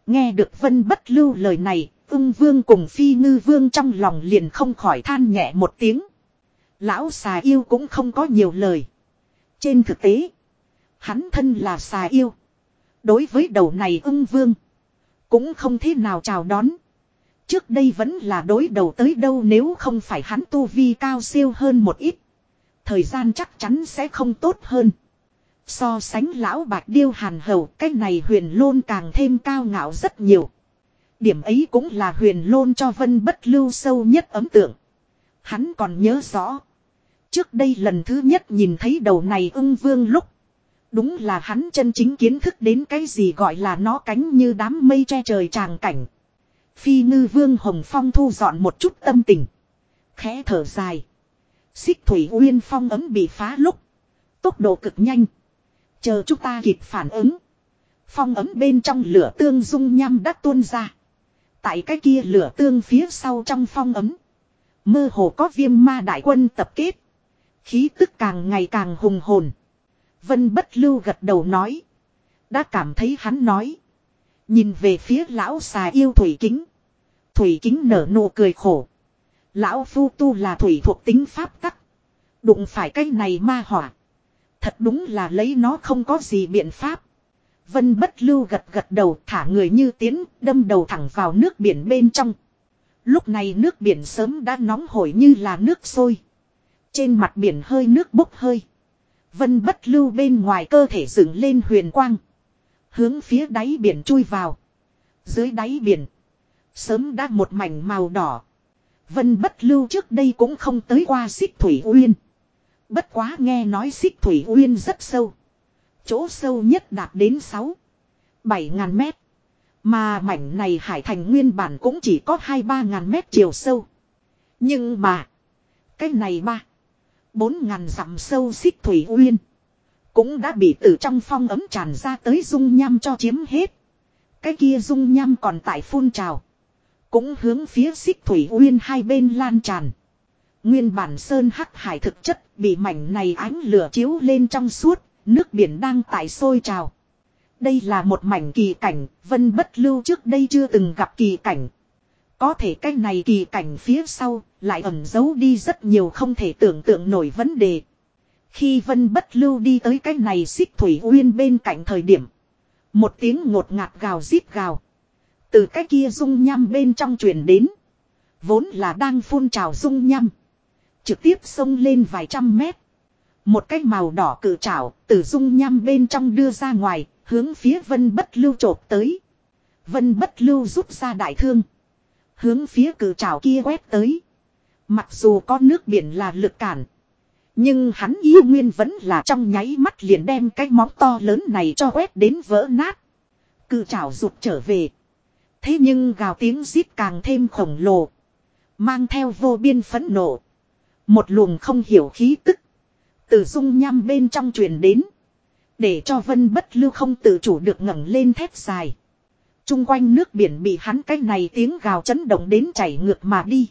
Nghe được vân bất lưu lời này, ưng vương cùng phi ngư vương trong lòng liền không khỏi than nhẹ một tiếng. Lão xà yêu cũng không có nhiều lời. Trên thực tế, hắn thân là xà yêu. Đối với đầu này ưng vương, cũng không thế nào chào đón. Trước đây vẫn là đối đầu tới đâu nếu không phải hắn tu vi cao siêu hơn một ít. Thời gian chắc chắn sẽ không tốt hơn. So sánh lão bạch điêu hàn hầu cái này huyền lôn càng thêm cao ngạo rất nhiều. Điểm ấy cũng là huyền lôn cho vân bất lưu sâu nhất ấm tượng. Hắn còn nhớ rõ. Trước đây lần thứ nhất nhìn thấy đầu này ưng vương lúc. Đúng là hắn chân chính kiến thức đến cái gì gọi là nó cánh như đám mây che trời tràng cảnh. Phi ngư vương Hồng Phong thu dọn một chút tâm tình. Khẽ thở dài. Xích thủy uyên phong ấm bị phá lúc. Tốc độ cực nhanh. Chờ chúng ta kịp phản ứng. Phong ấm bên trong lửa tương dung nham đã tuôn ra. Tại cái kia lửa tương phía sau trong phong ấm. Mơ hồ có viêm ma đại quân tập kết. Khí tức càng ngày càng hùng hồn. Vân bất lưu gật đầu nói. Đã cảm thấy hắn nói. Nhìn về phía lão xà yêu thủy kính. Thủy kính nở nụ cười khổ. Lão phu tu là thủy thuộc tính pháp tắc. Đụng phải cái này ma hỏa. Thật đúng là lấy nó không có gì biện pháp. Vân bất lưu gật gật đầu thả người như tiến, đâm đầu thẳng vào nước biển bên trong. Lúc này nước biển sớm đã nóng hổi như là nước sôi. Trên mặt biển hơi nước bốc hơi. Vân bất lưu bên ngoài cơ thể dựng lên huyền quang. Hướng phía đáy biển chui vào. Dưới đáy biển. Sớm đã một mảnh màu đỏ. Vân bất lưu trước đây cũng không tới qua xích thủy uyên. Bất quá nghe nói xích thủy uyên rất sâu. Chỗ sâu nhất đạt đến 6. 7 ngàn mét. Mà mảnh này hải thành nguyên bản cũng chỉ có 2-3 ngàn mét chiều sâu. Nhưng mà. Cái này ba. 4 ngàn dặm sâu xích thủy uyên. Cũng đã bị từ trong phong ấm tràn ra tới dung nham cho chiếm hết. Cái kia dung nham còn tại phun trào. Cũng hướng phía xích thủy uyên hai bên lan tràn. Nguyên bản sơn hắc hải thực chất bị mảnh này ánh lửa chiếu lên trong suốt, nước biển đang tại sôi trào. Đây là một mảnh kỳ cảnh, vân bất lưu trước đây chưa từng gặp kỳ cảnh. Có thể cái này kỳ cảnh phía sau, lại ẩn giấu đi rất nhiều không thể tưởng tượng nổi vấn đề. Khi vân bất lưu đi tới cái này xích thủy uyên bên cạnh thời điểm. Một tiếng ngột ngạt gào rít gào. Từ cái kia dung nham bên trong truyền đến. Vốn là đang phun trào dung nham. Trực tiếp xông lên vài trăm mét. Một cái màu đỏ cự trảo từ dung nham bên trong đưa ra ngoài, hướng phía vân bất lưu chộp tới. Vân bất lưu rút ra đại thương. Hướng phía cự trảo kia quét tới. Mặc dù có nước biển là lực cản. Nhưng hắn yêu nguyên vẫn là trong nháy mắt liền đem cái móng to lớn này cho quét đến vỡ nát. Cự trảo rụt trở về. Thế nhưng gào tiếng rít càng thêm khổng lồ. Mang theo vô biên phẫn nộ. Một luồng không hiểu khí tức. Từ dung nham bên trong truyền đến. Để cho vân bất lưu không tự chủ được ngẩng lên thép dài. Trung quanh nước biển bị hắn cái này tiếng gào chấn động đến chảy ngược mà đi.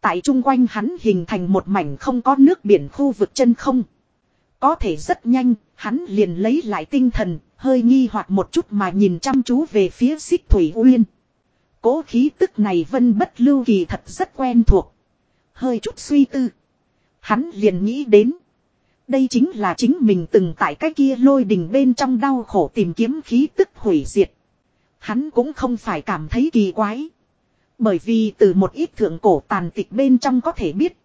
Tại trung quanh hắn hình thành một mảnh không có nước biển khu vực chân không. Có thể rất nhanh, hắn liền lấy lại tinh thần, hơi nghi hoặc một chút mà nhìn chăm chú về phía xích thủy uyên. Cố khí tức này vân bất lưu kỳ thật rất quen thuộc. Hơi chút suy tư. Hắn liền nghĩ đến. Đây chính là chính mình từng tại cái kia lôi đình bên trong đau khổ tìm kiếm khí tức hủy diệt. Hắn cũng không phải cảm thấy kỳ quái. Bởi vì từ một ít thượng cổ tàn tịch bên trong có thể biết.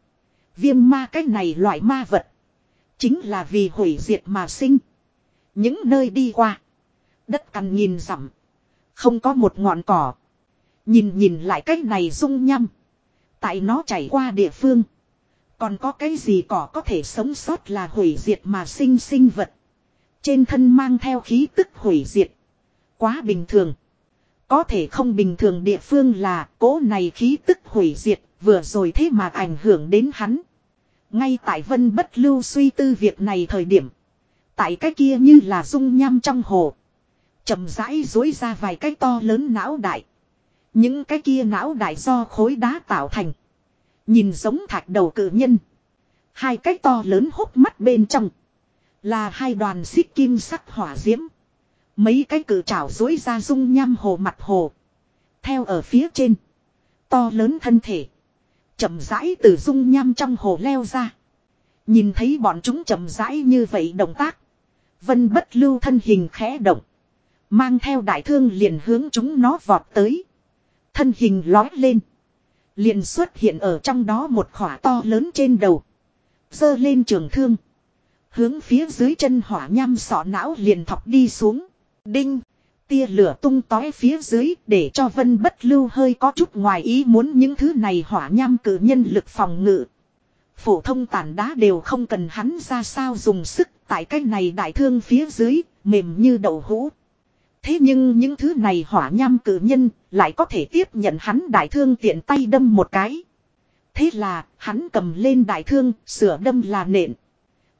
Viêm ma cái này loại ma vật. Chính là vì hủy diệt mà sinh. Những nơi đi qua. Đất cằn nhìn rằm. Không có một ngọn cỏ. Nhìn nhìn lại cách này rung nhăm. Tại nó chảy qua địa phương. Còn có cái gì cỏ có thể sống sót là hủy diệt mà sinh sinh vật. Trên thân mang theo khí tức hủy diệt. Quá bình thường. Có thể không bình thường địa phương là cố này khí tức hủy diệt vừa rồi thế mà ảnh hưởng đến hắn. Ngay tại vân bất lưu suy tư việc này thời điểm. Tại cái kia như là dung nham trong hồ. chậm rãi dối ra vài cái to lớn não đại. Những cái kia não đại do khối đá tạo thành. Nhìn giống thạch đầu cử nhân. Hai cái to lớn hốc mắt bên trong. Là hai đoàn xích kim sắc hỏa diễm. Mấy cái cử trảo dối ra dung nham hồ mặt hồ. Theo ở phía trên. To lớn thân thể. chậm rãi từ dung nham trong hồ leo ra. Nhìn thấy bọn chúng chậm rãi như vậy động tác. Vân bất lưu thân hình khẽ động. Mang theo đại thương liền hướng chúng nó vọt tới. Thân hình lói lên. Liền xuất hiện ở trong đó một khỏa to lớn trên đầu. Dơ lên trường thương. Hướng phía dưới chân hỏa nham sọ não liền thọc đi xuống. Đinh. Tia lửa tung tói phía dưới để cho vân bất lưu hơi có chút ngoài ý muốn những thứ này hỏa nham cử nhân lực phòng ngự. Phổ thông tàn đá đều không cần hắn ra sao dùng sức tại cái này đại thương phía dưới, mềm như đậu hũ. Thế nhưng những thứ này hỏa nham cử nhân lại có thể tiếp nhận hắn đại thương tiện tay đâm một cái. Thế là, hắn cầm lên đại thương, sửa đâm là nện.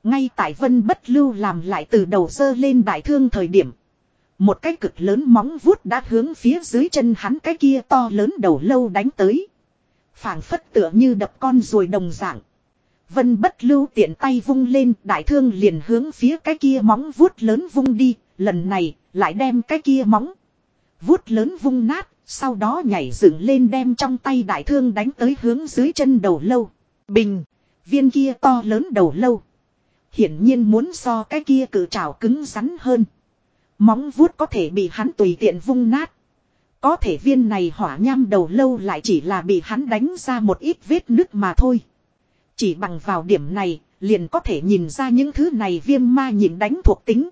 Ngay tại vân bất lưu làm lại từ đầu dơ lên đại thương thời điểm. Một cái cực lớn móng vuốt đã hướng phía dưới chân hắn cái kia to lớn đầu lâu đánh tới. phảng phất tựa như đập con ruồi đồng dạng. Vân bất lưu tiện tay vung lên, đại thương liền hướng phía cái kia móng vuốt lớn vung đi. Lần này lại đem cái kia móng. Vuốt lớn vung nát. Sau đó nhảy dựng lên đem trong tay đại thương đánh tới hướng dưới chân đầu lâu. Bình. Viên kia to lớn đầu lâu. Hiển nhiên muốn so cái kia cử trào cứng rắn hơn. Móng vuốt có thể bị hắn tùy tiện vung nát. Có thể viên này hỏa nham đầu lâu lại chỉ là bị hắn đánh ra một ít vết nứt mà thôi. Chỉ bằng vào điểm này, liền có thể nhìn ra những thứ này viêm ma nhìn đánh thuộc tính.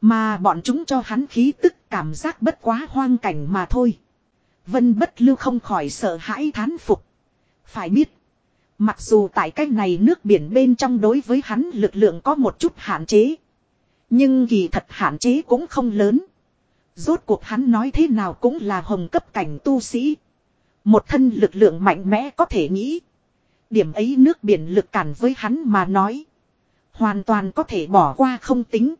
Mà bọn chúng cho hắn khí tức cảm giác bất quá hoang cảnh mà thôi. Vân bất lưu không khỏi sợ hãi thán phục. Phải biết. Mặc dù tại cách này nước biển bên trong đối với hắn lực lượng có một chút hạn chế. Nhưng kỳ thật hạn chế cũng không lớn. Rốt cuộc hắn nói thế nào cũng là hồng cấp cảnh tu sĩ. Một thân lực lượng mạnh mẽ có thể nghĩ. Điểm ấy nước biển lực cản với hắn mà nói. Hoàn toàn có thể bỏ qua không tính.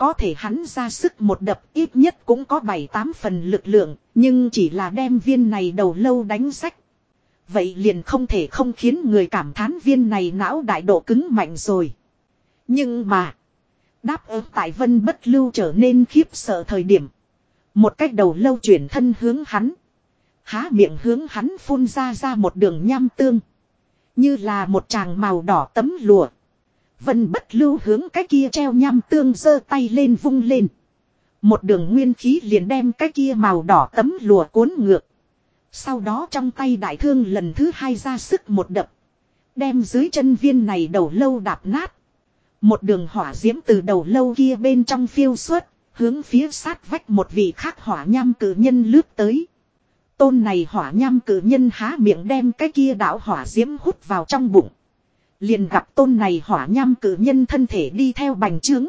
Có thể hắn ra sức một đập ít nhất cũng có 7-8 phần lực lượng, nhưng chỉ là đem viên này đầu lâu đánh sách. Vậy liền không thể không khiến người cảm thán viên này não đại độ cứng mạnh rồi. Nhưng mà, đáp ứng tại vân bất lưu trở nên khiếp sợ thời điểm. Một cách đầu lâu chuyển thân hướng hắn. Há miệng hướng hắn phun ra ra một đường nham tương. Như là một tràng màu đỏ tấm lụa. Vân bất lưu hướng cái kia treo nham tương giơ tay lên vung lên. Một đường nguyên khí liền đem cái kia màu đỏ tấm lụa cuốn ngược. Sau đó trong tay đại thương lần thứ hai ra sức một đập. Đem dưới chân viên này đầu lâu đạp nát. Một đường hỏa diễm từ đầu lâu kia bên trong phiêu suốt, hướng phía sát vách một vị khác hỏa nham cử nhân lướt tới. Tôn này hỏa nham cử nhân há miệng đem cái kia đạo hỏa diễm hút vào trong bụng. Liền gặp tôn này hỏa nham cử nhân thân thể đi theo bành trướng.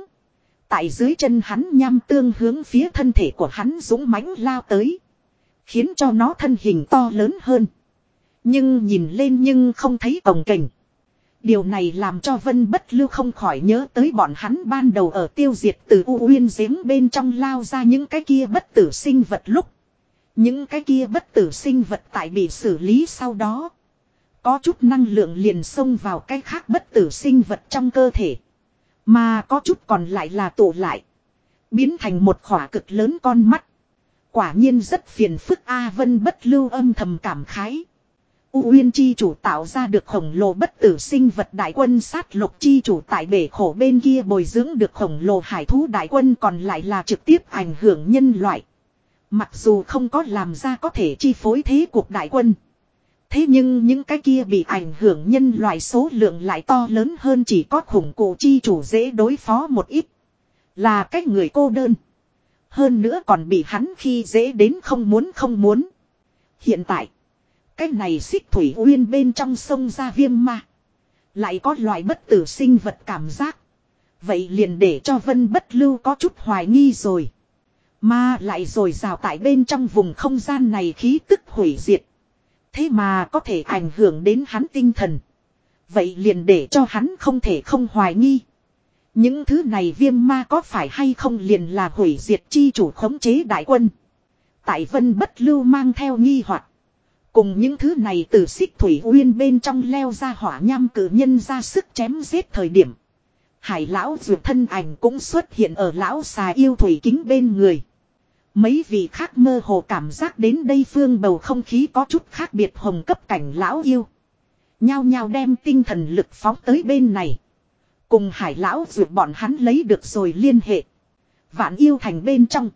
Tại dưới chân hắn nham tương hướng phía thân thể của hắn dũng mãnh lao tới. Khiến cho nó thân hình to lớn hơn. Nhưng nhìn lên nhưng không thấy cồng kềnh. Điều này làm cho Vân Bất Lưu không khỏi nhớ tới bọn hắn ban đầu ở tiêu diệt từ U Uyên giếng bên trong lao ra những cái kia bất tử sinh vật lúc. Những cái kia bất tử sinh vật tại bị xử lý sau đó. Có chút năng lượng liền xông vào cái khác bất tử sinh vật trong cơ thể. Mà có chút còn lại là tụ lại. Biến thành một khỏa cực lớn con mắt. Quả nhiên rất phiền phức A Vân bất lưu âm thầm cảm khái. U Uyên chi chủ tạo ra được khổng lồ bất tử sinh vật đại quân sát lục chi chủ tại bể khổ bên kia bồi dưỡng được khổng lồ hải thú đại quân còn lại là trực tiếp ảnh hưởng nhân loại. Mặc dù không có làm ra có thể chi phối thế cuộc đại quân. Thế nhưng những cái kia bị ảnh hưởng nhân loại số lượng lại to lớn hơn chỉ có khủng cụ chi chủ dễ đối phó một ít. Là cái người cô đơn. Hơn nữa còn bị hắn khi dễ đến không muốn không muốn. Hiện tại. Cái này xích thủy uyên bên trong sông ra viêm ma. Lại có loại bất tử sinh vật cảm giác. Vậy liền để cho vân bất lưu có chút hoài nghi rồi. Mà lại rồi rào tại bên trong vùng không gian này khí tức hủy diệt. Thế mà có thể ảnh hưởng đến hắn tinh thần. Vậy liền để cho hắn không thể không hoài nghi. Những thứ này viêm ma có phải hay không liền là hủy diệt chi chủ khống chế đại quân. Tại vân bất lưu mang theo nghi hoặc Cùng những thứ này từ xích thủy uyên bên trong leo ra hỏa nham cử nhân ra sức chém giết thời điểm. Hải lão dược thân ảnh cũng xuất hiện ở lão xà yêu thủy kính bên người. Mấy vị khác mơ hồ cảm giác đến đây phương bầu không khí có chút khác biệt hồng cấp cảnh lão yêu. Nhao nhao đem tinh thần lực phóng tới bên này. Cùng hải lão dược bọn hắn lấy được rồi liên hệ. Vạn yêu thành bên trong.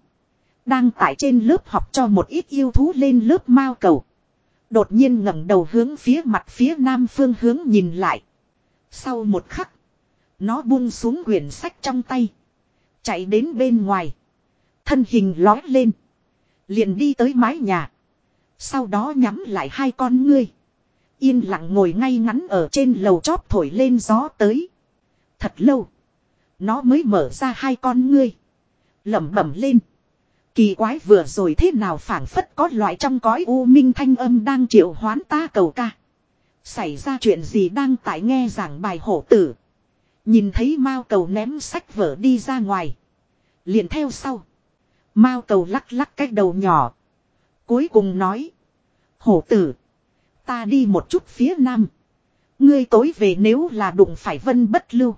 Đang tại trên lớp học cho một ít yêu thú lên lớp mao cầu. Đột nhiên ngẩng đầu hướng phía mặt phía nam phương hướng nhìn lại. Sau một khắc. Nó buông xuống quyển sách trong tay. Chạy đến bên ngoài. Thân hình lói lên. Liền đi tới mái nhà. Sau đó nhắm lại hai con ngươi. Yên lặng ngồi ngay ngắn ở trên lầu chóp thổi lên gió tới. Thật lâu. Nó mới mở ra hai con ngươi. lẩm bẩm lên. Kỳ quái vừa rồi thế nào phảng phất có loại trong cõi u minh thanh âm đang triệu hoán ta cầu ca. Xảy ra chuyện gì đang tại nghe giảng bài hổ tử. Nhìn thấy Mao cầu ném sách vở đi ra ngoài. Liền theo sau. Mao cầu lắc lắc cái đầu nhỏ. Cuối cùng nói. Hổ tử. Ta đi một chút phía nam. Ngươi tối về nếu là đụng phải vân bất lưu.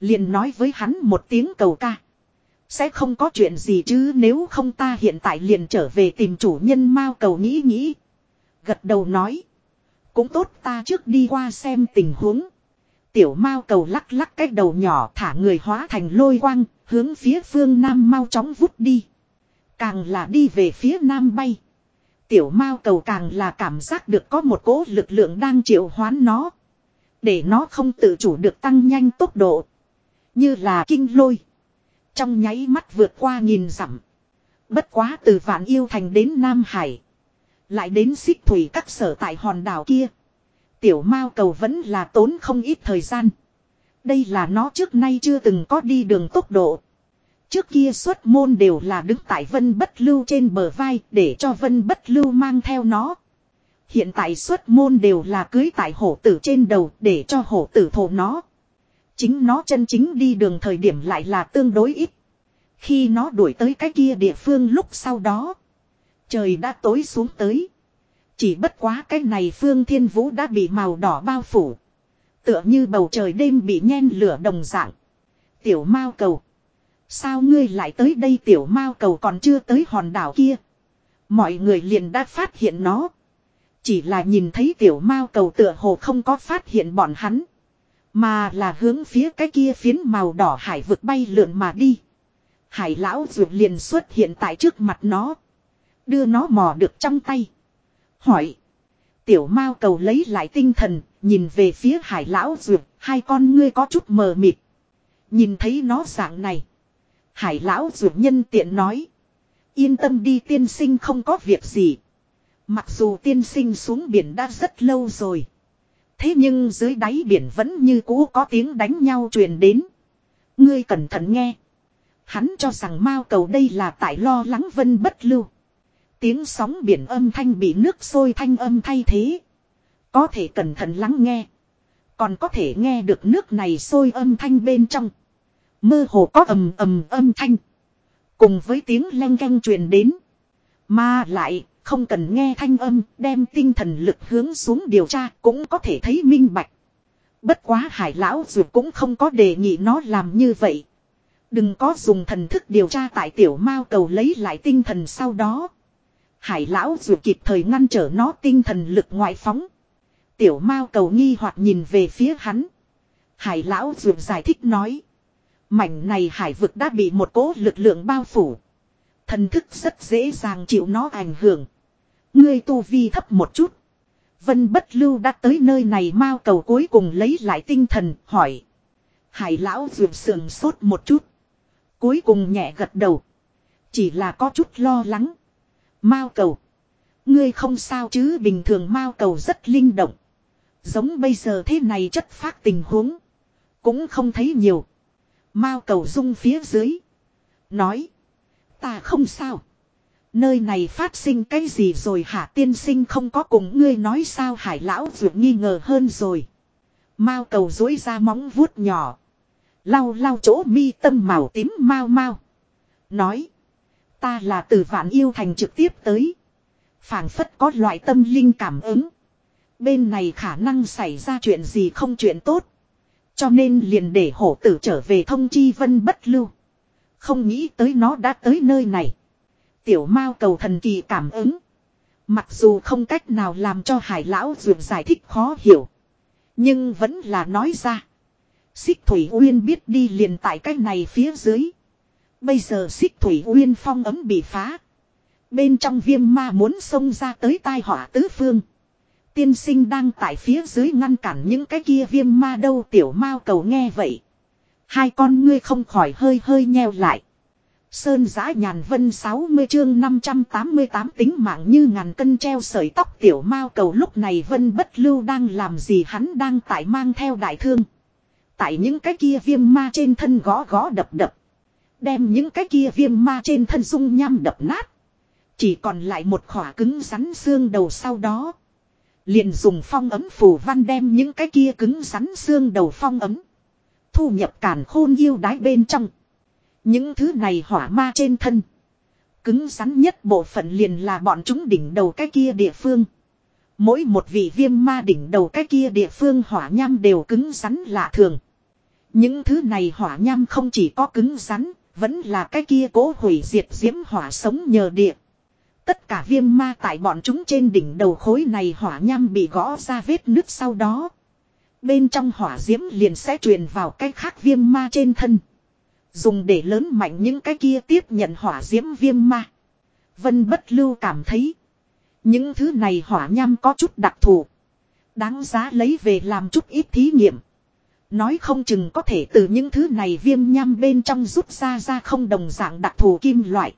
Liền nói với hắn một tiếng cầu ca. Sẽ không có chuyện gì chứ nếu không ta hiện tại liền trở về tìm chủ nhân Mao cầu nghĩ nghĩ. Gật đầu nói. Cũng tốt ta trước đi qua xem tình huống. Tiểu Mao cầu lắc lắc cái đầu nhỏ thả người hóa thành lôi quang, hướng phía phương Nam mau chóng vút đi. Càng là đi về phía Nam bay. Tiểu Mao cầu càng là cảm giác được có một cỗ lực lượng đang triệu hoán nó. Để nó không tự chủ được tăng nhanh tốc độ. Như là kinh lôi. Trong nháy mắt vượt qua nghìn dặm. Bất quá từ Vạn Yêu Thành đến Nam Hải. Lại đến xích thủy các sở tại hòn đảo kia. Tiểu Mao cầu vẫn là tốn không ít thời gian. Đây là nó trước nay chưa từng có đi đường tốc độ. Trước kia xuất môn đều là đứng tại vân bất lưu trên bờ vai để cho vân bất lưu mang theo nó. Hiện tại xuất môn đều là cưới tại hổ tử trên đầu để cho hổ tử thổ nó. Chính nó chân chính đi đường thời điểm lại là tương đối ít. Khi nó đuổi tới cái kia địa phương lúc sau đó. Trời đã tối xuống tới. Chỉ bất quá cái này phương thiên vũ đã bị màu đỏ bao phủ. Tựa như bầu trời đêm bị nhen lửa đồng dạng. Tiểu mao cầu. Sao ngươi lại tới đây tiểu mao cầu còn chưa tới hòn đảo kia. Mọi người liền đã phát hiện nó. Chỉ là nhìn thấy tiểu mao cầu tựa hồ không có phát hiện bọn hắn. Mà là hướng phía cái kia phiến màu đỏ hải vực bay lượn mà đi. Hải lão ruột liền xuất hiện tại trước mặt nó. Đưa nó mò được trong tay. Hỏi. Tiểu mao cầu lấy lại tinh thần, nhìn về phía hải lão ruột, hai con ngươi có chút mờ mịt. Nhìn thấy nó dạng này. Hải lão ruột nhân tiện nói. Yên tâm đi tiên sinh không có việc gì. Mặc dù tiên sinh xuống biển đã rất lâu rồi. Thế nhưng dưới đáy biển vẫn như cũ có tiếng đánh nhau truyền đến. Ngươi cẩn thận nghe. Hắn cho rằng Mao cầu đây là tại lo lắng vân bất lưu. Tiếng sóng biển âm thanh bị nước sôi thanh âm thay thế. Có thể cẩn thận lắng nghe. Còn có thể nghe được nước này sôi âm thanh bên trong. Mơ hồ có ầm ầm âm thanh. Cùng với tiếng len canh truyền đến. Mà lại, không cần nghe thanh âm, đem tinh thần lực hướng xuống điều tra cũng có thể thấy minh bạch. Bất quá hải lão dù cũng không có đề nghị nó làm như vậy. Đừng có dùng thần thức điều tra tại tiểu mao cầu lấy lại tinh thần sau đó. Hải lão dù kịp thời ngăn trở nó tinh thần lực ngoại phóng. Tiểu mao cầu nghi hoặc nhìn về phía hắn. Hải lão dù giải thích nói. Mảnh này hải vực đã bị một cố lực lượng bao phủ. Thần thức rất dễ dàng chịu nó ảnh hưởng. Ngươi tu vi thấp một chút. Vân bất lưu đã tới nơi này mao cầu cuối cùng lấy lại tinh thần, hỏi. Hải lão dược sườn sốt một chút. Cuối cùng nhẹ gật đầu. Chỉ là có chút lo lắng. Mao cầu. Ngươi không sao chứ bình thường mao cầu rất linh động. Giống bây giờ thế này chất phát tình huống. Cũng không thấy nhiều. Mao cầu dung phía dưới. Nói. Ta không sao. Nơi này phát sinh cái gì rồi hả tiên sinh không có cùng ngươi nói sao hải lão vượt nghi ngờ hơn rồi. Mao cầu dối ra móng vuốt nhỏ. Lau lau chỗ mi tâm màu tím mau mau. Nói. Ta là từ vạn yêu thành trực tiếp tới. phảng phất có loại tâm linh cảm ứng. Bên này khả năng xảy ra chuyện gì không chuyện tốt. Cho nên liền để hổ tử trở về thông chi vân bất lưu. Không nghĩ tới nó đã tới nơi này. Tiểu mao cầu thần kỳ cảm ứng. Mặc dù không cách nào làm cho hải lão dường giải thích khó hiểu. Nhưng vẫn là nói ra. Xích Thủy Uyên biết đi liền tại cái này phía dưới. Bây giờ xích Thủy Uyên phong ấm bị phá. Bên trong viêm ma muốn xông ra tới tai họa tứ phương. Tiên sinh đang tại phía dưới ngăn cản những cái kia viêm ma đâu, tiểu mao cầu nghe vậy. Hai con ngươi không khỏi hơi hơi nheo lại. Sơn giã nhàn vân 60 chương 588 tính mạng như ngàn cân treo sợi tóc, tiểu mao cầu lúc này vân bất lưu đang làm gì, hắn đang tại mang theo đại thương. Tại những cái kia viêm ma trên thân gõ gõ đập đập. Đem những cái kia viêm ma trên thân dung nhăm đập nát. Chỉ còn lại một khỏa cứng rắn xương đầu sau đó. Liền dùng phong ấm phủ văn đem những cái kia cứng rắn xương đầu phong ấm. Thu nhập càn khôn yêu đái bên trong. Những thứ này hỏa ma trên thân. Cứng rắn nhất bộ phận liền là bọn chúng đỉnh đầu cái kia địa phương. Mỗi một vị viêm ma đỉnh đầu cái kia địa phương hỏa nham đều cứng rắn lạ thường. Những thứ này hỏa nham không chỉ có cứng rắn, vẫn là cái kia cố hủy diệt diễm hỏa sống nhờ địa. Tất cả viêm ma tại bọn chúng trên đỉnh đầu khối này hỏa nham bị gõ ra vết nước sau đó. Bên trong hỏa diễm liền sẽ truyền vào cái khác viêm ma trên thân. Dùng để lớn mạnh những cái kia tiếp nhận hỏa diễm viêm ma. Vân bất lưu cảm thấy. Những thứ này hỏa nham có chút đặc thù. Đáng giá lấy về làm chút ít thí nghiệm. Nói không chừng có thể từ những thứ này viêm nham bên trong rút ra ra không đồng dạng đặc thù kim loại.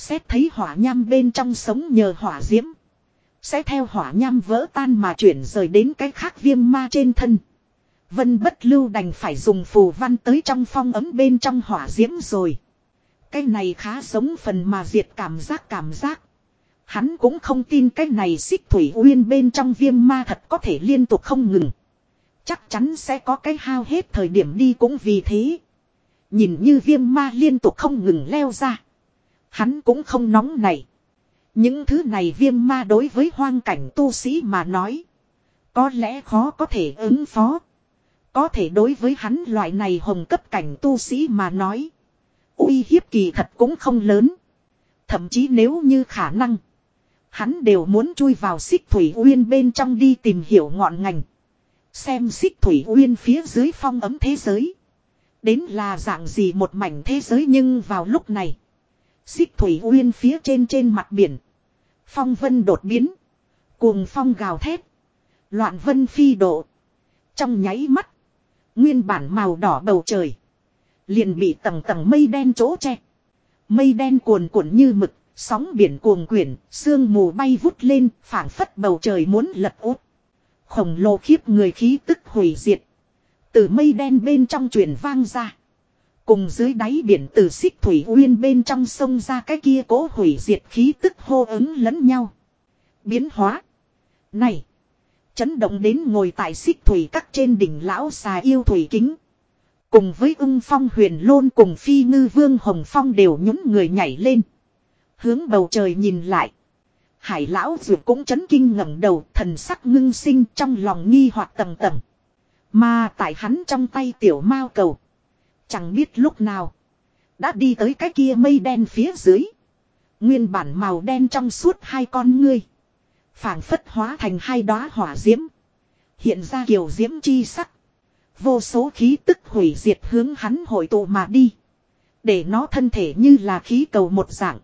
Xét thấy hỏa nham bên trong sống nhờ hỏa diễm. Sẽ theo hỏa nham vỡ tan mà chuyển rời đến cái khác viêm ma trên thân. Vân bất lưu đành phải dùng phù văn tới trong phong ấm bên trong hỏa diễm rồi. Cái này khá giống phần mà diệt cảm giác cảm giác. Hắn cũng không tin cái này xích thủy uyên bên trong viêm ma thật có thể liên tục không ngừng. Chắc chắn sẽ có cái hao hết thời điểm đi cũng vì thế. Nhìn như viêm ma liên tục không ngừng leo ra. Hắn cũng không nóng này. Những thứ này viêm ma đối với hoang cảnh tu sĩ mà nói. Có lẽ khó có thể ứng phó. Có thể đối với hắn loại này hồng cấp cảnh tu sĩ mà nói. uy hiếp kỳ thật cũng không lớn. Thậm chí nếu như khả năng. Hắn đều muốn chui vào xích thủy uyên bên trong đi tìm hiểu ngọn ngành. Xem xích thủy uyên phía dưới phong ấm thế giới. Đến là dạng gì một mảnh thế giới nhưng vào lúc này. Xích thủy uyên phía trên trên mặt biển. Phong vân đột biến. Cuồng phong gào thét. Loạn vân phi độ. Trong nháy mắt. Nguyên bản màu đỏ bầu trời. Liền bị tầng tầng mây đen chỗ che. Mây đen cuồn cuộn như mực. Sóng biển cuồng quyển. Sương mù bay vút lên. phảng phất bầu trời muốn lật út. Khổng lồ khiếp người khí tức hủy diệt. Từ mây đen bên trong truyền vang ra. Cùng dưới đáy biển từ xích thủy uyên bên trong sông ra cái kia cố hủy diệt khí tức hô ứng lẫn nhau. Biến hóa. Này. Chấn động đến ngồi tại xích thủy các trên đỉnh lão xà yêu thủy kính. Cùng với ưng phong huyền lôn cùng phi ngư vương hồng phong đều nhún người nhảy lên. Hướng bầu trời nhìn lại. Hải lão dược cũng chấn kinh ngẩng đầu, thần sắc ngưng sinh trong lòng nghi hoặc tầng tầng. Mà tại hắn trong tay tiểu mao cầu. Chẳng biết lúc nào. Đã đi tới cái kia mây đen phía dưới. Nguyên bản màu đen trong suốt hai con ngươi. phảng phất hóa thành hai đóa hỏa diễm. Hiện ra kiểu diễm chi sắc. Vô số khí tức hủy diệt hướng hắn hội tụ mà đi. Để nó thân thể như là khí cầu một dạng.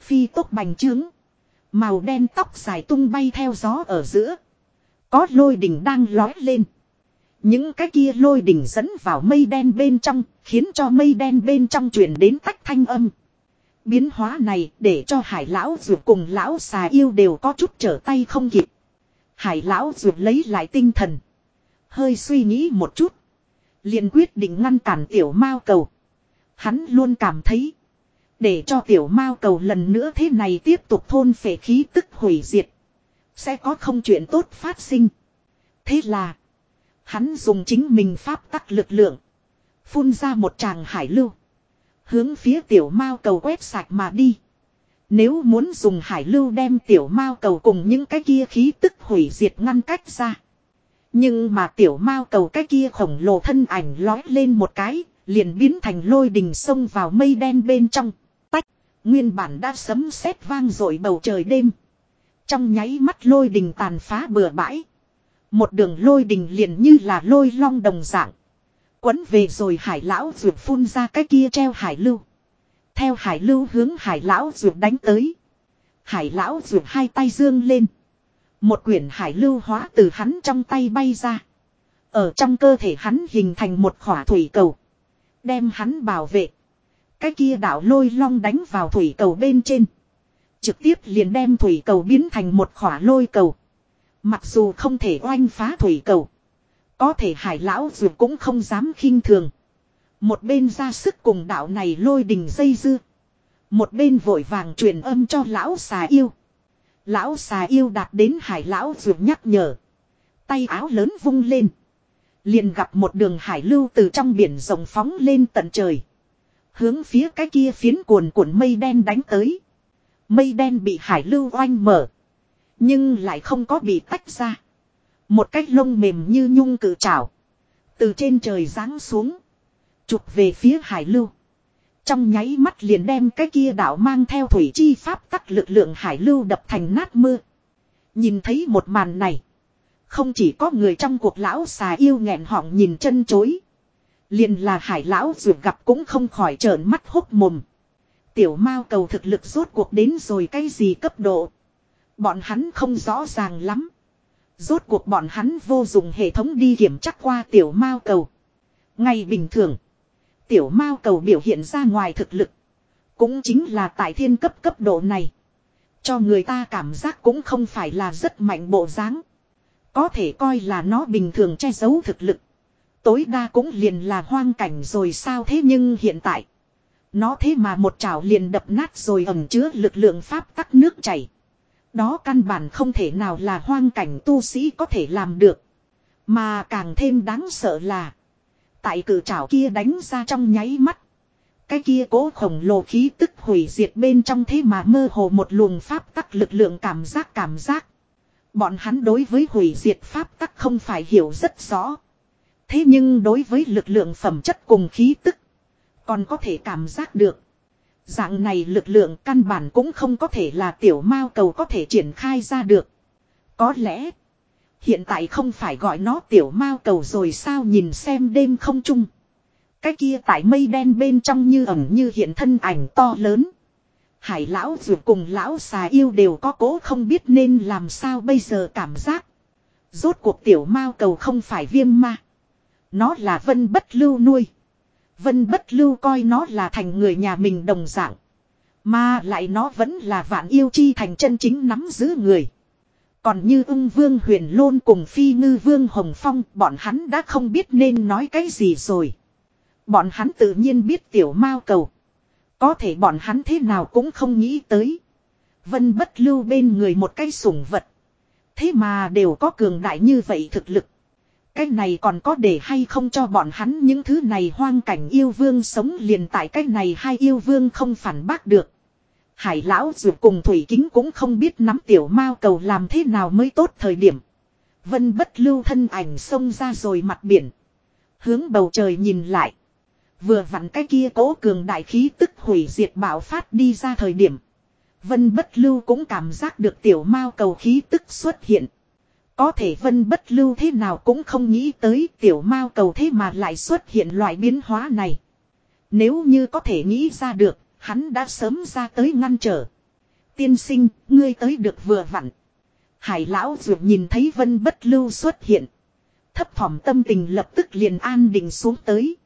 Phi tốc bành trướng. Màu đen tóc dài tung bay theo gió ở giữa. Có lôi đỉnh đang lói lên. Những cái kia lôi đỉnh dẫn vào mây đen bên trong, khiến cho mây đen bên trong truyền đến tách thanh âm. Biến hóa này để cho hải lão ruột cùng lão xà yêu đều có chút trở tay không kịp. Hải lão ruột lấy lại tinh thần. Hơi suy nghĩ một chút. liền quyết định ngăn cản tiểu mao cầu. Hắn luôn cảm thấy. Để cho tiểu mao cầu lần nữa thế này tiếp tục thôn phệ khí tức hủy diệt. Sẽ có không chuyện tốt phát sinh. Thế là. Hắn dùng chính mình pháp tắc lực lượng. Phun ra một tràng hải lưu. Hướng phía tiểu mao cầu quét sạch mà đi. Nếu muốn dùng hải lưu đem tiểu mao cầu cùng những cái kia khí tức hủy diệt ngăn cách ra. Nhưng mà tiểu mao cầu cái kia khổng lồ thân ảnh lói lên một cái, liền biến thành lôi đình sông vào mây đen bên trong. Tách, nguyên bản đã sấm sét vang rội bầu trời đêm. Trong nháy mắt lôi đình tàn phá bừa bãi. Một đường lôi đình liền như là lôi long đồng dạng. Quấn về rồi hải lão ruột phun ra cái kia treo hải lưu. Theo hải lưu hướng hải lão ruột đánh tới. Hải lão ruột hai tay dương lên. Một quyển hải lưu hóa từ hắn trong tay bay ra. Ở trong cơ thể hắn hình thành một khỏa thủy cầu. Đem hắn bảo vệ. Cái kia đảo lôi long đánh vào thủy cầu bên trên. Trực tiếp liền đem thủy cầu biến thành một khỏa lôi cầu. Mặc dù không thể oanh phá thủy cầu. Có thể hải lão dù cũng không dám khinh thường. Một bên ra sức cùng đạo này lôi đình dây dưa. Một bên vội vàng truyền âm cho lão xà yêu. Lão xà yêu đạt đến hải lão dù nhắc nhở. Tay áo lớn vung lên. Liền gặp một đường hải lưu từ trong biển rồng phóng lên tận trời. Hướng phía cái kia phiến cuồn cuộn mây đen đánh tới. Mây đen bị hải lưu oanh mở. Nhưng lại không có bị tách ra. Một cách lông mềm như nhung cử trảo. Từ trên trời giáng xuống. Chụp về phía hải lưu. Trong nháy mắt liền đem cái kia đảo mang theo thủy chi pháp tắc lực lượng hải lưu đập thành nát mưa. Nhìn thấy một màn này. Không chỉ có người trong cuộc lão xà yêu nghẹn họng nhìn chân chối. Liền là hải lão dù gặp cũng không khỏi trợn mắt hốc mồm. Tiểu mao cầu thực lực rốt cuộc đến rồi cái gì cấp độ. Bọn hắn không rõ ràng lắm. Rốt cuộc bọn hắn vô dụng hệ thống đi kiểm chắc qua tiểu mao cầu. Ngày bình thường. Tiểu mao cầu biểu hiện ra ngoài thực lực. Cũng chính là tại thiên cấp cấp độ này. Cho người ta cảm giác cũng không phải là rất mạnh bộ dáng. Có thể coi là nó bình thường che giấu thực lực. Tối đa cũng liền là hoang cảnh rồi sao thế nhưng hiện tại. Nó thế mà một chảo liền đập nát rồi ẩm chứa lực lượng pháp tắc nước chảy. Đó căn bản không thể nào là hoang cảnh tu sĩ có thể làm được. Mà càng thêm đáng sợ là. Tại cử trảo kia đánh ra trong nháy mắt. Cái kia cố khổng lồ khí tức hủy diệt bên trong thế mà mơ hồ một luồng pháp tắc lực lượng cảm giác cảm giác. Bọn hắn đối với hủy diệt pháp tắc không phải hiểu rất rõ. Thế nhưng đối với lực lượng phẩm chất cùng khí tức. Còn có thể cảm giác được. Dạng này lực lượng căn bản cũng không có thể là tiểu mao cầu có thể triển khai ra được. Có lẽ. Hiện tại không phải gọi nó tiểu mao cầu rồi sao nhìn xem đêm không chung. Cái kia tại mây đen bên trong như ẩm như hiện thân ảnh to lớn. Hải lão dù cùng lão xà yêu đều có cố không biết nên làm sao bây giờ cảm giác. Rốt cuộc tiểu mao cầu không phải viêm ma. Nó là vân bất lưu nuôi. Vân bất lưu coi nó là thành người nhà mình đồng dạng. Mà lại nó vẫn là vạn yêu chi thành chân chính nắm giữ người. Còn như ưng vương huyền lôn cùng phi ngư vương hồng phong, bọn hắn đã không biết nên nói cái gì rồi. Bọn hắn tự nhiên biết tiểu mao cầu. Có thể bọn hắn thế nào cũng không nghĩ tới. Vân bất lưu bên người một cái sủng vật. Thế mà đều có cường đại như vậy thực lực. Cái này còn có để hay không cho bọn hắn những thứ này hoang cảnh yêu vương sống liền tại cái này hai yêu vương không phản bác được. Hải lão dù cùng thủy kính cũng không biết nắm tiểu mao cầu làm thế nào mới tốt thời điểm. Vân bất lưu thân ảnh xông ra rồi mặt biển. Hướng bầu trời nhìn lại. Vừa vặn cái kia cố cường đại khí tức hủy diệt bạo phát đi ra thời điểm. Vân bất lưu cũng cảm giác được tiểu mao cầu khí tức xuất hiện. Có thể vân bất lưu thế nào cũng không nghĩ tới tiểu mao cầu thế mà lại xuất hiện loại biến hóa này. Nếu như có thể nghĩ ra được, hắn đã sớm ra tới ngăn trở. Tiên sinh, ngươi tới được vừa vặn. Hải lão dược nhìn thấy vân bất lưu xuất hiện. Thấp thỏm tâm tình lập tức liền an định xuống tới.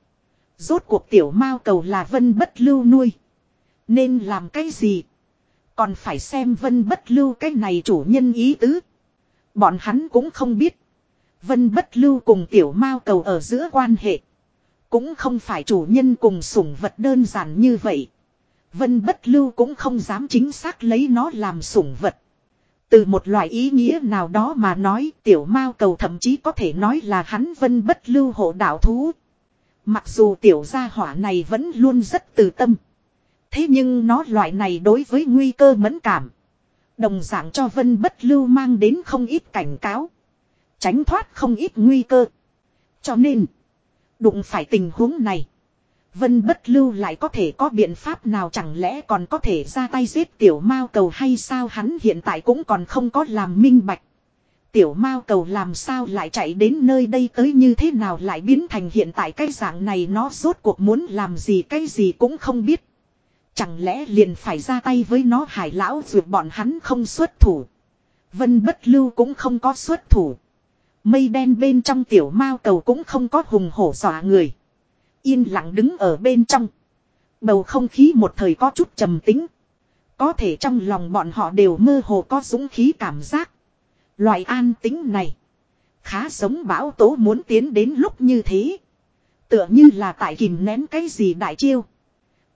Rốt cuộc tiểu mao cầu là vân bất lưu nuôi. Nên làm cái gì? Còn phải xem vân bất lưu cái này chủ nhân ý tứ. Bọn hắn cũng không biết. Vân bất lưu cùng tiểu mao cầu ở giữa quan hệ. Cũng không phải chủ nhân cùng sủng vật đơn giản như vậy. Vân bất lưu cũng không dám chính xác lấy nó làm sủng vật. Từ một loại ý nghĩa nào đó mà nói, tiểu mao cầu thậm chí có thể nói là hắn vân bất lưu hộ đạo thú. Mặc dù tiểu gia hỏa này vẫn luôn rất từ tâm. Thế nhưng nó loại này đối với nguy cơ mẫn cảm. Đồng dạng cho vân bất lưu mang đến không ít cảnh cáo. Tránh thoát không ít nguy cơ. Cho nên, đụng phải tình huống này. Vân bất lưu lại có thể có biện pháp nào chẳng lẽ còn có thể ra tay giết tiểu mao cầu hay sao hắn hiện tại cũng còn không có làm minh bạch. Tiểu mao cầu làm sao lại chạy đến nơi đây tới như thế nào lại biến thành hiện tại cái dạng này nó rốt cuộc muốn làm gì cái gì cũng không biết. Chẳng lẽ liền phải ra tay với nó hải lão dù bọn hắn không xuất thủ. Vân bất lưu cũng không có xuất thủ. Mây đen bên trong tiểu mao cầu cũng không có hùng hổ dọa người. Yên lặng đứng ở bên trong. Bầu không khí một thời có chút trầm tính. Có thể trong lòng bọn họ đều mơ hồ có dũng khí cảm giác. Loại an tính này. Khá giống bão tố muốn tiến đến lúc như thế. Tựa như là tại kìm nén cái gì đại chiêu.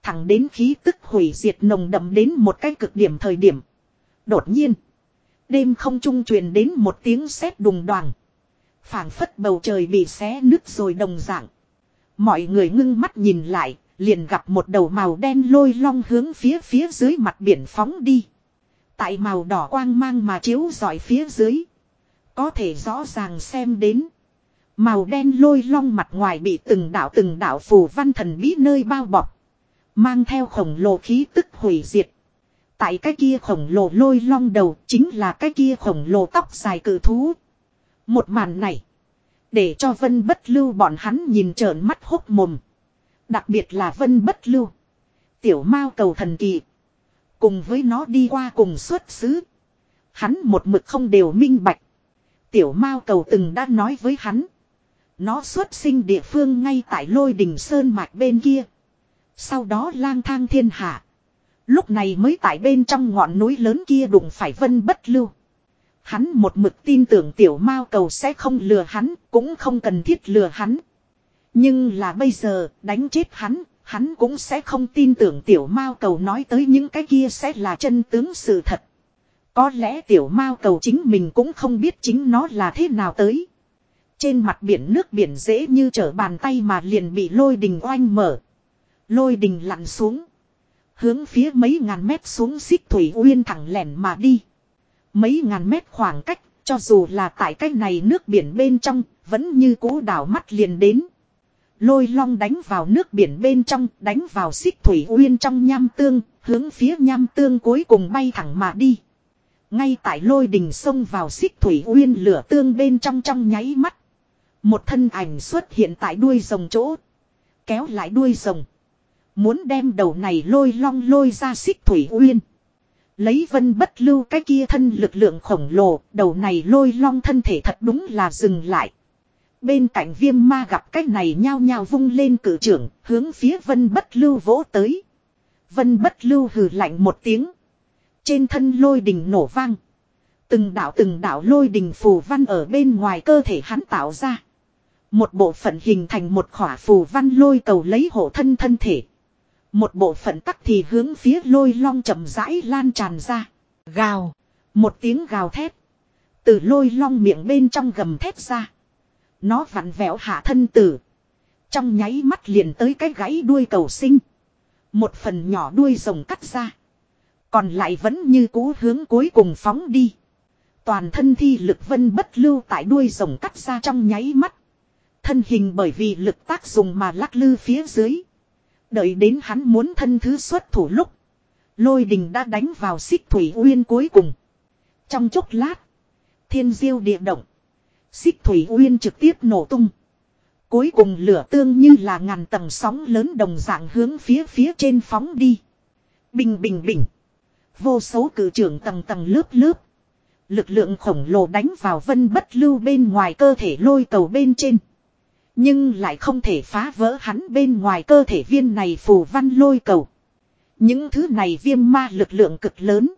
Thẳng đến khí tức hủy diệt nồng đậm đến một cái cực điểm thời điểm. Đột nhiên. Đêm không trung truyền đến một tiếng sét đùng đoàn. phảng phất bầu trời bị xé nứt rồi đồng dạng. Mọi người ngưng mắt nhìn lại, liền gặp một đầu màu đen lôi long hướng phía phía dưới mặt biển phóng đi. Tại màu đỏ quang mang mà chiếu dọi phía dưới. Có thể rõ ràng xem đến. Màu đen lôi long mặt ngoài bị từng đảo từng đảo phù văn thần bí nơi bao bọc. Mang theo khổng lồ khí tức hủy diệt. Tại cái kia khổng lồ lôi long đầu chính là cái kia khổng lồ tóc dài cử thú. Một màn này. Để cho vân bất lưu bọn hắn nhìn trợn mắt hốc mồm. Đặc biệt là vân bất lưu. Tiểu mao cầu thần kỳ. Cùng với nó đi qua cùng xuất xứ. Hắn một mực không đều minh bạch. Tiểu mao cầu từng đã nói với hắn. Nó xuất sinh địa phương ngay tại lôi đình sơn mạch bên kia. Sau đó lang thang thiên hạ. Lúc này mới tại bên trong ngọn núi lớn kia đụng phải vân bất lưu. Hắn một mực tin tưởng tiểu mao cầu sẽ không lừa hắn, cũng không cần thiết lừa hắn. Nhưng là bây giờ, đánh chết hắn, hắn cũng sẽ không tin tưởng tiểu mao cầu nói tới những cái kia sẽ là chân tướng sự thật. Có lẽ tiểu mao cầu chính mình cũng không biết chính nó là thế nào tới. Trên mặt biển nước biển dễ như trở bàn tay mà liền bị lôi đình oanh mở. Lôi đình lặn xuống. Hướng phía mấy ngàn mét xuống xích thủy uyên thẳng lẻn mà đi. Mấy ngàn mét khoảng cách, cho dù là tại cách này nước biển bên trong, vẫn như cũ đảo mắt liền đến. Lôi long đánh vào nước biển bên trong, đánh vào xích thủy uyên trong nham tương, hướng phía nham tương cuối cùng bay thẳng mà đi. Ngay tại lôi đình xông vào xích thủy uyên lửa tương bên trong trong nháy mắt. Một thân ảnh xuất hiện tại đuôi rồng chỗ. Kéo lại đuôi rồng. Muốn đem đầu này lôi long lôi ra xích thủy uyên. Lấy vân bất lưu cái kia thân lực lượng khổng lồ, đầu này lôi long thân thể thật đúng là dừng lại. Bên cạnh viêm ma gặp cái này nhao nhao vung lên cử trưởng, hướng phía vân bất lưu vỗ tới. Vân bất lưu hừ lạnh một tiếng. Trên thân lôi đình nổ vang. Từng đạo từng đạo lôi đình phù văn ở bên ngoài cơ thể hắn tạo ra. Một bộ phận hình thành một khỏa phù văn lôi cầu lấy hộ thân thân thể. Một bộ phận tắc thì hướng phía lôi long chậm rãi lan tràn ra. Gào. Một tiếng gào thét. Từ lôi long miệng bên trong gầm thép ra. Nó vặn vẹo hạ thân tử. Trong nháy mắt liền tới cái gãy đuôi cầu sinh. Một phần nhỏ đuôi rồng cắt ra. Còn lại vẫn như cú hướng cuối cùng phóng đi. Toàn thân thi lực vân bất lưu tại đuôi rồng cắt ra trong nháy mắt. Thân hình bởi vì lực tác dùng mà lắc lư phía dưới. Đợi đến hắn muốn thân thứ xuất thủ lúc. Lôi đình đã đánh vào xích thủy uyên cuối cùng. Trong chốc lát. Thiên diêu địa động. Xích thủy uyên trực tiếp nổ tung. Cuối cùng lửa tương như là ngàn tầng sóng lớn đồng dạng hướng phía phía trên phóng đi. Bình bình bình. Vô số cử trưởng tầng tầng lớp lớp. Lực lượng khổng lồ đánh vào vân bất lưu bên ngoài cơ thể lôi cầu bên trên. Nhưng lại không thể phá vỡ hắn bên ngoài cơ thể viên này phù văn lôi cầu. Những thứ này viêm ma lực lượng cực lớn.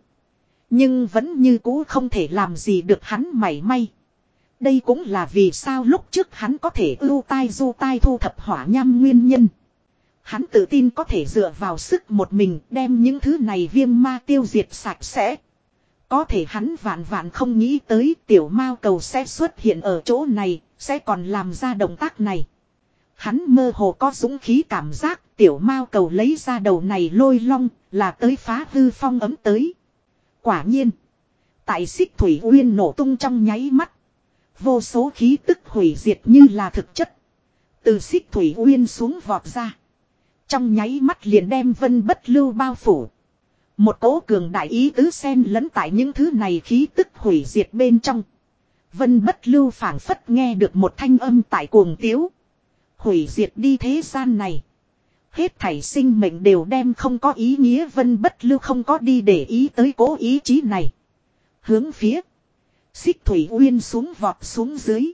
Nhưng vẫn như cũ không thể làm gì được hắn mảy may. Đây cũng là vì sao lúc trước hắn có thể ưu tai du tai thu thập hỏa nham nguyên nhân. Hắn tự tin có thể dựa vào sức một mình đem những thứ này viêm ma tiêu diệt sạch sẽ. Có thể hắn vạn vạn không nghĩ tới tiểu mao cầu sẽ xuất hiện ở chỗ này, sẽ còn làm ra động tác này. Hắn mơ hồ có dũng khí cảm giác tiểu mao cầu lấy ra đầu này lôi long là tới phá hư phong ấm tới. Quả nhiên, tại xích thủy uyên nổ tung trong nháy mắt. Vô số khí tức hủy diệt như là thực chất. Từ xích thủy uyên xuống vọt ra. Trong nháy mắt liền đem vân bất lưu bao phủ. Một cỗ cường đại ý tứ sen lẫn tại những thứ này khí tức hủy diệt bên trong. Vân bất lưu phảng phất nghe được một thanh âm tại cuồng tiếu. Hủy diệt đi thế gian này. Hết thảy sinh mệnh đều đem không có ý nghĩa vân bất lưu không có đi để ý tới cố ý chí này. Hướng phía. Xích thủy uyên xuống vọt xuống dưới.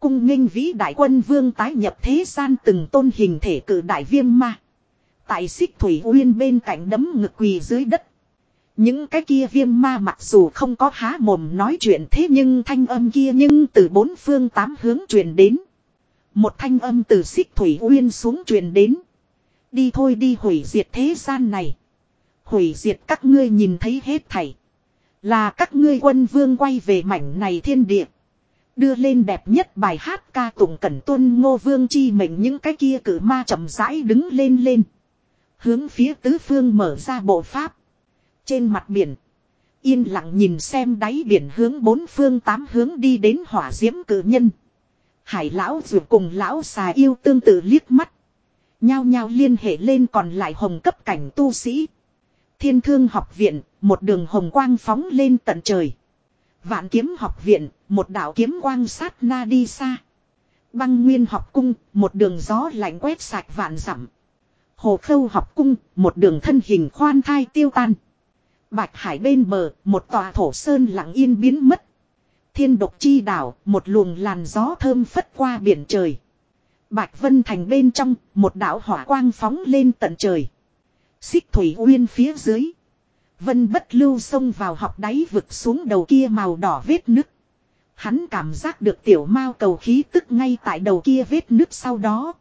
Cung nghênh vĩ đại quân vương tái nhập thế gian từng tôn hình thể cử đại viêm ma. Tại xích thủy uyên bên cạnh đấm ngực quỳ dưới đất. Những cái kia viêm ma mặc dù không có há mồm nói chuyện thế nhưng thanh âm kia nhưng từ bốn phương tám hướng truyền đến. Một thanh âm từ xích thủy uyên xuống truyền đến. Đi thôi đi hủy diệt thế gian này. Hủy diệt các ngươi nhìn thấy hết thảy. Là các ngươi quân vương quay về mảnh này thiên địa. Đưa lên đẹp nhất bài hát ca tụng cẩn tuân ngô vương chi mệnh những cái kia cử ma chậm rãi đứng lên lên. Hướng phía tứ phương mở ra bộ pháp. Trên mặt biển. Yên lặng nhìn xem đáy biển hướng bốn phương tám hướng đi đến hỏa diễm cử nhân. Hải lão dù cùng lão xà yêu tương tự liếc mắt. Nhao nhao liên hệ lên còn lại hồng cấp cảnh tu sĩ. Thiên thương học viện, một đường hồng quang phóng lên tận trời. Vạn kiếm học viện, một đạo kiếm quang sát na đi xa. Băng nguyên học cung, một đường gió lạnh quét sạch vạn dặm. Hồ khâu học cung, một đường thân hình khoan thai tiêu tan. Bạch hải bên bờ, một tòa thổ sơn lặng yên biến mất. Thiên độc chi đảo, một luồng làn gió thơm phất qua biển trời. Bạch Vân Thành bên trong, một đảo hỏa quang phóng lên tận trời. Xích thủy uyên phía dưới. Vân bất lưu xông vào học đáy vực xuống đầu kia màu đỏ vết nứt. Hắn cảm giác được tiểu mao cầu khí tức ngay tại đầu kia vết nứt sau đó.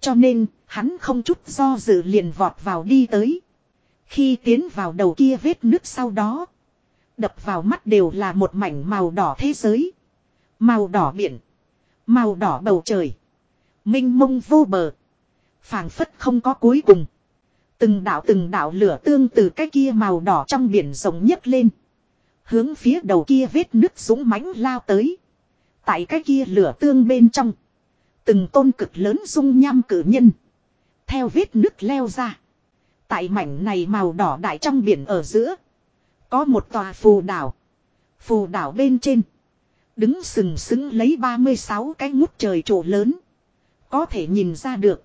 Cho nên, hắn không chút do dự liền vọt vào đi tới. Khi tiến vào đầu kia vết nước sau đó. Đập vào mắt đều là một mảnh màu đỏ thế giới. Màu đỏ biển. Màu đỏ bầu trời. Minh mông vô bờ. phảng phất không có cuối cùng. Từng đạo từng đạo lửa tương từ cái kia màu đỏ trong biển rồng nhấc lên. Hướng phía đầu kia vết nước súng mãnh lao tới. Tại cái kia lửa tương bên trong. Từng tôn cực lớn dung nham cử nhân. Theo vết nước leo ra. Tại mảnh này màu đỏ đại trong biển ở giữa. Có một tòa phù đảo. Phù đảo bên trên. Đứng sừng sững lấy 36 cái ngút trời chỗ lớn. Có thể nhìn ra được.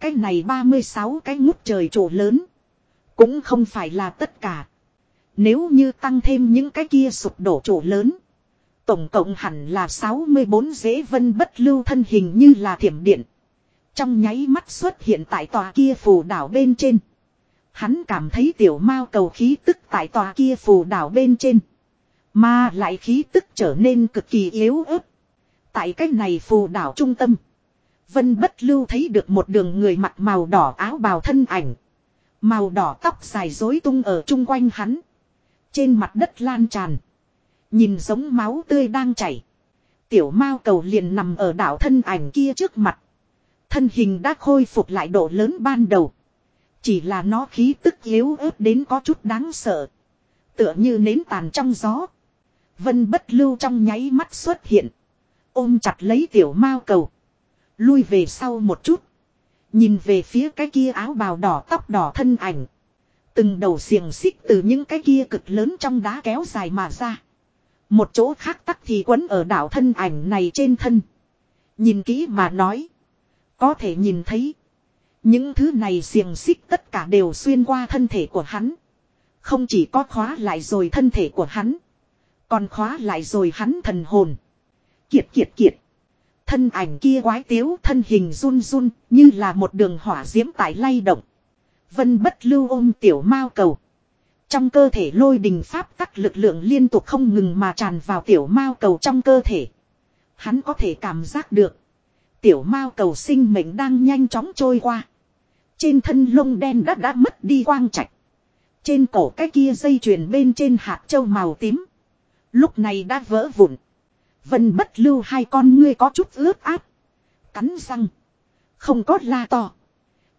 Cái này 36 cái ngút trời chỗ lớn. Cũng không phải là tất cả. Nếu như tăng thêm những cái kia sụp đổ chỗ lớn. Tổng cộng hẳn là 64 dễ vân bất lưu thân hình như là thiểm điện. Trong nháy mắt xuất hiện tại tòa kia phù đảo bên trên. Hắn cảm thấy tiểu mao cầu khí tức tại tòa kia phù đảo bên trên. Mà lại khí tức trở nên cực kỳ yếu ớt. Tại cách này phù đảo trung tâm. Vân bất lưu thấy được một đường người mặc màu đỏ áo bào thân ảnh. Màu đỏ tóc dài rối tung ở chung quanh hắn. Trên mặt đất lan tràn. Nhìn giống máu tươi đang chảy. Tiểu mao cầu liền nằm ở đảo thân ảnh kia trước mặt. Thân hình đã khôi phục lại độ lớn ban đầu. Chỉ là nó khí tức yếu ớt đến có chút đáng sợ. Tựa như nến tàn trong gió. Vân bất lưu trong nháy mắt xuất hiện. Ôm chặt lấy tiểu mao cầu. Lui về sau một chút. Nhìn về phía cái kia áo bào đỏ tóc đỏ thân ảnh. Từng đầu xiềng xích từ những cái kia cực lớn trong đá kéo dài mà ra. Một chỗ khác tắc thì quấn ở đảo thân ảnh này trên thân. Nhìn kỹ mà nói. Có thể nhìn thấy. Những thứ này xiềng xích tất cả đều xuyên qua thân thể của hắn. Không chỉ có khóa lại rồi thân thể của hắn. Còn khóa lại rồi hắn thần hồn. Kiệt kiệt kiệt. Thân ảnh kia quái tiếu, thân hình run run, như là một đường hỏa diễm tại lay động. Vân bất lưu ôm tiểu mao cầu. Trong cơ thể lôi đình pháp các lực lượng liên tục không ngừng mà tràn vào tiểu mao cầu trong cơ thể. Hắn có thể cảm giác được. Tiểu mao cầu sinh mệnh đang nhanh chóng trôi qua. Trên thân lông đen đã đã mất đi quang trạch. Trên cổ cái kia dây chuyền bên trên hạt châu màu tím. Lúc này đã vỡ vụn. Vân bất lưu hai con ngươi có chút ướt át. Cắn răng. Không có la to.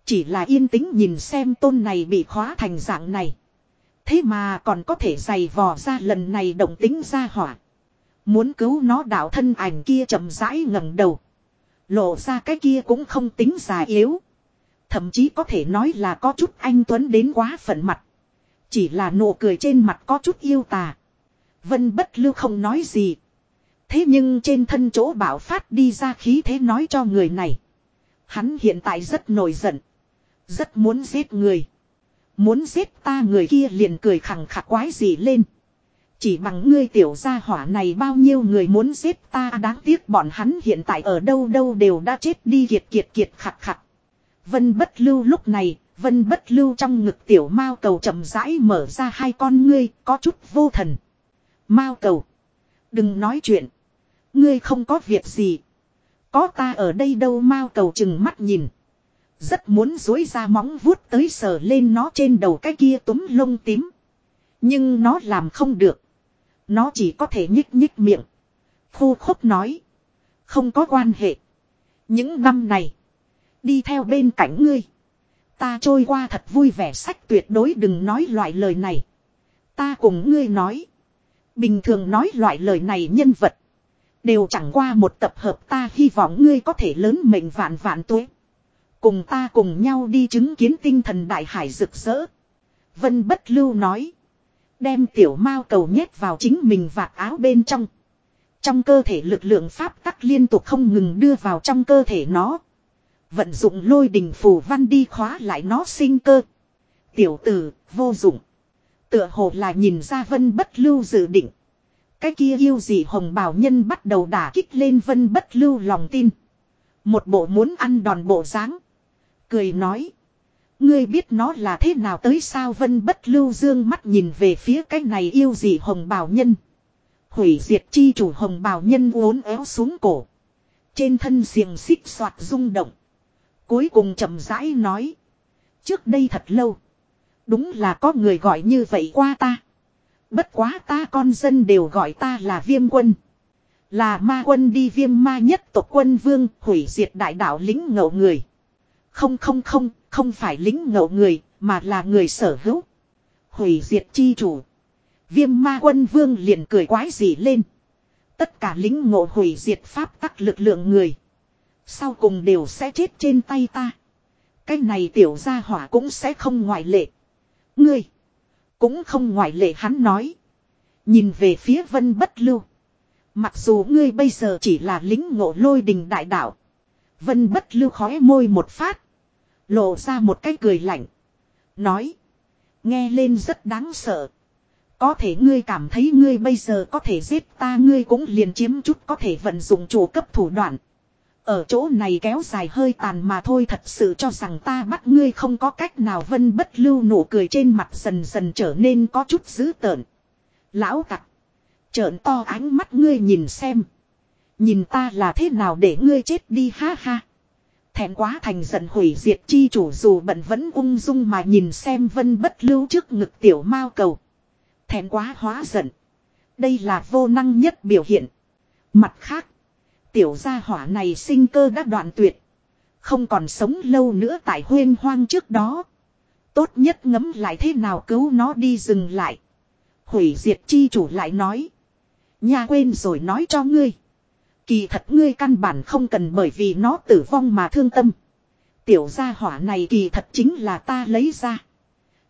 Chỉ là yên tĩnh nhìn xem tôn này bị khóa thành dạng này. Thế mà còn có thể giày vò ra lần này động tính ra hỏa. Muốn cứu nó đạo thân ảnh kia chậm rãi ngẩng đầu. Lộ ra cái kia cũng không tính già yếu. Thậm chí có thể nói là có chút anh Tuấn đến quá phận mặt. Chỉ là nụ cười trên mặt có chút yêu tà. Vân bất lưu không nói gì. Thế nhưng trên thân chỗ bảo phát đi ra khí thế nói cho người này. Hắn hiện tại rất nổi giận. Rất muốn giết người. Muốn giết ta người kia liền cười khẳng khặc quái gì lên. Chỉ bằng ngươi tiểu gia hỏa này bao nhiêu người muốn giết ta, đáng tiếc bọn hắn hiện tại ở đâu đâu đều đã chết đi kiệt kiệt kiệt khặc khặc. Vân bất lưu lúc này, vân bất lưu trong ngực tiểu mao cầu chậm rãi mở ra hai con ngươi, có chút vô thần. Mao cầu. Đừng nói chuyện. Ngươi không có việc gì. Có ta ở đây đâu Mao cầu chừng mắt nhìn. Rất muốn dối ra móng vuốt tới sờ lên nó trên đầu cái kia túm lông tím. Nhưng nó làm không được. Nó chỉ có thể nhích nhích miệng. Khô khúc nói. Không có quan hệ. Những năm này. Đi theo bên cạnh ngươi. Ta trôi qua thật vui vẻ sách tuyệt đối đừng nói loại lời này. Ta cùng ngươi nói. Bình thường nói loại lời này nhân vật. Đều chẳng qua một tập hợp ta hy vọng ngươi có thể lớn mệnh vạn vạn tuế. Cùng ta cùng nhau đi chứng kiến tinh thần đại hải rực rỡ. Vân bất lưu nói. Đem tiểu mao cầu nhét vào chính mình vạt áo bên trong. Trong cơ thể lực lượng pháp tắc liên tục không ngừng đưa vào trong cơ thể nó. Vận dụng lôi đình phù văn đi khóa lại nó sinh cơ. Tiểu tử, vô dụng. Tựa hồ là nhìn ra vân bất lưu dự định. Cái kia yêu gì hồng bào nhân bắt đầu đả kích lên vân bất lưu lòng tin. Một bộ muốn ăn đòn bộ dáng Cười nói. Ngươi biết nó là thế nào tới sao vân bất lưu dương mắt nhìn về phía cái này yêu gì hồng bào nhân. Hủy diệt chi chủ hồng bào nhân uốn éo xuống cổ. Trên thân xiềng xích soạt rung động. Cuối cùng chậm rãi nói. Trước đây thật lâu. Đúng là có người gọi như vậy qua ta. Bất quá ta con dân đều gọi ta là viêm quân. Là ma quân đi viêm ma nhất tộc quân vương hủy diệt đại đạo lính ngậu người. Không không không, không phải lính ngậu người, mà là người sở hữu. Hủy diệt chi chủ. Viêm ma quân vương liền cười quái gì lên. Tất cả lính ngộ hủy diệt pháp tắc lực lượng người. Sau cùng đều sẽ chết trên tay ta. Cái này tiểu gia hỏa cũng sẽ không ngoại lệ. Ngươi. Cũng không ngoại lệ hắn nói. Nhìn về phía vân bất lưu. Mặc dù ngươi bây giờ chỉ là lính ngộ lôi đình đại đạo. Vân bất lưu khói môi một phát. Lộ ra một cái cười lạnh. Nói. Nghe lên rất đáng sợ. Có thể ngươi cảm thấy ngươi bây giờ có thể giết ta, ngươi cũng liền chiếm chút có thể vận dụng chủ cấp thủ đoạn. Ở chỗ này kéo dài hơi tàn mà thôi thật sự cho rằng ta bắt ngươi không có cách nào vân bất lưu nụ cười trên mặt dần dần trở nên có chút dữ tợn. Lão tặc. Trợn to ánh mắt ngươi nhìn xem. Nhìn ta là thế nào để ngươi chết đi ha ha. Thẹn quá thành giận hủy diệt chi chủ dù bận vẫn ung dung mà nhìn xem vân bất lưu trước ngực tiểu mao cầu. Thẹn quá hóa giận. Đây là vô năng nhất biểu hiện. Mặt khác, tiểu gia hỏa này sinh cơ đã đoạn tuyệt. Không còn sống lâu nữa tại huyên hoang trước đó. Tốt nhất ngấm lại thế nào cứu nó đi dừng lại. Hủy diệt chi chủ lại nói. Nhà quên rồi nói cho ngươi. Kỳ thật ngươi căn bản không cần bởi vì nó tử vong mà thương tâm. Tiểu gia hỏa này kỳ thật chính là ta lấy ra.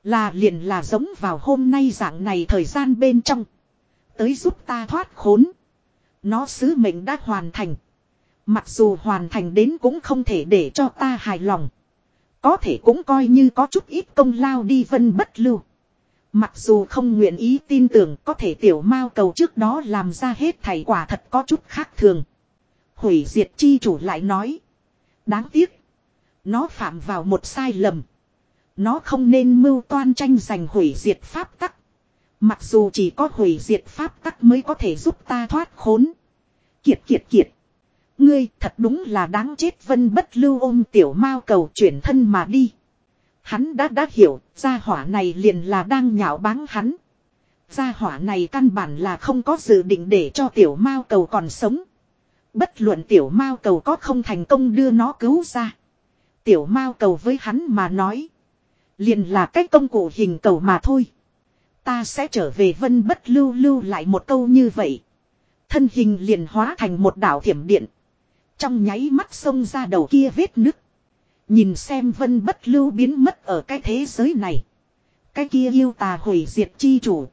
Là liền là giống vào hôm nay dạng này thời gian bên trong. Tới giúp ta thoát khốn. Nó sứ mệnh đã hoàn thành. Mặc dù hoàn thành đến cũng không thể để cho ta hài lòng. Có thể cũng coi như có chút ít công lao đi vân bất lưu. Mặc dù không nguyện ý tin tưởng có thể tiểu mao cầu trước đó làm ra hết thảy quả thật có chút khác thường. Hủy diệt chi chủ lại nói. Đáng tiếc. Nó phạm vào một sai lầm. Nó không nên mưu toan tranh giành hủy diệt pháp tắc. Mặc dù chỉ có hủy diệt pháp tắc mới có thể giúp ta thoát khốn. Kiệt kiệt kiệt. Ngươi thật đúng là đáng chết vân bất lưu ôm tiểu mao cầu chuyển thân mà đi. Hắn đã đã hiểu, gia hỏa này liền là đang nhạo báng hắn. Gia hỏa này căn bản là không có dự định để cho tiểu mao cầu còn sống. Bất luận tiểu mao cầu có không thành công đưa nó cứu ra. Tiểu mao cầu với hắn mà nói. Liền là cách công cụ hình cầu mà thôi. Ta sẽ trở về vân bất lưu lưu lại một câu như vậy. Thân hình liền hóa thành một đảo thiểm điện. Trong nháy mắt xông ra đầu kia vết nứt. Nhìn xem vân bất lưu biến mất ở cái thế giới này. Cái kia yêu tà hủy diệt chi chủ.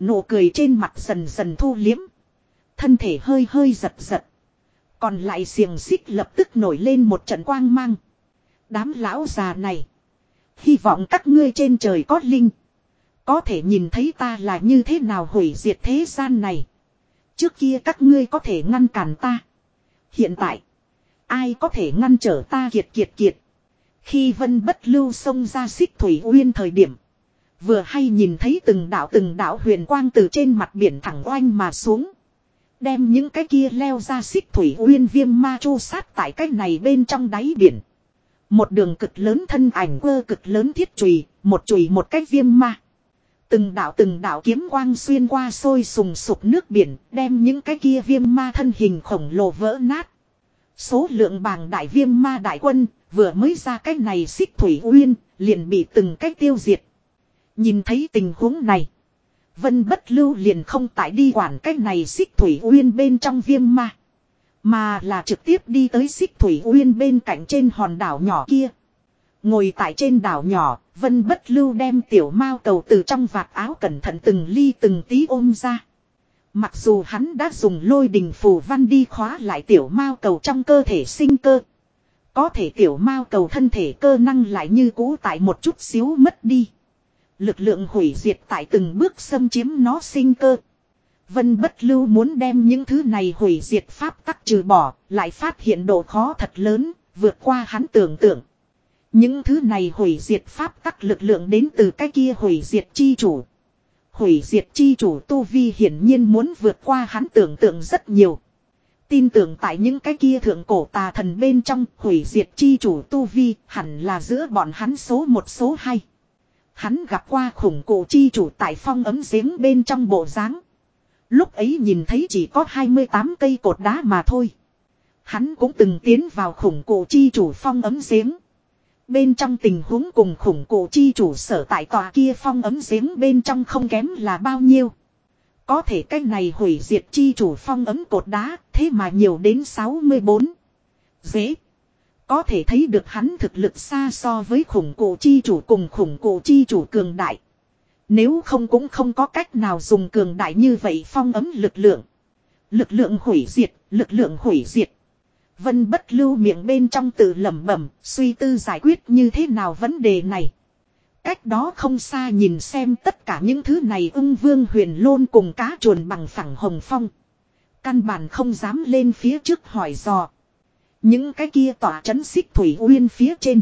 Nụ cười trên mặt dần dần thu liếm. Thân thể hơi hơi giật giật. Còn lại xiềng xích lập tức nổi lên một trận quang mang. Đám lão già này. Hy vọng các ngươi trên trời có linh. Có thể nhìn thấy ta là như thế nào hủy diệt thế gian này. Trước kia các ngươi có thể ngăn cản ta. Hiện tại. Ai có thể ngăn trở ta kiệt kiệt kiệt. Khi vân bất lưu xông ra xích thủy uyên thời điểm. Vừa hay nhìn thấy từng đảo từng đảo huyền quang từ trên mặt biển thẳng oanh mà xuống. Đem những cái kia leo ra xích thủy uyên viêm ma chu sát tại cái này bên trong đáy biển. Một đường cực lớn thân ảnh quơ cực lớn thiết chùy, một chùy một cách viêm ma. Từng đạo từng đạo kiếm quang xuyên qua sôi sùng sục nước biển, đem những cái kia viêm ma thân hình khổng lồ vỡ nát. Số lượng bàng đại viêm ma đại quân, vừa mới ra cái này xích thủy uyên, liền bị từng cách tiêu diệt. Nhìn thấy tình huống này. Vân bất lưu liền không tại đi quản cái này xích thủy uyên bên trong viêm ma. Mà là trực tiếp đi tới xích thủy uyên bên cạnh trên hòn đảo nhỏ kia. Ngồi tại trên đảo nhỏ, Vân bất lưu đem tiểu mao cầu từ trong vạt áo cẩn thận từng ly từng tí ôm ra. Mặc dù hắn đã dùng lôi đình phù văn đi khóa lại tiểu mao cầu trong cơ thể sinh cơ. Có thể tiểu mao cầu thân thể cơ năng lại như cũ tại một chút xíu mất đi. Lực lượng hủy diệt tại từng bước xâm chiếm nó sinh cơ. Vân bất lưu muốn đem những thứ này hủy diệt pháp tắc trừ bỏ, lại phát hiện độ khó thật lớn, vượt qua hắn tưởng tượng. Những thứ này hủy diệt pháp tắc lực lượng đến từ cái kia hủy diệt chi chủ. Hủy diệt chi chủ Tu Vi hiển nhiên muốn vượt qua hắn tưởng tượng rất nhiều. Tin tưởng tại những cái kia thượng cổ tà thần bên trong, hủy diệt chi chủ Tu Vi hẳn là giữa bọn hắn số một số hai. Hắn gặp qua khủng cổ chi chủ tại phong ấm giếng bên trong bộ dáng Lúc ấy nhìn thấy chỉ có 28 cây cột đá mà thôi. Hắn cũng từng tiến vào khủng cổ chi chủ phong ấm giếng. Bên trong tình huống cùng khủng cổ chi chủ sở tại tòa kia phong ấm giếng bên trong không kém là bao nhiêu. Có thể cách này hủy diệt chi chủ phong ấm cột đá, thế mà nhiều đến 64. Dễ. Có thể thấy được hắn thực lực xa so với khủng cổ chi chủ cùng khủng cổ chi chủ cường đại. Nếu không cũng không có cách nào dùng cường đại như vậy phong ấm lực lượng. Lực lượng hủy diệt, lực lượng hủy diệt. Vân bất lưu miệng bên trong tự lẩm bẩm, suy tư giải quyết như thế nào vấn đề này. Cách đó không xa nhìn xem tất cả những thứ này ưng vương huyền lôn cùng cá chuồn bằng phẳng hồng phong. Căn bản không dám lên phía trước hỏi dò. Những cái kia tỏa chấn xích thủy uyên phía trên.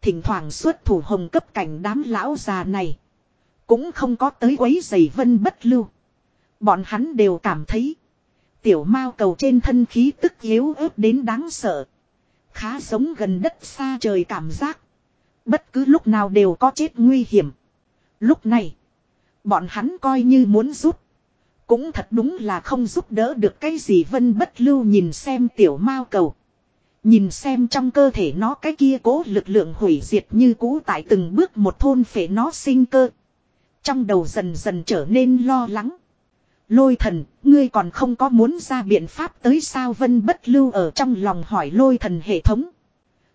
Thỉnh thoảng xuất thủ hồng cấp cảnh đám lão già này. Cũng không có tới quấy giày vân bất lưu. Bọn hắn đều cảm thấy. Tiểu mao cầu trên thân khí tức yếu ớt đến đáng sợ. Khá giống gần đất xa trời cảm giác. Bất cứ lúc nào đều có chết nguy hiểm. Lúc này. Bọn hắn coi như muốn giúp, Cũng thật đúng là không giúp đỡ được cái gì vân bất lưu nhìn xem tiểu mao cầu. Nhìn xem trong cơ thể nó cái kia cố lực lượng hủy diệt như cũ tại từng bước một thôn phệ nó sinh cơ. Trong đầu dần dần trở nên lo lắng. Lôi thần, ngươi còn không có muốn ra biện pháp tới sao vân bất lưu ở trong lòng hỏi lôi thần hệ thống.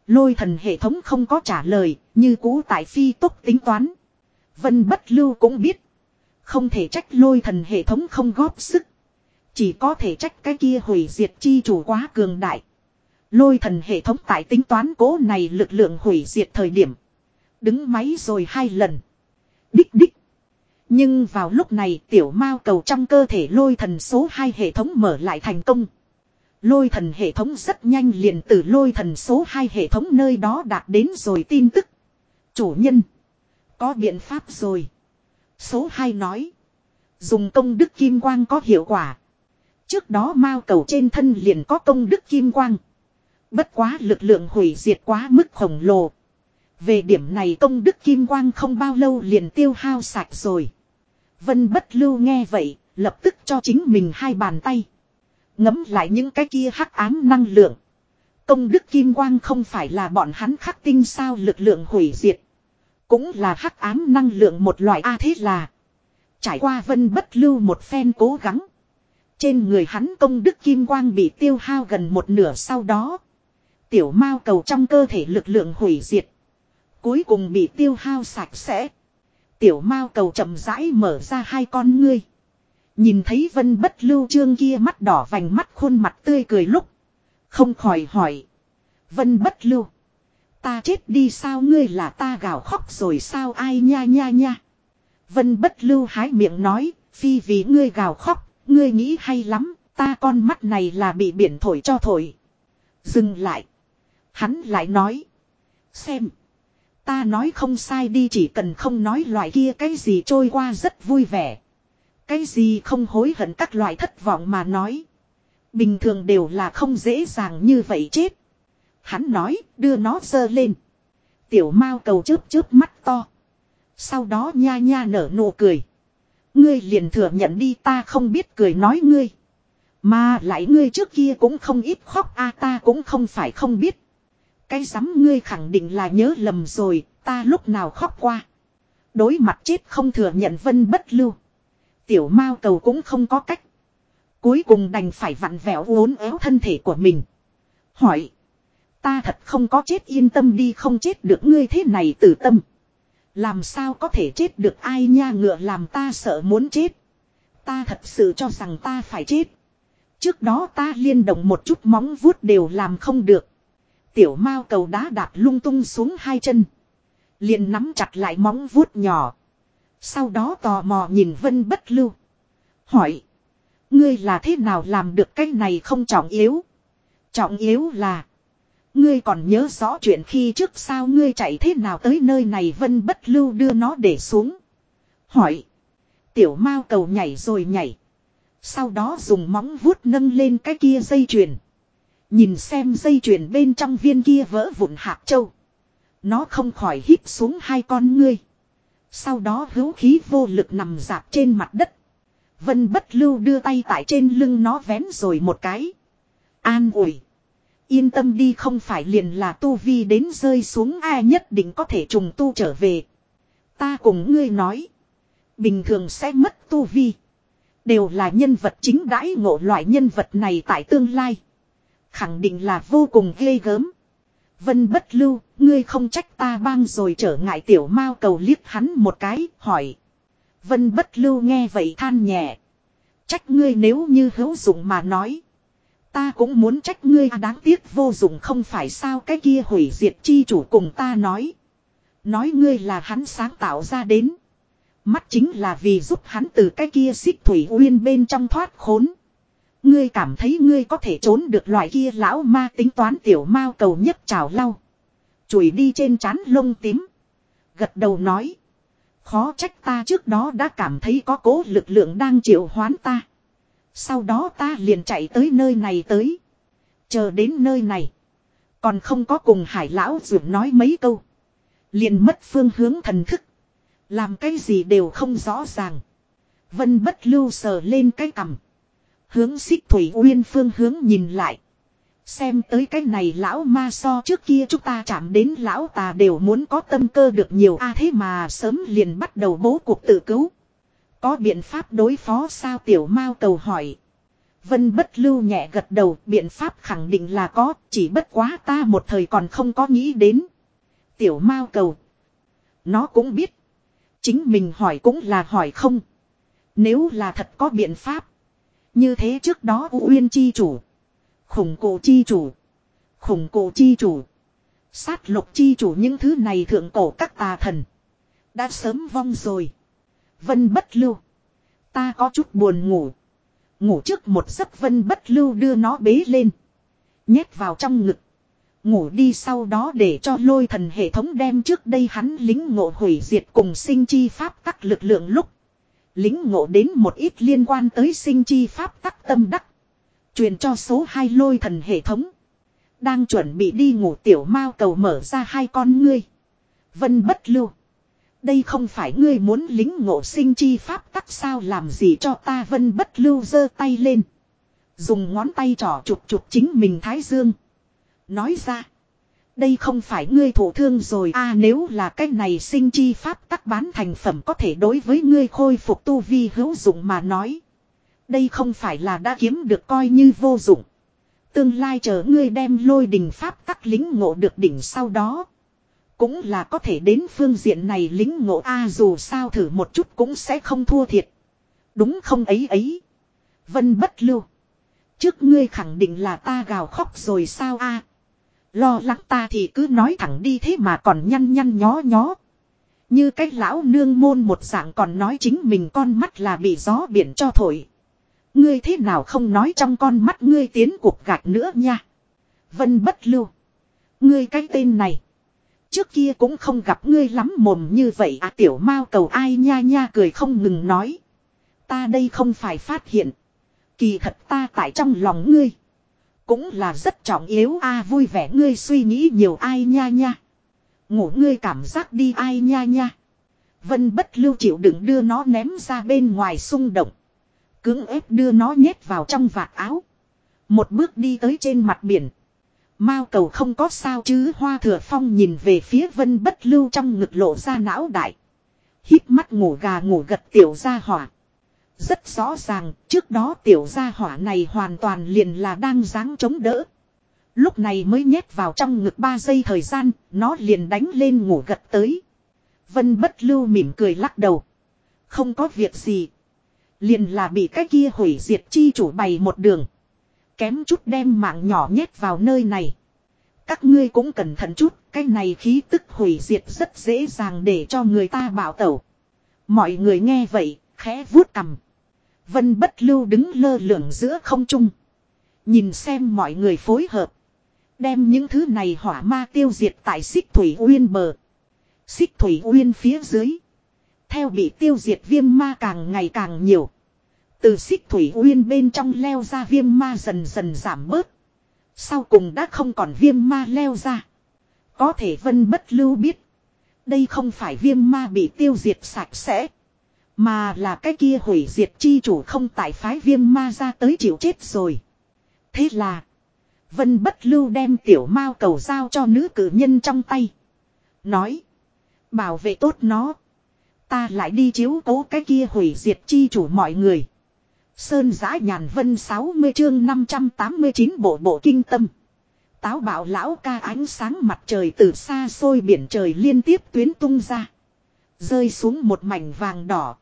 Lôi thần hệ thống không có trả lời, như cũ tại phi tốc tính toán. Vân bất lưu cũng biết. Không thể trách lôi thần hệ thống không góp sức. Chỉ có thể trách cái kia hủy diệt chi chủ quá cường đại. Lôi thần hệ thống tại tính toán cố này lực lượng hủy diệt thời điểm. Đứng máy rồi hai lần. Đích đích. Nhưng vào lúc này tiểu mao cầu trong cơ thể lôi thần số 2 hệ thống mở lại thành công. Lôi thần hệ thống rất nhanh liền từ lôi thần số 2 hệ thống nơi đó đạt đến rồi tin tức. Chủ nhân. Có biện pháp rồi. Số 2 nói. Dùng công đức kim quang có hiệu quả. Trước đó mao cầu trên thân liền có công đức kim quang. Bất quá lực lượng hủy diệt quá mức khổng lồ. Về điểm này công đức kim quang không bao lâu liền tiêu hao sạch rồi. Vân bất lưu nghe vậy, lập tức cho chính mình hai bàn tay. Ngấm lại những cái kia hắc ám năng lượng. Công đức kim quang không phải là bọn hắn khắc tinh sao lực lượng hủy diệt. Cũng là hắc ám năng lượng một loại A thế là. Trải qua vân bất lưu một phen cố gắng. Trên người hắn công đức kim quang bị tiêu hao gần một nửa sau đó. Tiểu mao cầu trong cơ thể lực lượng hủy diệt. Cuối cùng bị tiêu hao sạch sẽ. Tiểu mao cầu chậm rãi mở ra hai con ngươi. Nhìn thấy vân bất lưu trương kia mắt đỏ vành mắt khuôn mặt tươi cười lúc. Không khỏi hỏi. Vân bất lưu. Ta chết đi sao ngươi là ta gào khóc rồi sao ai nha nha nha. Vân bất lưu hái miệng nói. Phi vì ngươi gào khóc. Ngươi nghĩ hay lắm. Ta con mắt này là bị biển thổi cho thổi. Dừng lại. Hắn lại nói. Xem. Ta nói không sai đi, chỉ cần không nói loại kia cái gì trôi qua rất vui vẻ. Cái gì không hối hận các loại thất vọng mà nói. Bình thường đều là không dễ dàng như vậy chết. Hắn nói, đưa nó sơ lên. Tiểu mao cầu chớp chớp mắt to. Sau đó nha nha nở nụ cười. Ngươi liền thừa nhận đi, ta không biết cười nói ngươi. Mà lại ngươi trước kia cũng không ít khóc, a ta cũng không phải không biết. Cái rắm ngươi khẳng định là nhớ lầm rồi, ta lúc nào khóc qua. Đối mặt chết không thừa nhận vân bất lưu. Tiểu mao cầu cũng không có cách. Cuối cùng đành phải vặn vẹo uốn éo thân thể của mình. Hỏi. Ta thật không có chết yên tâm đi không chết được ngươi thế này tử tâm. Làm sao có thể chết được ai nha ngựa làm ta sợ muốn chết. Ta thật sự cho rằng ta phải chết. Trước đó ta liên động một chút móng vuốt đều làm không được. Tiểu mao cầu đá đạp lung tung xuống hai chân. Liền nắm chặt lại móng vuốt nhỏ. Sau đó tò mò nhìn vân bất lưu. Hỏi. Ngươi là thế nào làm được cái này không trọng yếu. Trọng yếu là. Ngươi còn nhớ rõ chuyện khi trước sao ngươi chạy thế nào tới nơi này vân bất lưu đưa nó để xuống. Hỏi. Tiểu mao cầu nhảy rồi nhảy. Sau đó dùng móng vuốt nâng lên cái kia dây chuyền. Nhìn xem dây chuyền bên trong viên kia vỡ vụn hạt châu. Nó không khỏi hít xuống hai con ngươi. Sau đó hữu khí vô lực nằm dạp trên mặt đất. Vân bất lưu đưa tay tại trên lưng nó vén rồi một cái. An ủi. Yên tâm đi không phải liền là tu vi đến rơi xuống a nhất định có thể trùng tu trở về. Ta cùng ngươi nói. Bình thường sẽ mất tu vi. Đều là nhân vật chính đãi ngộ loại nhân vật này tại tương lai. Khẳng định là vô cùng ghê gớm. Vân bất lưu, ngươi không trách ta bang rồi trở ngại tiểu mao cầu liếc hắn một cái, hỏi. Vân bất lưu nghe vậy than nhẹ. Trách ngươi nếu như hữu dụng mà nói. Ta cũng muốn trách ngươi à, đáng tiếc vô dụng không phải sao cái kia hủy diệt chi chủ cùng ta nói. Nói ngươi là hắn sáng tạo ra đến. Mắt chính là vì giúp hắn từ cái kia xích thủy uyên bên trong thoát khốn. Ngươi cảm thấy ngươi có thể trốn được loại kia lão ma tính toán tiểu mao cầu nhất trào lau. Chùi đi trên trán lông tím. Gật đầu nói. Khó trách ta trước đó đã cảm thấy có cố lực lượng đang triệu hoán ta. Sau đó ta liền chạy tới nơi này tới. Chờ đến nơi này. Còn không có cùng hải lão dưỡng nói mấy câu. Liền mất phương hướng thần thức. Làm cái gì đều không rõ ràng. Vân bất lưu sờ lên cái cằm. Hướng xích thủy uyên phương hướng nhìn lại. Xem tới cái này lão ma so trước kia chúng ta chạm đến lão tà đều muốn có tâm cơ được nhiều a thế mà sớm liền bắt đầu bố cuộc tự cứu. Có biện pháp đối phó sao tiểu mao cầu hỏi. Vân bất lưu nhẹ gật đầu, biện pháp khẳng định là có, chỉ bất quá ta một thời còn không có nghĩ đến. Tiểu mao cầu. Nó cũng biết. Chính mình hỏi cũng là hỏi không. Nếu là thật có biện pháp. Như thế trước đó U Uyên chi chủ. Khủng cổ chi chủ. Khủng cổ chi chủ. Sát lục chi chủ, những thứ này thượng cổ các tà thần. Đã sớm vong rồi. Vân bất lưu. Ta có chút buồn ngủ. Ngủ trước một giấc vân bất lưu đưa nó bế lên. Nhét vào trong ngực. Ngủ đi sau đó để cho lôi thần hệ thống đem trước đây hắn lính ngộ hủy diệt cùng sinh chi pháp tắc lực lượng lúc. Lính ngộ đến một ít liên quan tới sinh chi pháp tắc tâm đắc. Truyền cho số 2 lôi thần hệ thống. Đang chuẩn bị đi ngủ tiểu mao cầu mở ra hai con ngươi. Vân bất lưu. Đây không phải ngươi muốn lính ngộ sinh chi pháp tắc sao làm gì cho ta vân bất lưu giơ tay lên. Dùng ngón tay trỏ chụp chụp chính mình thái dương. Nói ra. Đây không phải ngươi thổ thương rồi a, nếu là cái này sinh chi pháp tắc bán thành phẩm có thể đối với ngươi khôi phục tu vi hữu dụng mà nói. Đây không phải là đã kiếm được coi như vô dụng. Tương lai chờ ngươi đem lôi đình pháp tắc lính ngộ được đỉnh sau đó. Cũng là có thể đến phương diện này lính ngộ A, dù sao thử một chút cũng sẽ không thua thiệt. Đúng không ấy ấy. Vân bất lưu. Trước ngươi khẳng định là ta gào khóc rồi sao a Lo lắng ta thì cứ nói thẳng đi thế mà còn nhăn nhăn nhó nhó. Như cái lão nương môn một dạng còn nói chính mình con mắt là bị gió biển cho thổi. Ngươi thế nào không nói trong con mắt ngươi tiến cuộc gạch nữa nha. Vân bất lưu. Ngươi cái tên này. Trước kia cũng không gặp ngươi lắm mồm như vậy à tiểu mao cầu ai nha nha cười không ngừng nói. Ta đây không phải phát hiện. Kỳ thật ta tại trong lòng ngươi. Cũng là rất trọng yếu a, vui vẻ ngươi suy nghĩ nhiều ai nha nha. Ngủ ngươi cảm giác đi ai nha nha. Vân bất lưu chịu đựng đưa nó ném ra bên ngoài xung động. Cưỡng ép đưa nó nhét vào trong vạt áo. Một bước đi tới trên mặt biển. Mao cầu không có sao chứ hoa thừa phong nhìn về phía vân bất lưu trong ngực lộ ra não đại. Hít mắt ngủ gà ngủ gật tiểu ra hỏa. Rất rõ ràng, trước đó tiểu gia hỏa này hoàn toàn liền là đang dáng chống đỡ. Lúc này mới nhét vào trong ngực 3 giây thời gian, nó liền đánh lên ngủ gật tới. Vân bất lưu mỉm cười lắc đầu. Không có việc gì. Liền là bị cái kia hủy diệt chi chủ bày một đường. Kém chút đem mạng nhỏ nhét vào nơi này. Các ngươi cũng cẩn thận chút, cái này khí tức hủy diệt rất dễ dàng để cho người ta bảo tẩu. Mọi người nghe vậy, khẽ vuốt cầm. Vân bất lưu đứng lơ lửng giữa không trung. Nhìn xem mọi người phối hợp. Đem những thứ này hỏa ma tiêu diệt tại xích thủy uyên bờ. Xích thủy uyên phía dưới. Theo bị tiêu diệt viêm ma càng ngày càng nhiều. Từ xích thủy uyên bên trong leo ra viêm ma dần dần giảm bớt. Sau cùng đã không còn viêm ma leo ra. Có thể vân bất lưu biết. Đây không phải viêm ma bị tiêu diệt sạch sẽ. Mà là cái kia hủy diệt chi chủ không tại phái viêm ma ra tới chịu chết rồi. Thế là. Vân bất lưu đem tiểu mao cầu giao cho nữ cử nhân trong tay. Nói. Bảo vệ tốt nó. Ta lại đi chiếu cố cái kia hủy diệt chi chủ mọi người. Sơn giã nhàn vân 60 chương 589 bộ bộ kinh tâm. Táo bảo lão ca ánh sáng mặt trời từ xa xôi biển trời liên tiếp tuyến tung ra. Rơi xuống một mảnh vàng đỏ.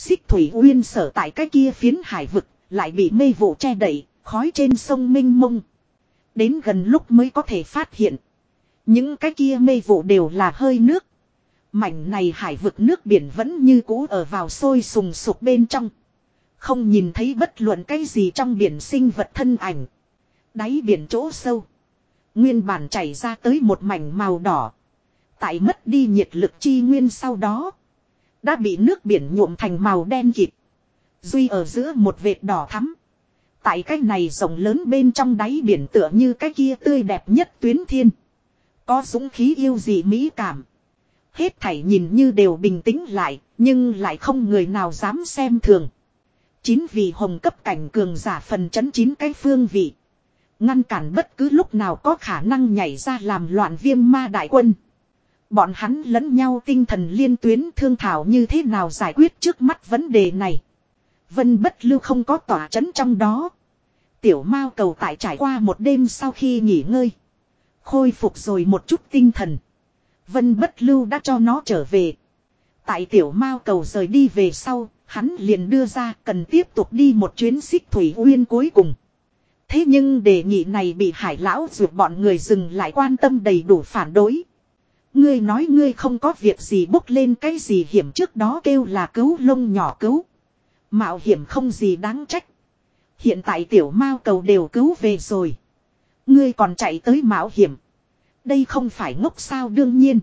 Xích thủy uyên sở tại cái kia phiến hải vực, lại bị mây vụ che đẩy, khói trên sông minh mông. Đến gần lúc mới có thể phát hiện. Những cái kia mây vụ đều là hơi nước. Mảnh này hải vực nước biển vẫn như cũ ở vào sôi sùng sục bên trong. Không nhìn thấy bất luận cái gì trong biển sinh vật thân ảnh. Đáy biển chỗ sâu. Nguyên bản chảy ra tới một mảnh màu đỏ. Tại mất đi nhiệt lực chi nguyên sau đó. Đã bị nước biển nhuộm thành màu đen kịt. Duy ở giữa một vệt đỏ thắm. Tại cái này rộng lớn bên trong đáy biển tựa như cái kia tươi đẹp nhất tuyến thiên. Có dũng khí yêu gì mỹ cảm. Hết thảy nhìn như đều bình tĩnh lại, nhưng lại không người nào dám xem thường. Chín vị hồng cấp cảnh cường giả phần chấn chín cái phương vị. Ngăn cản bất cứ lúc nào có khả năng nhảy ra làm loạn viêm ma đại quân. Bọn hắn lẫn nhau tinh thần liên tuyến thương thảo như thế nào giải quyết trước mắt vấn đề này. Vân bất lưu không có tỏa chấn trong đó. Tiểu mao cầu tại trải qua một đêm sau khi nghỉ ngơi. Khôi phục rồi một chút tinh thần. Vân bất lưu đã cho nó trở về. Tại tiểu mao cầu rời đi về sau, hắn liền đưa ra cần tiếp tục đi một chuyến xích thủy uyên cuối cùng. Thế nhưng đề nghị này bị hải lão dược bọn người dừng lại quan tâm đầy đủ phản đối. Ngươi nói ngươi không có việc gì bốc lên cái gì hiểm trước đó kêu là cứu lông nhỏ cứu. Mạo hiểm không gì đáng trách. Hiện tại tiểu mao cầu đều cứu về rồi. Ngươi còn chạy tới mạo hiểm. Đây không phải ngốc sao đương nhiên.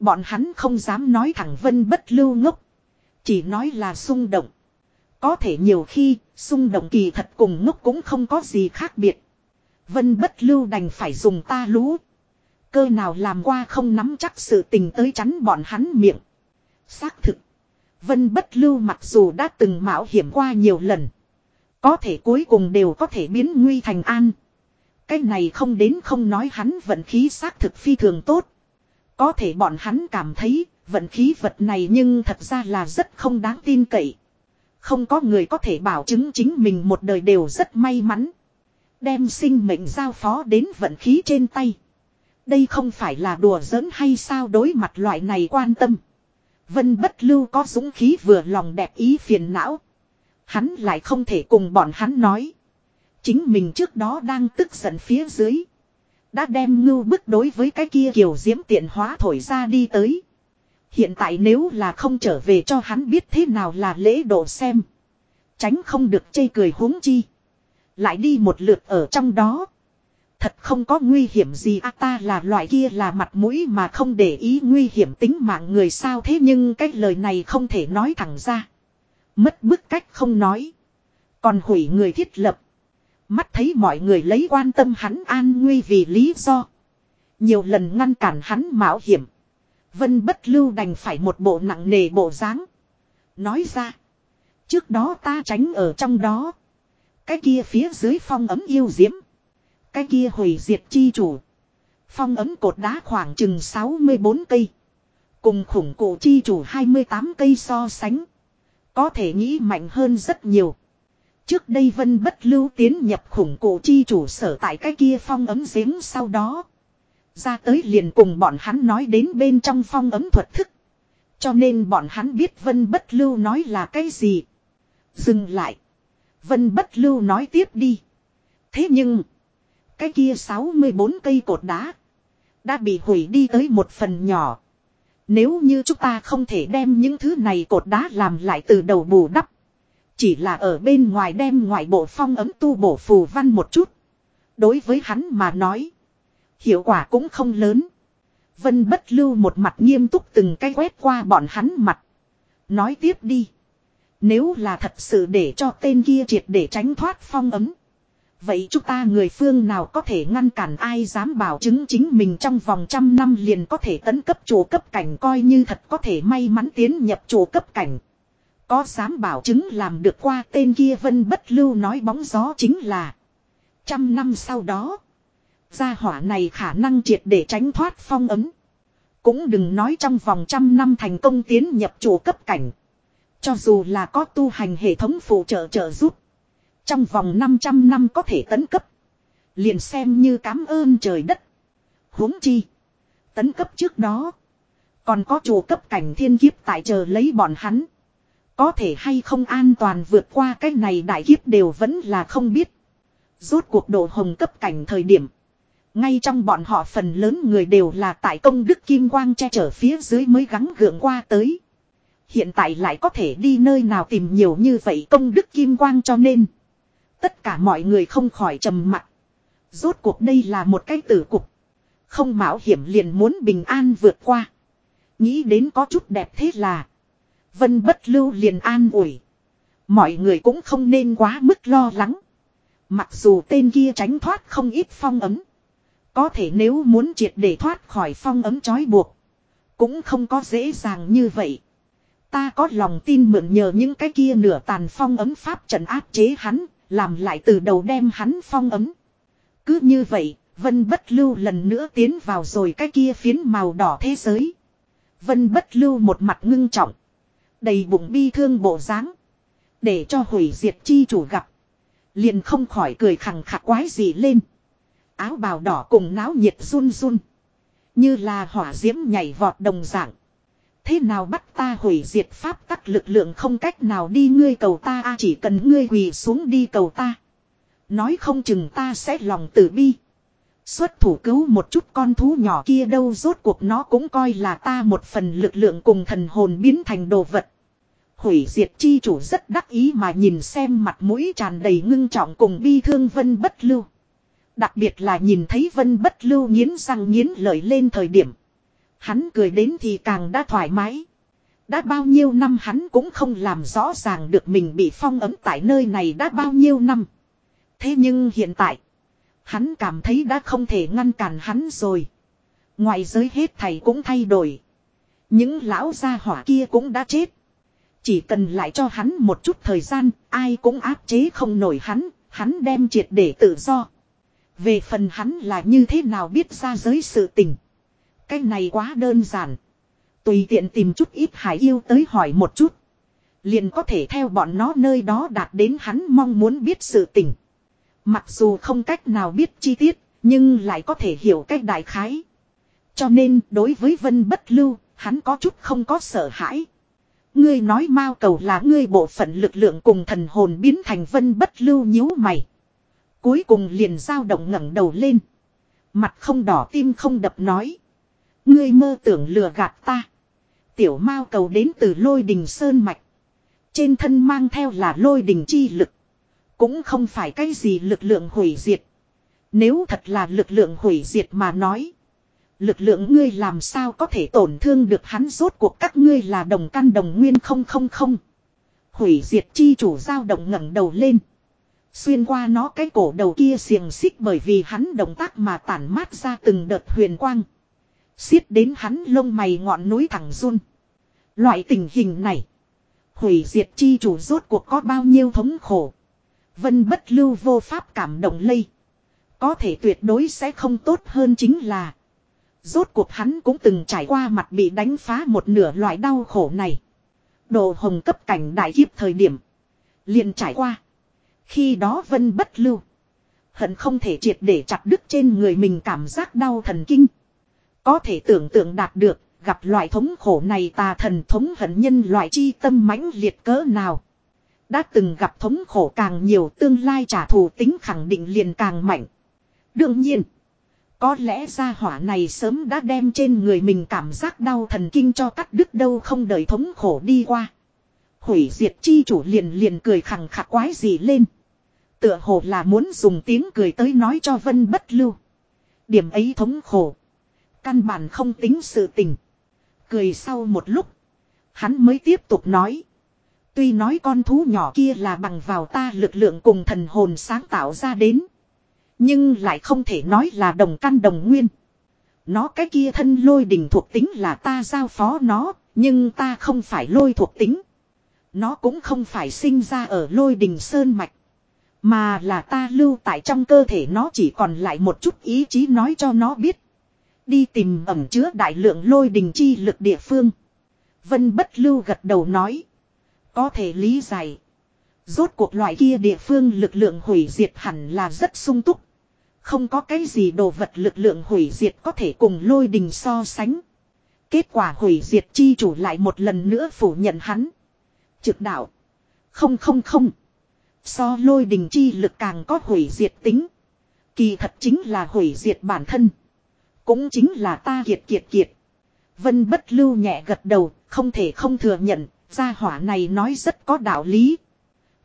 Bọn hắn không dám nói thẳng vân bất lưu ngốc. Chỉ nói là xung động. Có thể nhiều khi, xung động kỳ thật cùng ngốc cũng không có gì khác biệt. Vân bất lưu đành phải dùng ta lú. Cơ nào làm qua không nắm chắc sự tình tới chắn bọn hắn miệng. Xác thực. Vân bất lưu mặc dù đã từng mạo hiểm qua nhiều lần. Có thể cuối cùng đều có thể biến nguy thành an. Cái này không đến không nói hắn vận khí xác thực phi thường tốt. Có thể bọn hắn cảm thấy vận khí vật này nhưng thật ra là rất không đáng tin cậy. Không có người có thể bảo chứng chính mình một đời đều rất may mắn. Đem sinh mệnh giao phó đến vận khí trên tay. Đây không phải là đùa giỡn hay sao đối mặt loại này quan tâm. Vân bất lưu có dũng khí vừa lòng đẹp ý phiền não. Hắn lại không thể cùng bọn hắn nói. Chính mình trước đó đang tức giận phía dưới. Đã đem ngưu bức đối với cái kia kiểu diễm tiện hóa thổi ra đi tới. Hiện tại nếu là không trở về cho hắn biết thế nào là lễ độ xem. Tránh không được chây cười huống chi. Lại đi một lượt ở trong đó. Thật không có nguy hiểm gì a, ta là loại kia là mặt mũi mà không để ý nguy hiểm tính mạng người sao thế nhưng cái lời này không thể nói thẳng ra. Mất bức cách không nói. Còn hủy người thiết lập. Mắt thấy mọi người lấy quan tâm hắn an nguy vì lý do. Nhiều lần ngăn cản hắn mạo hiểm. Vân bất lưu đành phải một bộ nặng nề bộ dáng. Nói ra. Trước đó ta tránh ở trong đó. Cái kia phía dưới phong ấm yêu diễm. Cái kia hủy diệt chi chủ. Phong ấm cột đá khoảng chừng 64 cây. Cùng khủng cụ chi chủ 28 cây so sánh. Có thể nghĩ mạnh hơn rất nhiều. Trước đây vân bất lưu tiến nhập khủng cụ chi chủ sở tại cái kia phong ấm giếng sau đó. Ra tới liền cùng bọn hắn nói đến bên trong phong ấm thuật thức. Cho nên bọn hắn biết vân bất lưu nói là cái gì. Dừng lại. Vân bất lưu nói tiếp đi. Thế nhưng. Cái kia 64 cây cột đá. Đã bị hủy đi tới một phần nhỏ. Nếu như chúng ta không thể đem những thứ này cột đá làm lại từ đầu bù đắp. Chỉ là ở bên ngoài đem ngoại bộ phong ấm tu bổ phù văn một chút. Đối với hắn mà nói. Hiệu quả cũng không lớn. Vân bất lưu một mặt nghiêm túc từng cái quét qua bọn hắn mặt. Nói tiếp đi. Nếu là thật sự để cho tên kia triệt để tránh thoát phong ấm. Vậy chúng ta người phương nào có thể ngăn cản ai dám bảo chứng chính mình trong vòng trăm năm liền có thể tấn cấp chủ cấp cảnh coi như thật có thể may mắn tiến nhập chủ cấp cảnh. Có dám bảo chứng làm được qua tên kia vân bất lưu nói bóng gió chính là. Trăm năm sau đó. Gia hỏa này khả năng triệt để tránh thoát phong ấm. Cũng đừng nói trong vòng trăm năm thành công tiến nhập chủ cấp cảnh. Cho dù là có tu hành hệ thống phụ trợ trợ giúp. Trong vòng 500 năm có thể tấn cấp. Liền xem như cảm ơn trời đất. huống chi. Tấn cấp trước đó. Còn có chủ cấp cảnh thiên kiếp tại chờ lấy bọn hắn. Có thể hay không an toàn vượt qua cái này đại kiếp đều vẫn là không biết. Rốt cuộc độ hồng cấp cảnh thời điểm. Ngay trong bọn họ phần lớn người đều là tại công đức kim quang che chở phía dưới mới gắng gượng qua tới. Hiện tại lại có thể đi nơi nào tìm nhiều như vậy công đức kim quang cho nên. Tất cả mọi người không khỏi trầm mặc. Rốt cuộc đây là một cái tử cục. Không mạo hiểm liền muốn bình an vượt qua. Nghĩ đến có chút đẹp thế là. Vân bất lưu liền an ủi. Mọi người cũng không nên quá mức lo lắng. Mặc dù tên kia tránh thoát không ít phong ấm. Có thể nếu muốn triệt để thoát khỏi phong ấm trói buộc. Cũng không có dễ dàng như vậy. Ta có lòng tin mượn nhờ những cái kia nửa tàn phong ấm pháp trận áp chế hắn, làm lại từ đầu đem hắn phong ấm. Cứ như vậy, Vân Bất Lưu lần nữa tiến vào rồi cái kia phiến màu đỏ thế giới. Vân Bất Lưu một mặt ngưng trọng. Đầy bụng bi thương bộ dáng Để cho hủy diệt chi chủ gặp. Liền không khỏi cười khẳng khạc quái gì lên. Áo bào đỏ cùng náo nhiệt run run. Như là hỏa diễm nhảy vọt đồng dạng. Thế nào bắt ta hủy diệt pháp tắc lực lượng không cách nào đi ngươi cầu ta a, chỉ cần ngươi quỳ xuống đi cầu ta. Nói không chừng ta sẽ lòng từ bi. Xuất thủ cứu một chút con thú nhỏ kia đâu, rốt cuộc nó cũng coi là ta một phần lực lượng cùng thần hồn biến thành đồ vật. Hủy diệt chi chủ rất đắc ý mà nhìn xem mặt mũi tràn đầy ngưng trọng cùng bi thương vân bất lưu. Đặc biệt là nhìn thấy vân bất lưu nghiến răng nghiến lợi lên thời điểm. Hắn cười đến thì càng đã thoải mái. Đã bao nhiêu năm hắn cũng không làm rõ ràng được mình bị phong ấm tại nơi này đã bao nhiêu năm. Thế nhưng hiện tại, hắn cảm thấy đã không thể ngăn cản hắn rồi. Ngoài giới hết thầy cũng thay đổi. Những lão gia hỏa kia cũng đã chết. Chỉ cần lại cho hắn một chút thời gian, ai cũng áp chế không nổi hắn, hắn đem triệt để tự do. Về phần hắn là như thế nào biết ra giới sự tình. Cái này quá đơn giản. Tùy tiện tìm chút ít hải yêu tới hỏi một chút. Liền có thể theo bọn nó nơi đó đạt đến hắn mong muốn biết sự tình. Mặc dù không cách nào biết chi tiết, nhưng lại có thể hiểu cách đại khái. Cho nên đối với vân bất lưu, hắn có chút không có sợ hãi. Ngươi nói mao cầu là ngươi bộ phận lực lượng cùng thần hồn biến thành vân bất lưu nhíu mày. Cuối cùng liền dao động ngẩng đầu lên. Mặt không đỏ tim không đập nói. Ngươi mơ tưởng lừa gạt ta. Tiểu mao cầu đến từ lôi đình sơn mạch. Trên thân mang theo là lôi đình chi lực. Cũng không phải cái gì lực lượng hủy diệt. Nếu thật là lực lượng hủy diệt mà nói. Lực lượng ngươi làm sao có thể tổn thương được hắn rốt cuộc các ngươi là đồng căn đồng nguyên không không không. Hủy diệt chi chủ giao động ngẩng đầu lên. Xuyên qua nó cái cổ đầu kia xiềng xích bởi vì hắn động tác mà tản mát ra từng đợt huyền quang. Xiết đến hắn lông mày ngọn núi thẳng run. Loại tình hình này. Hủy diệt chi chủ rốt cuộc có bao nhiêu thống khổ. Vân bất lưu vô pháp cảm động lây. Có thể tuyệt đối sẽ không tốt hơn chính là. Rốt cuộc hắn cũng từng trải qua mặt bị đánh phá một nửa loại đau khổ này. Đồ hồng cấp cảnh đại kiếp thời điểm. liền trải qua. Khi đó vân bất lưu. Hận không thể triệt để chặt đứt trên người mình cảm giác đau thần kinh. Có thể tưởng tượng đạt được, gặp loại thống khổ này tà thần thống hận nhân loại chi tâm mãnh liệt cỡ nào. Đã từng gặp thống khổ càng nhiều tương lai trả thù tính khẳng định liền càng mạnh. Đương nhiên, có lẽ gia hỏa này sớm đã đem trên người mình cảm giác đau thần kinh cho cắt đứt đâu không đợi thống khổ đi qua. Hủy diệt chi chủ liền liền cười khẳng khắc quái gì lên. Tựa hồ là muốn dùng tiếng cười tới nói cho vân bất lưu. Điểm ấy thống khổ. Căn bản không tính sự tình. Cười sau một lúc. Hắn mới tiếp tục nói. Tuy nói con thú nhỏ kia là bằng vào ta lực lượng cùng thần hồn sáng tạo ra đến. Nhưng lại không thể nói là đồng căn đồng nguyên. Nó cái kia thân lôi đình thuộc tính là ta giao phó nó, nhưng ta không phải lôi thuộc tính. Nó cũng không phải sinh ra ở lôi đình sơn mạch. Mà là ta lưu tại trong cơ thể nó chỉ còn lại một chút ý chí nói cho nó biết. Đi tìm ẩm chứa đại lượng lôi đình chi lực địa phương. Vân bất lưu gật đầu nói. Có thể lý giải. Rốt cuộc loại kia địa phương lực lượng hủy diệt hẳn là rất sung túc. Không có cái gì đồ vật lực lượng hủy diệt có thể cùng lôi đình so sánh. Kết quả hủy diệt chi chủ lại một lần nữa phủ nhận hắn. Trực đạo. Không không không. So lôi đình chi lực càng có hủy diệt tính. Kỳ thật chính là hủy diệt bản thân. Cũng chính là ta kiệt kiệt kiệt. Vân bất lưu nhẹ gật đầu, không thể không thừa nhận, gia hỏa này nói rất có đạo lý.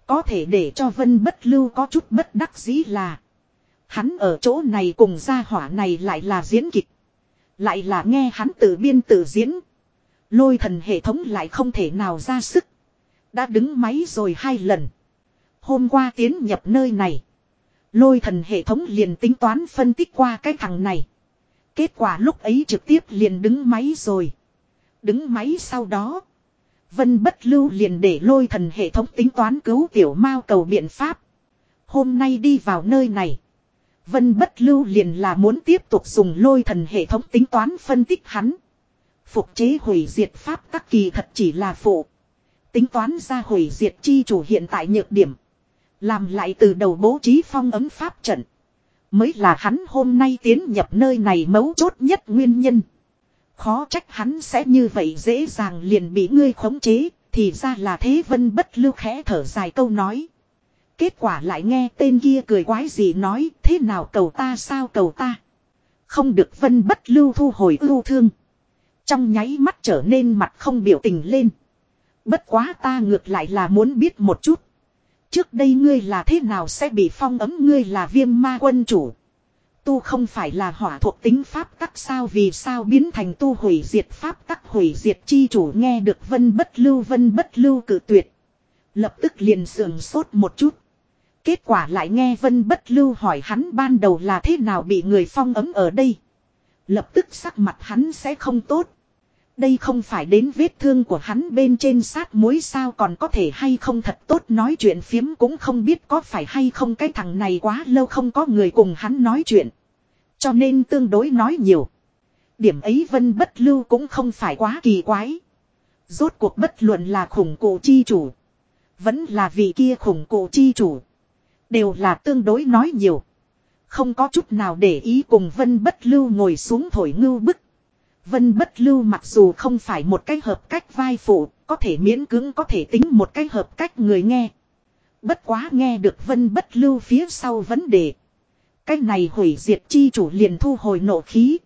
Có thể để cho vân bất lưu có chút bất đắc dĩ là. Hắn ở chỗ này cùng gia hỏa này lại là diễn kịch. Lại là nghe hắn tự biên tự diễn. Lôi thần hệ thống lại không thể nào ra sức. Đã đứng máy rồi hai lần. Hôm qua tiến nhập nơi này. Lôi thần hệ thống liền tính toán phân tích qua cái thằng này. Kết quả lúc ấy trực tiếp liền đứng máy rồi. Đứng máy sau đó. Vân bất lưu liền để lôi thần hệ thống tính toán cứu tiểu mao cầu biện pháp. Hôm nay đi vào nơi này. Vân bất lưu liền là muốn tiếp tục dùng lôi thần hệ thống tính toán phân tích hắn. Phục chế hủy diệt pháp tắc kỳ thật chỉ là phụ. Tính toán ra hủy diệt chi chủ hiện tại nhược điểm. Làm lại từ đầu bố trí phong ấm pháp trận. Mới là hắn hôm nay tiến nhập nơi này mấu chốt nhất nguyên nhân. Khó trách hắn sẽ như vậy dễ dàng liền bị ngươi khống chế. Thì ra là thế vân bất lưu khẽ thở dài câu nói. Kết quả lại nghe tên kia cười quái gì nói, thế nào cầu ta sao cầu ta. Không được vân bất lưu thu hồi ưu thương. Trong nháy mắt trở nên mặt không biểu tình lên. Bất quá ta ngược lại là muốn biết một chút. Trước đây ngươi là thế nào sẽ bị phong ấm ngươi là viêm ma quân chủ. Tu không phải là hỏa thuộc tính pháp tắc sao vì sao biến thành tu hủy diệt pháp tắc hủy diệt chi chủ nghe được vân bất lưu, vân bất lưu cử tuyệt. Lập tức liền sườn sốt một chút. Kết quả lại nghe vân bất lưu hỏi hắn ban đầu là thế nào bị người phong ấm ở đây. Lập tức sắc mặt hắn sẽ không tốt. Đây không phải đến vết thương của hắn bên trên sát muối sao còn có thể hay không thật tốt nói chuyện phiếm cũng không biết có phải hay không cái thằng này quá lâu không có người cùng hắn nói chuyện. Cho nên tương đối nói nhiều. Điểm ấy vân bất lưu cũng không phải quá kỳ quái. Rốt cuộc bất luận là khủng cổ chi chủ. Vẫn là vị kia khủng cổ chi chủ. Đều là tương đối nói nhiều. Không có chút nào để ý cùng vân bất lưu ngồi xuống thổi ngưu bức. Vân bất lưu mặc dù không phải một cái hợp cách vai phụ, có thể miễn cưỡng có thể tính một cái hợp cách người nghe. Bất quá nghe được vân bất lưu phía sau vấn đề. Cái này hủy diệt chi chủ liền thu hồi nộ khí.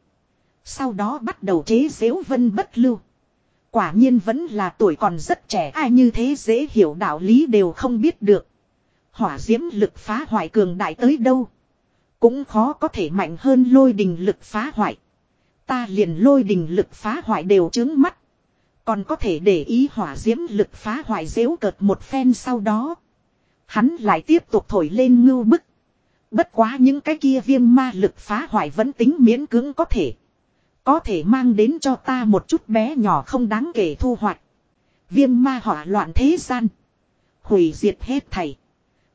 Sau đó bắt đầu chế xếu vân bất lưu. Quả nhiên vẫn là tuổi còn rất trẻ ai như thế dễ hiểu đạo lý đều không biết được. Hỏa diễm lực phá hoại cường đại tới đâu. Cũng khó có thể mạnh hơn lôi đình lực phá hoại. Ta liền lôi đình lực phá hoại đều chứng mắt. Còn có thể để ý hỏa diễm lực phá hoại dễu cợt một phen sau đó. Hắn lại tiếp tục thổi lên ngưu bức. Bất quá những cái kia viêm ma lực phá hoại vẫn tính miễn cưỡng có thể. Có thể mang đến cho ta một chút bé nhỏ không đáng kể thu hoạch. Viêm ma hỏa loạn thế gian. Hủy diệt hết thảy.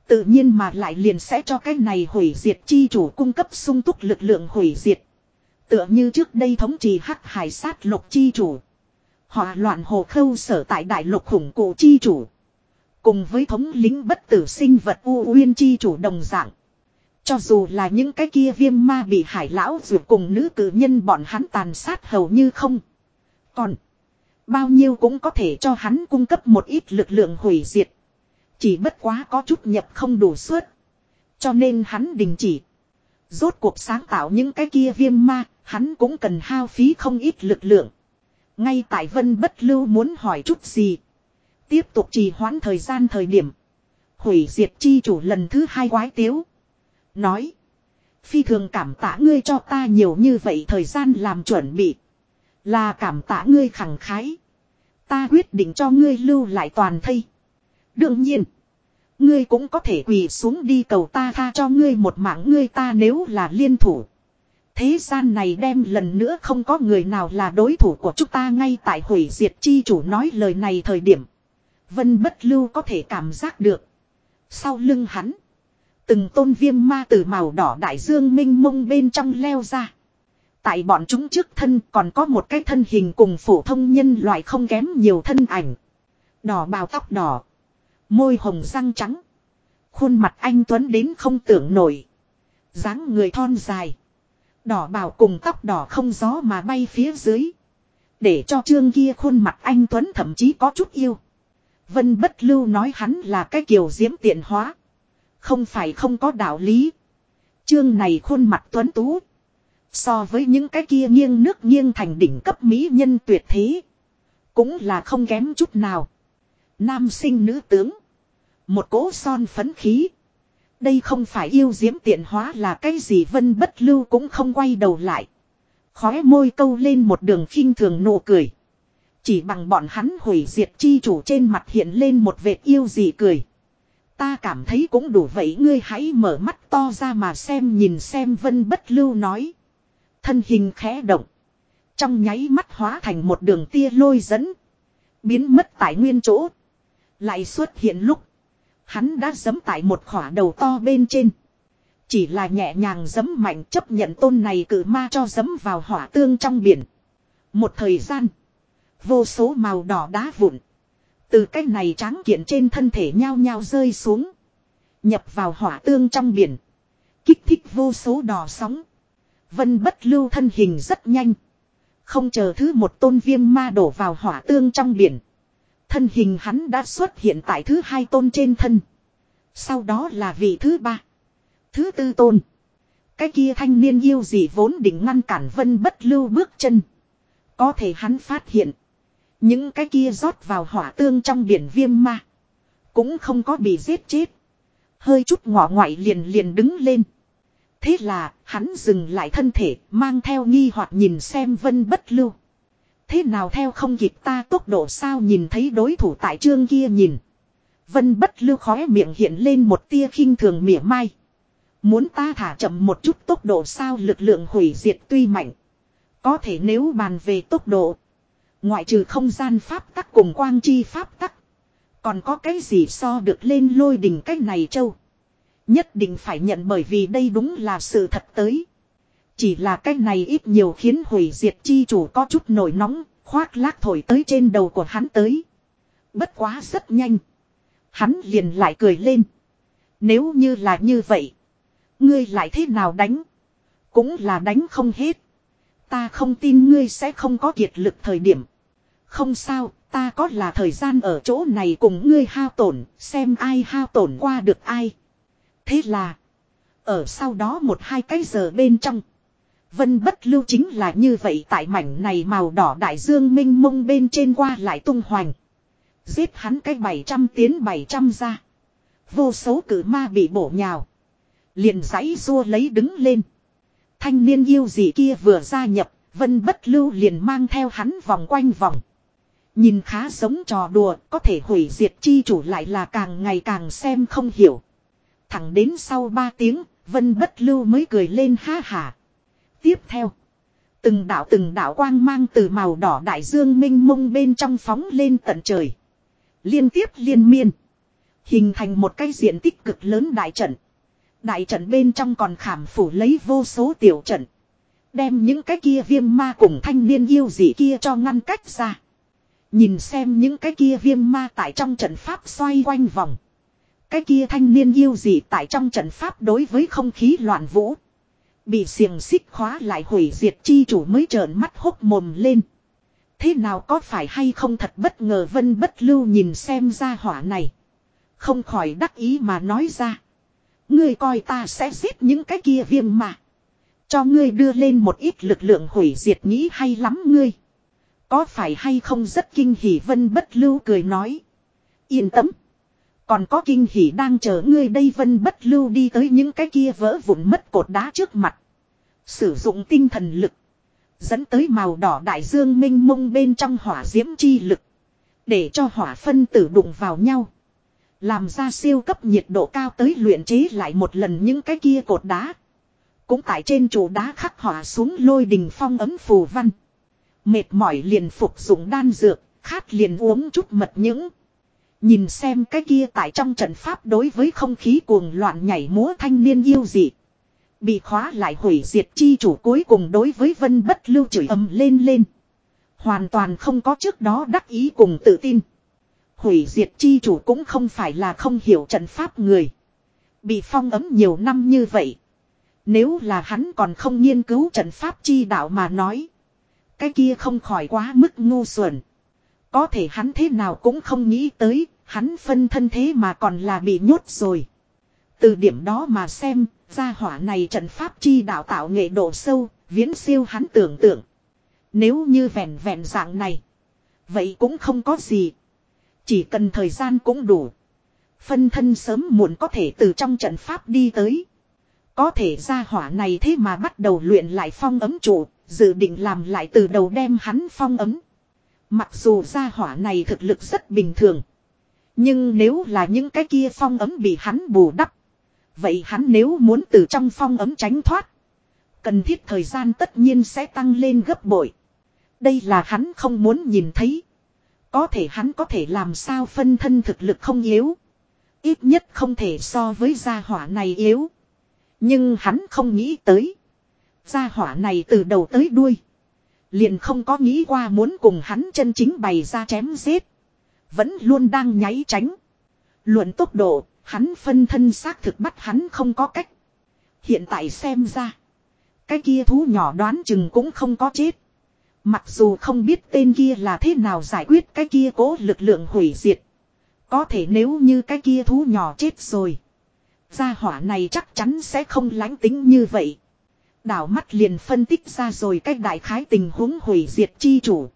Tự nhiên mà lại liền sẽ cho cái này hủy diệt chi chủ cung cấp sung túc lực lượng hủy diệt. Tựa như trước đây thống trì hắc hải sát lục chi chủ. Họa loạn hồ khâu sở tại đại lục khủng cổ chi chủ. Cùng với thống lính bất tử sinh vật u uyên chi chủ đồng dạng. Cho dù là những cái kia viêm ma bị hải lão rượu cùng nữ cử nhân bọn hắn tàn sát hầu như không. Còn. Bao nhiêu cũng có thể cho hắn cung cấp một ít lực lượng hủy diệt. Chỉ bất quá có chút nhập không đủ suốt. Cho nên hắn đình chỉ. Rốt cuộc sáng tạo những cái kia viêm ma, hắn cũng cần hao phí không ít lực lượng. Ngay tại vân bất lưu muốn hỏi chút gì. Tiếp tục trì hoãn thời gian thời điểm. Hủy diệt chi chủ lần thứ hai quái tiếu. Nói. Phi thường cảm tạ ngươi cho ta nhiều như vậy thời gian làm chuẩn bị. Là cảm tạ ngươi khẳng khái. Ta quyết định cho ngươi lưu lại toàn thây. Đương nhiên. Ngươi cũng có thể quỳ xuống đi cầu ta tha cho ngươi một mạng, ngươi ta nếu là liên thủ. Thế gian này đem lần nữa không có người nào là đối thủ của chúng ta ngay tại hủy diệt chi chủ nói lời này thời điểm. Vân bất lưu có thể cảm giác được. Sau lưng hắn. Từng tôn viêm ma từ màu đỏ đại dương minh mông bên trong leo ra. Tại bọn chúng trước thân còn có một cái thân hình cùng phổ thông nhân loại không kém nhiều thân ảnh. Đỏ bào tóc đỏ. Môi hồng răng trắng. Khuôn mặt anh Tuấn đến không tưởng nổi. dáng người thon dài. Đỏ bào cùng tóc đỏ không gió mà bay phía dưới. Để cho trương kia khuôn mặt anh Tuấn thậm chí có chút yêu. Vân bất lưu nói hắn là cái kiểu diễm tiện hóa. Không phải không có đạo lý. Trương này khuôn mặt Tuấn Tú. So với những cái kia nghiêng nước nghiêng thành đỉnh cấp mỹ nhân tuyệt thế. Cũng là không kém chút nào. Nam sinh nữ tướng. Một cỗ son phấn khí. Đây không phải yêu diễm tiện hóa là cái gì vân bất lưu cũng không quay đầu lại. Khóe môi câu lên một đường khinh thường nụ cười. Chỉ bằng bọn hắn hủy diệt chi chủ trên mặt hiện lên một vệt yêu gì cười. Ta cảm thấy cũng đủ vậy ngươi hãy mở mắt to ra mà xem nhìn xem vân bất lưu nói. Thân hình khẽ động. Trong nháy mắt hóa thành một đường tia lôi dẫn. Biến mất tại nguyên chỗ. Lại xuất hiện lúc. Hắn đã giấm tại một khỏa đầu to bên trên. Chỉ là nhẹ nhàng giấm mạnh chấp nhận tôn này cử ma cho giấm vào hỏa tương trong biển. Một thời gian. Vô số màu đỏ đá vụn. Từ cái này tráng kiện trên thân thể nhao nhao rơi xuống. Nhập vào hỏa tương trong biển. Kích thích vô số đỏ sóng. Vân bất lưu thân hình rất nhanh. Không chờ thứ một tôn viêm ma đổ vào hỏa tương trong biển. Thân hình hắn đã xuất hiện tại thứ hai tôn trên thân. Sau đó là vị thứ ba. Thứ tư tôn. Cái kia thanh niên yêu gì vốn định ngăn cản vân bất lưu bước chân. Có thể hắn phát hiện. Những cái kia rót vào hỏa tương trong biển viêm ma. Cũng không có bị giết chết. Hơi chút ngọ ngoại liền liền đứng lên. Thế là hắn dừng lại thân thể, mang theo nghi hoặc nhìn xem vân bất lưu. Thế nào theo không kịp ta tốc độ sao nhìn thấy đối thủ tại trương kia nhìn. Vân bất lưu khóe miệng hiện lên một tia khinh thường mỉa mai. Muốn ta thả chậm một chút tốc độ sao lực lượng hủy diệt tuy mạnh. Có thể nếu bàn về tốc độ. Ngoại trừ không gian pháp tắc cùng quang chi pháp tắc. Còn có cái gì so được lên lôi đỉnh cách này châu. Nhất định phải nhận bởi vì đây đúng là sự thật tới. Chỉ là cái này ít nhiều khiến hủy diệt chi chủ có chút nổi nóng, khoác lác thổi tới trên đầu của hắn tới. Bất quá rất nhanh. Hắn liền lại cười lên. Nếu như là như vậy. Ngươi lại thế nào đánh? Cũng là đánh không hết. Ta không tin ngươi sẽ không có kiệt lực thời điểm. Không sao, ta có là thời gian ở chỗ này cùng ngươi hao tổn, xem ai hao tổn qua được ai. Thế là, ở sau đó một hai cái giờ bên trong, Vân bất lưu chính là như vậy tại mảnh này màu đỏ đại dương minh mông bên trên qua lại tung hoành. Giết hắn cái 700 tiến 700 ra. Vô số cử ma bị bổ nhào. Liền giấy rua lấy đứng lên. Thanh niên yêu gì kia vừa gia nhập, vân bất lưu liền mang theo hắn vòng quanh vòng. Nhìn khá giống trò đùa, có thể hủy diệt chi chủ lại là càng ngày càng xem không hiểu. Thẳng đến sau 3 tiếng, vân bất lưu mới cười lên ha hả. Tiếp theo, từng đạo từng đạo quang mang từ màu đỏ đại dương minh mông bên trong phóng lên tận trời. Liên tiếp liên miên. Hình thành một cái diện tích cực lớn đại trận. Đại trận bên trong còn khảm phủ lấy vô số tiểu trận. Đem những cái kia viêm ma cùng thanh niên yêu gì kia cho ngăn cách ra. Nhìn xem những cái kia viêm ma tại trong trận pháp xoay quanh vòng. Cái kia thanh niên yêu gì tại trong trận pháp đối với không khí loạn vũ. Bị xiềng xích khóa lại hủy diệt chi chủ mới trợn mắt hốc mồm lên. Thế nào có phải hay không thật bất ngờ vân bất lưu nhìn xem ra hỏa này. Không khỏi đắc ý mà nói ra. Ngươi coi ta sẽ giết những cái kia viêm mà. Cho ngươi đưa lên một ít lực lượng hủy diệt nghĩ hay lắm ngươi. Có phải hay không rất kinh hỉ vân bất lưu cười nói. Yên tâm. Còn có kinh hỉ đang chờ ngươi đây vân bất lưu đi tới những cái kia vỡ vụn mất cột đá trước mặt. Sử dụng tinh thần lực. Dẫn tới màu đỏ đại dương minh mông bên trong hỏa diễm chi lực. Để cho hỏa phân tử đụng vào nhau. Làm ra siêu cấp nhiệt độ cao tới luyện chế lại một lần những cái kia cột đá. Cũng tại trên trụ đá khắc hỏa xuống lôi đình phong ấm phù văn. Mệt mỏi liền phục dụng đan dược, khát liền uống chút mật những. Nhìn xem cái kia tại trong trận pháp đối với không khí cuồng loạn nhảy múa thanh niên yêu dị. Bị khóa lại hủy diệt chi chủ cuối cùng đối với vân bất lưu chửi ầm lên lên. Hoàn toàn không có trước đó đắc ý cùng tự tin. Hủy diệt chi chủ cũng không phải là không hiểu trận pháp người. Bị phong ấm nhiều năm như vậy. Nếu là hắn còn không nghiên cứu trận pháp chi đạo mà nói. Cái kia không khỏi quá mức ngu xuẩn. Có thể hắn thế nào cũng không nghĩ tới, hắn phân thân thế mà còn là bị nhốt rồi. Từ điểm đó mà xem, gia hỏa này trận pháp chi đạo tạo nghệ độ sâu, viễn siêu hắn tưởng tượng. Nếu như vẹn vẹn dạng này, vậy cũng không có gì. Chỉ cần thời gian cũng đủ. Phân thân sớm muộn có thể từ trong trận pháp đi tới. Có thể gia hỏa này thế mà bắt đầu luyện lại phong ấm trụ, dự định làm lại từ đầu đem hắn phong ấm. Mặc dù gia hỏa này thực lực rất bình thường. Nhưng nếu là những cái kia phong ấm bị hắn bù đắp. Vậy hắn nếu muốn từ trong phong ấm tránh thoát. Cần thiết thời gian tất nhiên sẽ tăng lên gấp bội. Đây là hắn không muốn nhìn thấy. Có thể hắn có thể làm sao phân thân thực lực không yếu. Ít nhất không thể so với gia hỏa này yếu. Nhưng hắn không nghĩ tới. Gia hỏa này từ đầu tới đuôi. Liền không có nghĩ qua muốn cùng hắn chân chính bày ra chém giết. Vẫn luôn đang nháy tránh. Luận tốc độ, hắn phân thân xác thực bắt hắn không có cách. Hiện tại xem ra. Cái kia thú nhỏ đoán chừng cũng không có chết. Mặc dù không biết tên kia là thế nào giải quyết cái kia cố lực lượng hủy diệt. Có thể nếu như cái kia thú nhỏ chết rồi. Gia hỏa này chắc chắn sẽ không lánh tính như vậy. Đảo mắt liền phân tích ra rồi cách đại khái tình huống hủy diệt chi chủ.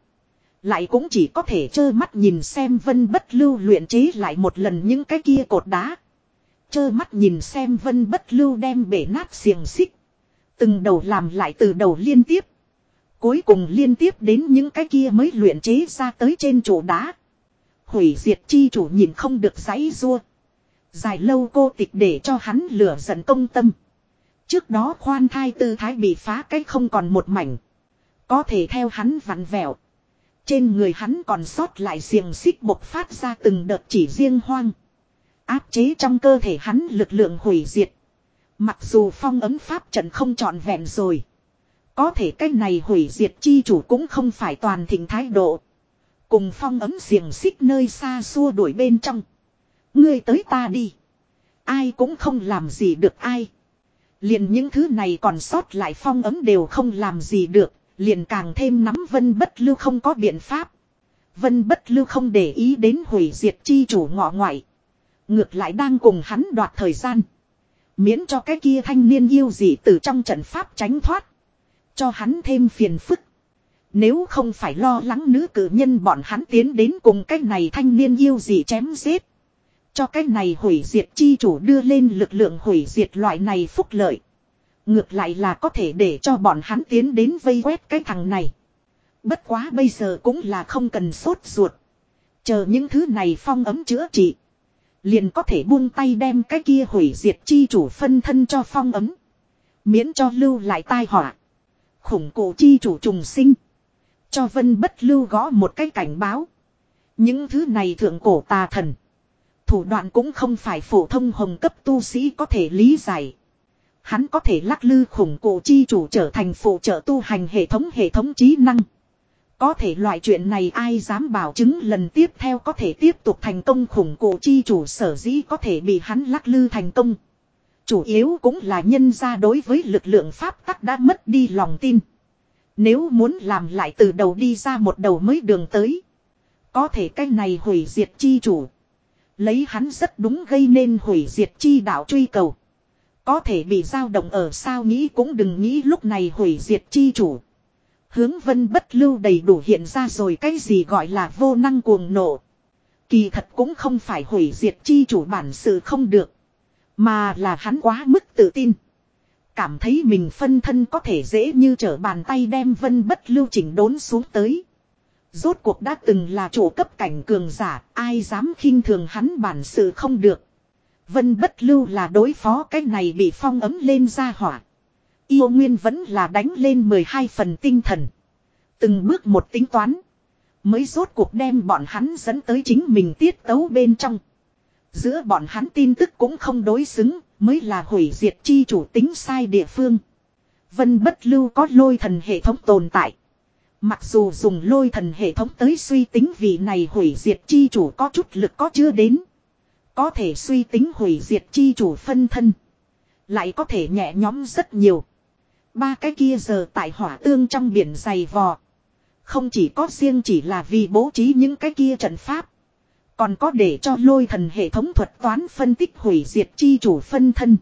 Lại cũng chỉ có thể trơ mắt nhìn xem vân bất lưu luyện chế lại một lần những cái kia cột đá. Chơ mắt nhìn xem vân bất lưu đem bể nát xiềng xích. Từng đầu làm lại từ đầu liên tiếp. Cuối cùng liên tiếp đến những cái kia mới luyện chế ra tới trên chỗ đá. Hủy diệt chi chủ nhìn không được giấy rua. Dài lâu cô tịch để cho hắn lửa giận công tâm. Trước đó khoan thai tư thái bị phá cách không còn một mảnh. Có thể theo hắn vặn vẹo. Trên người hắn còn sót lại xiềng xích bộc phát ra từng đợt chỉ riêng hoang. Áp chế trong cơ thể hắn lực lượng hủy diệt. Mặc dù phong ấm pháp trận không trọn vẹn rồi. Có thể cái này hủy diệt chi chủ cũng không phải toàn thịnh thái độ. Cùng phong ấm xiềng xích nơi xa xua đuổi bên trong. Ngươi tới ta đi. Ai cũng không làm gì được ai. Liền những thứ này còn sót lại phong ấm đều không làm gì được. Liền càng thêm nắm vân bất lưu không có biện pháp. Vân bất lưu không để ý đến hủy diệt chi chủ ngọ ngoại. Ngược lại đang cùng hắn đoạt thời gian. Miễn cho cái kia thanh niên yêu gì từ trong trận pháp tránh thoát. Cho hắn thêm phiền phức. Nếu không phải lo lắng nữ cử nhân bọn hắn tiến đến cùng cái này thanh niên yêu gì chém giết. Cho cái này hủy diệt chi chủ đưa lên lực lượng hủy diệt loại này phúc lợi. Ngược lại là có thể để cho bọn hắn tiến đến vây quét cái thằng này. Bất quá bây giờ cũng là không cần sốt ruột. Chờ những thứ này phong ấm chữa trị. Liền có thể buông tay đem cái kia hủy diệt chi chủ phân thân cho phong ấm. Miễn cho lưu lại tai họa. Khủng cổ chi chủ trùng sinh. Cho vân bất lưu gõ một cái cảnh báo. Những thứ này thượng cổ tà thần. Thủ đoạn cũng không phải phổ thông hồng cấp tu sĩ có thể lý giải. Hắn có thể lắc lư khủng cổ chi chủ trở thành phụ trợ tu hành hệ thống hệ thống trí năng. Có thể loại chuyện này ai dám bảo chứng lần tiếp theo có thể tiếp tục thành công khủng cổ chi chủ sở dĩ có thể bị hắn lắc lư thành công. Chủ yếu cũng là nhân ra đối với lực lượng pháp tắc đã mất đi lòng tin. Nếu muốn làm lại từ đầu đi ra một đầu mới đường tới. Có thể cái này hủy diệt chi chủ. Lấy hắn rất đúng gây nên hủy diệt chi đạo truy cầu. Có thể bị dao động ở sao nghĩ cũng đừng nghĩ lúc này hủy diệt chi chủ. Hướng vân bất lưu đầy đủ hiện ra rồi cái gì gọi là vô năng cuồng nộ. Kỳ thật cũng không phải hủy diệt chi chủ bản sự không được. Mà là hắn quá mức tự tin. Cảm thấy mình phân thân có thể dễ như trở bàn tay đem vân bất lưu chỉnh đốn xuống tới. Rốt cuộc đã từng là chủ cấp cảnh cường giả, ai dám khinh thường hắn bản sự không được. Vân bất lưu là đối phó cái này bị phong ấm lên ra hỏa. Yêu Nguyên vẫn là đánh lên 12 phần tinh thần. Từng bước một tính toán. Mới rốt cuộc đem bọn hắn dẫn tới chính mình tiết tấu bên trong. Giữa bọn hắn tin tức cũng không đối xứng, mới là hủy diệt chi chủ tính sai địa phương. Vân bất lưu có lôi thần hệ thống tồn tại. Mặc dù dùng lôi thần hệ thống tới suy tính vì này hủy diệt chi chủ có chút lực có chưa đến. Có thể suy tính hủy diệt chi chủ phân thân. Lại có thể nhẹ nhóm rất nhiều. Ba cái kia giờ tại hỏa tương trong biển dày vò. Không chỉ có riêng chỉ là vì bố trí những cái kia trận pháp. Còn có để cho lôi thần hệ thống thuật toán phân tích hủy diệt chi chủ phân thân.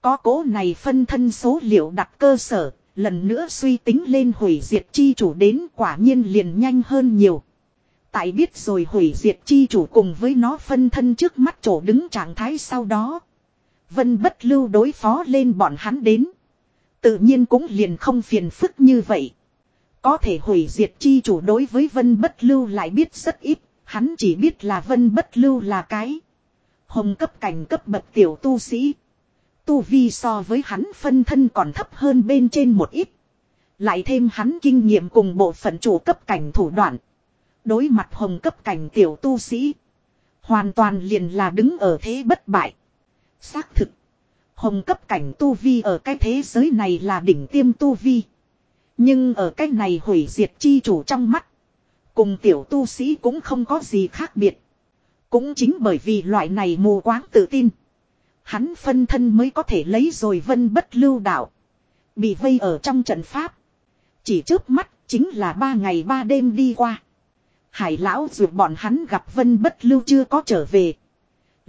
Có cố này phân thân số liệu đặt cơ sở, lần nữa suy tính lên hủy diệt chi chủ đến quả nhiên liền nhanh hơn nhiều. Tại biết rồi hủy diệt chi chủ cùng với nó phân thân trước mắt chỗ đứng trạng thái sau đó. Vân bất lưu đối phó lên bọn hắn đến. Tự nhiên cũng liền không phiền phức như vậy. Có thể hủy diệt chi chủ đối với vân bất lưu lại biết rất ít. Hắn chỉ biết là vân bất lưu là cái. Hồng cấp cảnh cấp bậc tiểu tu sĩ. Tu vi so với hắn phân thân còn thấp hơn bên trên một ít. Lại thêm hắn kinh nghiệm cùng bộ phận chủ cấp cảnh thủ đoạn. Đối mặt hồng cấp cảnh tiểu tu sĩ. Hoàn toàn liền là đứng ở thế bất bại. Xác thực. Hồng cấp cảnh tu vi ở cái thế giới này là đỉnh tiêm tu vi. Nhưng ở cái này hủy diệt chi chủ trong mắt. Cùng tiểu tu sĩ cũng không có gì khác biệt. Cũng chính bởi vì loại này mù quáng tự tin. Hắn phân thân mới có thể lấy rồi vân bất lưu đạo. Bị vây ở trong trận pháp. Chỉ trước mắt chính là ba ngày ba đêm đi qua. Hải lão dù bọn hắn gặp vân bất lưu chưa có trở về.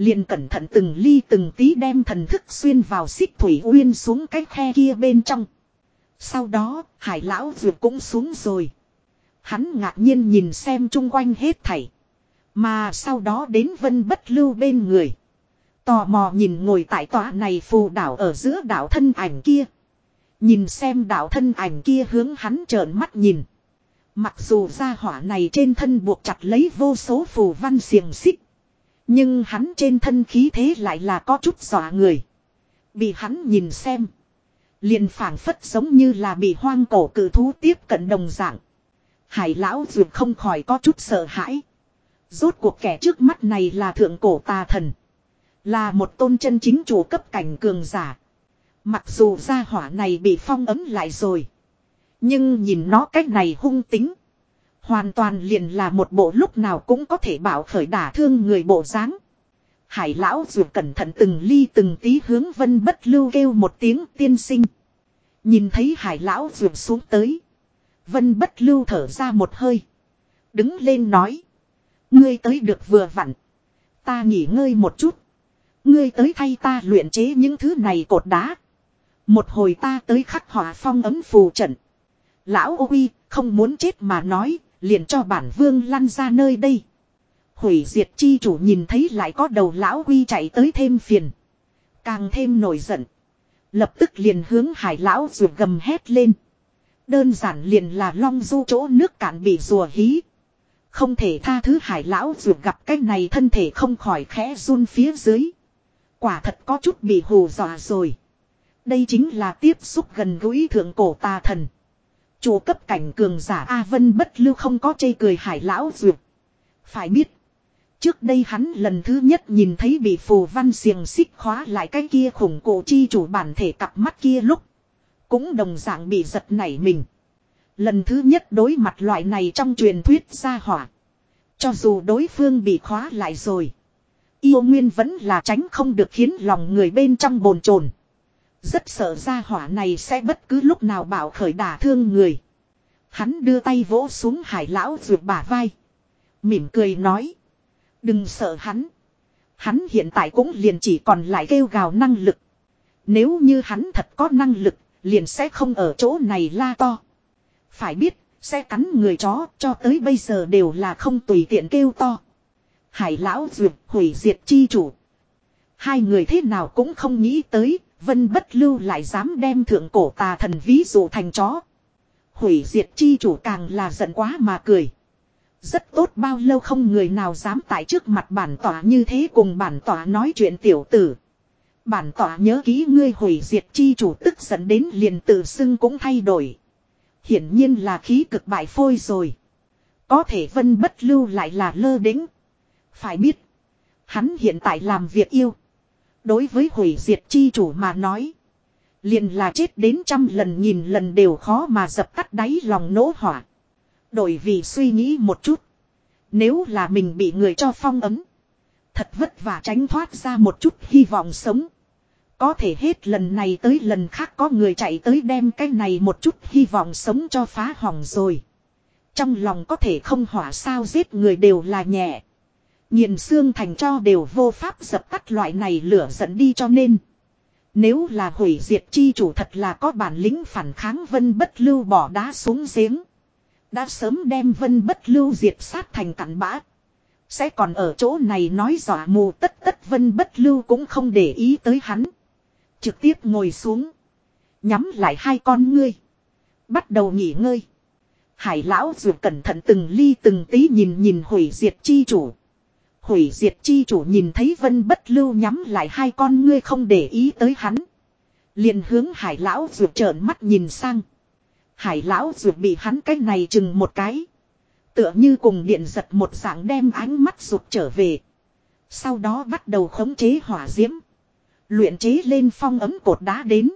Liền cẩn thận từng ly từng tí đem thần thức xuyên vào xích thủy uyên xuống cái khe kia bên trong. Sau đó, hải lão vượt cũng xuống rồi. Hắn ngạc nhiên nhìn xem chung quanh hết thảy. Mà sau đó đến vân bất lưu bên người. Tò mò nhìn ngồi tại tòa này phù đảo ở giữa đảo thân ảnh kia. Nhìn xem đảo thân ảnh kia hướng hắn trợn mắt nhìn. Mặc dù ra hỏa này trên thân buộc chặt lấy vô số phù văn xiềng xích. Nhưng hắn trên thân khí thế lại là có chút dọa người. Bị hắn nhìn xem. Liền phảng phất giống như là bị hoang cổ cử thú tiếp cận đồng dạng. Hải lão dù không khỏi có chút sợ hãi. Rốt cuộc kẻ trước mắt này là thượng cổ tà thần. Là một tôn chân chính chủ cấp cảnh cường giả. Mặc dù gia hỏa này bị phong ấm lại rồi. Nhưng nhìn nó cách này hung tính. Hoàn toàn liền là một bộ lúc nào cũng có thể bảo khởi đả thương người bộ dáng. Hải lão dù cẩn thận từng ly từng tí hướng vân bất lưu kêu một tiếng tiên sinh. Nhìn thấy hải lão dù xuống tới. Vân bất lưu thở ra một hơi. Đứng lên nói. Ngươi tới được vừa vặn. Ta nghỉ ngơi một chút. Ngươi tới thay ta luyện chế những thứ này cột đá. Một hồi ta tới khắc họa phong ấm phù trận. Lão uy không muốn chết mà nói, liền cho bản vương lăn ra nơi đây. Hủy diệt chi chủ nhìn thấy lại có đầu lão quy chạy tới thêm phiền. Càng thêm nổi giận. Lập tức liền hướng hải lão ruột gầm hét lên. Đơn giản liền là long du chỗ nước cạn bị rùa hí. Không thể tha thứ hải lão ruột gặp cái này thân thể không khỏi khẽ run phía dưới. Quả thật có chút bị hù dọa rồi. Đây chính là tiếp xúc gần gũi thượng cổ tà thần. Chủ cấp cảnh cường giả A Vân bất lưu không có chê cười hải lão duyệt. Phải biết. Trước đây hắn lần thứ nhất nhìn thấy bị phù văn xiềng xích khóa lại cái kia khủng cổ chi chủ bản thể cặp mắt kia lúc. Cũng đồng dạng bị giật nảy mình. Lần thứ nhất đối mặt loại này trong truyền thuyết gia hỏa. Cho dù đối phương bị khóa lại rồi. Yêu nguyên vẫn là tránh không được khiến lòng người bên trong bồn chồn rất sợ ra hỏa này sẽ bất cứ lúc nào bảo khởi đả thương người. Hắn đưa tay vỗ xuống hải lão ruột bả vai. Mỉm cười nói. Đừng sợ hắn. Hắn hiện tại cũng liền chỉ còn lại kêu gào năng lực. Nếu như hắn thật có năng lực, liền sẽ không ở chỗ này la to. Phải biết, sẽ cắn người chó cho tới bây giờ đều là không tùy tiện kêu to. Hải lão duyệt hủy diệt chi chủ. Hai người thế nào cũng không nghĩ tới, vân bất lưu lại dám đem thượng cổ tà thần ví dụ thành chó. Hủy diệt chi chủ càng là giận quá mà cười. Rất tốt bao lâu không người nào dám tại trước mặt bản tỏa như thế cùng bản tỏa nói chuyện tiểu tử. Bản tỏa nhớ ký ngươi hủy diệt chi chủ tức giận đến liền tự xưng cũng thay đổi. Hiển nhiên là khí cực bại phôi rồi. Có thể vân bất lưu lại là lơ đĩnh. Phải biết. Hắn hiện tại làm việc yêu. Đối với hủy diệt chi chủ mà nói. Liền là chết đến trăm lần nghìn lần đều khó mà dập tắt đáy lòng nỗ hỏa. Đổi vì suy nghĩ một chút. Nếu là mình bị người cho phong ấm. Thật vất vả tránh thoát ra một chút hy vọng sống. Có thể hết lần này tới lần khác có người chạy tới đem cái này một chút hy vọng sống cho phá hỏng rồi. Trong lòng có thể không hỏa sao giết người đều là nhẹ. Nhìn xương thành cho đều vô pháp dập tắt loại này lửa dẫn đi cho nên. Nếu là hủy diệt chi chủ thật là có bản lĩnh phản kháng vân bất lưu bỏ đá xuống giếng. Đã sớm đem vân bất lưu diệt sát thành cặn bã. Sẽ còn ở chỗ này nói dọa mù tất tất vân bất lưu cũng không để ý tới hắn. Trực tiếp ngồi xuống. Nhắm lại hai con ngươi. Bắt đầu nghỉ ngơi. Hải lão dù cẩn thận từng ly từng tí nhìn nhìn hủy diệt chi chủ. Hủy diệt chi chủ nhìn thấy vân bất lưu nhắm lại hai con ngươi không để ý tới hắn. liền hướng hải lão ruột trợn mắt nhìn sang. Hải lão ruột bị hắn cái này chừng một cái. Tựa như cùng điện giật một dạng đem ánh mắt rụt trở về. Sau đó bắt đầu khống chế hỏa diễm. Luyện chế lên phong ấm cột đá đến.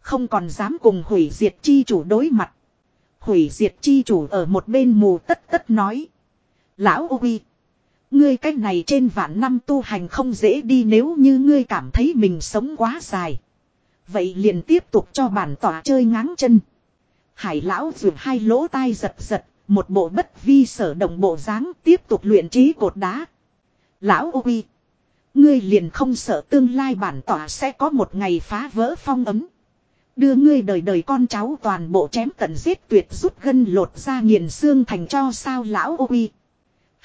Không còn dám cùng hủy diệt chi chủ đối mặt. Hủy diệt chi chủ ở một bên mù tất tất nói. Lão Uy. Ngươi cách này trên vạn năm tu hành không dễ đi nếu như ngươi cảm thấy mình sống quá dài. Vậy liền tiếp tục cho bản tỏa chơi ngáng chân. Hải lão rượt hai lỗ tai giật giật, một bộ bất vi sở động bộ dáng tiếp tục luyện trí cột đá. Lão Uy. Ngươi liền không sợ tương lai bản tỏa sẽ có một ngày phá vỡ phong ấm. Đưa ngươi đời đời con cháu toàn bộ chém tận giết tuyệt rút gân lột ra nghiền xương thành cho sao lão Uy.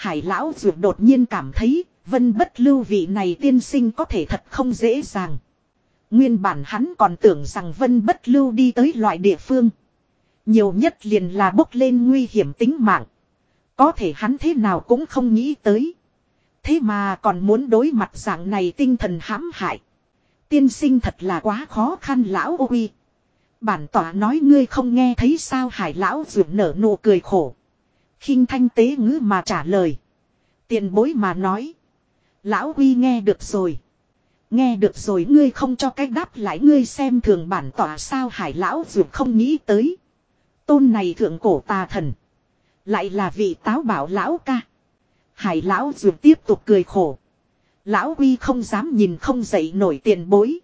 Hải lão dược đột nhiên cảm thấy, vân bất lưu vị này tiên sinh có thể thật không dễ dàng. Nguyên bản hắn còn tưởng rằng vân bất lưu đi tới loại địa phương. Nhiều nhất liền là bốc lên nguy hiểm tính mạng. Có thể hắn thế nào cũng không nghĩ tới. Thế mà còn muốn đối mặt dạng này tinh thần hãm hại. Tiên sinh thật là quá khó khăn lão uy. Bản tỏa nói ngươi không nghe thấy sao hải lão dược nở nụ cười khổ khinh thanh tế ngữ mà trả lời. Tiền bối mà nói. Lão Huy nghe được rồi. Nghe được rồi, ngươi không cho cách đáp lại, ngươi xem thường bản tỏa sao hải lão dù không nghĩ tới. Tôn này thượng cổ tà thần. Lại là vị táo bảo lão ca. Hải lão dù tiếp tục cười khổ. Lão Huy không dám nhìn, không dậy nổi tiền bối.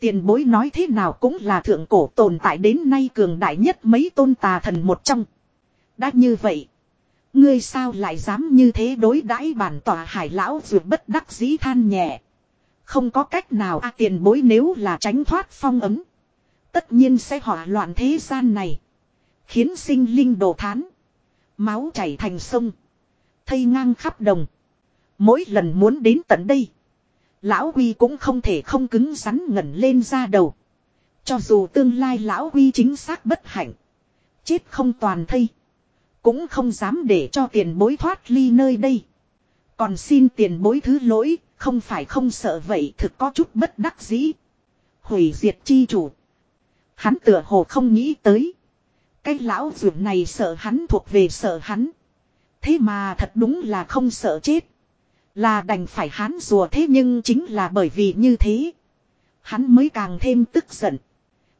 Tiền bối nói thế nào cũng là thượng cổ tồn tại đến nay cường đại nhất mấy tôn tà thần một trong. Đã như vậy. Ngươi sao lại dám như thế đối đãi bản tòa hải lão dù bất đắc dĩ than nhẹ. Không có cách nào, a tiền bối nếu là tránh thoát phong ấm. Tất nhiên sẽ hỏa loạn thế gian này. Khiến sinh linh đổ thán. Máu chảy thành sông. Thây ngang khắp đồng. Mỗi lần muốn đến tận đây. Lão Huy cũng không thể không cứng rắn ngẩn lên ra đầu. Cho dù tương lai Lão Huy chính xác bất hạnh. Chết không toàn thây. Cũng không dám để cho tiền bối thoát ly nơi đây. Còn xin tiền bối thứ lỗi, không phải không sợ vậy thực có chút bất đắc dĩ. Hủy diệt chi chủ. Hắn tựa hồ không nghĩ tới. Cái lão dưỡng này sợ hắn thuộc về sợ hắn. Thế mà thật đúng là không sợ chết. Là đành phải hắn rùa thế nhưng chính là bởi vì như thế. Hắn mới càng thêm tức giận.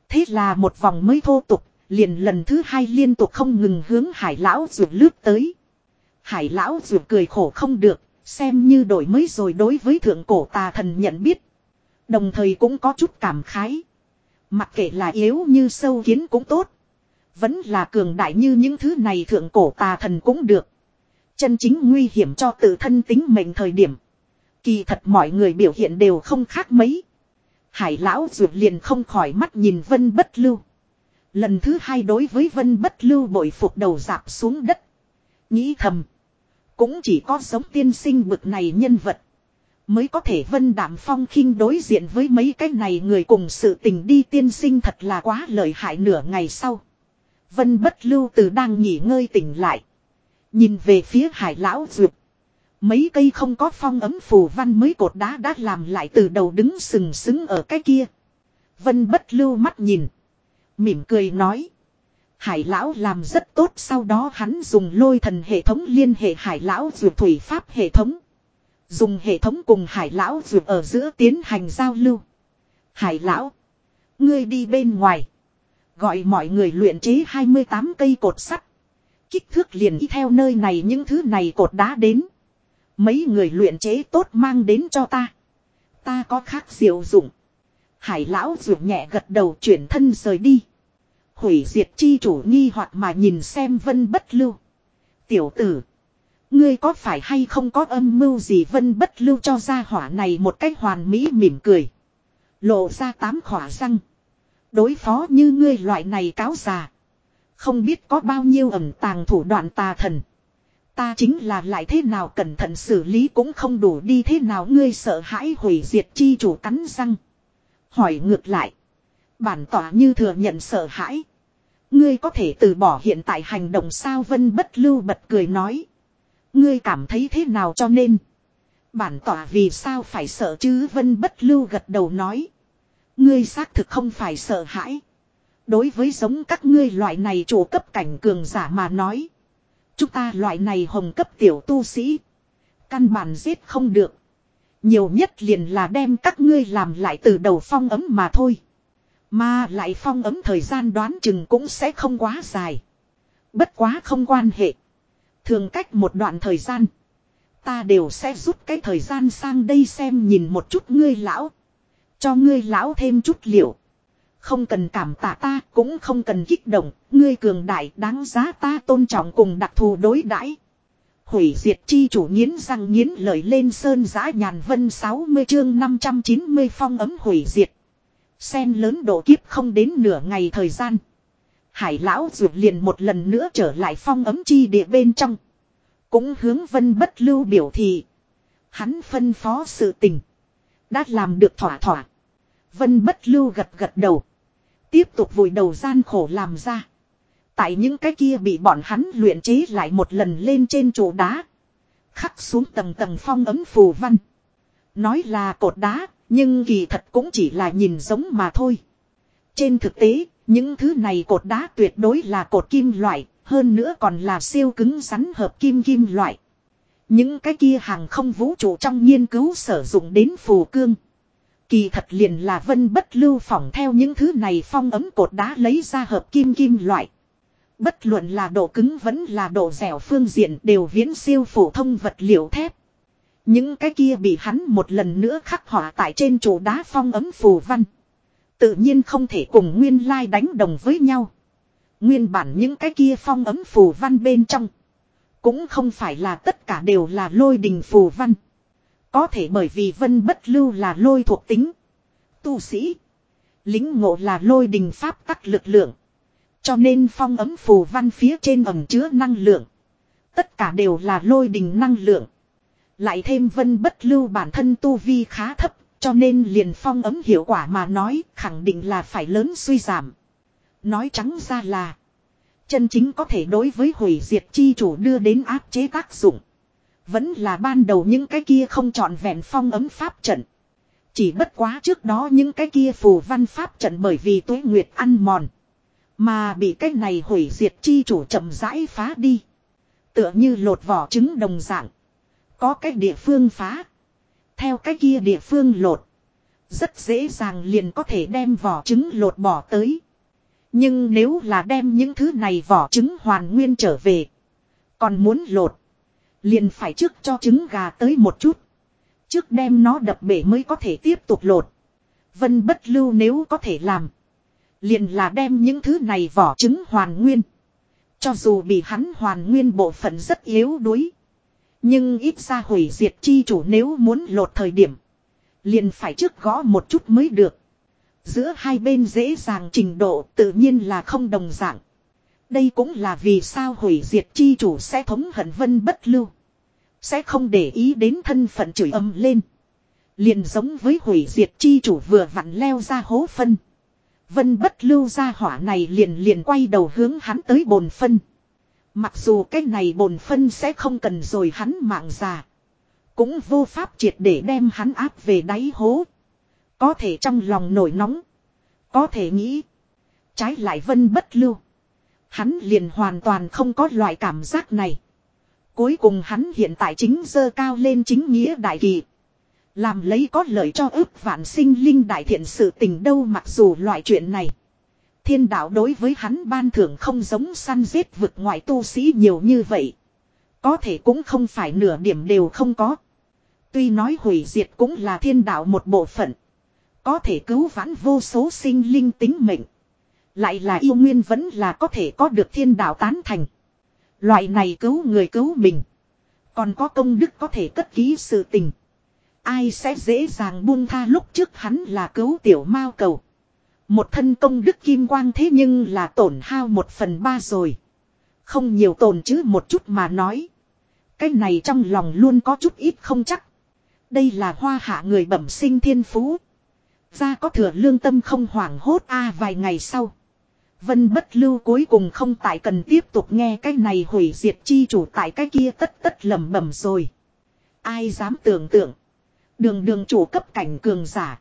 Thế là một vòng mới thô tục Liền lần thứ hai liên tục không ngừng hướng hải lão ruột lướt tới. Hải lão ruột cười khổ không được, xem như đổi mới rồi đối với thượng cổ tà thần nhận biết. Đồng thời cũng có chút cảm khái. Mặc kệ là yếu như sâu kiến cũng tốt. Vẫn là cường đại như những thứ này thượng cổ tà thần cũng được. Chân chính nguy hiểm cho tự thân tính mệnh thời điểm. Kỳ thật mọi người biểu hiện đều không khác mấy. Hải lão ruột liền không khỏi mắt nhìn vân bất lưu. Lần thứ hai đối với vân bất lưu bội phục đầu dạp xuống đất. Nghĩ thầm. Cũng chỉ có giống tiên sinh bực này nhân vật. Mới có thể vân đảm phong khinh đối diện với mấy cái này người cùng sự tình đi tiên sinh thật là quá lợi hại nửa ngày sau. Vân bất lưu từ đang nghỉ ngơi tỉnh lại. Nhìn về phía hải lão duyệt. Mấy cây không có phong ấm phù văn mới cột đá đã làm lại từ đầu đứng sừng sững ở cái kia. Vân bất lưu mắt nhìn. Mỉm cười nói. Hải lão làm rất tốt, sau đó hắn dùng lôi thần hệ thống liên hệ hải lão dù thủy pháp hệ thống. Dùng hệ thống cùng hải lão dù ở giữa tiến hành giao lưu. Hải lão. Ngươi đi bên ngoài. Gọi mọi người luyện chế 28 cây cột sắt. Kích thước liền y theo nơi này, những thứ này cột đá đến. Mấy người luyện chế tốt mang đến cho ta. Ta có khác diệu dụng. Hải lão ruột nhẹ gật đầu chuyển thân rời đi. Hủy diệt chi chủ nghi hoặc mà nhìn xem vân bất lưu. Tiểu tử. Ngươi có phải hay không có âm mưu gì vân bất lưu cho ra hỏa này một cách hoàn mỹ mỉm cười. Lộ ra tám khỏa răng. Đối phó như ngươi loại này cáo già. Không biết có bao nhiêu ẩm tàng thủ đoạn tà thần. Ta chính là lại thế nào cẩn thận xử lý cũng không đủ đi thế nào ngươi sợ hãi hủy diệt chi chủ cắn răng. Hỏi ngược lại. Bản tỏa như thừa nhận sợ hãi. Ngươi có thể từ bỏ hiện tại hành động sao vân bất lưu bật cười nói. Ngươi cảm thấy thế nào cho nên. Bản tỏa vì sao phải sợ chứ vân bất lưu gật đầu nói. Ngươi xác thực không phải sợ hãi. Đối với giống các ngươi loại này chủ cấp cảnh cường giả mà nói. Chúng ta loại này hồng cấp tiểu tu sĩ. Căn bản giết không được. Nhiều nhất liền là đem các ngươi làm lại từ đầu phong ấm mà thôi. Mà lại phong ấm thời gian đoán chừng cũng sẽ không quá dài. Bất quá không quan hệ. Thường cách một đoạn thời gian. Ta đều sẽ rút cái thời gian sang đây xem nhìn một chút ngươi lão. Cho ngươi lão thêm chút liệu. Không cần cảm tạ ta, cũng không cần kích động. Ngươi cường đại, đáng giá ta tôn trọng cùng đặc thù đối đãi Hủy diệt chi chủ nghiến răng nghiến lợi lên sơn giã nhàn vân 60 chương 590 phong ấm hủy diệt. Sen lớn độ kiếp không đến nửa ngày thời gian. Hải lão ruột liền một lần nữa trở lại phong ấm chi địa bên trong. Cũng hướng vân bất lưu biểu thị. Hắn phân phó sự tình. Đã làm được thỏa thỏa. Vân bất lưu gật gật đầu. Tiếp tục vùi đầu gian khổ làm ra. Tại những cái kia bị bọn hắn luyện chế lại một lần lên trên chỗ đá. Khắc xuống tầng tầng phong ấm phù văn. Nói là cột đá, nhưng kỳ thật cũng chỉ là nhìn giống mà thôi. Trên thực tế, những thứ này cột đá tuyệt đối là cột kim loại, hơn nữa còn là siêu cứng rắn hợp kim kim loại. Những cái kia hàng không vũ trụ trong nghiên cứu sử dụng đến phù cương. Kỳ thật liền là vân bất lưu phỏng theo những thứ này phong ấm cột đá lấy ra hợp kim kim loại. Bất luận là độ cứng vẫn là độ dẻo phương diện đều viễn siêu phổ thông vật liệu thép. Những cái kia bị hắn một lần nữa khắc họa tại trên chỗ đá phong ấm phù văn. Tự nhiên không thể cùng nguyên lai đánh đồng với nhau. Nguyên bản những cái kia phong ấm phù văn bên trong. Cũng không phải là tất cả đều là lôi đình phù văn. Có thể bởi vì vân bất lưu là lôi thuộc tính. Tu sĩ. Lính ngộ là lôi đình pháp tắc lực lượng. Cho nên phong ấm phù văn phía trên ẩm chứa năng lượng. Tất cả đều là lôi đình năng lượng. Lại thêm vân bất lưu bản thân tu vi khá thấp. Cho nên liền phong ấm hiệu quả mà nói khẳng định là phải lớn suy giảm. Nói trắng ra là. Chân chính có thể đối với hủy diệt chi chủ đưa đến áp chế tác dụng. Vẫn là ban đầu những cái kia không trọn vẹn phong ấm pháp trận. Chỉ bất quá trước đó những cái kia phù văn pháp trận bởi vì tuế nguyệt ăn mòn. Mà bị cái này hủy diệt chi chủ chậm rãi phá đi. Tựa như lột vỏ trứng đồng dạng. Có cái địa phương phá. Theo cái kia địa phương lột. Rất dễ dàng liền có thể đem vỏ trứng lột bỏ tới. Nhưng nếu là đem những thứ này vỏ trứng hoàn nguyên trở về. Còn muốn lột. Liền phải trước cho trứng gà tới một chút. Trước đem nó đập bể mới có thể tiếp tục lột. Vân bất lưu nếu có thể làm. Liền là đem những thứ này vỏ trứng hoàn nguyên. Cho dù bị hắn hoàn nguyên bộ phận rất yếu đuối. Nhưng ít ra hủy diệt chi chủ nếu muốn lột thời điểm. Liền phải trước gõ một chút mới được. Giữa hai bên dễ dàng trình độ tự nhiên là không đồng dạng. Đây cũng là vì sao hủy diệt chi chủ sẽ thống hận vân bất lưu. Sẽ không để ý đến thân phận chửi âm lên. Liền giống với hủy diệt chi chủ vừa vặn leo ra hố phân. Vân bất lưu ra hỏa này liền liền quay đầu hướng hắn tới bồn phân. Mặc dù cái này bồn phân sẽ không cần rồi hắn mạng già. Cũng vô pháp triệt để đem hắn áp về đáy hố. Có thể trong lòng nổi nóng. Có thể nghĩ. Trái lại vân bất lưu. Hắn liền hoàn toàn không có loại cảm giác này. Cuối cùng hắn hiện tại chính dơ cao lên chính nghĩa đại kỳ. Làm lấy có lợi cho ước vạn sinh linh đại thiện sự tình đâu mặc dù loại chuyện này. Thiên đạo đối với hắn ban thưởng không giống săn giết vực ngoại tu sĩ nhiều như vậy. Có thể cũng không phải nửa điểm đều không có. Tuy nói hủy diệt cũng là thiên đạo một bộ phận. Có thể cứu vãn vô số sinh linh tính mệnh. Lại là yêu nguyên vẫn là có thể có được thiên đạo tán thành. Loại này cứu người cứu mình. Còn có công đức có thể cất ký sự tình. Ai sẽ dễ dàng buông tha lúc trước hắn là cứu tiểu mao cầu. Một thân công đức kim quang thế nhưng là tổn hao một phần ba rồi. Không nhiều tổn chứ một chút mà nói. Cái này trong lòng luôn có chút ít không chắc. Đây là hoa hạ người bẩm sinh thiên phú. Ra có thừa lương tâm không hoảng hốt a à, vài ngày sau. Vân bất lưu cuối cùng không tại cần tiếp tục nghe cái này hủy diệt chi chủ tại cái kia tất tất lầm bẩm rồi. Ai dám tưởng tượng. Đường đường chủ cấp cảnh cường giả.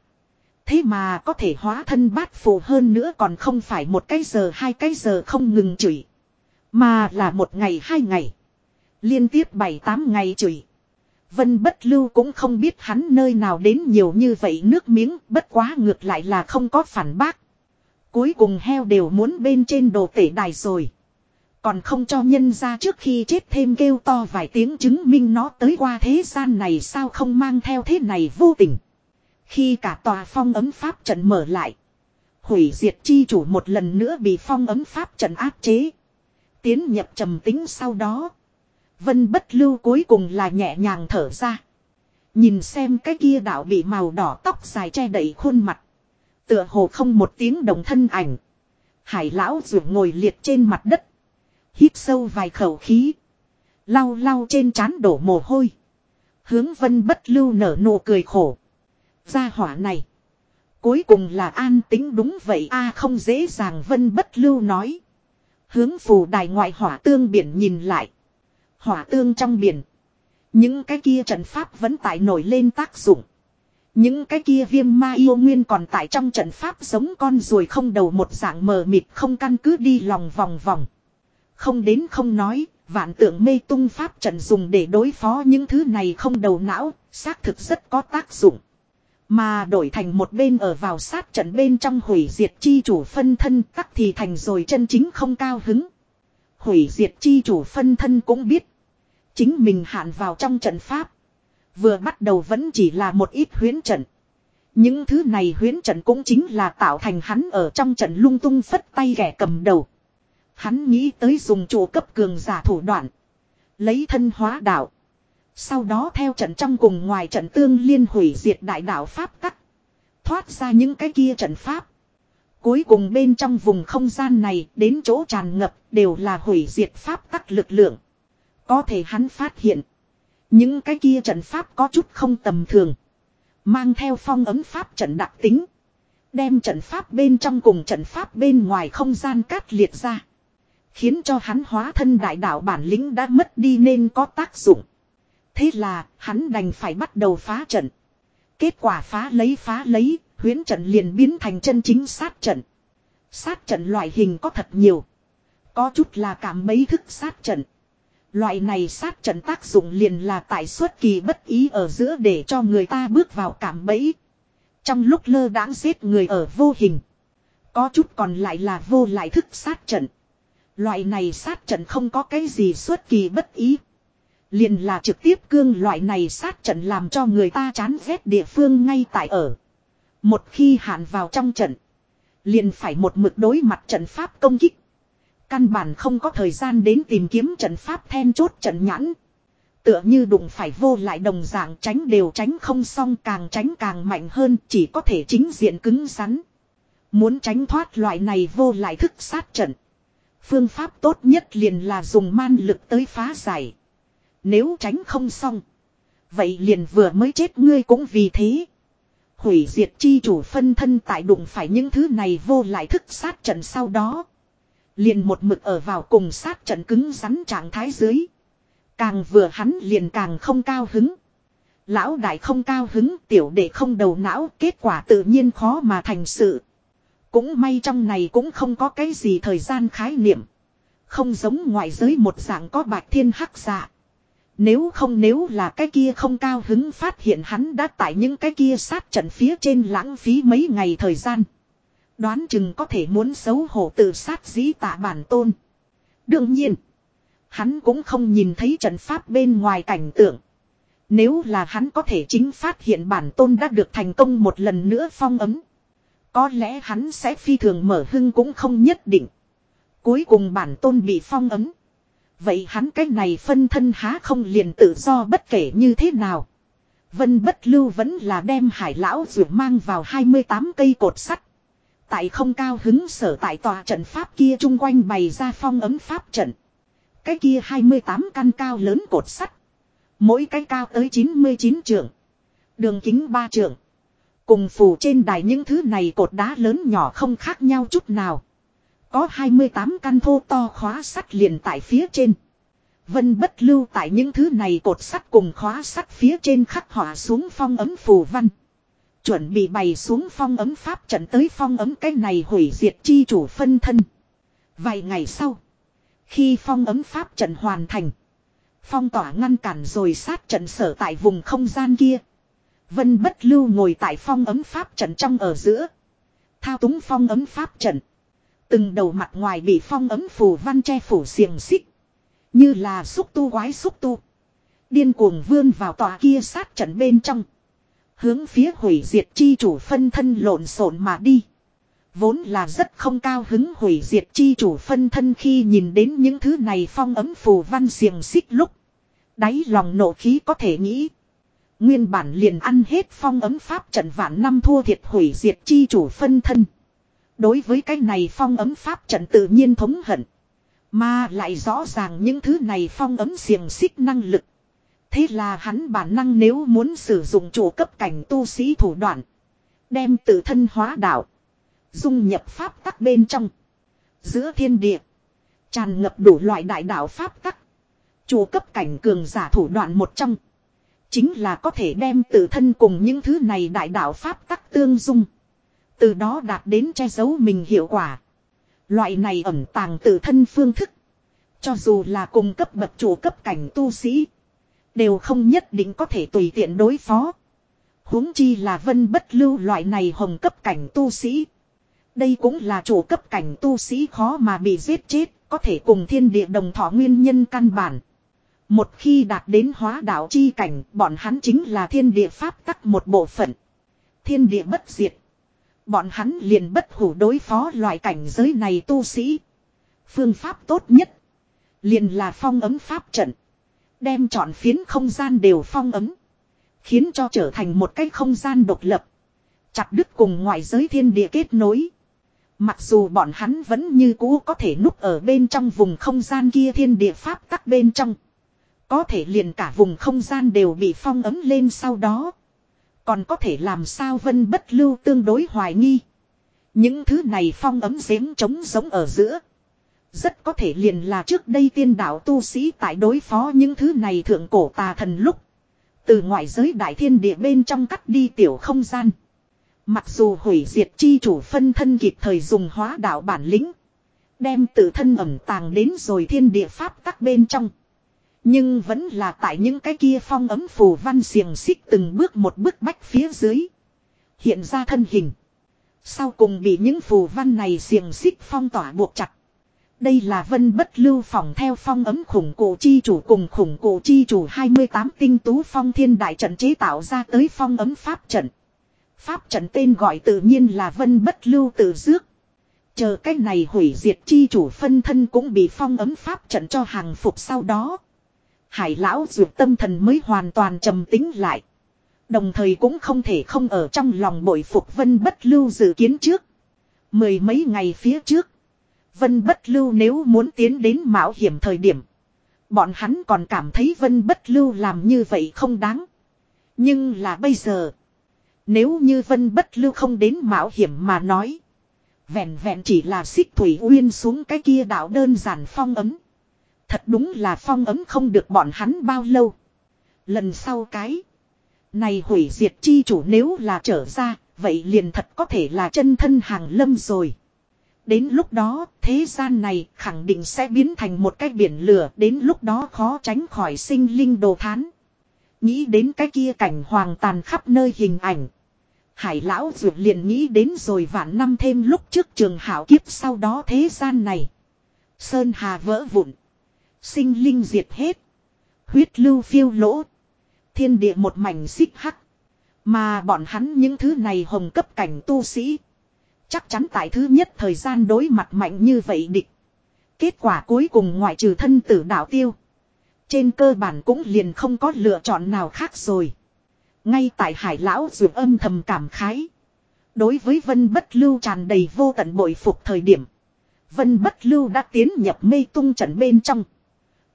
Thế mà có thể hóa thân bát phù hơn nữa còn không phải một cái giờ hai cái giờ không ngừng chửi. Mà là một ngày hai ngày. Liên tiếp bảy tám ngày chửi. Vân bất lưu cũng không biết hắn nơi nào đến nhiều như vậy nước miếng, bất quá ngược lại là không có phản bác. Cuối cùng heo đều muốn bên trên đồ tể đài rồi. Còn không cho nhân ra trước khi chết thêm kêu to vài tiếng chứng minh nó tới qua thế gian này sao không mang theo thế này vô tình. Khi cả tòa phong ấm pháp trận mở lại. Hủy diệt chi chủ một lần nữa bị phong ấm pháp trận áp chế. Tiến nhập trầm tính sau đó. Vân bất lưu cuối cùng là nhẹ nhàng thở ra. Nhìn xem cái kia đạo bị màu đỏ tóc dài che đậy khuôn mặt. Tựa hồ không một tiếng đồng thân ảnh. Hải lão rủ ngồi liệt trên mặt đất. Hít sâu vài khẩu khí. Lau lau trên trán đổ mồ hôi. Hướng vân bất lưu nở nụ cười khổ. Gia hỏa này. Cuối cùng là an tính đúng vậy a, không dễ dàng, vân bất lưu nói. Hướng phù đài ngoại hỏa tương biển nhìn lại. Hỏa tương trong biển. Những cái kia trận pháp vẫn tại nổi lên tác dụng. Những cái kia viêm ma yêu nguyên còn tại trong trận pháp giống con ruồi không đầu một dạng mờ mịt không căn cứ đi lòng vòng vòng. Không đến không nói, vạn tượng mê tung pháp trận dùng để đối phó những thứ này không đầu não, xác thực rất có tác dụng. Mà đổi thành một bên ở vào sát trận bên trong hủy diệt chi chủ phân thân tắc thì thành rồi chân chính không cao hứng. Hủy diệt chi chủ phân thân cũng biết. Chính mình hạn vào trong trận pháp. Vừa bắt đầu vẫn chỉ là một ít huyến trận. Những thứ này huyến trận cũng chính là tạo thành hắn ở trong trận lung tung phất tay ghẻ cầm đầu. Hắn nghĩ tới dùng chủ cấp cường giả thủ đoạn. Lấy thân hóa đạo. Sau đó theo trận trong cùng ngoài trận tương liên hủy diệt đại đạo Pháp tắc. Thoát ra những cái kia trận Pháp. Cuối cùng bên trong vùng không gian này đến chỗ tràn ngập đều là hủy diệt Pháp tắc lực lượng. Có thể hắn phát hiện. Những cái kia trận Pháp có chút không tầm thường. Mang theo phong ấm Pháp trận đặc tính. Đem trận Pháp bên trong cùng trận Pháp bên ngoài không gian cát liệt ra. Khiến cho hắn hóa thân đại đạo bản lĩnh đã mất đi nên có tác dụng. Thế là, hắn đành phải bắt đầu phá trận. Kết quả phá lấy phá lấy, huyến trận liền biến thành chân chính sát trận. Sát trận loại hình có thật nhiều. Có chút là cảm mấy thức sát trận. Loại này sát trận tác dụng liền là tại suất kỳ bất ý ở giữa để cho người ta bước vào cảm bẫy. Trong lúc lơ đãng giết người ở vô hình. Có chút còn lại là vô lại thức sát trận. Loại này sát trận không có cái gì xuất kỳ bất ý. Liền là trực tiếp cương loại này sát trận làm cho người ta chán ghét địa phương ngay tại ở. Một khi hạn vào trong trận. Liền phải một mực đối mặt trận pháp công kích. Căn bản không có thời gian đến tìm kiếm trận pháp then chốt trận nhãn. Tựa như đụng phải vô lại đồng dạng tránh đều tránh không xong càng tránh càng mạnh hơn chỉ có thể chính diện cứng rắn. Muốn tránh thoát loại này vô lại thức sát trận. Phương pháp tốt nhất liền là dùng man lực tới phá giải. Nếu tránh không xong. Vậy liền vừa mới chết ngươi cũng vì thế. Hủy diệt chi chủ phân thân tại đụng phải những thứ này vô lại thức sát trận sau đó. Liền một mực ở vào cùng sát trận cứng rắn trạng thái dưới. Càng vừa hắn liền càng không cao hứng. Lão đại không cao hứng, tiểu đệ không đầu não, kết quả tự nhiên khó mà thành sự. Cũng may trong này cũng không có cái gì thời gian khái niệm. Không giống ngoại giới một dạng có bạch thiên hắc dạ. Nếu không nếu là cái kia không cao hứng phát hiện hắn đã tại những cái kia sát trận phía trên lãng phí mấy ngày thời gian. Đoán chừng có thể muốn xấu hổ tự sát dĩ tạ bản tôn. Đương nhiên, hắn cũng không nhìn thấy trận pháp bên ngoài cảnh tượng. Nếu là hắn có thể chính phát hiện bản tôn đã được thành công một lần nữa phong ấm. Có lẽ hắn sẽ phi thường mở hưng cũng không nhất định. Cuối cùng bản tôn bị phong ấm. Vậy hắn cái này phân thân há không liền tự do bất kể như thế nào. Vân bất lưu vẫn là đem hải lão rượu mang vào 28 cây cột sắt. Tại không cao hứng sở tại tòa trận pháp kia chung quanh bày ra phong ấm pháp trận. Cái kia 28 căn cao lớn cột sắt. Mỗi cái cao tới 99 trượng. Đường kính 3 trượng. Cùng phủ trên đài những thứ này cột đá lớn nhỏ không khác nhau chút nào. Có 28 căn thô to khóa sắt liền tại phía trên. Vân bất lưu tại những thứ này cột sắt cùng khóa sắt phía trên khắc họa xuống phong ấm phù văn. Chuẩn bị bày xuống phong ấm pháp trận tới phong ấm cái này hủy diệt chi chủ phân thân. Vài ngày sau. Khi phong ấm pháp trận hoàn thành. Phong tỏa ngăn cản rồi sát trận sở tại vùng không gian kia. Vân bất lưu ngồi tại phong ấm pháp trận trong ở giữa. Thao túng phong ấm pháp trận. Từng đầu mặt ngoài bị phong ấm phù văn che phủ xiềng xích. Như là xúc tu quái xúc tu. Điên cuồng vươn vào tòa kia sát trận bên trong. Hướng phía hủy diệt chi chủ phân thân lộn xộn mà đi. Vốn là rất không cao hứng hủy diệt chi chủ phân thân khi nhìn đến những thứ này phong ấm phù văn xiềng xích lúc. Đáy lòng nộ khí có thể nghĩ. Nguyên bản liền ăn hết phong ấm pháp trận vạn năm thua thiệt hủy diệt chi chủ phân thân. Đối với cái này phong ấm pháp trận tự nhiên thống hận. Mà lại rõ ràng những thứ này phong ấm xiềng xích năng lực. Thế là hắn bản năng nếu muốn sử dụng chủ cấp cảnh tu sĩ thủ đoạn. Đem tự thân hóa đạo. Dung nhập pháp tắc bên trong. Giữa thiên địa. Tràn ngập đủ loại đại đạo pháp tắc. Chủ cấp cảnh cường giả thủ đoạn một trong. Chính là có thể đem tự thân cùng những thứ này đại đạo pháp tắc tương dung. Từ đó đạt đến che giấu mình hiệu quả. Loại này ẩn tàng tự thân phương thức. Cho dù là cùng cấp bậc chủ cấp cảnh tu sĩ. Đều không nhất định có thể tùy tiện đối phó. huống chi là vân bất lưu loại này hồng cấp cảnh tu sĩ. Đây cũng là chủ cấp cảnh tu sĩ khó mà bị giết chết, có thể cùng thiên địa đồng thọ nguyên nhân căn bản. Một khi đạt đến hóa đạo chi cảnh, bọn hắn chính là thiên địa pháp tắc một bộ phận. Thiên địa bất diệt. Bọn hắn liền bất hủ đối phó loại cảnh giới này tu sĩ. Phương pháp tốt nhất. Liền là phong ấm pháp trận. Đem chọn phiến không gian đều phong ấm. Khiến cho trở thành một cái không gian độc lập. Chặt đứt cùng ngoại giới thiên địa kết nối. Mặc dù bọn hắn vẫn như cũ có thể núp ở bên trong vùng không gian kia thiên địa pháp tắc bên trong. Có thể liền cả vùng không gian đều bị phong ấm lên sau đó. Còn có thể làm sao vân bất lưu tương đối hoài nghi. Những thứ này phong ấm giếng trống giống ở giữa. Rất có thể liền là trước đây tiên đạo tu sĩ tại đối phó những thứ này thượng cổ tà thần lúc. Từ ngoại giới đại thiên địa bên trong cắt đi tiểu không gian. Mặc dù hủy diệt chi chủ phân thân kịp thời dùng hóa đạo bản lĩnh. Đem tự thân ẩm tàng đến rồi thiên địa pháp các bên trong. Nhưng vẫn là tại những cái kia phong ấm phù văn xiềng xích từng bước một bước bách phía dưới. Hiện ra thân hình. Sau cùng bị những phù văn này xiềng xích phong tỏa buộc chặt. Đây là vân bất lưu phòng theo phong ấm khủng cổ chi chủ cùng khủng cổ chi chủ 28 tinh tú phong thiên đại trận chế tạo ra tới phong ấm pháp trận. Pháp trận tên gọi tự nhiên là vân bất lưu tự dước. Chờ cách này hủy diệt chi chủ phân thân cũng bị phong ấm pháp trận cho hàng phục sau đó. Hải lão dược tâm thần mới hoàn toàn trầm tính lại. Đồng thời cũng không thể không ở trong lòng bội phục vân bất lưu dự kiến trước. Mười mấy ngày phía trước. Vân bất lưu nếu muốn tiến đến mạo hiểm thời điểm. Bọn hắn còn cảm thấy vân bất lưu làm như vậy không đáng. Nhưng là bây giờ. Nếu như vân bất lưu không đến mạo hiểm mà nói. Vẹn vẹn chỉ là xích thủy uyên xuống cái kia đạo đơn giản phong ấm. Thật đúng là phong ấm không được bọn hắn bao lâu. Lần sau cái. Này hủy diệt chi chủ nếu là trở ra. Vậy liền thật có thể là chân thân hàng lâm rồi. Đến lúc đó, thế gian này khẳng định sẽ biến thành một cái biển lửa, đến lúc đó khó tránh khỏi sinh linh đồ thán. Nghĩ đến cái kia cảnh hoàng tàn khắp nơi hình ảnh. Hải lão dược liền nghĩ đến rồi vạn năm thêm lúc trước trường hảo kiếp sau đó thế gian này. Sơn hà vỡ vụn. Sinh linh diệt hết. Huyết lưu phiêu lỗ. Thiên địa một mảnh xích hắc. Mà bọn hắn những thứ này hồng cấp cảnh tu sĩ. Chắc chắn tại thứ nhất thời gian đối mặt mạnh như vậy địch. Kết quả cuối cùng ngoại trừ thân tử đạo tiêu. Trên cơ bản cũng liền không có lựa chọn nào khác rồi. Ngay tại hải lão dù âm thầm cảm khái. Đối với vân bất lưu tràn đầy vô tận bội phục thời điểm. Vân bất lưu đã tiến nhập mê tung trận bên trong.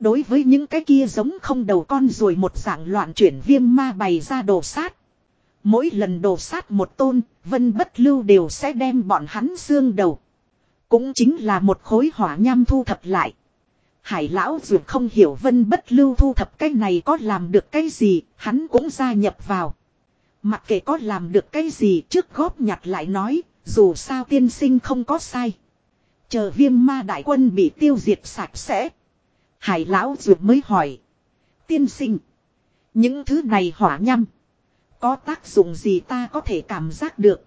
Đối với những cái kia giống không đầu con rồi một dạng loạn chuyển viêm ma bày ra đồ sát. Mỗi lần đồ sát một tôn, vân bất lưu đều sẽ đem bọn hắn xương đầu. Cũng chính là một khối hỏa nham thu thập lại. Hải lão dược không hiểu vân bất lưu thu thập cái này có làm được cái gì, hắn cũng gia nhập vào. Mặc kệ có làm được cái gì trước góp nhặt lại nói, dù sao tiên sinh không có sai. Chờ viêm ma đại quân bị tiêu diệt sạch sẽ. Hải lão dược mới hỏi. Tiên sinh. Những thứ này hỏa nhăm. Có tác dụng gì ta có thể cảm giác được.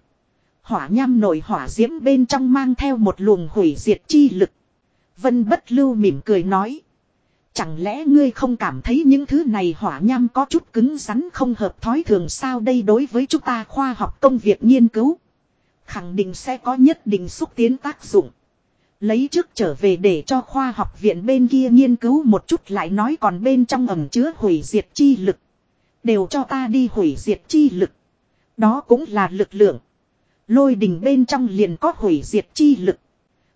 Hỏa nhăm nổi hỏa diễm bên trong mang theo một luồng hủy diệt chi lực. Vân bất lưu mỉm cười nói. Chẳng lẽ ngươi không cảm thấy những thứ này hỏa nham có chút cứng rắn không hợp thói thường sao đây đối với chúng ta khoa học công việc nghiên cứu. Khẳng định sẽ có nhất định xúc tiến tác dụng. Lấy trước trở về để cho khoa học viện bên kia nghiên cứu một chút lại nói còn bên trong ẩm chứa hủy diệt chi lực. Đều cho ta đi hủy diệt chi lực. Đó cũng là lực lượng. Lôi đình bên trong liền có hủy diệt chi lực.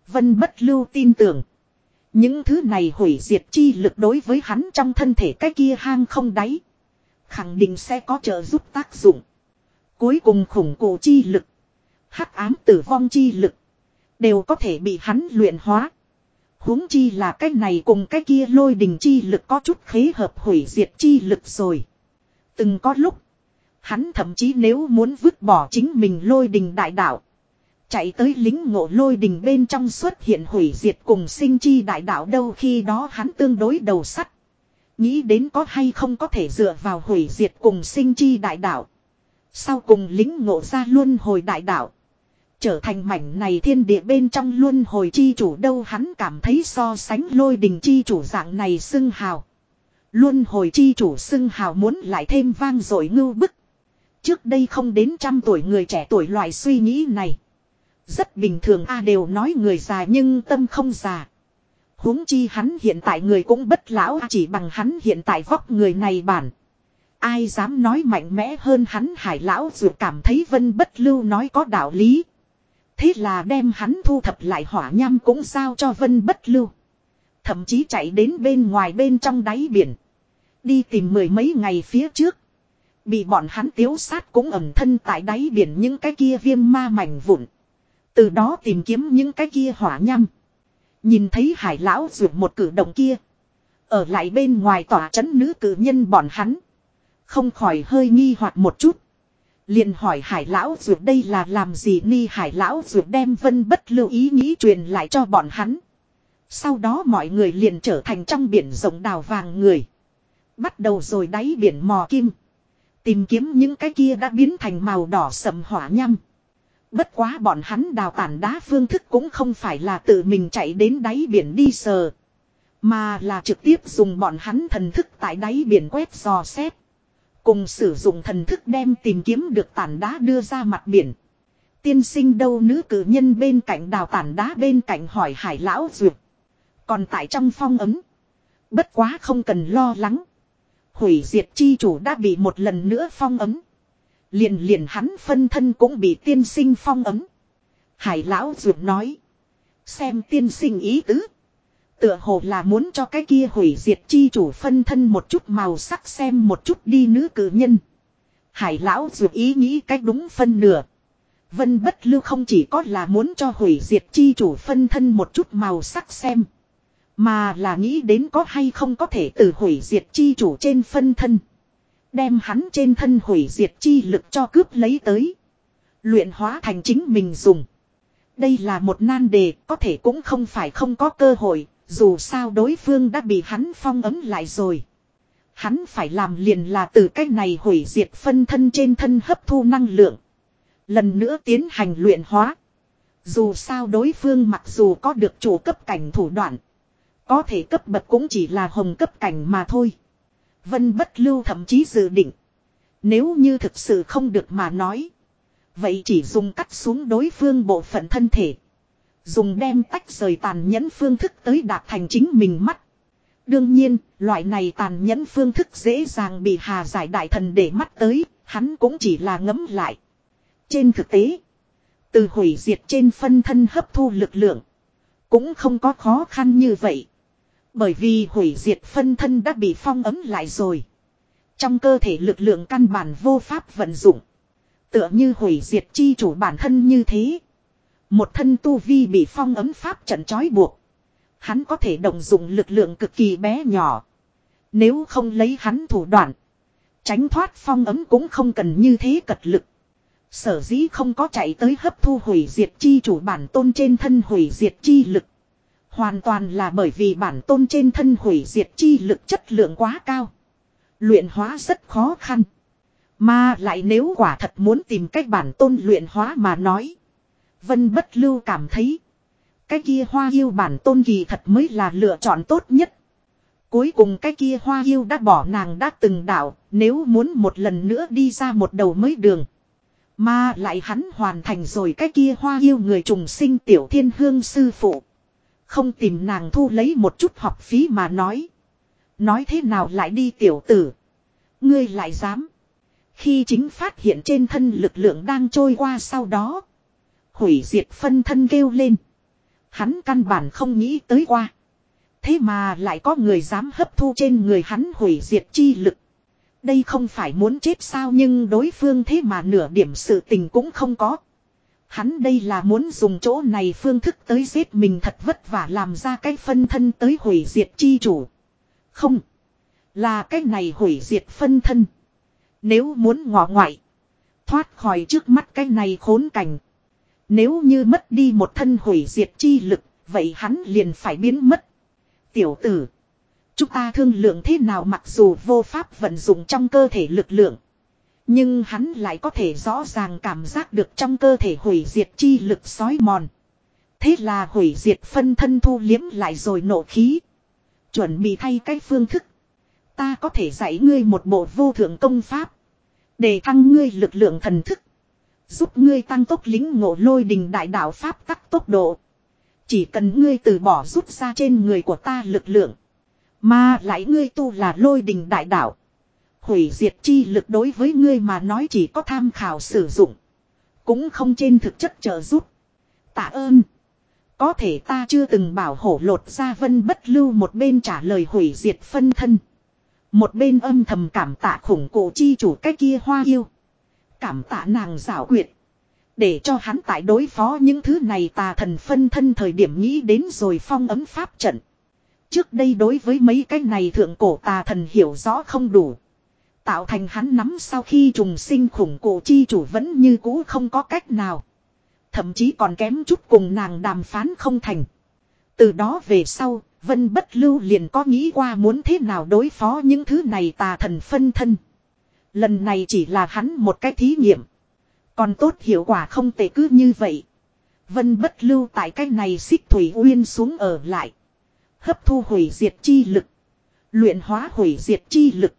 Vân bất lưu tin tưởng. Những thứ này hủy diệt chi lực đối với hắn trong thân thể cái kia hang không đáy. Khẳng định sẽ có trợ giúp tác dụng. Cuối cùng khủng cổ chi lực. hắc ám tử vong chi lực. Đều có thể bị hắn luyện hóa. huống chi là cái này cùng cái kia lôi đình chi lực có chút khế hợp hủy diệt chi lực rồi. Từng có lúc. Hắn thậm chí nếu muốn vứt bỏ chính mình lôi đình đại đạo. Chạy tới lính ngộ lôi đình bên trong xuất hiện hủy diệt cùng sinh chi đại đạo đâu khi đó hắn tương đối đầu sắt. Nghĩ đến có hay không có thể dựa vào hủy diệt cùng sinh chi đại đạo. Sau cùng lính ngộ ra luôn hồi đại đạo. Trở thành mảnh này thiên địa bên trong luôn hồi chi chủ đâu hắn cảm thấy so sánh lôi đình chi chủ dạng này xưng hào. Luôn hồi chi chủ xưng hào muốn lại thêm vang dội ngưu bức. Trước đây không đến trăm tuổi người trẻ tuổi loại suy nghĩ này. Rất bình thường a đều nói người già nhưng tâm không già. huống chi hắn hiện tại người cũng bất lão chỉ bằng hắn hiện tại vóc người này bản. Ai dám nói mạnh mẽ hơn hắn hải lão dù cảm thấy vân bất lưu nói có đạo lý. Thế là đem hắn thu thập lại hỏa nham cũng sao cho vân bất lưu. Thậm chí chạy đến bên ngoài bên trong đáy biển. Đi tìm mười mấy ngày phía trước. Bị bọn hắn tiếu sát cũng ẩm thân tại đáy biển những cái kia viêm ma mảnh vụn. Từ đó tìm kiếm những cái kia hỏa nham. Nhìn thấy hải lão ruột một cử động kia. Ở lại bên ngoài tòa trấn nữ cử nhân bọn hắn. Không khỏi hơi nghi hoặc một chút. Liền hỏi hải lão ruột đây là làm gì ni hải lão ruột đem vân bất lưu ý nghĩ truyền lại cho bọn hắn. Sau đó mọi người liền trở thành trong biển rộng đào vàng người. Bắt đầu rồi đáy biển mò kim. Tìm kiếm những cái kia đã biến thành màu đỏ sầm hỏa nhăm. Bất quá bọn hắn đào tản đá phương thức cũng không phải là tự mình chạy đến đáy biển đi sờ. Mà là trực tiếp dùng bọn hắn thần thức tại đáy biển quét dò xét. Cùng sử dụng thần thức đem tìm kiếm được tản đá đưa ra mặt biển. Tiên sinh đâu nữ cử nhân bên cạnh đào tản đá bên cạnh hỏi hải lão duyệt. Còn tại trong phong ấm. Bất quá không cần lo lắng. Hủy diệt chi chủ đã bị một lần nữa phong ấm. Liền liền hắn phân thân cũng bị tiên sinh phong ấm. Hải lão duyệt nói. Xem tiên sinh ý tứ. Tựa hồ là muốn cho cái kia hủy diệt chi chủ phân thân một chút màu sắc xem một chút đi nữ cử nhân. Hải lão dù ý nghĩ cách đúng phân nửa. Vân bất lưu không chỉ có là muốn cho hủy diệt chi chủ phân thân một chút màu sắc xem. Mà là nghĩ đến có hay không có thể từ hủy diệt chi chủ trên phân thân. Đem hắn trên thân hủy diệt chi lực cho cướp lấy tới. Luyện hóa thành chính mình dùng. Đây là một nan đề, có thể cũng không phải không có cơ hội, dù sao đối phương đã bị hắn phong ấm lại rồi. Hắn phải làm liền là từ cách này hủy diệt phân thân trên thân hấp thu năng lượng. Lần nữa tiến hành luyện hóa. Dù sao đối phương mặc dù có được chủ cấp cảnh thủ đoạn. Có thể cấp bậc cũng chỉ là hồng cấp cảnh mà thôi. Vân bất lưu thậm chí dự định. Nếu như thực sự không được mà nói. Vậy chỉ dùng cắt xuống đối phương bộ phận thân thể. Dùng đem tách rời tàn nhẫn phương thức tới đạt thành chính mình mắt. Đương nhiên, loại này tàn nhẫn phương thức dễ dàng bị hà giải đại thần để mắt tới, hắn cũng chỉ là ngấm lại. Trên thực tế, từ hủy diệt trên phân thân hấp thu lực lượng, cũng không có khó khăn như vậy. Bởi vì hủy diệt phân thân đã bị phong ấm lại rồi. Trong cơ thể lực lượng căn bản vô pháp vận dụng. Tựa như hủy diệt chi chủ bản thân như thế. Một thân tu vi bị phong ấm pháp trận trói buộc. Hắn có thể động dụng lực lượng cực kỳ bé nhỏ. Nếu không lấy hắn thủ đoạn. Tránh thoát phong ấm cũng không cần như thế cật lực. Sở dĩ không có chạy tới hấp thu hủy diệt chi chủ bản tôn trên thân hủy diệt chi lực. Hoàn toàn là bởi vì bản tôn trên thân hủy diệt chi lực chất lượng quá cao. Luyện hóa rất khó khăn. Mà lại nếu quả thật muốn tìm cách bản tôn luyện hóa mà nói. Vân bất lưu cảm thấy. Cái kia hoa yêu bản tôn kỳ thật mới là lựa chọn tốt nhất. Cuối cùng cái kia hoa yêu đã bỏ nàng đã từng đảo nếu muốn một lần nữa đi ra một đầu mới đường. Mà lại hắn hoàn thành rồi cái kia hoa yêu người trùng sinh tiểu thiên hương sư phụ. Không tìm nàng thu lấy một chút học phí mà nói. Nói thế nào lại đi tiểu tử. Ngươi lại dám. Khi chính phát hiện trên thân lực lượng đang trôi qua sau đó. Hủy diệt phân thân kêu lên. Hắn căn bản không nghĩ tới qua. Thế mà lại có người dám hấp thu trên người hắn hủy diệt chi lực. Đây không phải muốn chết sao nhưng đối phương thế mà nửa điểm sự tình cũng không có. Hắn đây là muốn dùng chỗ này phương thức tới giết mình thật vất vả làm ra cái phân thân tới hủy diệt chi chủ. Không. Là cái này hủy diệt phân thân. Nếu muốn ngọ ngoại. Thoát khỏi trước mắt cái này khốn cảnh. Nếu như mất đi một thân hủy diệt chi lực. Vậy hắn liền phải biến mất. Tiểu tử. Chúng ta thương lượng thế nào mặc dù vô pháp vận dụng trong cơ thể lực lượng. Nhưng hắn lại có thể rõ ràng cảm giác được trong cơ thể hủy diệt chi lực sói mòn. Thế là hủy diệt phân thân thu liếm lại rồi nộ khí. Chuẩn bị thay cái phương thức. Ta có thể dạy ngươi một bộ vô thượng công pháp. Để thăng ngươi lực lượng thần thức. Giúp ngươi tăng tốc lính ngộ lôi đình đại đạo pháp tắc tốc độ. Chỉ cần ngươi từ bỏ rút ra trên người của ta lực lượng. Mà lại ngươi tu là lôi đình đại đạo. Hủy diệt chi lực đối với ngươi mà nói chỉ có tham khảo sử dụng. Cũng không trên thực chất trợ giúp. Tạ ơn. Có thể ta chưa từng bảo hổ lột ra vân bất lưu một bên trả lời hủy diệt phân thân. Một bên âm thầm cảm tạ khủng cổ chi chủ cái kia hoa yêu. Cảm tạ nàng giảo quyệt. Để cho hắn tại đối phó những thứ này tà thần phân thân thời điểm nghĩ đến rồi phong ấm pháp trận. Trước đây đối với mấy cái này thượng cổ tà thần hiểu rõ không đủ. Tạo thành hắn nắm sau khi trùng sinh khủng cổ chi chủ vẫn như cũ không có cách nào. Thậm chí còn kém chút cùng nàng đàm phán không thành. Từ đó về sau, Vân Bất Lưu liền có nghĩ qua muốn thế nào đối phó những thứ này tà thần phân thân. Lần này chỉ là hắn một cái thí nghiệm. Còn tốt hiệu quả không tệ cứ như vậy. Vân Bất Lưu tại cái này xích thủy uyên xuống ở lại. Hấp thu hủy diệt chi lực. Luyện hóa hủy diệt chi lực.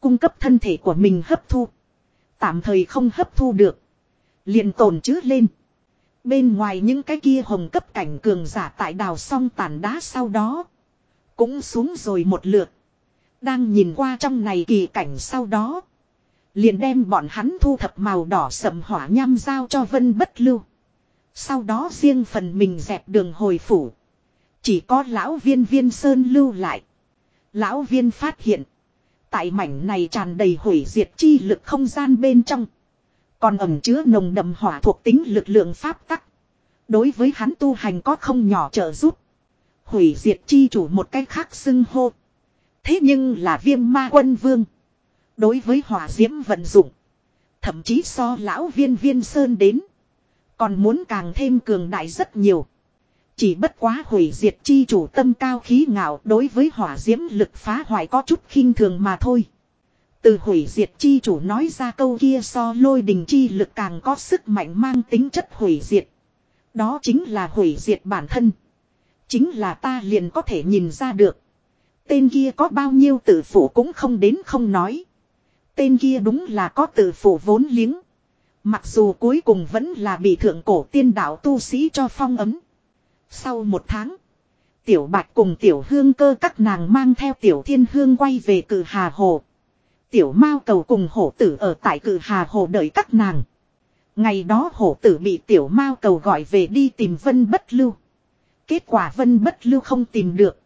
Cung cấp thân thể của mình hấp thu. Tạm thời không hấp thu được. liền tồn chứ lên. Bên ngoài những cái kia hồng cấp cảnh cường giả tại đào xong tàn đá sau đó. Cũng xuống rồi một lượt. Đang nhìn qua trong này kỳ cảnh sau đó. Liền đem bọn hắn thu thập màu đỏ sầm hỏa nham giao cho vân bất lưu. Sau đó riêng phần mình dẹp đường hồi phủ. Chỉ có lão viên viên sơn lưu lại. Lão viên phát hiện. Tại mảnh này tràn đầy hủy diệt chi lực không gian bên trong. Còn ẩm chứa nồng đậm hỏa thuộc tính lực lượng pháp tắc. Đối với hắn tu hành có không nhỏ trợ giúp. Hủy diệt chi chủ một cách khác xưng hô. Thế nhưng là viêm ma quân vương. Đối với hỏa diễm vận dụng. Thậm chí so lão viên viên sơn đến. Còn muốn càng thêm cường đại rất nhiều. Chỉ bất quá hủy diệt chi chủ tâm cao khí ngạo đối với hỏa diễm lực phá hoại có chút khinh thường mà thôi. Từ hủy diệt chi chủ nói ra câu kia so lôi đình chi lực càng có sức mạnh mang tính chất hủy diệt. Đó chính là hủy diệt bản thân. Chính là ta liền có thể nhìn ra được. Tên kia có bao nhiêu tử phủ cũng không đến không nói. Tên kia đúng là có tự phủ vốn liếng. Mặc dù cuối cùng vẫn là bị thượng cổ tiên đạo tu sĩ cho phong ấm. Sau một tháng. Tiểu bạch cùng tiểu hương cơ các nàng mang theo tiểu thiên hương quay về cử hà hồ. Tiểu mao cầu cùng hổ tử ở tại cử hà hồ đợi các nàng. Ngày đó hổ tử bị tiểu mao cầu gọi về đi tìm vân bất lưu. Kết quả vân bất lưu không tìm được.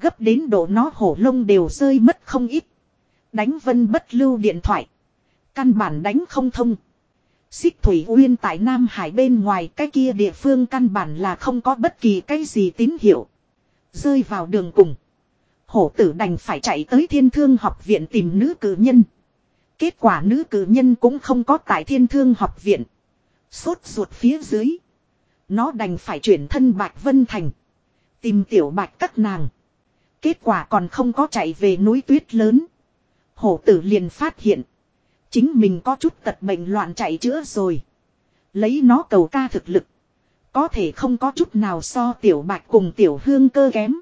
Gấp đến độ nó hổ lông đều rơi mất không ít. Đánh vân bất lưu điện thoại. Căn bản đánh không thông. Xích Thủy Uyên tại Nam Hải bên ngoài cái kia địa phương căn bản là không có bất kỳ cái gì tín hiệu. Rơi vào đường cùng. Hổ tử đành phải chạy tới thiên thương học viện tìm nữ cử nhân. Kết quả nữ cử nhân cũng không có tại thiên thương học viện. Sốt ruột phía dưới. Nó đành phải chuyển thân Bạch Vân Thành. Tìm tiểu bạch các nàng. Kết quả còn không có chạy về núi tuyết lớn. Hổ tử liền phát hiện. Chính mình có chút tật bệnh loạn chạy chữa rồi. Lấy nó cầu ca thực lực. Có thể không có chút nào so tiểu bạch cùng tiểu hương cơ kém.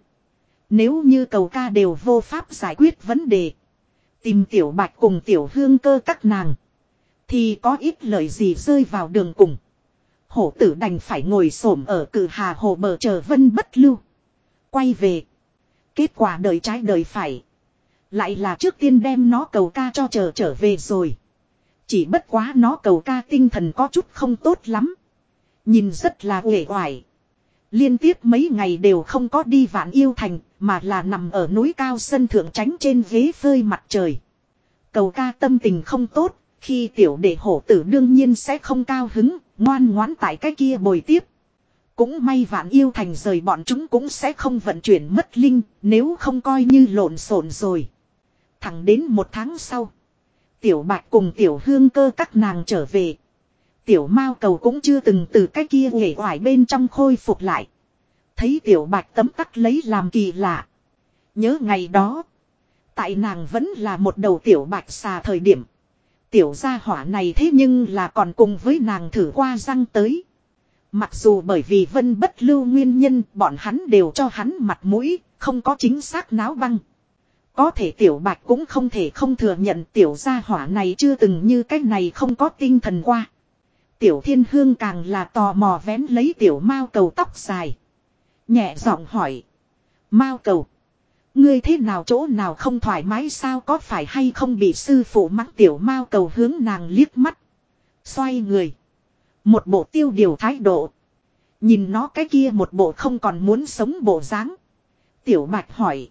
Nếu như cầu ca đều vô pháp giải quyết vấn đề. Tìm tiểu bạch cùng tiểu hương cơ các nàng. Thì có ít lời gì rơi vào đường cùng. Hổ tử đành phải ngồi xổm ở cử hà hồ bờ chờ vân bất lưu. Quay về. Kết quả đời trái đời phải. Lại là trước tiên đem nó cầu ca cho chờ trở về rồi. Chỉ bất quá nó cầu ca tinh thần có chút không tốt lắm. Nhìn rất là uể oải. Liên tiếp mấy ngày đều không có đi vạn yêu thành, mà là nằm ở núi cao sân thượng tránh trên ghế phơi mặt trời. Cầu ca tâm tình không tốt, khi tiểu đệ hổ tử đương nhiên sẽ không cao hứng, ngoan ngoãn tại cái kia bồi tiếp. Cũng may vạn yêu thành rời bọn chúng cũng sẽ không vận chuyển mất linh, nếu không coi như lộn xộn rồi. Thẳng đến một tháng sau. Tiểu bạch cùng tiểu hương cơ các nàng trở về. Tiểu mao cầu cũng chưa từng từ cái kia nghề hoài bên trong khôi phục lại. Thấy tiểu bạch tấm tắc lấy làm kỳ lạ. Nhớ ngày đó. Tại nàng vẫn là một đầu tiểu bạch xà thời điểm. Tiểu gia hỏa này thế nhưng là còn cùng với nàng thử qua răng tới. Mặc dù bởi vì vân bất lưu nguyên nhân bọn hắn đều cho hắn mặt mũi, không có chính xác náo băng. Có thể tiểu bạch cũng không thể không thừa nhận tiểu gia hỏa này chưa từng như cách này không có tinh thần qua. Tiểu thiên hương càng là tò mò vén lấy tiểu mao cầu tóc dài. Nhẹ giọng hỏi. Mao cầu. Ngươi thế nào chỗ nào không thoải mái sao có phải hay không bị sư phụ mắng tiểu mao cầu hướng nàng liếc mắt. Xoay người. Một bộ tiêu điều thái độ. Nhìn nó cái kia một bộ không còn muốn sống bộ dáng. Tiểu bạch hỏi.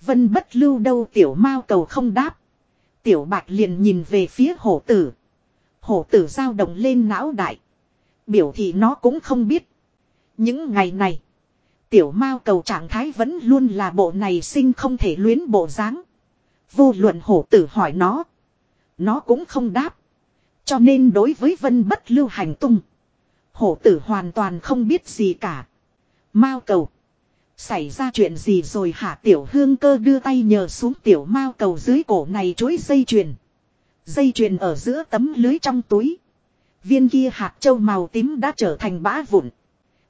Vân bất lưu đâu tiểu mao cầu không đáp. Tiểu bạch liền nhìn về phía hổ tử. Hổ tử giao động lên não đại. Biểu thị nó cũng không biết. Những ngày này. Tiểu mao cầu trạng thái vẫn luôn là bộ này sinh không thể luyến bộ dáng. Vô luận hổ tử hỏi nó. Nó cũng không đáp. Cho nên đối với vân bất lưu hành tung. Hổ tử hoàn toàn không biết gì cả. Mao cầu. Xảy ra chuyện gì rồi hả tiểu hương cơ đưa tay nhờ xuống tiểu mao cầu dưới cổ này chối dây chuyền. Dây chuyền ở giữa tấm lưới trong túi. Viên kia hạt châu màu tím đã trở thành bã vụn.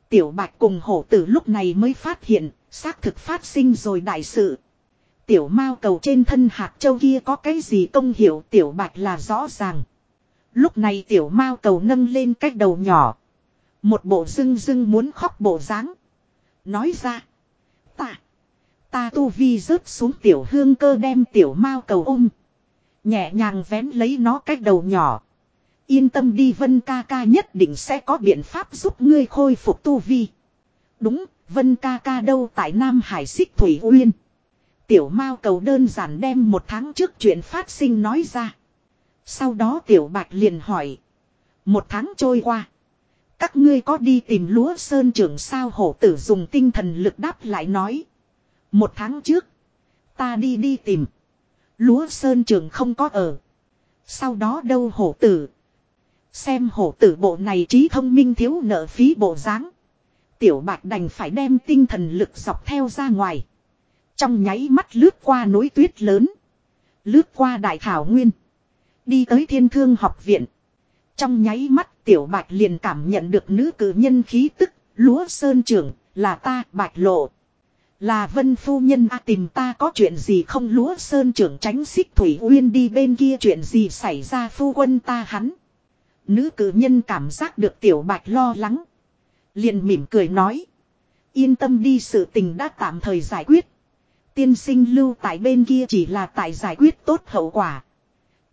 Tiểu bạch cùng hổ tử lúc này mới phát hiện, xác thực phát sinh rồi đại sự. Tiểu mao cầu trên thân hạt châu kia có cái gì công hiểu tiểu bạch là rõ ràng. Lúc này tiểu mao cầu nâng lên cách đầu nhỏ. Một bộ dưng dưng muốn khóc bộ dáng Nói ra. Ta. Tu vi rớt xuống tiểu hương cơ đem tiểu mao cầu ôm. Nhẹ nhàng vén lấy nó cách đầu nhỏ. Yên tâm đi Vân ca ca nhất định sẽ có biện pháp giúp ngươi khôi phục tu vi. Đúng, Vân ca ca đâu tại Nam Hải xích Thủy Uyên. Tiểu Mao cầu đơn giản đem một tháng trước chuyện phát sinh nói ra. Sau đó Tiểu Bạch liền hỏi. Một tháng trôi qua. Các ngươi có đi tìm lúa sơn trưởng sao hổ tử dùng tinh thần lực đáp lại nói. Một tháng trước. Ta đi đi tìm. Lúa sơn trưởng không có ở. Sau đó đâu hổ tử. Xem hổ tử bộ này trí thông minh thiếu nợ phí bộ dáng Tiểu bạch đành phải đem tinh thần lực dọc theo ra ngoài. Trong nháy mắt lướt qua núi tuyết lớn. Lướt qua đại thảo nguyên. Đi tới thiên thương học viện. Trong nháy mắt tiểu bạch liền cảm nhận được nữ cử nhân khí tức. Lúa sơn trưởng là ta, bạch lộ. Là vân phu nhân a tìm ta có chuyện gì không lúa sơn trưởng tránh xích thủy uyên đi bên kia chuyện gì xảy ra phu quân ta hắn. Nữ cử nhân cảm giác được tiểu bạch lo lắng. Liền mỉm cười nói. Yên tâm đi, sự tình đã tạm thời giải quyết. Tiên sinh lưu tại bên kia chỉ là tại giải quyết tốt hậu quả.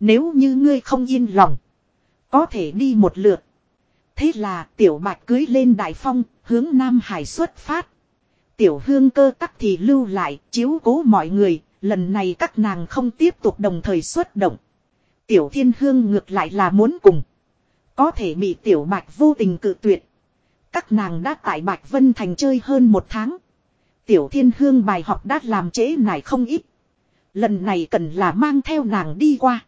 Nếu như ngươi không yên lòng. Có thể đi một lượt. Thế là tiểu bạch cưới lên đại phong, hướng Nam Hải xuất phát. Tiểu hương cơ tắc thì lưu lại, chiếu cố mọi người. Lần này các nàng không tiếp tục đồng thời xuất động. Tiểu thiên hương ngược lại là muốn cùng. Có thể bị tiểu bạch vô tình cự tuyệt. Các nàng đã tại Bạch Vân Thành chơi hơn một tháng. Tiểu thiên hương bài học đã làm trễ nải không ít. Lần này cần là mang theo nàng đi qua.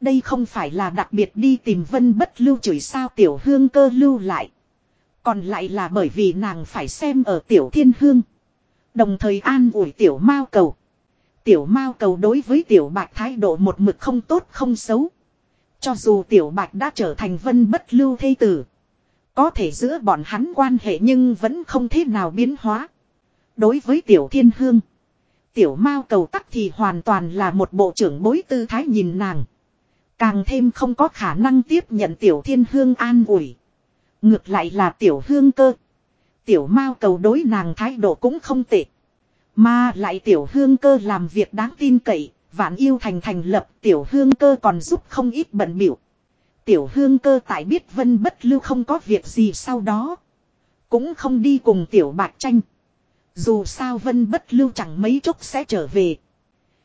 Đây không phải là đặc biệt đi tìm vân bất lưu chửi sao tiểu hương cơ lưu lại. Còn lại là bởi vì nàng phải xem ở tiểu thiên hương. Đồng thời an ủi tiểu mao cầu. Tiểu mao cầu đối với tiểu bạch thái độ một mực không tốt, không xấu. Cho dù tiểu bạch đã trở thành vân bất lưu thê tử. Có thể giữa bọn hắn quan hệ nhưng vẫn không thế nào biến hóa. Đối với tiểu thiên hương. Tiểu mao cầu tắc thì hoàn toàn là một bộ trưởng bối tư thái nhìn nàng. Càng thêm không có khả năng tiếp nhận tiểu thiên hương an ủi. Ngược lại là tiểu hương cơ. Tiểu mao cầu đối nàng thái độ cũng không tệ. Mà lại tiểu hương cơ làm việc đáng tin cậy, vạn yêu thành thành lập tiểu hương cơ còn giúp không ít bận biểu. Tiểu hương cơ tại biết vân bất lưu không có việc gì sau đó. Cũng không đi cùng tiểu bạc tranh. Dù sao vân bất lưu chẳng mấy chốc sẽ trở về.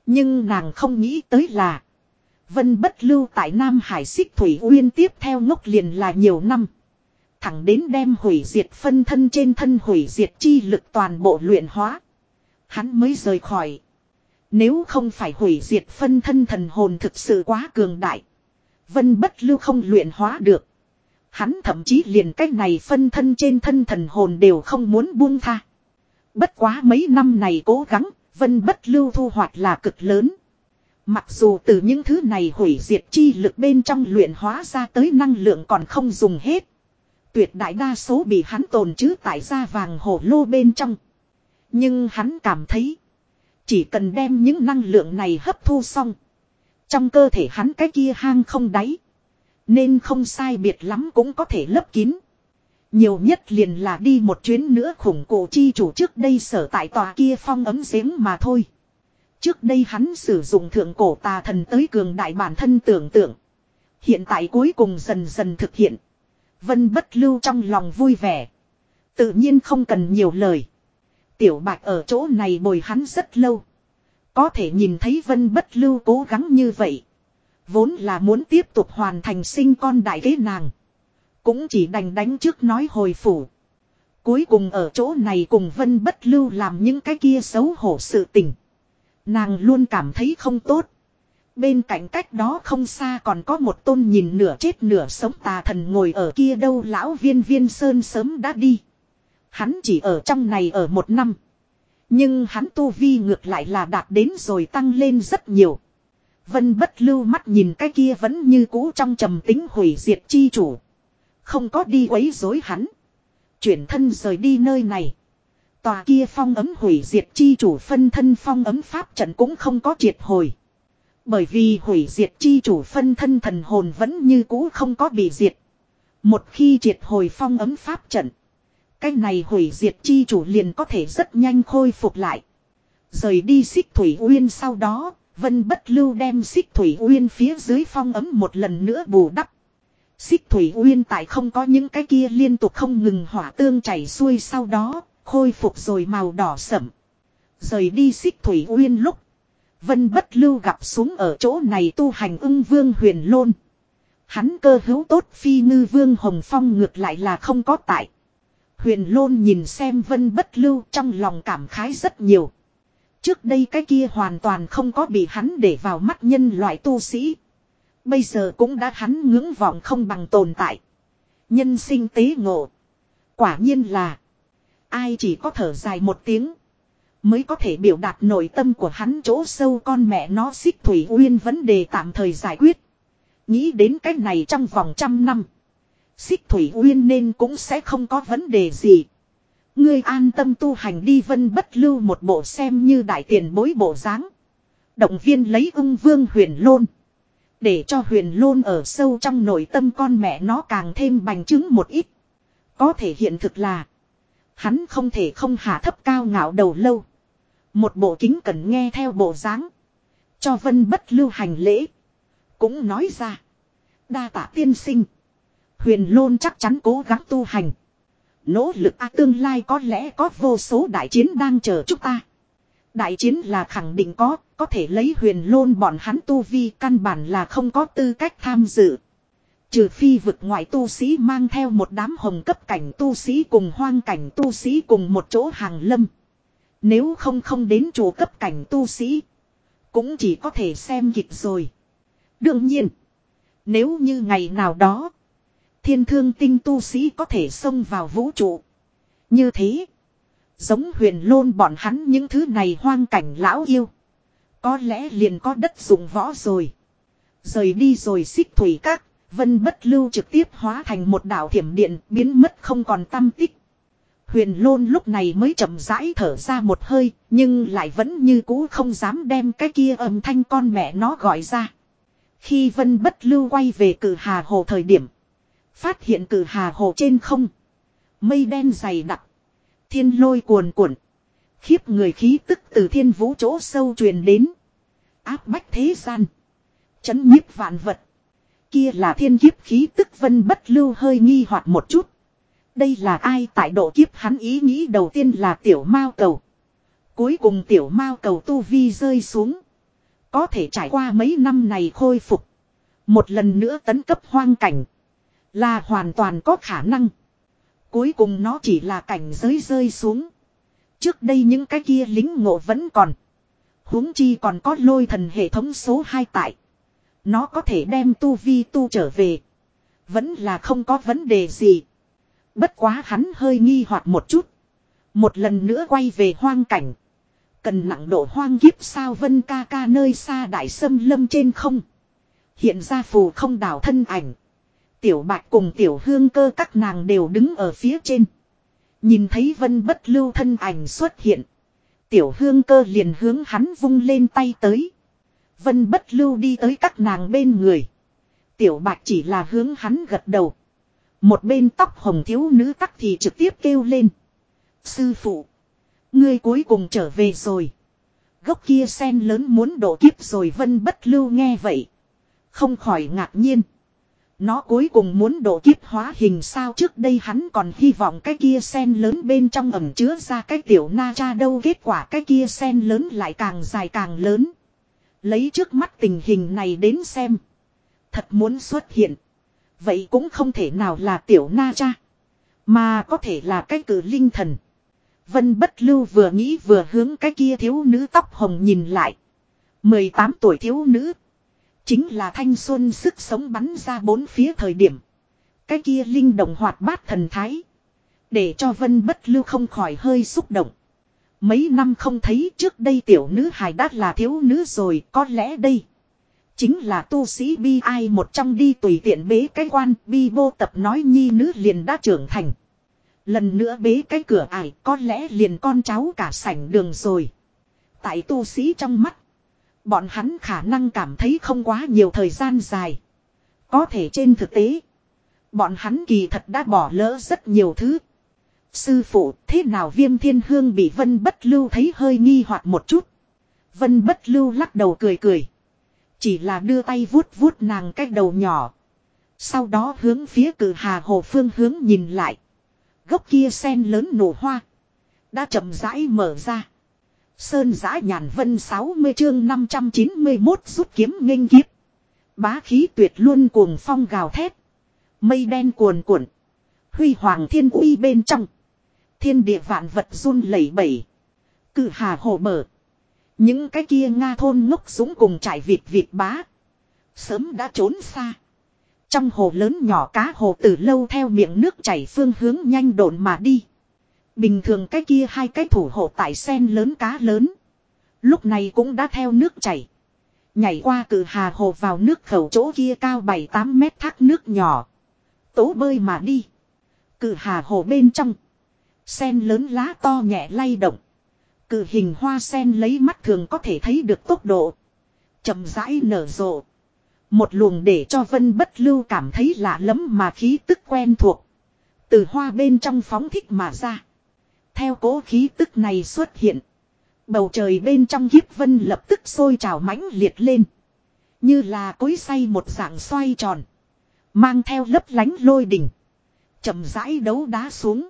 Nhưng nàng không nghĩ tới là. Vân bất lưu tại Nam Hải xích thủy uyên tiếp theo ngốc liền là nhiều năm. Thẳng đến đem hủy diệt phân thân trên thân hủy diệt chi lực toàn bộ luyện hóa. Hắn mới rời khỏi. Nếu không phải hủy diệt phân thân thần hồn thực sự quá cường đại. Vân bất lưu không luyện hóa được. Hắn thậm chí liền cách này phân thân trên thân thần hồn đều không muốn buông tha. Bất quá mấy năm này cố gắng, vân bất lưu thu hoạch là cực lớn. Mặc dù từ những thứ này hủy diệt chi lực bên trong luyện hóa ra tới năng lượng còn không dùng hết. Tuyệt đại đa số bị hắn tồn chứ tại ra vàng hổ lô bên trong. Nhưng hắn cảm thấy. Chỉ cần đem những năng lượng này hấp thu xong. Trong cơ thể hắn cái kia hang không đáy. Nên không sai biệt lắm cũng có thể lấp kín. Nhiều nhất liền là đi một chuyến nữa khủng cổ chi chủ trước đây sở tại tòa kia phong ấm giếng mà thôi. Trước đây hắn sử dụng thượng cổ tà thần tới cường đại bản thân tưởng tượng. Hiện tại cuối cùng dần dần thực hiện. Vân bất lưu trong lòng vui vẻ. Tự nhiên không cần nhiều lời. Tiểu bạch ở chỗ này bồi hắn rất lâu. Có thể nhìn thấy vân bất lưu cố gắng như vậy. Vốn là muốn tiếp tục hoàn thành sinh con đại kế nàng. Cũng chỉ đành đánh trước nói hồi phủ. Cuối cùng ở chỗ này cùng vân bất lưu làm những cái kia xấu hổ sự tình. Nàng luôn cảm thấy không tốt. Bên cạnh cách đó không xa còn có một tôn nhìn nửa chết nửa sống tà thần ngồi ở kia đâu lão viên viên sơn sớm đã đi. Hắn chỉ ở trong này ở một năm. Nhưng hắn tu vi ngược lại là đạt đến rồi tăng lên rất nhiều. Vân bất lưu mắt nhìn cái kia vẫn như cũ trong trầm tính hủy diệt chi chủ. Không có đi quấy rối hắn. Chuyển thân rời đi nơi này. Tòa kia phong ấm hủy diệt chi chủ phân thân phong ấm pháp trận cũng không có triệt hồi. Bởi vì hủy diệt chi chủ phân thân thần hồn vẫn như cũ không có bị diệt. Một khi triệt hồi phong ấm pháp trận. Cái này hủy diệt chi chủ liền có thể rất nhanh khôi phục lại. Rời đi xích thủy uyên sau đó, vân bất lưu đem xích thủy uyên phía dưới phong ấm một lần nữa bù đắp. Xích thủy uyên tại không có những cái kia liên tục không ngừng hỏa tương chảy xuôi sau đó, khôi phục rồi màu đỏ sẫm. Rời đi xích thủy uyên lúc. Vân bất lưu gặp xuống ở chỗ này tu hành ưng vương huyền lôn. Hắn cơ hữu tốt phi ngư vương hồng phong ngược lại là không có tại. Huyền lôn nhìn xem vân bất lưu trong lòng cảm khái rất nhiều. Trước đây cái kia hoàn toàn không có bị hắn để vào mắt nhân loại tu sĩ. Bây giờ cũng đã hắn ngưỡng vọng không bằng tồn tại. Nhân sinh tế ngộ. Quả nhiên là. Ai chỉ có thở dài một tiếng. Mới có thể biểu đạt nội tâm của hắn chỗ sâu con mẹ nó xích thủy uyên vấn đề tạm thời giải quyết. Nghĩ đến cái này trong vòng trăm năm. Xích Thủy Uyên nên cũng sẽ không có vấn đề gì. Ngươi an tâm tu hành đi vân bất lưu một bộ xem như đại tiền bối bộ dáng Động viên lấy ung vương huyền lôn. Để cho huyền lôn ở sâu trong nội tâm con mẹ nó càng thêm bành trướng một ít. Có thể hiện thực là. Hắn không thể không hạ thấp cao ngạo đầu lâu. Một bộ kính cần nghe theo bộ dáng Cho vân bất lưu hành lễ. Cũng nói ra. Đa tạ tiên sinh. Huyền Lôn chắc chắn cố gắng tu hành. Nỗ lực a tương lai có lẽ có vô số đại chiến đang chờ chúng ta. Đại chiến là khẳng định có, có thể lấy huyền lôn bọn hắn tu vi căn bản là không có tư cách tham dự. Trừ phi vực ngoại tu sĩ mang theo một đám hồng cấp cảnh tu sĩ cùng hoang cảnh tu sĩ cùng một chỗ hàng lâm. Nếu không không đến chỗ cấp cảnh tu sĩ, cũng chỉ có thể xem kịch rồi. Đương nhiên, Nếu như ngày nào đó. Thiên thương tinh tu sĩ có thể xông vào vũ trụ. Như thế. Giống huyền lôn bọn hắn những thứ này hoang cảnh lão yêu. Có lẽ liền có đất dụng võ rồi. Rời đi rồi xích thủy các. Vân bất lưu trực tiếp hóa thành một đảo thiểm điện biến mất không còn tâm tích. Huyền lôn lúc này mới chậm rãi thở ra một hơi, nhưng lại vẫn như cũ không dám đem cái kia âm thanh con mẹ nó gọi ra. Khi vân bất lưu quay về cử hà hồ thời điểm, phát hiện cử hà hồ trên không. Mây đen dày đặc, thiên lôi cuồn cuộn, khiếp người khí tức từ thiên vũ chỗ sâu truyền đến. Áp bách thế gian, chấn nhiếp vạn vật. Kia là thiên kiếp khí tức vân bất lưu hơi nghi hoặc một chút. Đây là ai tại độ kiếp hắn ý nghĩ đầu tiên là tiểu mao cầu. Cuối cùng tiểu mao cầu tu vi rơi xuống. Có thể trải qua mấy năm này khôi phục. Một lần nữa tấn cấp hoang cảnh. Là hoàn toàn có khả năng. Cuối cùng nó chỉ là cảnh giới rơi xuống. Trước đây những cái kia lính ngộ vẫn còn. huống chi còn có lôi thần hệ thống số 2 tại. Nó có thể đem tu vi tu trở về. Vẫn là không có vấn đề gì. Bất quá hắn hơi nghi hoặc một chút. Một lần nữa quay về hoang cảnh. Cần nặng độ hoang kiếp sao vân ca ca nơi xa đại sâm lâm trên không. Hiện ra phù không đảo thân ảnh. Tiểu bạch cùng tiểu hương cơ các nàng đều đứng ở phía trên. Nhìn thấy vân bất lưu thân ảnh xuất hiện. Tiểu hương cơ liền hướng hắn vung lên tay tới. Vân bất lưu đi tới các nàng bên người. Tiểu bạch chỉ là hướng hắn gật đầu. Một bên tóc hồng thiếu nữ tắc thì trực tiếp kêu lên. Sư phụ. Ngươi cuối cùng trở về rồi. Gốc kia sen lớn muốn đổ kiếp rồi, vân bất lưu nghe vậy. Không khỏi ngạc nhiên. Nó cuối cùng muốn đổ kiếp hóa hình sao trước đây hắn còn hy vọng cái kia sen lớn bên trong ẩm chứa ra cái tiểu na cha đâu, kết quả cái kia sen lớn lại càng dài càng lớn. Lấy trước mắt tình hình này đến xem. Thật muốn xuất hiện. Vậy cũng không thể nào là tiểu na cha. Mà có thể là cái cử linh thần. Vân bất lưu vừa nghĩ vừa hướng cái kia thiếu nữ tóc hồng nhìn lại. 18 tuổi thiếu nữ. Chính là thanh xuân sức sống bắn ra bốn phía thời điểm. Cái kia linh động hoạt bát thần thái. Để cho vân bất lưu không khỏi hơi xúc động. Mấy năm không thấy trước đây tiểu nữ hài đát là thiếu nữ rồi, có lẽ đây. Chính là tu sĩ bi ai một trong đi tùy tiện bế cái quan bi vô tập nói nhi nữ liền đã trưởng thành. Lần nữa bế cái cửa ải, có lẽ liền con cháu cả sảnh đường rồi. Tại tu sĩ trong mắt. Bọn hắn khả năng cảm thấy không quá nhiều thời gian dài. Có thể trên thực tế. Bọn hắn kỳ thật đã bỏ lỡ rất nhiều thứ. Sư phụ, thế nào viêm thiên hương bị vân bất lưu thấy hơi nghi hoặc một chút. Vân bất lưu lắc đầu cười cười. Chỉ là đưa tay vuốt vuốt nàng cái đầu nhỏ. Sau đó hướng phía cử hà hồ phương hướng nhìn lại. Gốc kia sen lớn nổ hoa. Đã chậm rãi mở ra. Sơn giã nhàn vân 60 chương 591 rút kiếm nghênh kiếp. Bá khí tuyệt luôn cuồng phong gào thét. Mây đen cuồn cuộn. Huy hoàng thiên uy bên trong. Thiên địa vạn vật run lẩy bẩy. cự hà hồ mở. Những cái kia Nga thôn ngốc súng cùng trải vịt vịt bá. Sớm đã trốn xa. Trong hồ lớn nhỏ cá hồ từ lâu theo miệng nước chảy phương hướng nhanh độn mà đi. Bình thường cái kia hai cái thủ hộ tại sen lớn cá lớn. Lúc này cũng đã theo nước chảy. Nhảy qua cử hà hồ vào nước khẩu chỗ kia cao 7-8 mét thác nước nhỏ. Tố bơi mà đi. Cử hà hồ bên trong. Sen lớn lá to nhẹ lay động. Cự hình hoa sen lấy mắt thường có thể thấy được tốc độ. chậm rãi nở rộ. Một luồng để cho vân bất lưu cảm thấy lạ lắm mà khí tức quen thuộc. Từ hoa bên trong phóng thích mà ra. Theo cố khí tức này xuất hiện. Bầu trời bên trong hiếp vân lập tức sôi trào mãnh liệt lên. Như là cối say một dạng xoay tròn. Mang theo lấp lánh lôi đỉnh. chậm rãi đấu đá xuống.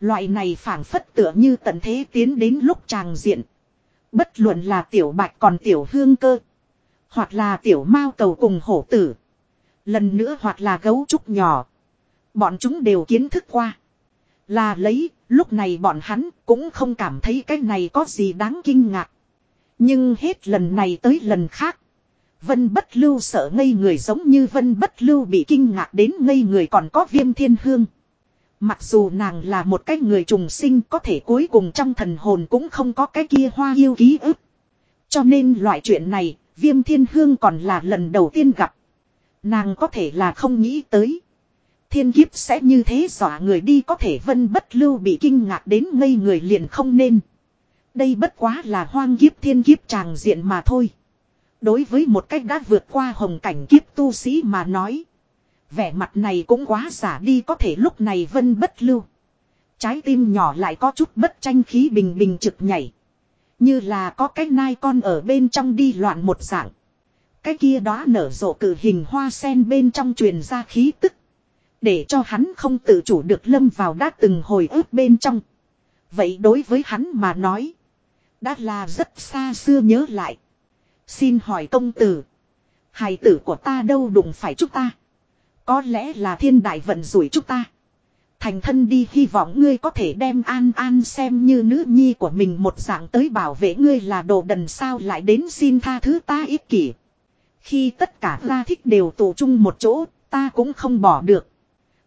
Loại này phản phất tựa như tận thế tiến đến lúc tràng diện. Bất luận là tiểu bạch còn tiểu hương cơ. Hoặc là tiểu mao cầu cùng hổ tử. Lần nữa hoặc là gấu trúc nhỏ. Bọn chúng đều kiến thức qua. Là lấy, lúc này bọn hắn cũng không cảm thấy cái này có gì đáng kinh ngạc. Nhưng hết lần này tới lần khác. Vân bất lưu sợ ngây người giống như vân bất lưu bị kinh ngạc đến ngây người còn có viêm thiên hương. Mặc dù nàng là một cái người trùng sinh có thể cuối cùng trong thần hồn cũng không có cái kia hoa yêu ký ức. Cho nên loại chuyện này, viêm thiên hương còn là lần đầu tiên gặp. Nàng có thể là không nghĩ tới. Thiên kiếp sẽ như thế dọa người đi có thể vân bất lưu bị kinh ngạc đến ngây người liền không nên. Đây bất quá là hoang kiếp thiên kiếp tràng diện mà thôi. Đối với một cách đã vượt qua hồng cảnh kiếp tu sĩ mà nói. Vẻ mặt này cũng quá giả đi, có thể lúc này vân bất lưu. Trái tim nhỏ lại có chút bất tranh khí bình bình trực nhảy. Như là có cái nai con ở bên trong đi loạn một dạng. Cái kia đó nở rộ cử hình hoa sen bên trong truyền ra khí tức. Để cho hắn không tự chủ được lâm vào đã từng hồi ức bên trong. Vậy đối với hắn mà nói. Đã là rất xa xưa nhớ lại. Xin hỏi công tử. Hài tử của ta đâu đụng phải chúng ta. Có lẽ là thiên đại vận rủi chúng ta. Thành thân đi hy vọng ngươi có thể đem an an xem như nữ nhi của mình một dạng tới bảo vệ ngươi là đồ đần sao lại đến xin tha thứ ta ích kỷ. Khi tất cả ra thích đều tụ chung một chỗ, ta cũng không bỏ được.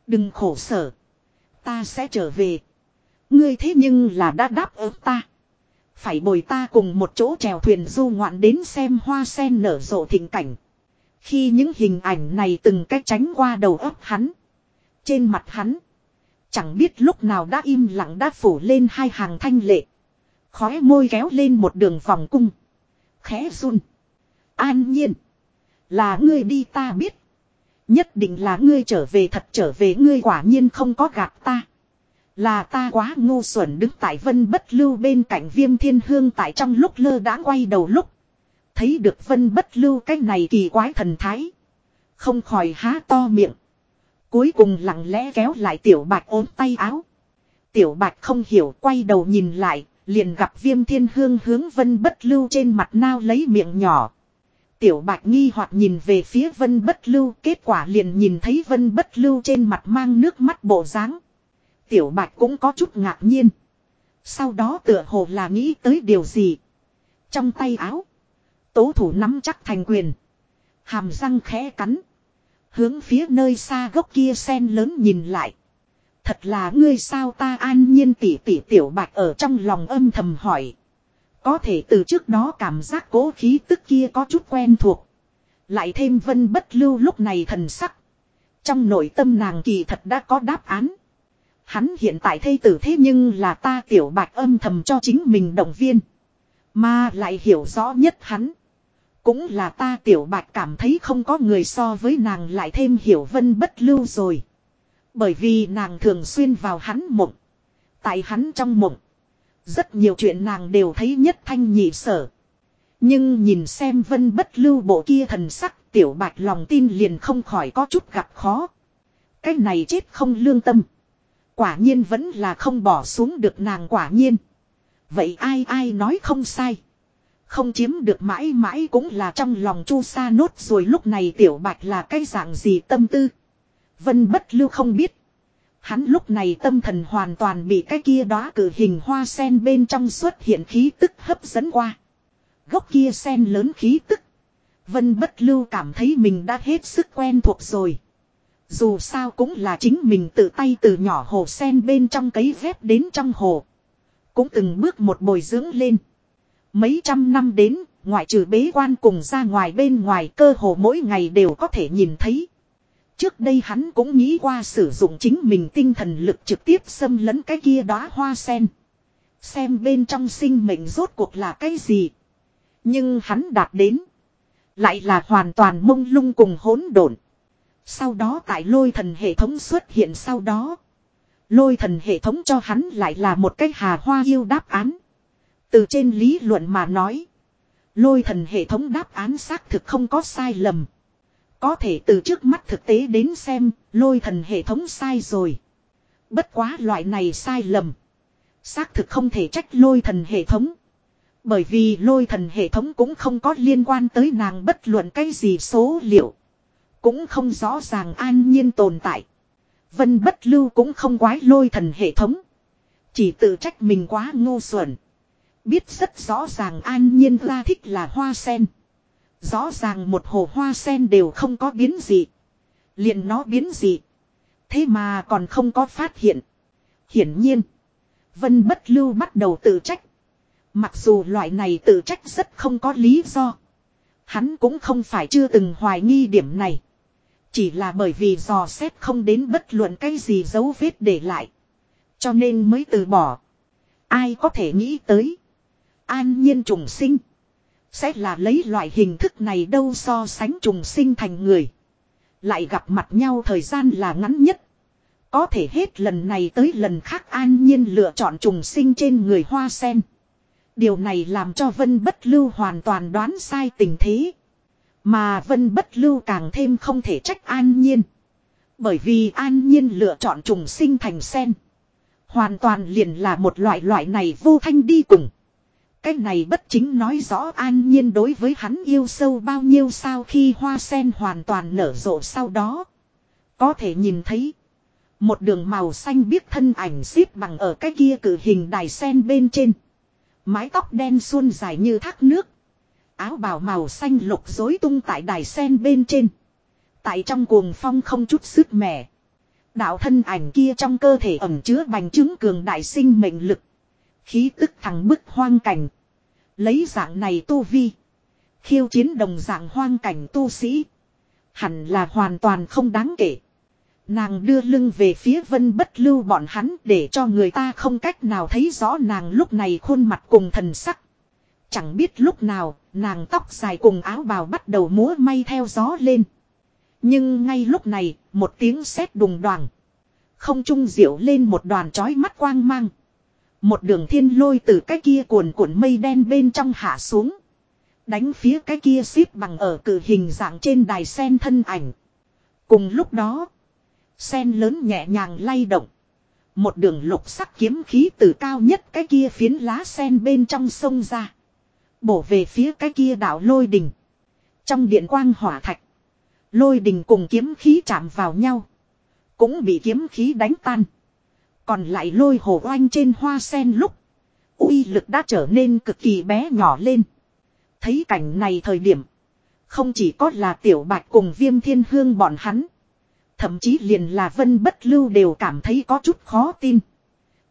Đừng khổ sở. Ta sẽ trở về. Ngươi thế nhưng là đã đáp ứng ta. Phải bồi ta cùng một chỗ chèo thuyền du ngoạn đến xem hoa sen nở rộ thịnh cảnh. Khi những hình ảnh này từng cách tránh qua đầu óc hắn. Trên mặt hắn. Chẳng biết lúc nào đã im lặng đã phủ lên hai hàng thanh lệ. Khóe môi kéo lên một đường vòng cung. Khẽ run. An nhiên. Là ngươi đi ta biết. Nhất định là ngươi trở về thật trở về ngươi quả nhiên không có gạt ta. Là ta quá ngu xuẩn đứng tại vân bất lưu bên cạnh viêm thiên hương tại trong lúc lơ đã quay đầu lúc. Thấy được vân bất lưu cái này kỳ quái thần thái. Không khỏi há to miệng. Cuối cùng lặng lẽ kéo lại tiểu bạch ốm tay áo. Tiểu bạch không hiểu quay đầu nhìn lại, liền gặp viêm thiên hương hướng vân bất lưu trên mặt nao lấy miệng nhỏ. Tiểu bạch nghi hoặc nhìn về phía vân bất lưu, kết quả liền nhìn thấy vân bất lưu trên mặt mang nước mắt bộ dáng. Tiểu bạch cũng có chút ngạc nhiên. Sau đó tựa hồ là nghĩ tới điều gì. Trong tay áo. Tố thủ nắm chắc thành quyền. Hàm răng khẽ cắn. Hướng phía nơi xa gốc kia sen lớn nhìn lại. Thật là ngươi sao ta an nhiên tỉ tỉ tiểu bạch ở trong lòng âm thầm hỏi. Có thể từ trước đó cảm giác cố khí tức kia có chút quen thuộc. Lại thêm vân bất lưu lúc này thần sắc. Trong nội tâm nàng kỳ thật đã có đáp án. Hắn hiện tại thây tử thế nhưng là ta tiểu bạch âm thầm cho chính mình động viên. Mà lại hiểu rõ nhất hắn. Cũng là ta tiểu bạch cảm thấy không có người so với nàng lại thêm hiểu vân bất lưu rồi. Bởi vì nàng thường xuyên vào hắn mộng. Tại hắn trong mộng. Rất nhiều chuyện nàng đều thấy nhất thanh nhị sở. Nhưng nhìn xem vân bất lưu bộ kia thần sắc, tiểu bạch lòng tin liền không khỏi có chút gặp khó. Cái này chết không lương tâm. Quả nhiên vẫn là không bỏ xuống được nàng quả nhiên. Vậy ai ai nói không sai. Không chiếm được mãi mãi cũng là trong lòng chu sa nốt rồi lúc này tiểu bạch là cái dạng gì tâm tư. Vân bất lưu không biết. Hắn lúc này tâm thần hoàn toàn bị cái kia đó cử hình hoa sen bên trong xuất hiện khí tức hấp dẫn qua. Gốc kia sen lớn khí tức. Vân bất lưu cảm thấy mình đã hết sức quen thuộc rồi. Dù sao cũng là chính mình tự tay từ nhỏ hồ sen bên trong cấy ghép đến trong hồ. Cũng từng bước một bồi dưỡng lên. Mấy trăm năm đến, ngoại trừ bế quan cùng ra ngoài bên ngoài cơ hồ mỗi ngày đều có thể nhìn thấy. Trước đây hắn cũng nghĩ qua sử dụng chính mình tinh thần lực trực tiếp xâm lấn cái kia đóa hoa sen. Xem bên trong sinh mệnh rốt cuộc là cái gì. Nhưng hắn đạt đến. Lại là hoàn toàn mông lung cùng hỗn độn. Sau đó tại lôi thần hệ thống xuất hiện sau đó. Lôi thần hệ thống cho hắn lại là một cái hà hoa yêu đáp án. Từ trên lý luận mà nói. Lôi thần hệ thống đáp án xác thực không có sai lầm. Có thể từ trước mắt thực tế đến xem, lôi thần hệ thống sai rồi. Bất quá loại này sai lầm. Xác thực không thể trách lôi thần hệ thống. Bởi vì lôi thần hệ thống cũng không có liên quan tới nàng bất luận cái gì số liệu. Cũng không rõ ràng an nhiên tồn tại. Vân bất lưu cũng không quái lôi thần hệ thống. Chỉ tự trách mình quá ngu xuẩn. Biết rất rõ ràng an nhiên ra thích là hoa sen. Rõ ràng một hồ hoa sen đều không có biến gì. liền nó biến gì. Thế mà còn không có phát hiện. Hiển nhiên. Vân bất lưu bắt đầu tự trách. Mặc dù loại này tự trách rất không có lý do. Hắn cũng không phải chưa từng hoài nghi điểm này. Chỉ là bởi vì dò xét không đến bất luận cái gì dấu vết để lại. Cho nên mới từ bỏ. Ai có thể nghĩ tới. An nhiên trùng sinh. Sẽ là lấy loại hình thức này đâu so sánh trùng sinh thành người. Lại gặp mặt nhau thời gian là ngắn nhất. Có thể hết lần này tới lần khác an nhiên lựa chọn trùng sinh trên người hoa sen. Điều này làm cho Vân Bất Lưu hoàn toàn đoán sai tình thế. Mà Vân Bất Lưu càng thêm không thể trách an nhiên. Bởi vì an nhiên lựa chọn trùng sinh thành sen. Hoàn toàn liền là một loại loại này vô thanh đi cùng. Cái này bất chính nói rõ an nhiên đối với hắn yêu sâu bao nhiêu sao khi hoa sen hoàn toàn nở rộ sau đó. Có thể nhìn thấy. Một đường màu xanh biết thân ảnh xếp bằng ở cái kia cử hình đài sen bên trên. Mái tóc đen suôn dài như thác nước. Áo bào màu xanh lục rối tung tại đài sen bên trên. Tại trong cuồng phong không chút sức mẻ. Đạo thân ảnh kia trong cơ thể ẩm chứa bành chứng cường đại sinh mệnh lực. Khí tức thẳng bức hoang cảnh. Lấy dạng này tu vi. Khiêu chiến đồng dạng hoang cảnh tu sĩ. Hẳn là hoàn toàn không đáng kể. Nàng đưa lưng về phía vân bất lưu bọn hắn để cho người ta không cách nào thấy rõ nàng lúc này khuôn mặt cùng thần sắc. Chẳng biết lúc nào, nàng tóc dài cùng áo bào bắt đầu múa may theo gió lên. Nhưng ngay lúc này, một tiếng sét đùng đoàng. Không trung diệu lên một đoàn chói mắt quang mang. Một đường thiên lôi từ cái kia cuồn cuộn mây đen bên trong hạ xuống. Đánh phía cái kia xếp bằng ở cử hình dạng trên đài sen thân ảnh. Cùng lúc đó, sen lớn nhẹ nhàng lay động. Một đường lục sắc kiếm khí từ cao nhất cái kia phiến lá sen bên trong sông ra. Bổ về phía cái kia đảo lôi đình. Trong điện quang hỏa thạch. Lôi đình cùng kiếm khí chạm vào nhau. Cũng bị kiếm khí đánh tan. Còn lại lôi hồ oanh trên hoa sen lúc. uy lực đã trở nên cực kỳ bé nhỏ lên. Thấy cảnh này thời điểm. Không chỉ có là tiểu bạch cùng viêm thiên hương bọn hắn. Thậm chí liền là vân bất lưu đều cảm thấy có chút khó tin.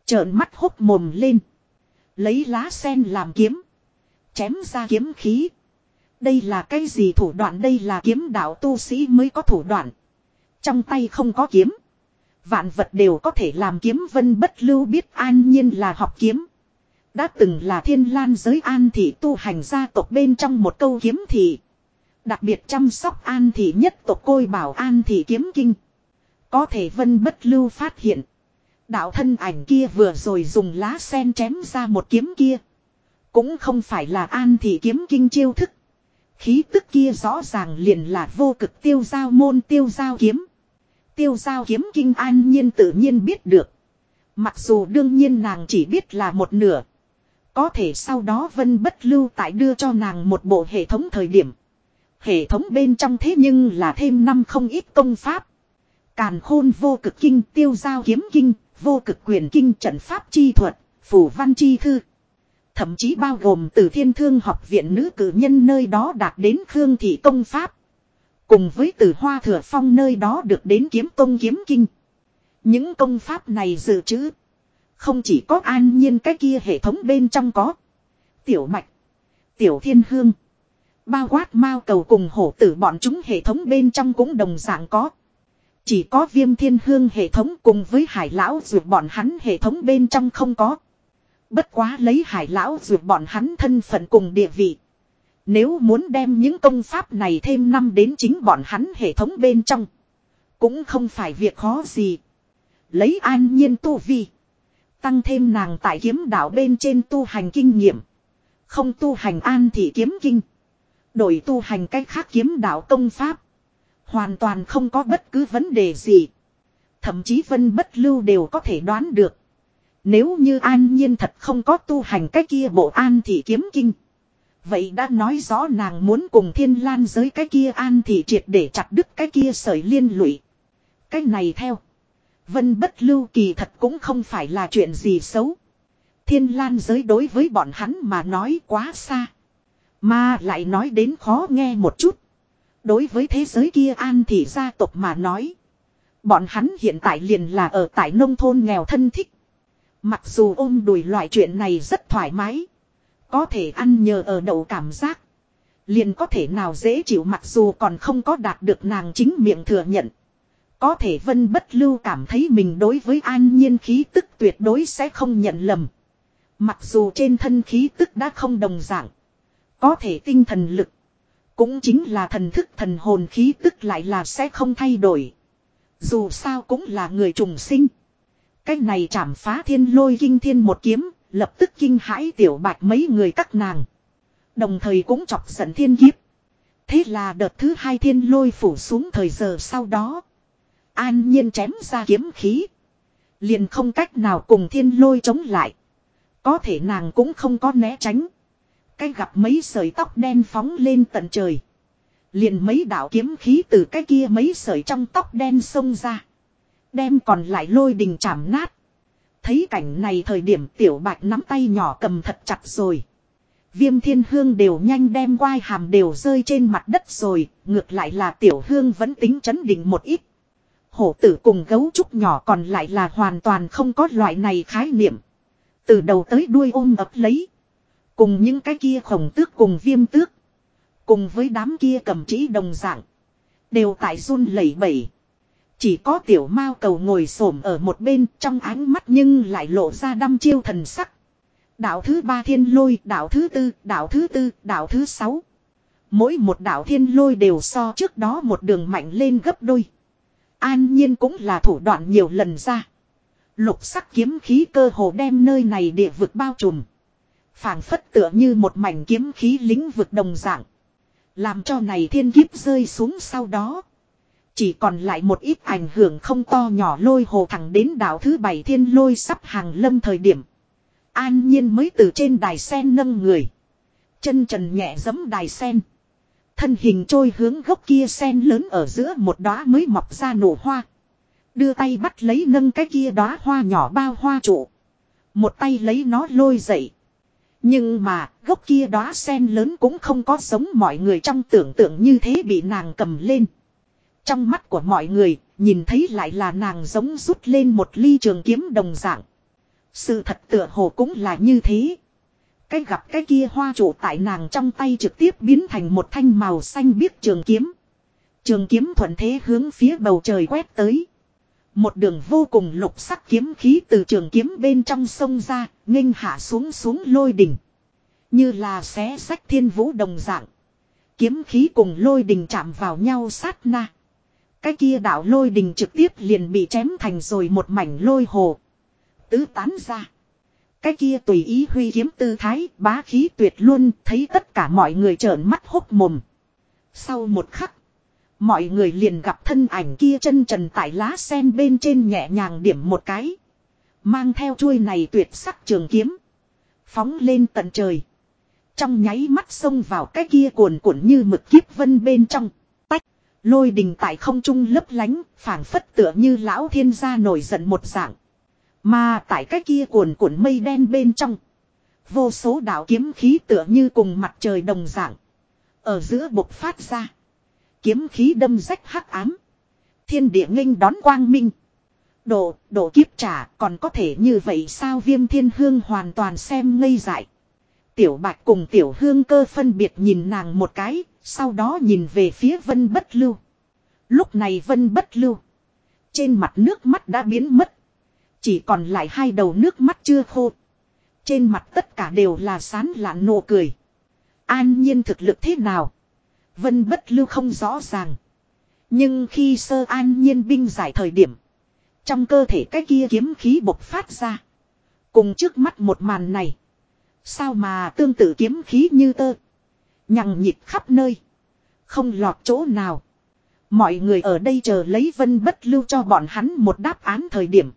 Trợn mắt hốc mồm lên. Lấy lá sen làm kiếm. Chém ra kiếm khí. Đây là cái gì thủ đoạn đây là kiếm đạo tu sĩ mới có thủ đoạn. Trong tay không có kiếm. Vạn vật đều có thể làm kiếm vân bất lưu biết an nhiên là học kiếm. Đã từng là thiên lan giới an thị tu hành gia tộc bên trong một câu kiếm thị. Đặc biệt chăm sóc an thị nhất tộc côi bảo an thị kiếm kinh. Có thể vân bất lưu phát hiện. Đạo thân ảnh kia vừa rồi dùng lá sen chém ra một kiếm kia. Cũng không phải là an thị kiếm kinh chiêu thức. Khí tức kia rõ ràng liền là vô cực tiêu giao môn tiêu giao kiếm. Tiêu giao kiếm kinh an nhiên tự nhiên biết được. Mặc dù đương nhiên nàng chỉ biết là một nửa. Có thể sau đó vân bất lưu tại đưa cho nàng một bộ hệ thống thời điểm. Hệ thống bên trong thế nhưng là thêm năm không ít công pháp. Càn khôn vô cực kinh tiêu giao kiếm kinh, vô cực quyền kinh trận pháp chi thuật, phủ văn chi thư. Thậm chí bao gồm từ thiên thương học viện nữ cử nhân nơi đó đạt đến Khương Thị Công Pháp. Cùng với từ Hoa Thừa Phong nơi đó được đến kiếm tông kiếm kinh. Những công pháp này dự trữ. Không chỉ có an nhiên cái kia hệ thống bên trong có. Tiểu mạch. Tiểu thiên hương. Bao quát mao cầu cùng hổ tử bọn chúng hệ thống bên trong cũng đồng dạng có. Chỉ có viêm thiên hương hệ thống cùng với hải lão dược bọn hắn hệ thống bên trong không có. Bất quá lấy hải lão dược bọn hắn thân phận cùng địa vị. Nếu muốn đem những công pháp này thêm năm đến chính bọn hắn hệ thống bên trong. Cũng không phải việc khó gì. Lấy an nhiên tu vi. Tăng thêm nàng tại kiếm đạo bên trên tu hành kinh nghiệm. Không tu hành an thì kiếm kinh. Đổi tu hành cách khác kiếm đạo công pháp. Hoàn toàn không có bất cứ vấn đề gì. Thậm chí vân bất lưu đều có thể đoán được. Nếu như an nhiên thật không có tu hành cái kia bộ an thì kiếm kinh. Vậy đã nói rõ nàng muốn cùng thiên lan giới cái kia an thì triệt để chặt đứt cái kia sởi liên lụy. Cái này theo. Vân bất lưu kỳ thật cũng không phải là chuyện gì xấu. Thiên lan giới đối với bọn hắn mà nói quá xa. Mà lại nói đến khó nghe một chút. Đối với thế giới kia an thì gia tộc mà nói. Bọn hắn hiện tại liền là ở tại nông thôn nghèo thân thích. Mặc dù ôm đùi loại chuyện này rất thoải mái. Có thể ăn nhờ ở đậu cảm giác. Liền có thể nào dễ chịu mặc dù còn không có đạt được nàng chính miệng thừa nhận. Có thể vân bất lưu cảm thấy mình đối với an nhiên khí tức tuyệt đối sẽ không nhận lầm. Mặc dù trên thân khí tức đã không đồng dạng. Có thể tinh thần lực. Cũng chính là thần thức thần hồn khí tức lại là sẽ không thay đổi. Dù sao cũng là người trùng sinh. cách này chảm phá thiên lôi kinh thiên một kiếm, lập tức kinh hãi tiểu bạch mấy người các nàng. Đồng thời cũng chọc giận thiên kiếp. Thế là đợt thứ hai thiên lôi phủ xuống thời giờ sau đó. An nhiên chém ra kiếm khí. Liền không cách nào cùng thiên lôi chống lại. Có thể nàng cũng không có né tránh. Cái gặp mấy sợi tóc đen phóng lên tận trời. Liền mấy đạo kiếm khí từ cái kia mấy sợi trong tóc đen xông ra. Đem còn lại lôi đình chảm nát. Thấy cảnh này thời điểm tiểu bạch nắm tay nhỏ cầm thật chặt rồi. Viêm thiên hương đều nhanh đem quai hàm đều rơi trên mặt đất rồi, ngược lại là tiểu hương vẫn tính chấn định một ít. Hổ tử cùng gấu trúc nhỏ còn lại là hoàn toàn không có loại này khái niệm. Từ đầu tới đuôi ôm ấp lấy. Cùng những cái kia khổng tước cùng viêm tước. Cùng với đám kia cầm chỉ đồng dạng. Đều tại run lẩy bẩy. Chỉ có tiểu mao cầu ngồi xổm ở một bên trong ánh mắt nhưng lại lộ ra đăm chiêu thần sắc. Đạo thứ ba thiên lôi, đạo thứ tư, đạo thứ tư, đạo thứ sáu. Mỗi một đạo thiên lôi đều so trước đó một đường mạnh lên gấp đôi. An nhiên cũng là thủ đoạn nhiều lần ra. Lục sắc kiếm khí cơ hồ đem nơi này địa vực bao trùm. phảng phất tựa như một mảnh kiếm khí lĩnh vực đồng dạng. Làm cho này thiên kiếp rơi xuống sau đó. Chỉ còn lại một ít ảnh hưởng không to nhỏ lôi hồ thẳng đến đảo thứ bảy thiên lôi sắp hàng lâm thời điểm. An nhiên mới từ trên đài sen nâng người. Chân trần nhẹ giấm đài sen. Thân hình trôi hướng gốc kia sen lớn ở giữa một đóa mới mọc ra nổ hoa. Đưa tay bắt lấy nâng cái kia đóa hoa nhỏ bao hoa trụ. Một tay lấy nó lôi dậy. Nhưng mà, gốc kia đóa sen lớn cũng không có giống mọi người trong tưởng tượng như thế bị nàng cầm lên. Trong mắt của mọi người, nhìn thấy lại là nàng giống rút lên một ly trường kiếm đồng dạng. Sự thật tựa hồ cũng là như thế. Cái gặp cái kia hoa trụ tại nàng trong tay trực tiếp biến thành một thanh màu xanh biếc trường kiếm. Trường kiếm thuận thế hướng phía bầu trời quét tới. Một đường vô cùng lục sắc kiếm khí từ trường kiếm bên trong sông ra, nghênh hạ xuống xuống lôi đỉnh. Như là xé sách thiên vũ đồng dạng. Kiếm khí cùng lôi đình chạm vào nhau sát na. Cái kia đạo lôi đình trực tiếp liền bị chém thành rồi một mảnh lôi hồ. Tứ tán ra. Cái kia tùy ý huy kiếm tư thái, bá khí tuyệt luôn, thấy tất cả mọi người trợn mắt hốc mồm. Sau một khắc. Mọi người liền gặp thân ảnh kia chân trần tại lá sen bên trên nhẹ nhàng điểm một cái. Mang theo chuôi này tuyệt sắc trường kiếm. Phóng lên tận trời. Trong nháy mắt xông vào cái kia cuồn cuộn như mực kiếp vân bên trong. Lôi đình tại không trung lấp lánh. phảng phất tựa như lão thiên gia nổi giận một dạng. Mà tại cái kia cuồn cuộn mây đen bên trong. Vô số đạo kiếm khí tựa như cùng mặt trời đồng dạng. Ở giữa bộc phát ra. Kiếm khí đâm rách hắc ám. Thiên địa nghênh đón quang minh. Độ, độ kiếp trả còn có thể như vậy sao viêm thiên hương hoàn toàn xem ngây dại. Tiểu bạch cùng tiểu hương cơ phân biệt nhìn nàng một cái, sau đó nhìn về phía vân bất lưu. Lúc này vân bất lưu. Trên mặt nước mắt đã biến mất. Chỉ còn lại hai đầu nước mắt chưa khô. Trên mặt tất cả đều là sán lạn nụ cười. An nhiên thực lực thế nào? Vân bất lưu không rõ ràng. Nhưng khi sơ an nhiên binh giải thời điểm. Trong cơ thể cái kia kiếm khí bộc phát ra. Cùng trước mắt một màn này. Sao mà tương tự kiếm khí như tơ. Nhằng nhịp khắp nơi. Không lọt chỗ nào. Mọi người ở đây chờ lấy vân bất lưu cho bọn hắn một đáp án thời điểm.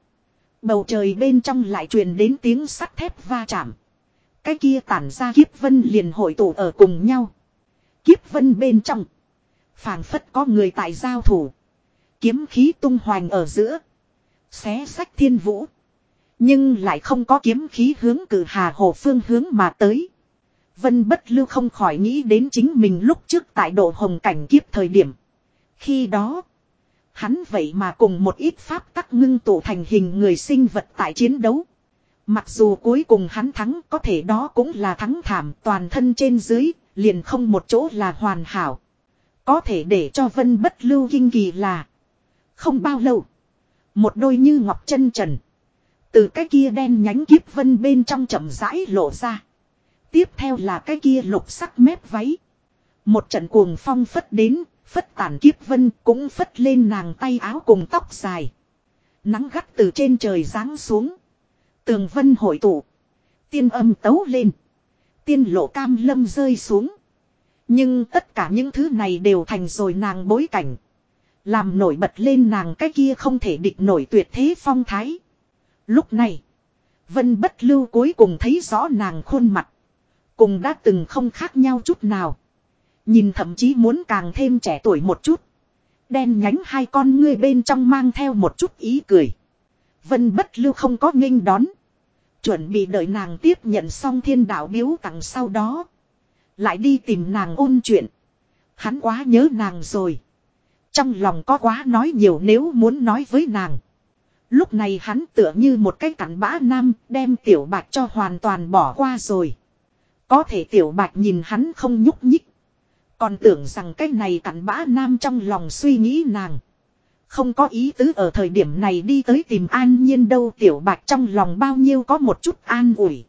Bầu trời bên trong lại truyền đến tiếng sắt thép va chạm. Cái kia tản ra kiếp vân liền hội tụ ở cùng nhau. Kiếp vân bên trong. phảng phất có người tại giao thủ. Kiếm khí tung hoành ở giữa. Xé sách thiên vũ. Nhưng lại không có kiếm khí hướng cử hà hồ phương hướng mà tới. Vân bất lưu không khỏi nghĩ đến chính mình lúc trước tại độ hồng cảnh kiếp thời điểm. Khi đó, hắn vậy mà cùng một ít pháp tắc ngưng tụ thành hình người sinh vật tại chiến đấu. Mặc dù cuối cùng hắn thắng có thể đó cũng là thắng thảm toàn thân trên dưới, liền không một chỗ là hoàn hảo. Có thể để cho vân bất lưu kinh kỳ là. Không bao lâu. Một đôi như ngọc chân trần. Từ cái kia đen nhánh kiếp vân bên trong chậm rãi lộ ra. Tiếp theo là cái kia lục sắc mép váy. Một trận cuồng phong phất đến, phất tản kiếp vân cũng phất lên nàng tay áo cùng tóc dài. Nắng gắt từ trên trời giáng xuống. Tường vân hội tụ. Tiên âm tấu lên. Tiên lộ cam lâm rơi xuống. Nhưng tất cả những thứ này đều thành rồi nàng bối cảnh. Làm nổi bật lên nàng cái kia không thể địch nổi tuyệt thế phong thái. Lúc này. Vân bất lưu cuối cùng thấy rõ nàng khuôn mặt. Cùng đã từng không khác nhau chút nào. Nhìn thậm chí muốn càng thêm trẻ tuổi một chút. Đen nhánh hai con ngươi bên trong mang theo một chút ý cười. Vân bất lưu không có nghênh đón. Chuẩn bị đợi nàng tiếp nhận xong thiên đạo biếu tặng sau đó. Lại đi tìm nàng ôn chuyện. Hắn quá nhớ nàng rồi. Trong lòng có quá nói nhiều nếu muốn nói với nàng. Lúc này hắn tựa như một cái cặn bã nam, đem tiểu bạch cho hoàn toàn bỏ qua rồi. Có thể tiểu bạch nhìn hắn không nhúc nhích. Còn tưởng rằng cái này cặn bã nam trong lòng suy nghĩ nàng. Không có ý tứ ở thời điểm này đi tới tìm an nhiên đâu, tiểu bạch trong lòng bao nhiêu có một chút an ủi.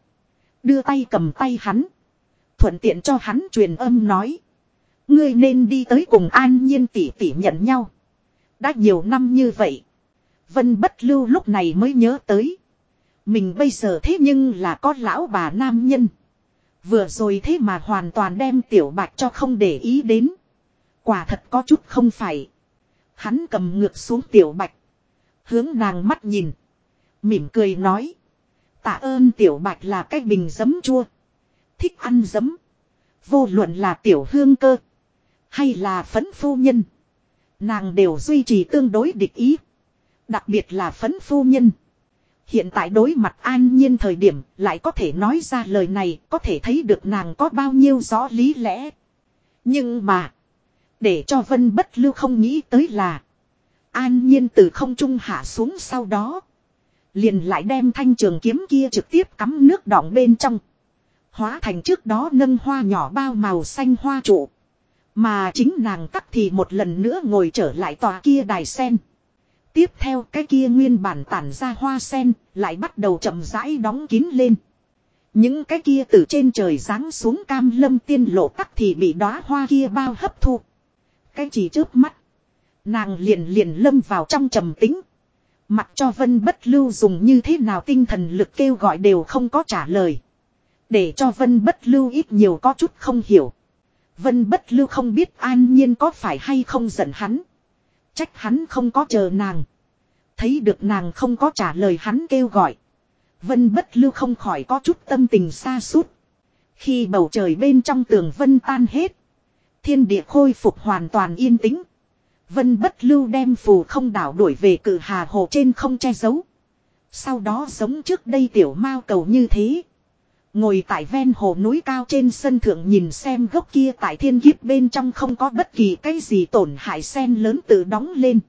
Đưa tay cầm tay hắn. Thuận tiện cho hắn truyền âm nói. Ngươi nên đi tới cùng an nhiên tỉ tỉ nhận nhau. Đã nhiều năm như vậy. Vân bất lưu lúc này mới nhớ tới. Mình bây giờ thế nhưng là có lão bà nam nhân. Vừa rồi thế mà hoàn toàn đem tiểu bạch cho không để ý đến. Quả thật có chút không phải. Hắn cầm ngược xuống tiểu bạch. Hướng nàng mắt nhìn. Mỉm cười nói. Tạ ơn tiểu bạch là cái bình giấm chua. Thích ăn giấm. Vô luận là tiểu hương cơ. Hay là phấn phu nhân. Nàng đều duy trì tương đối địch ý. Đặc biệt là phấn phu nhân. Hiện tại đối mặt an nhiên thời điểm lại có thể nói ra lời này, có thể thấy được nàng có bao nhiêu rõ lý lẽ. Nhưng mà. Để cho vân bất lưu không nghĩ tới là. An nhiên từ không trung hạ xuống sau đó. Liền lại đem thanh trường kiếm kia trực tiếp cắm nước đỏng bên trong. Hóa thành trước đó nâng hoa nhỏ bao màu xanh hoa trụ. Mà chính nàng tắc thì một lần nữa ngồi trở lại tòa kia đài sen. Tiếp theo cái kia nguyên bản tản ra hoa sen, lại bắt đầu chậm rãi đóng kín lên. Những cái kia từ trên trời giáng xuống cam lâm tiên lộ tắc thì bị đóa hoa kia bao hấp thu. Cái chỉ trước mắt. Nàng liền liền lâm vào trong trầm tính. Mặc cho vân bất lưu dùng như thế nào tinh thần lực kêu gọi đều không có trả lời. Để cho vân bất lưu ít nhiều có chút không hiểu. Vân bất lưu không biết an nhiên có phải hay không giận hắn. Trách hắn không có chờ nàng. Thấy được nàng không có trả lời hắn kêu gọi. Vân bất lưu không khỏi có chút tâm tình xa suốt. Khi bầu trời bên trong tường vân tan hết. Thiên địa khôi phục hoàn toàn yên tĩnh. Vân bất lưu đem phù không đảo đuổi về cử hà hồ trên không che giấu. Sau đó giống trước đây tiểu mao cầu như thế. Ngồi tại ven hồ núi cao trên sân thượng nhìn xem gốc kia tại thiên kiếp bên trong không có bất kỳ cái gì tổn hại sen lớn tự đóng lên.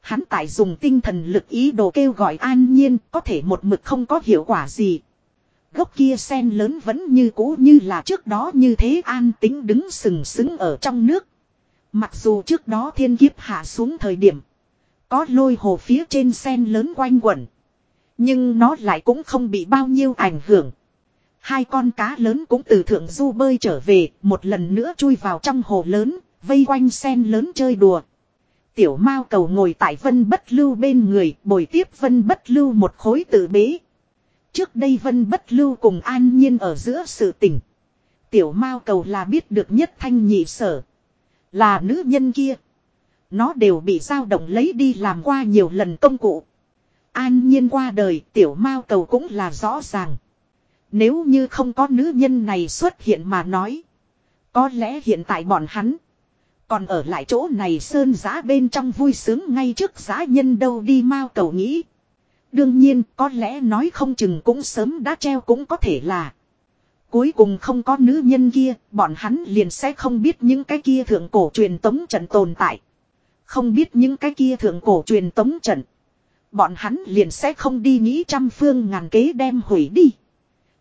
Hắn tại dùng tinh thần lực ý đồ kêu gọi an nhiên, có thể một mực không có hiệu quả gì. Gốc kia sen lớn vẫn như cũ như là trước đó như thế an tính đứng sừng sững ở trong nước. Mặc dù trước đó thiên kiếp hạ xuống thời điểm. Có lôi hồ phía trên sen lớn quanh quẩn. Nhưng nó lại cũng không bị bao nhiêu ảnh hưởng. Hai con cá lớn cũng từ thượng du bơi trở về, một lần nữa chui vào trong hồ lớn, vây quanh sen lớn chơi đùa. Tiểu mao cầu ngồi tại vân bất lưu bên người, bồi tiếp vân bất lưu một khối tự bế. Trước đây vân bất lưu cùng an nhiên ở giữa sự tình. Tiểu mao cầu là biết được nhất thanh nhị sở. Là nữ nhân kia. Nó đều bị dao động lấy đi làm qua nhiều lần công cụ. An nhiên qua đời tiểu mao cầu cũng là rõ ràng. Nếu như không có nữ nhân này xuất hiện mà nói. Có lẽ hiện tại bọn hắn. Còn ở lại chỗ này sơn giá bên trong vui sướng ngay trước giá nhân đâu đi mau cầu nghĩ. Đương nhiên có lẽ nói không chừng cũng sớm đã treo cũng có thể là. Cuối cùng không có nữ nhân kia, bọn hắn liền sẽ không biết những cái kia thượng cổ truyền tống trận tồn tại. Không biết những cái kia thượng cổ truyền tống trận. Bọn hắn liền sẽ không đi nghĩ trăm phương ngàn kế đem hủy đi.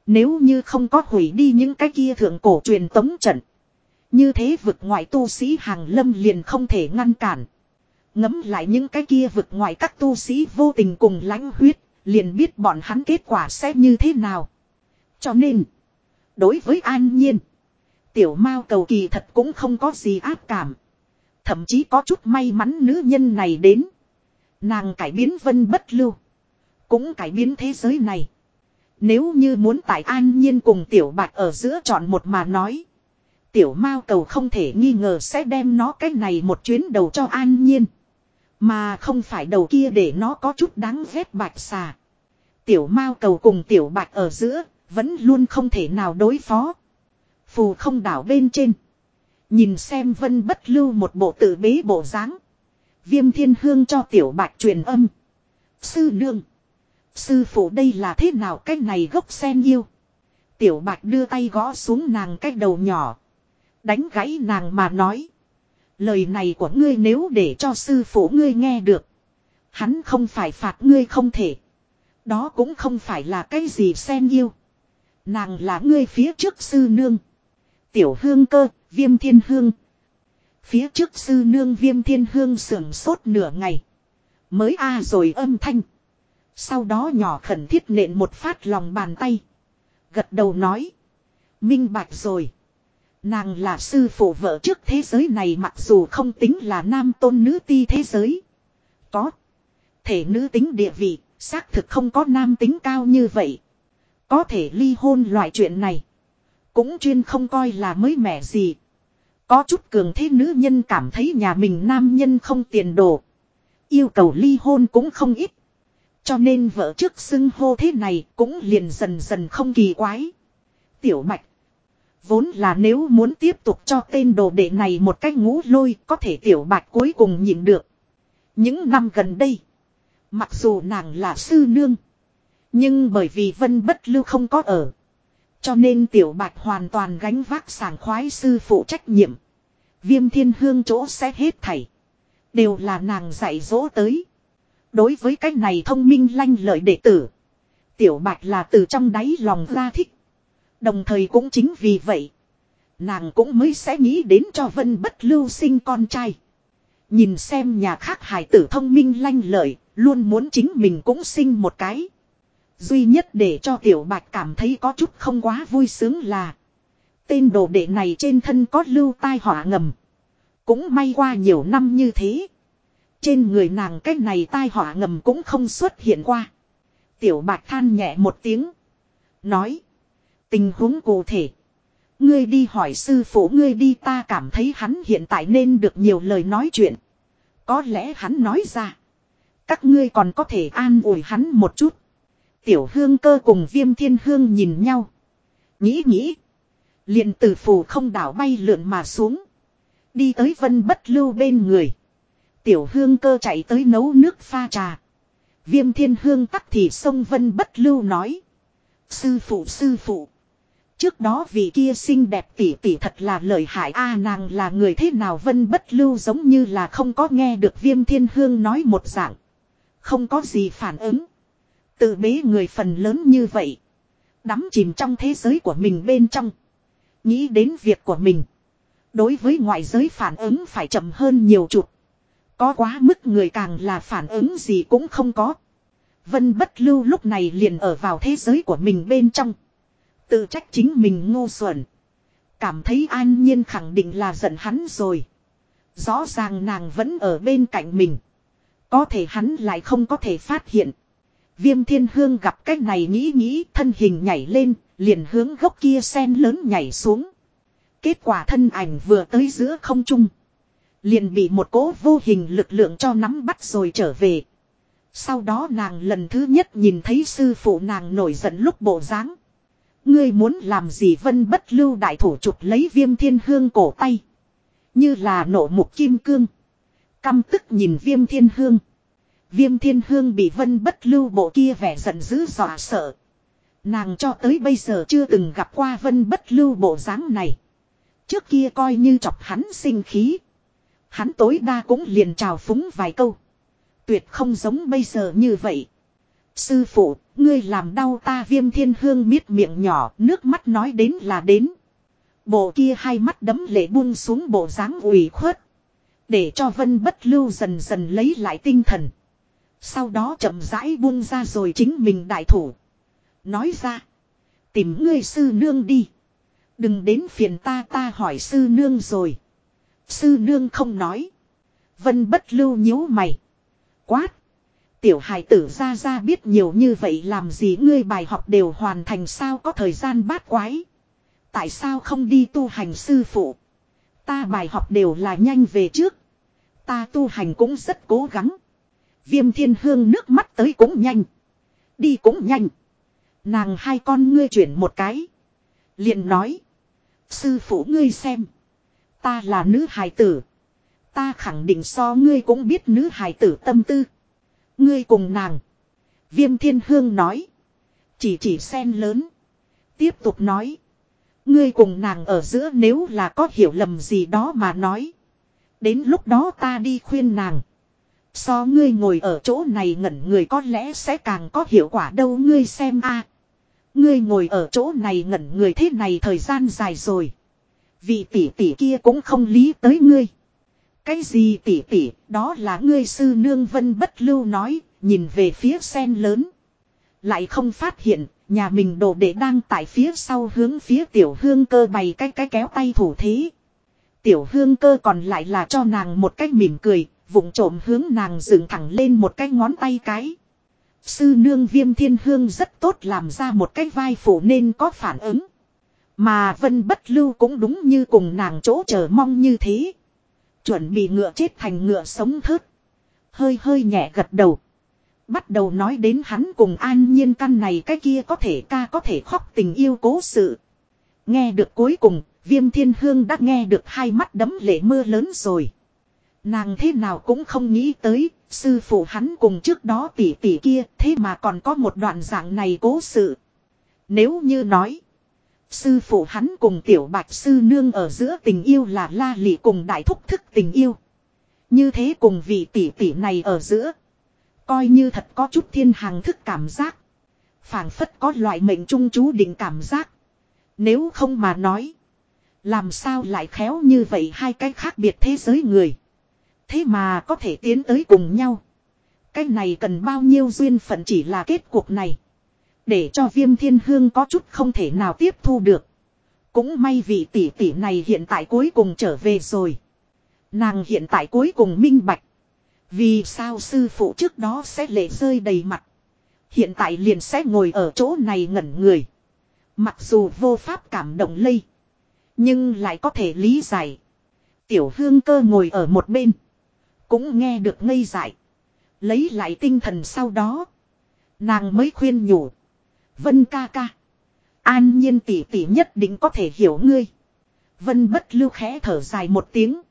Nếu như không có hủy đi những cái kia thượng cổ truyền tống trận. Như thế vực ngoại tu sĩ hàng lâm liền không thể ngăn cản. Ngấm lại những cái kia vực ngoại các tu sĩ vô tình cùng lãnh huyết, liền biết bọn hắn kết quả sẽ như thế nào. Cho nên, đối với an nhiên, tiểu mao cầu kỳ thật cũng không có gì ác cảm. Thậm chí có chút may mắn nữ nhân này đến. Nàng cải biến vân bất lưu. Cũng cải biến thế giới này. Nếu như muốn tại an nhiên cùng tiểu bạch ở giữa chọn một mà nói. Tiểu mao cầu không thể nghi ngờ sẽ đem nó cái này một chuyến đầu cho an nhiên. Mà không phải đầu kia để nó có chút đáng ghét bạch xà. Tiểu mao cầu cùng tiểu bạch ở giữa, vẫn luôn không thể nào đối phó. Phù không đảo bên trên. Nhìn xem vân bất lưu một bộ tự bế bộ dáng Viêm thiên hương cho tiểu bạch truyền âm. Sư nương. Sư phụ đây là thế nào cái này gốc sen yêu. Tiểu bạch đưa tay gõ xuống nàng cái đầu nhỏ. Đánh gãy nàng mà nói. Lời này của ngươi nếu để cho sư phụ ngươi nghe được. Hắn không phải phạt ngươi không thể. Đó cũng không phải là cái gì sen yêu. Nàng là ngươi phía trước sư nương. Tiểu hương cơ, viêm thiên hương. Phía trước sư nương viêm thiên hương sưởng sốt nửa ngày. Mới a à rồi âm thanh. Sau đó nhỏ khẩn thiết nện một phát lòng bàn tay. Gật đầu nói. Minh bạch rồi. Nàng là sư phụ vợ trước thế giới này mặc dù không tính là nam tôn nữ ti thế giới. Có. Thể nữ tính địa vị, xác thực không có nam tính cao như vậy. Có thể ly hôn loại chuyện này. Cũng chuyên không coi là mới mẻ gì. Có chút cường thế nữ nhân cảm thấy nhà mình nam nhân không tiền đồ. Yêu cầu ly hôn cũng không ít. Cho nên vợ trước xưng hô thế này cũng liền dần dần không kỳ quái. Tiểu mạch. Vốn là nếu muốn tiếp tục cho tên đồ đệ này một cách ngũ lôi có thể tiểu bạch cuối cùng nhịn được. Những năm gần đây. Mặc dù nàng là sư nương. Nhưng bởi vì vân bất lưu không có ở. Cho nên tiểu bạch hoàn toàn gánh vác sảng khoái sư phụ trách nhiệm. Viêm thiên hương chỗ sẽ hết thảy. Đều là nàng dạy dỗ tới. Đối với cái này thông minh lanh lợi đệ tử. Tiểu bạch là từ trong đáy lòng ra thích. Đồng thời cũng chính vì vậy. Nàng cũng mới sẽ nghĩ đến cho vân bất lưu sinh con trai. Nhìn xem nhà khác hải tử thông minh lanh lợi, luôn muốn chính mình cũng sinh một cái. Duy nhất để cho tiểu bạch cảm thấy có chút không quá vui sướng là. Tên đồ đệ này trên thân có lưu tai họa ngầm. Cũng may qua nhiều năm như thế. Trên người nàng cái này tai họa ngầm cũng không xuất hiện qua. Tiểu bạch than nhẹ một tiếng. Nói. Tình huống cụ thể. Ngươi đi hỏi sư phụ ngươi đi ta cảm thấy hắn hiện tại nên được nhiều lời nói chuyện. Có lẽ hắn nói ra. Các ngươi còn có thể an ủi hắn một chút. Tiểu hương cơ cùng viêm thiên hương nhìn nhau. Nghĩ nghĩ. liền từ phù không đảo bay lượn mà xuống. Đi tới vân bất lưu bên người. Tiểu hương cơ chạy tới nấu nước pha trà. Viêm thiên hương tắc thì sông vân bất lưu nói. Sư phụ sư phụ. Trước đó vị kia xinh đẹp tỷ tỷ thật là lợi hại a, nàng là người thế nào vân bất lưu giống như là không có nghe được viêm thiên hương nói một dạng. Không có gì phản ứng. Tự bế người phần lớn như vậy. Đắm chìm trong thế giới của mình bên trong. Nghĩ đến việc của mình. Đối với ngoại giới phản ứng phải chậm hơn nhiều chục. Có quá mức người càng là phản ứng gì cũng không có. Vân bất lưu lúc này liền ở vào thế giới của mình bên trong. Tự trách chính mình ngu xuẩn. Cảm thấy an nhiên khẳng định là giận hắn rồi. Rõ ràng nàng vẫn ở bên cạnh mình. Có thể hắn lại không có thể phát hiện. Viêm thiên hương gặp cách này nghĩ nghĩ thân hình nhảy lên, liền hướng gốc kia sen lớn nhảy xuống. Kết quả thân ảnh vừa tới giữa không trung. Liền bị một cỗ vô hình lực lượng cho nắm bắt rồi trở về. Sau đó nàng lần thứ nhất nhìn thấy sư phụ nàng nổi giận lúc bộ dáng Ngươi muốn làm gì vân bất lưu đại thủ chụp lấy viêm thiên hương cổ tay. Như là nổ mục kim cương. Căm tức nhìn viêm thiên hương. Viêm thiên hương bị vân bất lưu bộ kia vẻ giận dữ dọa sợ. Nàng cho tới bây giờ chưa từng gặp qua vân bất lưu bộ dáng này. Trước kia coi như chọc hắn sinh khí. Hắn tối đa cũng liền chào phúng vài câu. Tuyệt không giống bây giờ như vậy. Sư phụ, ngươi làm đau ta viêm thiên hương miết miệng nhỏ, nước mắt nói đến là đến. Bộ kia hai mắt đấm lệ buông xuống bộ dáng ủy khuất. Để cho vân bất lưu dần dần lấy lại tinh thần. Sau đó chậm rãi buông ra rồi chính mình đại thủ. Nói ra. Tìm ngươi sư nương đi. Đừng đến phiền ta ta hỏi sư nương rồi. Sư nương không nói. Vân bất lưu nhíu mày. Quát. Tiểu hài tử ra ra biết nhiều như vậy làm gì ngươi bài học đều hoàn thành sao có thời gian bát quái. Tại sao không đi tu hành sư phụ. Ta bài học đều là nhanh về trước. Ta tu hành cũng rất cố gắng. Viêm thiên hương nước mắt tới cũng nhanh. Đi cũng nhanh. Nàng hai con ngươi chuyển một cái. liền nói. Sư phụ ngươi xem. Ta là nữ hài tử. Ta khẳng định so ngươi cũng biết nữ hài tử tâm tư. Ngươi cùng nàng. Viêm thiên hương nói. Chỉ chỉ sen lớn. Tiếp tục nói. Ngươi cùng nàng ở giữa nếu là có hiểu lầm gì đó mà nói. Đến lúc đó ta đi khuyên nàng. So ngươi ngồi ở chỗ này ngẩn người có lẽ sẽ càng có hiệu quả đâu ngươi xem a Ngươi ngồi ở chỗ này ngẩn người thế này thời gian dài rồi vì tỷ tỷ kia cũng không lý tới ngươi. Cái gì tỷ tỷ, đó là ngươi sư nương vân bất lưu nói, nhìn về phía sen lớn. Lại không phát hiện, nhà mình đồ đệ đang tại phía sau hướng phía tiểu hương cơ bày cái cái kéo tay thủ thế. Tiểu hương cơ còn lại là cho nàng một cái mỉm cười, vụng trộm hướng nàng dựng thẳng lên một cái ngón tay cái. Sư nương viêm thiên hương rất tốt làm ra một cái vai phủ nên có phản ứng. Mà vân bất lưu cũng đúng như cùng nàng chỗ chờ mong như thế. Chuẩn bị ngựa chết thành ngựa sống thớt. Hơi hơi nhẹ gật đầu. Bắt đầu nói đến hắn cùng an nhiên căn này cái kia có thể ca có thể khóc tình yêu cố sự. Nghe được cuối cùng, viêm thiên hương đã nghe được hai mắt đấm lệ mưa lớn rồi. Nàng thế nào cũng không nghĩ tới, sư phụ hắn cùng trước đó tỷ tỷ kia, thế mà còn có một đoạn dạng này cố sự. Nếu như nói, sư phụ hắn cùng tiểu bạch sư nương ở giữa tình yêu là la lị cùng đại thúc thức tình yêu. Như thế cùng vị tỷ tỷ này ở giữa, coi như thật có chút thiên hàng thức cảm giác. phảng phất có loại mệnh trung chú định cảm giác. Nếu không mà nói, làm sao lại khéo như vậy hai cái khác biệt thế giới người. Thế mà có thể tiến tới cùng nhau. Cái này cần bao nhiêu duyên phận chỉ là kết cuộc này. Để cho viêm thiên hương có chút không thể nào tiếp thu được. Cũng may vị tỷ tỷ này hiện tại cuối cùng trở về rồi. Nàng hiện tại cuối cùng minh bạch. Vì sao sư phụ trước đó sẽ lệ rơi đầy mặt. Hiện tại liền sẽ ngồi ở chỗ này ngẩn người. Mặc dù vô pháp cảm động lây. Nhưng lại có thể lý giải. Tiểu hương cơ ngồi ở một bên. Cũng nghe được ngây dại. Lấy lại tinh thần sau đó. Nàng mới khuyên nhủ. Vân ca ca. An nhiên tỷ tỷ nhất định có thể hiểu ngươi. Vân bất lưu khẽ thở dài một tiếng.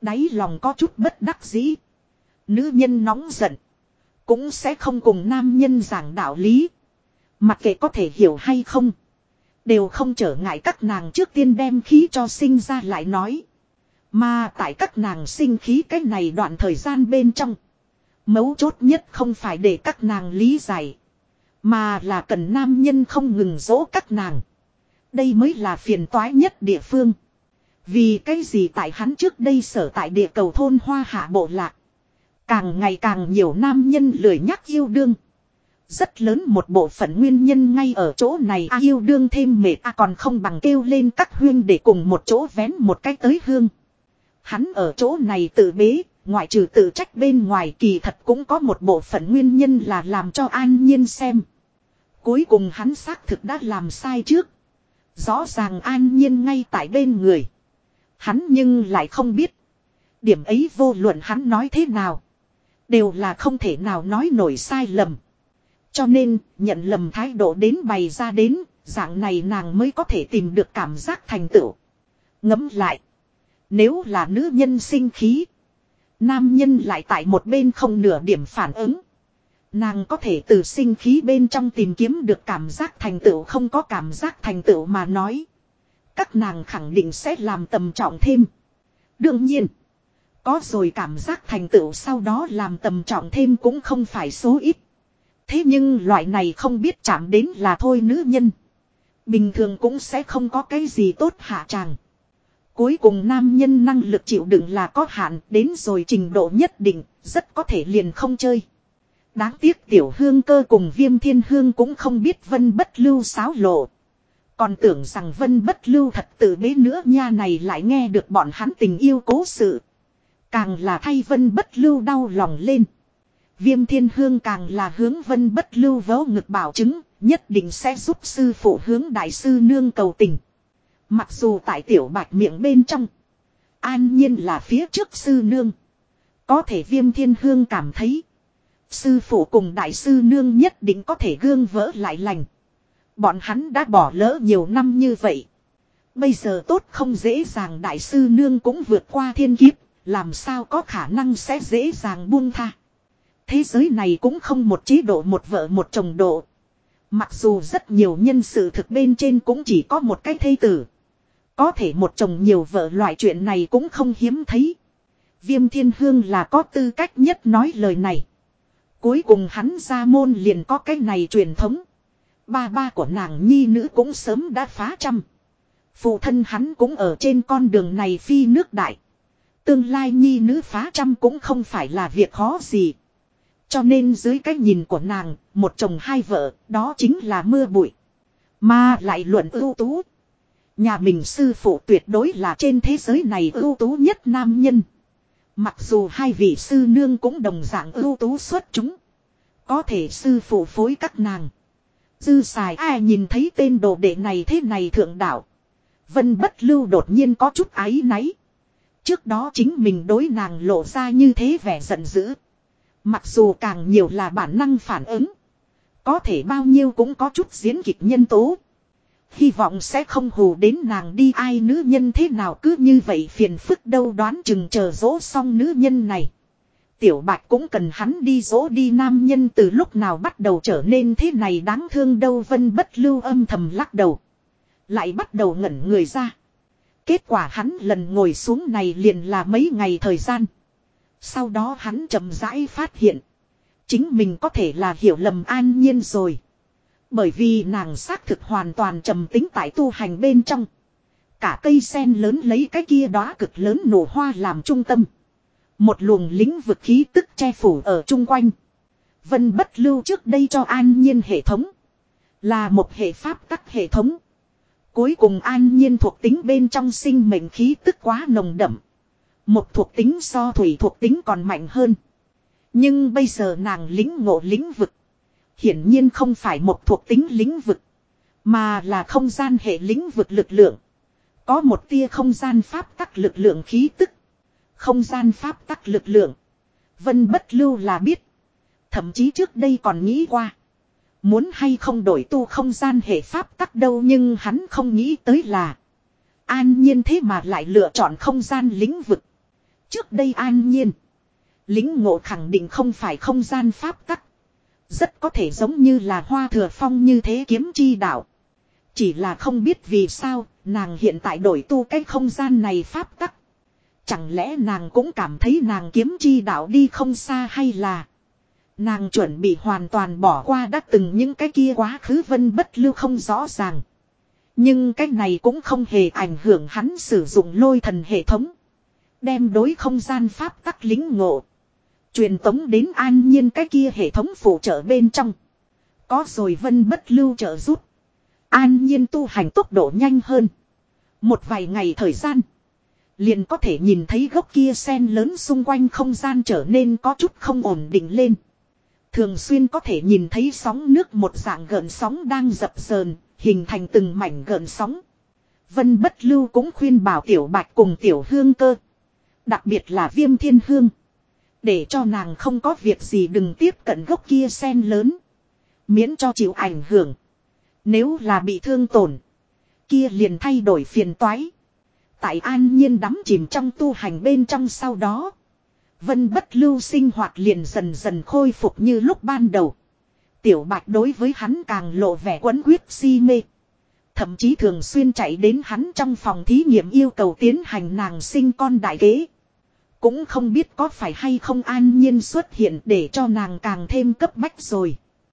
Đáy lòng có chút bất đắc dĩ. Nữ nhân nóng giận. Cũng sẽ không cùng nam nhân giảng đạo lý. Mặc kệ có thể hiểu hay không. Đều không trở ngại các nàng trước tiên đem khí cho sinh ra lại nói. Mà tại các nàng sinh khí cái này đoạn thời gian bên trong. Mấu chốt nhất không phải để các nàng lý giải. Mà là cần nam nhân không ngừng dỗ các nàng. Đây mới là phiền toái nhất địa phương. Vì cái gì tại hắn trước đây sở tại địa cầu thôn hoa hạ bộ lạc. Càng ngày càng nhiều nam nhân lười nhắc yêu đương. Rất lớn một bộ phận nguyên nhân ngay ở chỗ này a yêu đương thêm mệt a còn không bằng kêu lên các huyên để cùng một chỗ vén một cái tới hương. Hắn ở chỗ này tự bế, ngoại trừ tự trách bên ngoài kỳ thật cũng có một bộ phận nguyên nhân là làm cho an nhiên xem. Cuối cùng hắn xác thực đã làm sai trước. Rõ ràng an nhiên ngay tại bên người. Hắn nhưng lại không biết. Điểm ấy vô luận hắn nói thế nào. Đều là không thể nào nói nổi sai lầm. Cho nên, nhận lầm thái độ đến bày ra đến, dạng này nàng mới có thể tìm được cảm giác thành tựu. Ngấm lại. Nếu là nữ nhân sinh khí. Nam nhân lại tại một bên không nửa điểm phản ứng. Nàng có thể từ sinh khí bên trong tìm kiếm được cảm giác thành tựu không có cảm giác thành tựu mà nói. Các nàng khẳng định sẽ làm tầm trọng thêm. Đương nhiên. Có rồi cảm giác thành tựu sau đó làm tầm trọng thêm cũng không phải số ít. Thế nhưng loại này không biết chạm đến là thôi nữ nhân. Bình thường cũng sẽ không có cái gì tốt hạ tràng. Cuối cùng nam nhân năng lực chịu đựng là có hạn đến rồi trình độ nhất định, rất có thể liền không chơi. Đáng tiếc tiểu hương cơ cùng viêm thiên hương cũng không biết vân bất lưu xáo lộ. Còn tưởng rằng vân bất lưu thật tự bế nữa nha này lại nghe được bọn hắn tình yêu cố sự. Càng là thay vân bất lưu đau lòng lên. Viêm thiên hương càng là hướng vân bất lưu vớ ngực bảo chứng, nhất định sẽ giúp sư phụ hướng đại sư nương cầu tình. Mặc dù tại tiểu bạch miệng bên trong, an nhiên là phía trước sư nương. Có thể viêm thiên hương cảm thấy, sư phụ cùng đại sư nương nhất định có thể gương vỡ lại lành. Bọn hắn đã bỏ lỡ nhiều năm như vậy. Bây giờ tốt không dễ dàng đại sư nương cũng vượt qua thiên kiếp, làm sao có khả năng sẽ dễ dàng buông tha. Thế giới này cũng không một chế độ một vợ một chồng độ. Mặc dù rất nhiều nhân sự thực bên trên cũng chỉ có một cái thây tử. Có thể một chồng nhiều vợ loại chuyện này cũng không hiếm thấy. Viêm thiên hương là có tư cách nhất nói lời này. Cuối cùng hắn ra môn liền có cái này truyền thống. Ba ba của nàng nhi nữ cũng sớm đã phá trăm. Phụ thân hắn cũng ở trên con đường này phi nước đại. Tương lai nhi nữ phá trăm cũng không phải là việc khó gì. Cho nên dưới cái nhìn của nàng, một chồng hai vợ, đó chính là mưa bụi. Mà lại luận ưu tú. Nhà mình sư phụ tuyệt đối là trên thế giới này ưu tú nhất nam nhân. Mặc dù hai vị sư nương cũng đồng dạng ưu tú xuất chúng. Có thể sư phụ phối các nàng. Dư xài ai nhìn thấy tên đồ đệ này thế này thượng đạo. Vân bất lưu đột nhiên có chút áy náy. Trước đó chính mình đối nàng lộ ra như thế vẻ giận dữ. Mặc dù càng nhiều là bản năng phản ứng. Có thể bao nhiêu cũng có chút diễn kịch nhân tố. Hy vọng sẽ không hù đến nàng đi, ai nữ nhân thế nào cứ như vậy phiền phức đâu, đoán chừng chờ dỗ xong nữ nhân này. Tiểu bạch cũng cần hắn đi dỗ đi, nam nhân từ lúc nào bắt đầu trở nên thế này đáng thương đâu, vân bất lưu âm thầm lắc đầu. Lại bắt đầu ngẩn người ra. Kết quả hắn lần ngồi xuống này liền là mấy ngày thời gian. Sau đó hắn chậm rãi phát hiện. Chính mình có thể là hiểu lầm an nhiên rồi. Bởi vì nàng xác thực hoàn toàn trầm tính tại tu hành bên trong. Cả cây sen lớn lấy cái kia đó cực lớn nổ hoa làm trung tâm. Một luồng lĩnh vực khí tức che phủ ở chung quanh. Vân bất lưu trước đây cho an nhiên hệ thống. Là một hệ pháp tắc hệ thống. Cuối cùng an nhiên thuộc tính bên trong sinh mệnh khí tức quá nồng đậm. Một thuộc tính so thủy thuộc tính còn mạnh hơn. Nhưng bây giờ nàng lính ngộ lĩnh vực. Hiển nhiên không phải một thuộc tính lĩnh vực. Mà là không gian hệ lĩnh vực lực lượng. Có một tia không gian pháp tắc lực lượng khí tức. Không gian pháp tắc lực lượng. Vân bất lưu là biết. Thậm chí trước đây còn nghĩ qua. Muốn hay không đổi tu không gian hệ pháp tắc đâu nhưng hắn không nghĩ tới là. An nhiên thế mà lại lựa chọn không gian lĩnh vực. Trước đây an nhiên. Lính ngộ khẳng định không phải không gian pháp tắc. Rất có thể giống như là hoa thừa phong như thế kiếm chi đạo. Chỉ là không biết vì sao, nàng hiện tại đổi tu cái không gian này pháp tắc. Chẳng lẽ nàng cũng cảm thấy nàng kiếm chi đạo đi không xa hay là. Nàng chuẩn bị hoàn toàn bỏ qua đã từng những cái kia quá khứ vân bất lưu không rõ ràng. Nhưng cái này cũng không hề ảnh hưởng hắn sử dụng lôi thần hệ thống. Đem đối không gian pháp tắc lính ngộ. Truyền tống đến an nhiên cái kia hệ thống phụ trợ bên trong. Có rồi vân bất lưu trợ giúp. An nhiên tu hành tốc độ nhanh hơn. Một vài ngày thời gian. Liền có thể nhìn thấy gốc kia sen lớn xung quanh không gian trở nên có chút không ổn định lên. Thường xuyên có thể nhìn thấy sóng nước một dạng gợn sóng đang dập sờn, hình thành từng mảnh gợn sóng. Vân bất lưu cũng khuyên bảo tiểu bạch cùng tiểu hương cơ. Đặc biệt là viêm thiên hương. Để cho nàng không có việc gì đừng tiếp cận gốc kia sen lớn. Miễn cho chịu ảnh hưởng. Nếu là bị thương tổn. Kia liền thay đổi phiền toái. Tại an nhiên đắm chìm trong tu hành bên trong sau đó. Vân bất lưu sinh hoạt liền dần dần khôi phục như lúc ban đầu. Tiểu bạch đối với hắn càng lộ vẻ quấn quyết si mê. Thậm chí thường xuyên chạy đến hắn trong phòng thí nghiệm yêu cầu tiến hành nàng sinh con đại kế. Cũng không biết có phải hay không an nhiên xuất hiện để cho nàng càng thêm cấp bách rồi.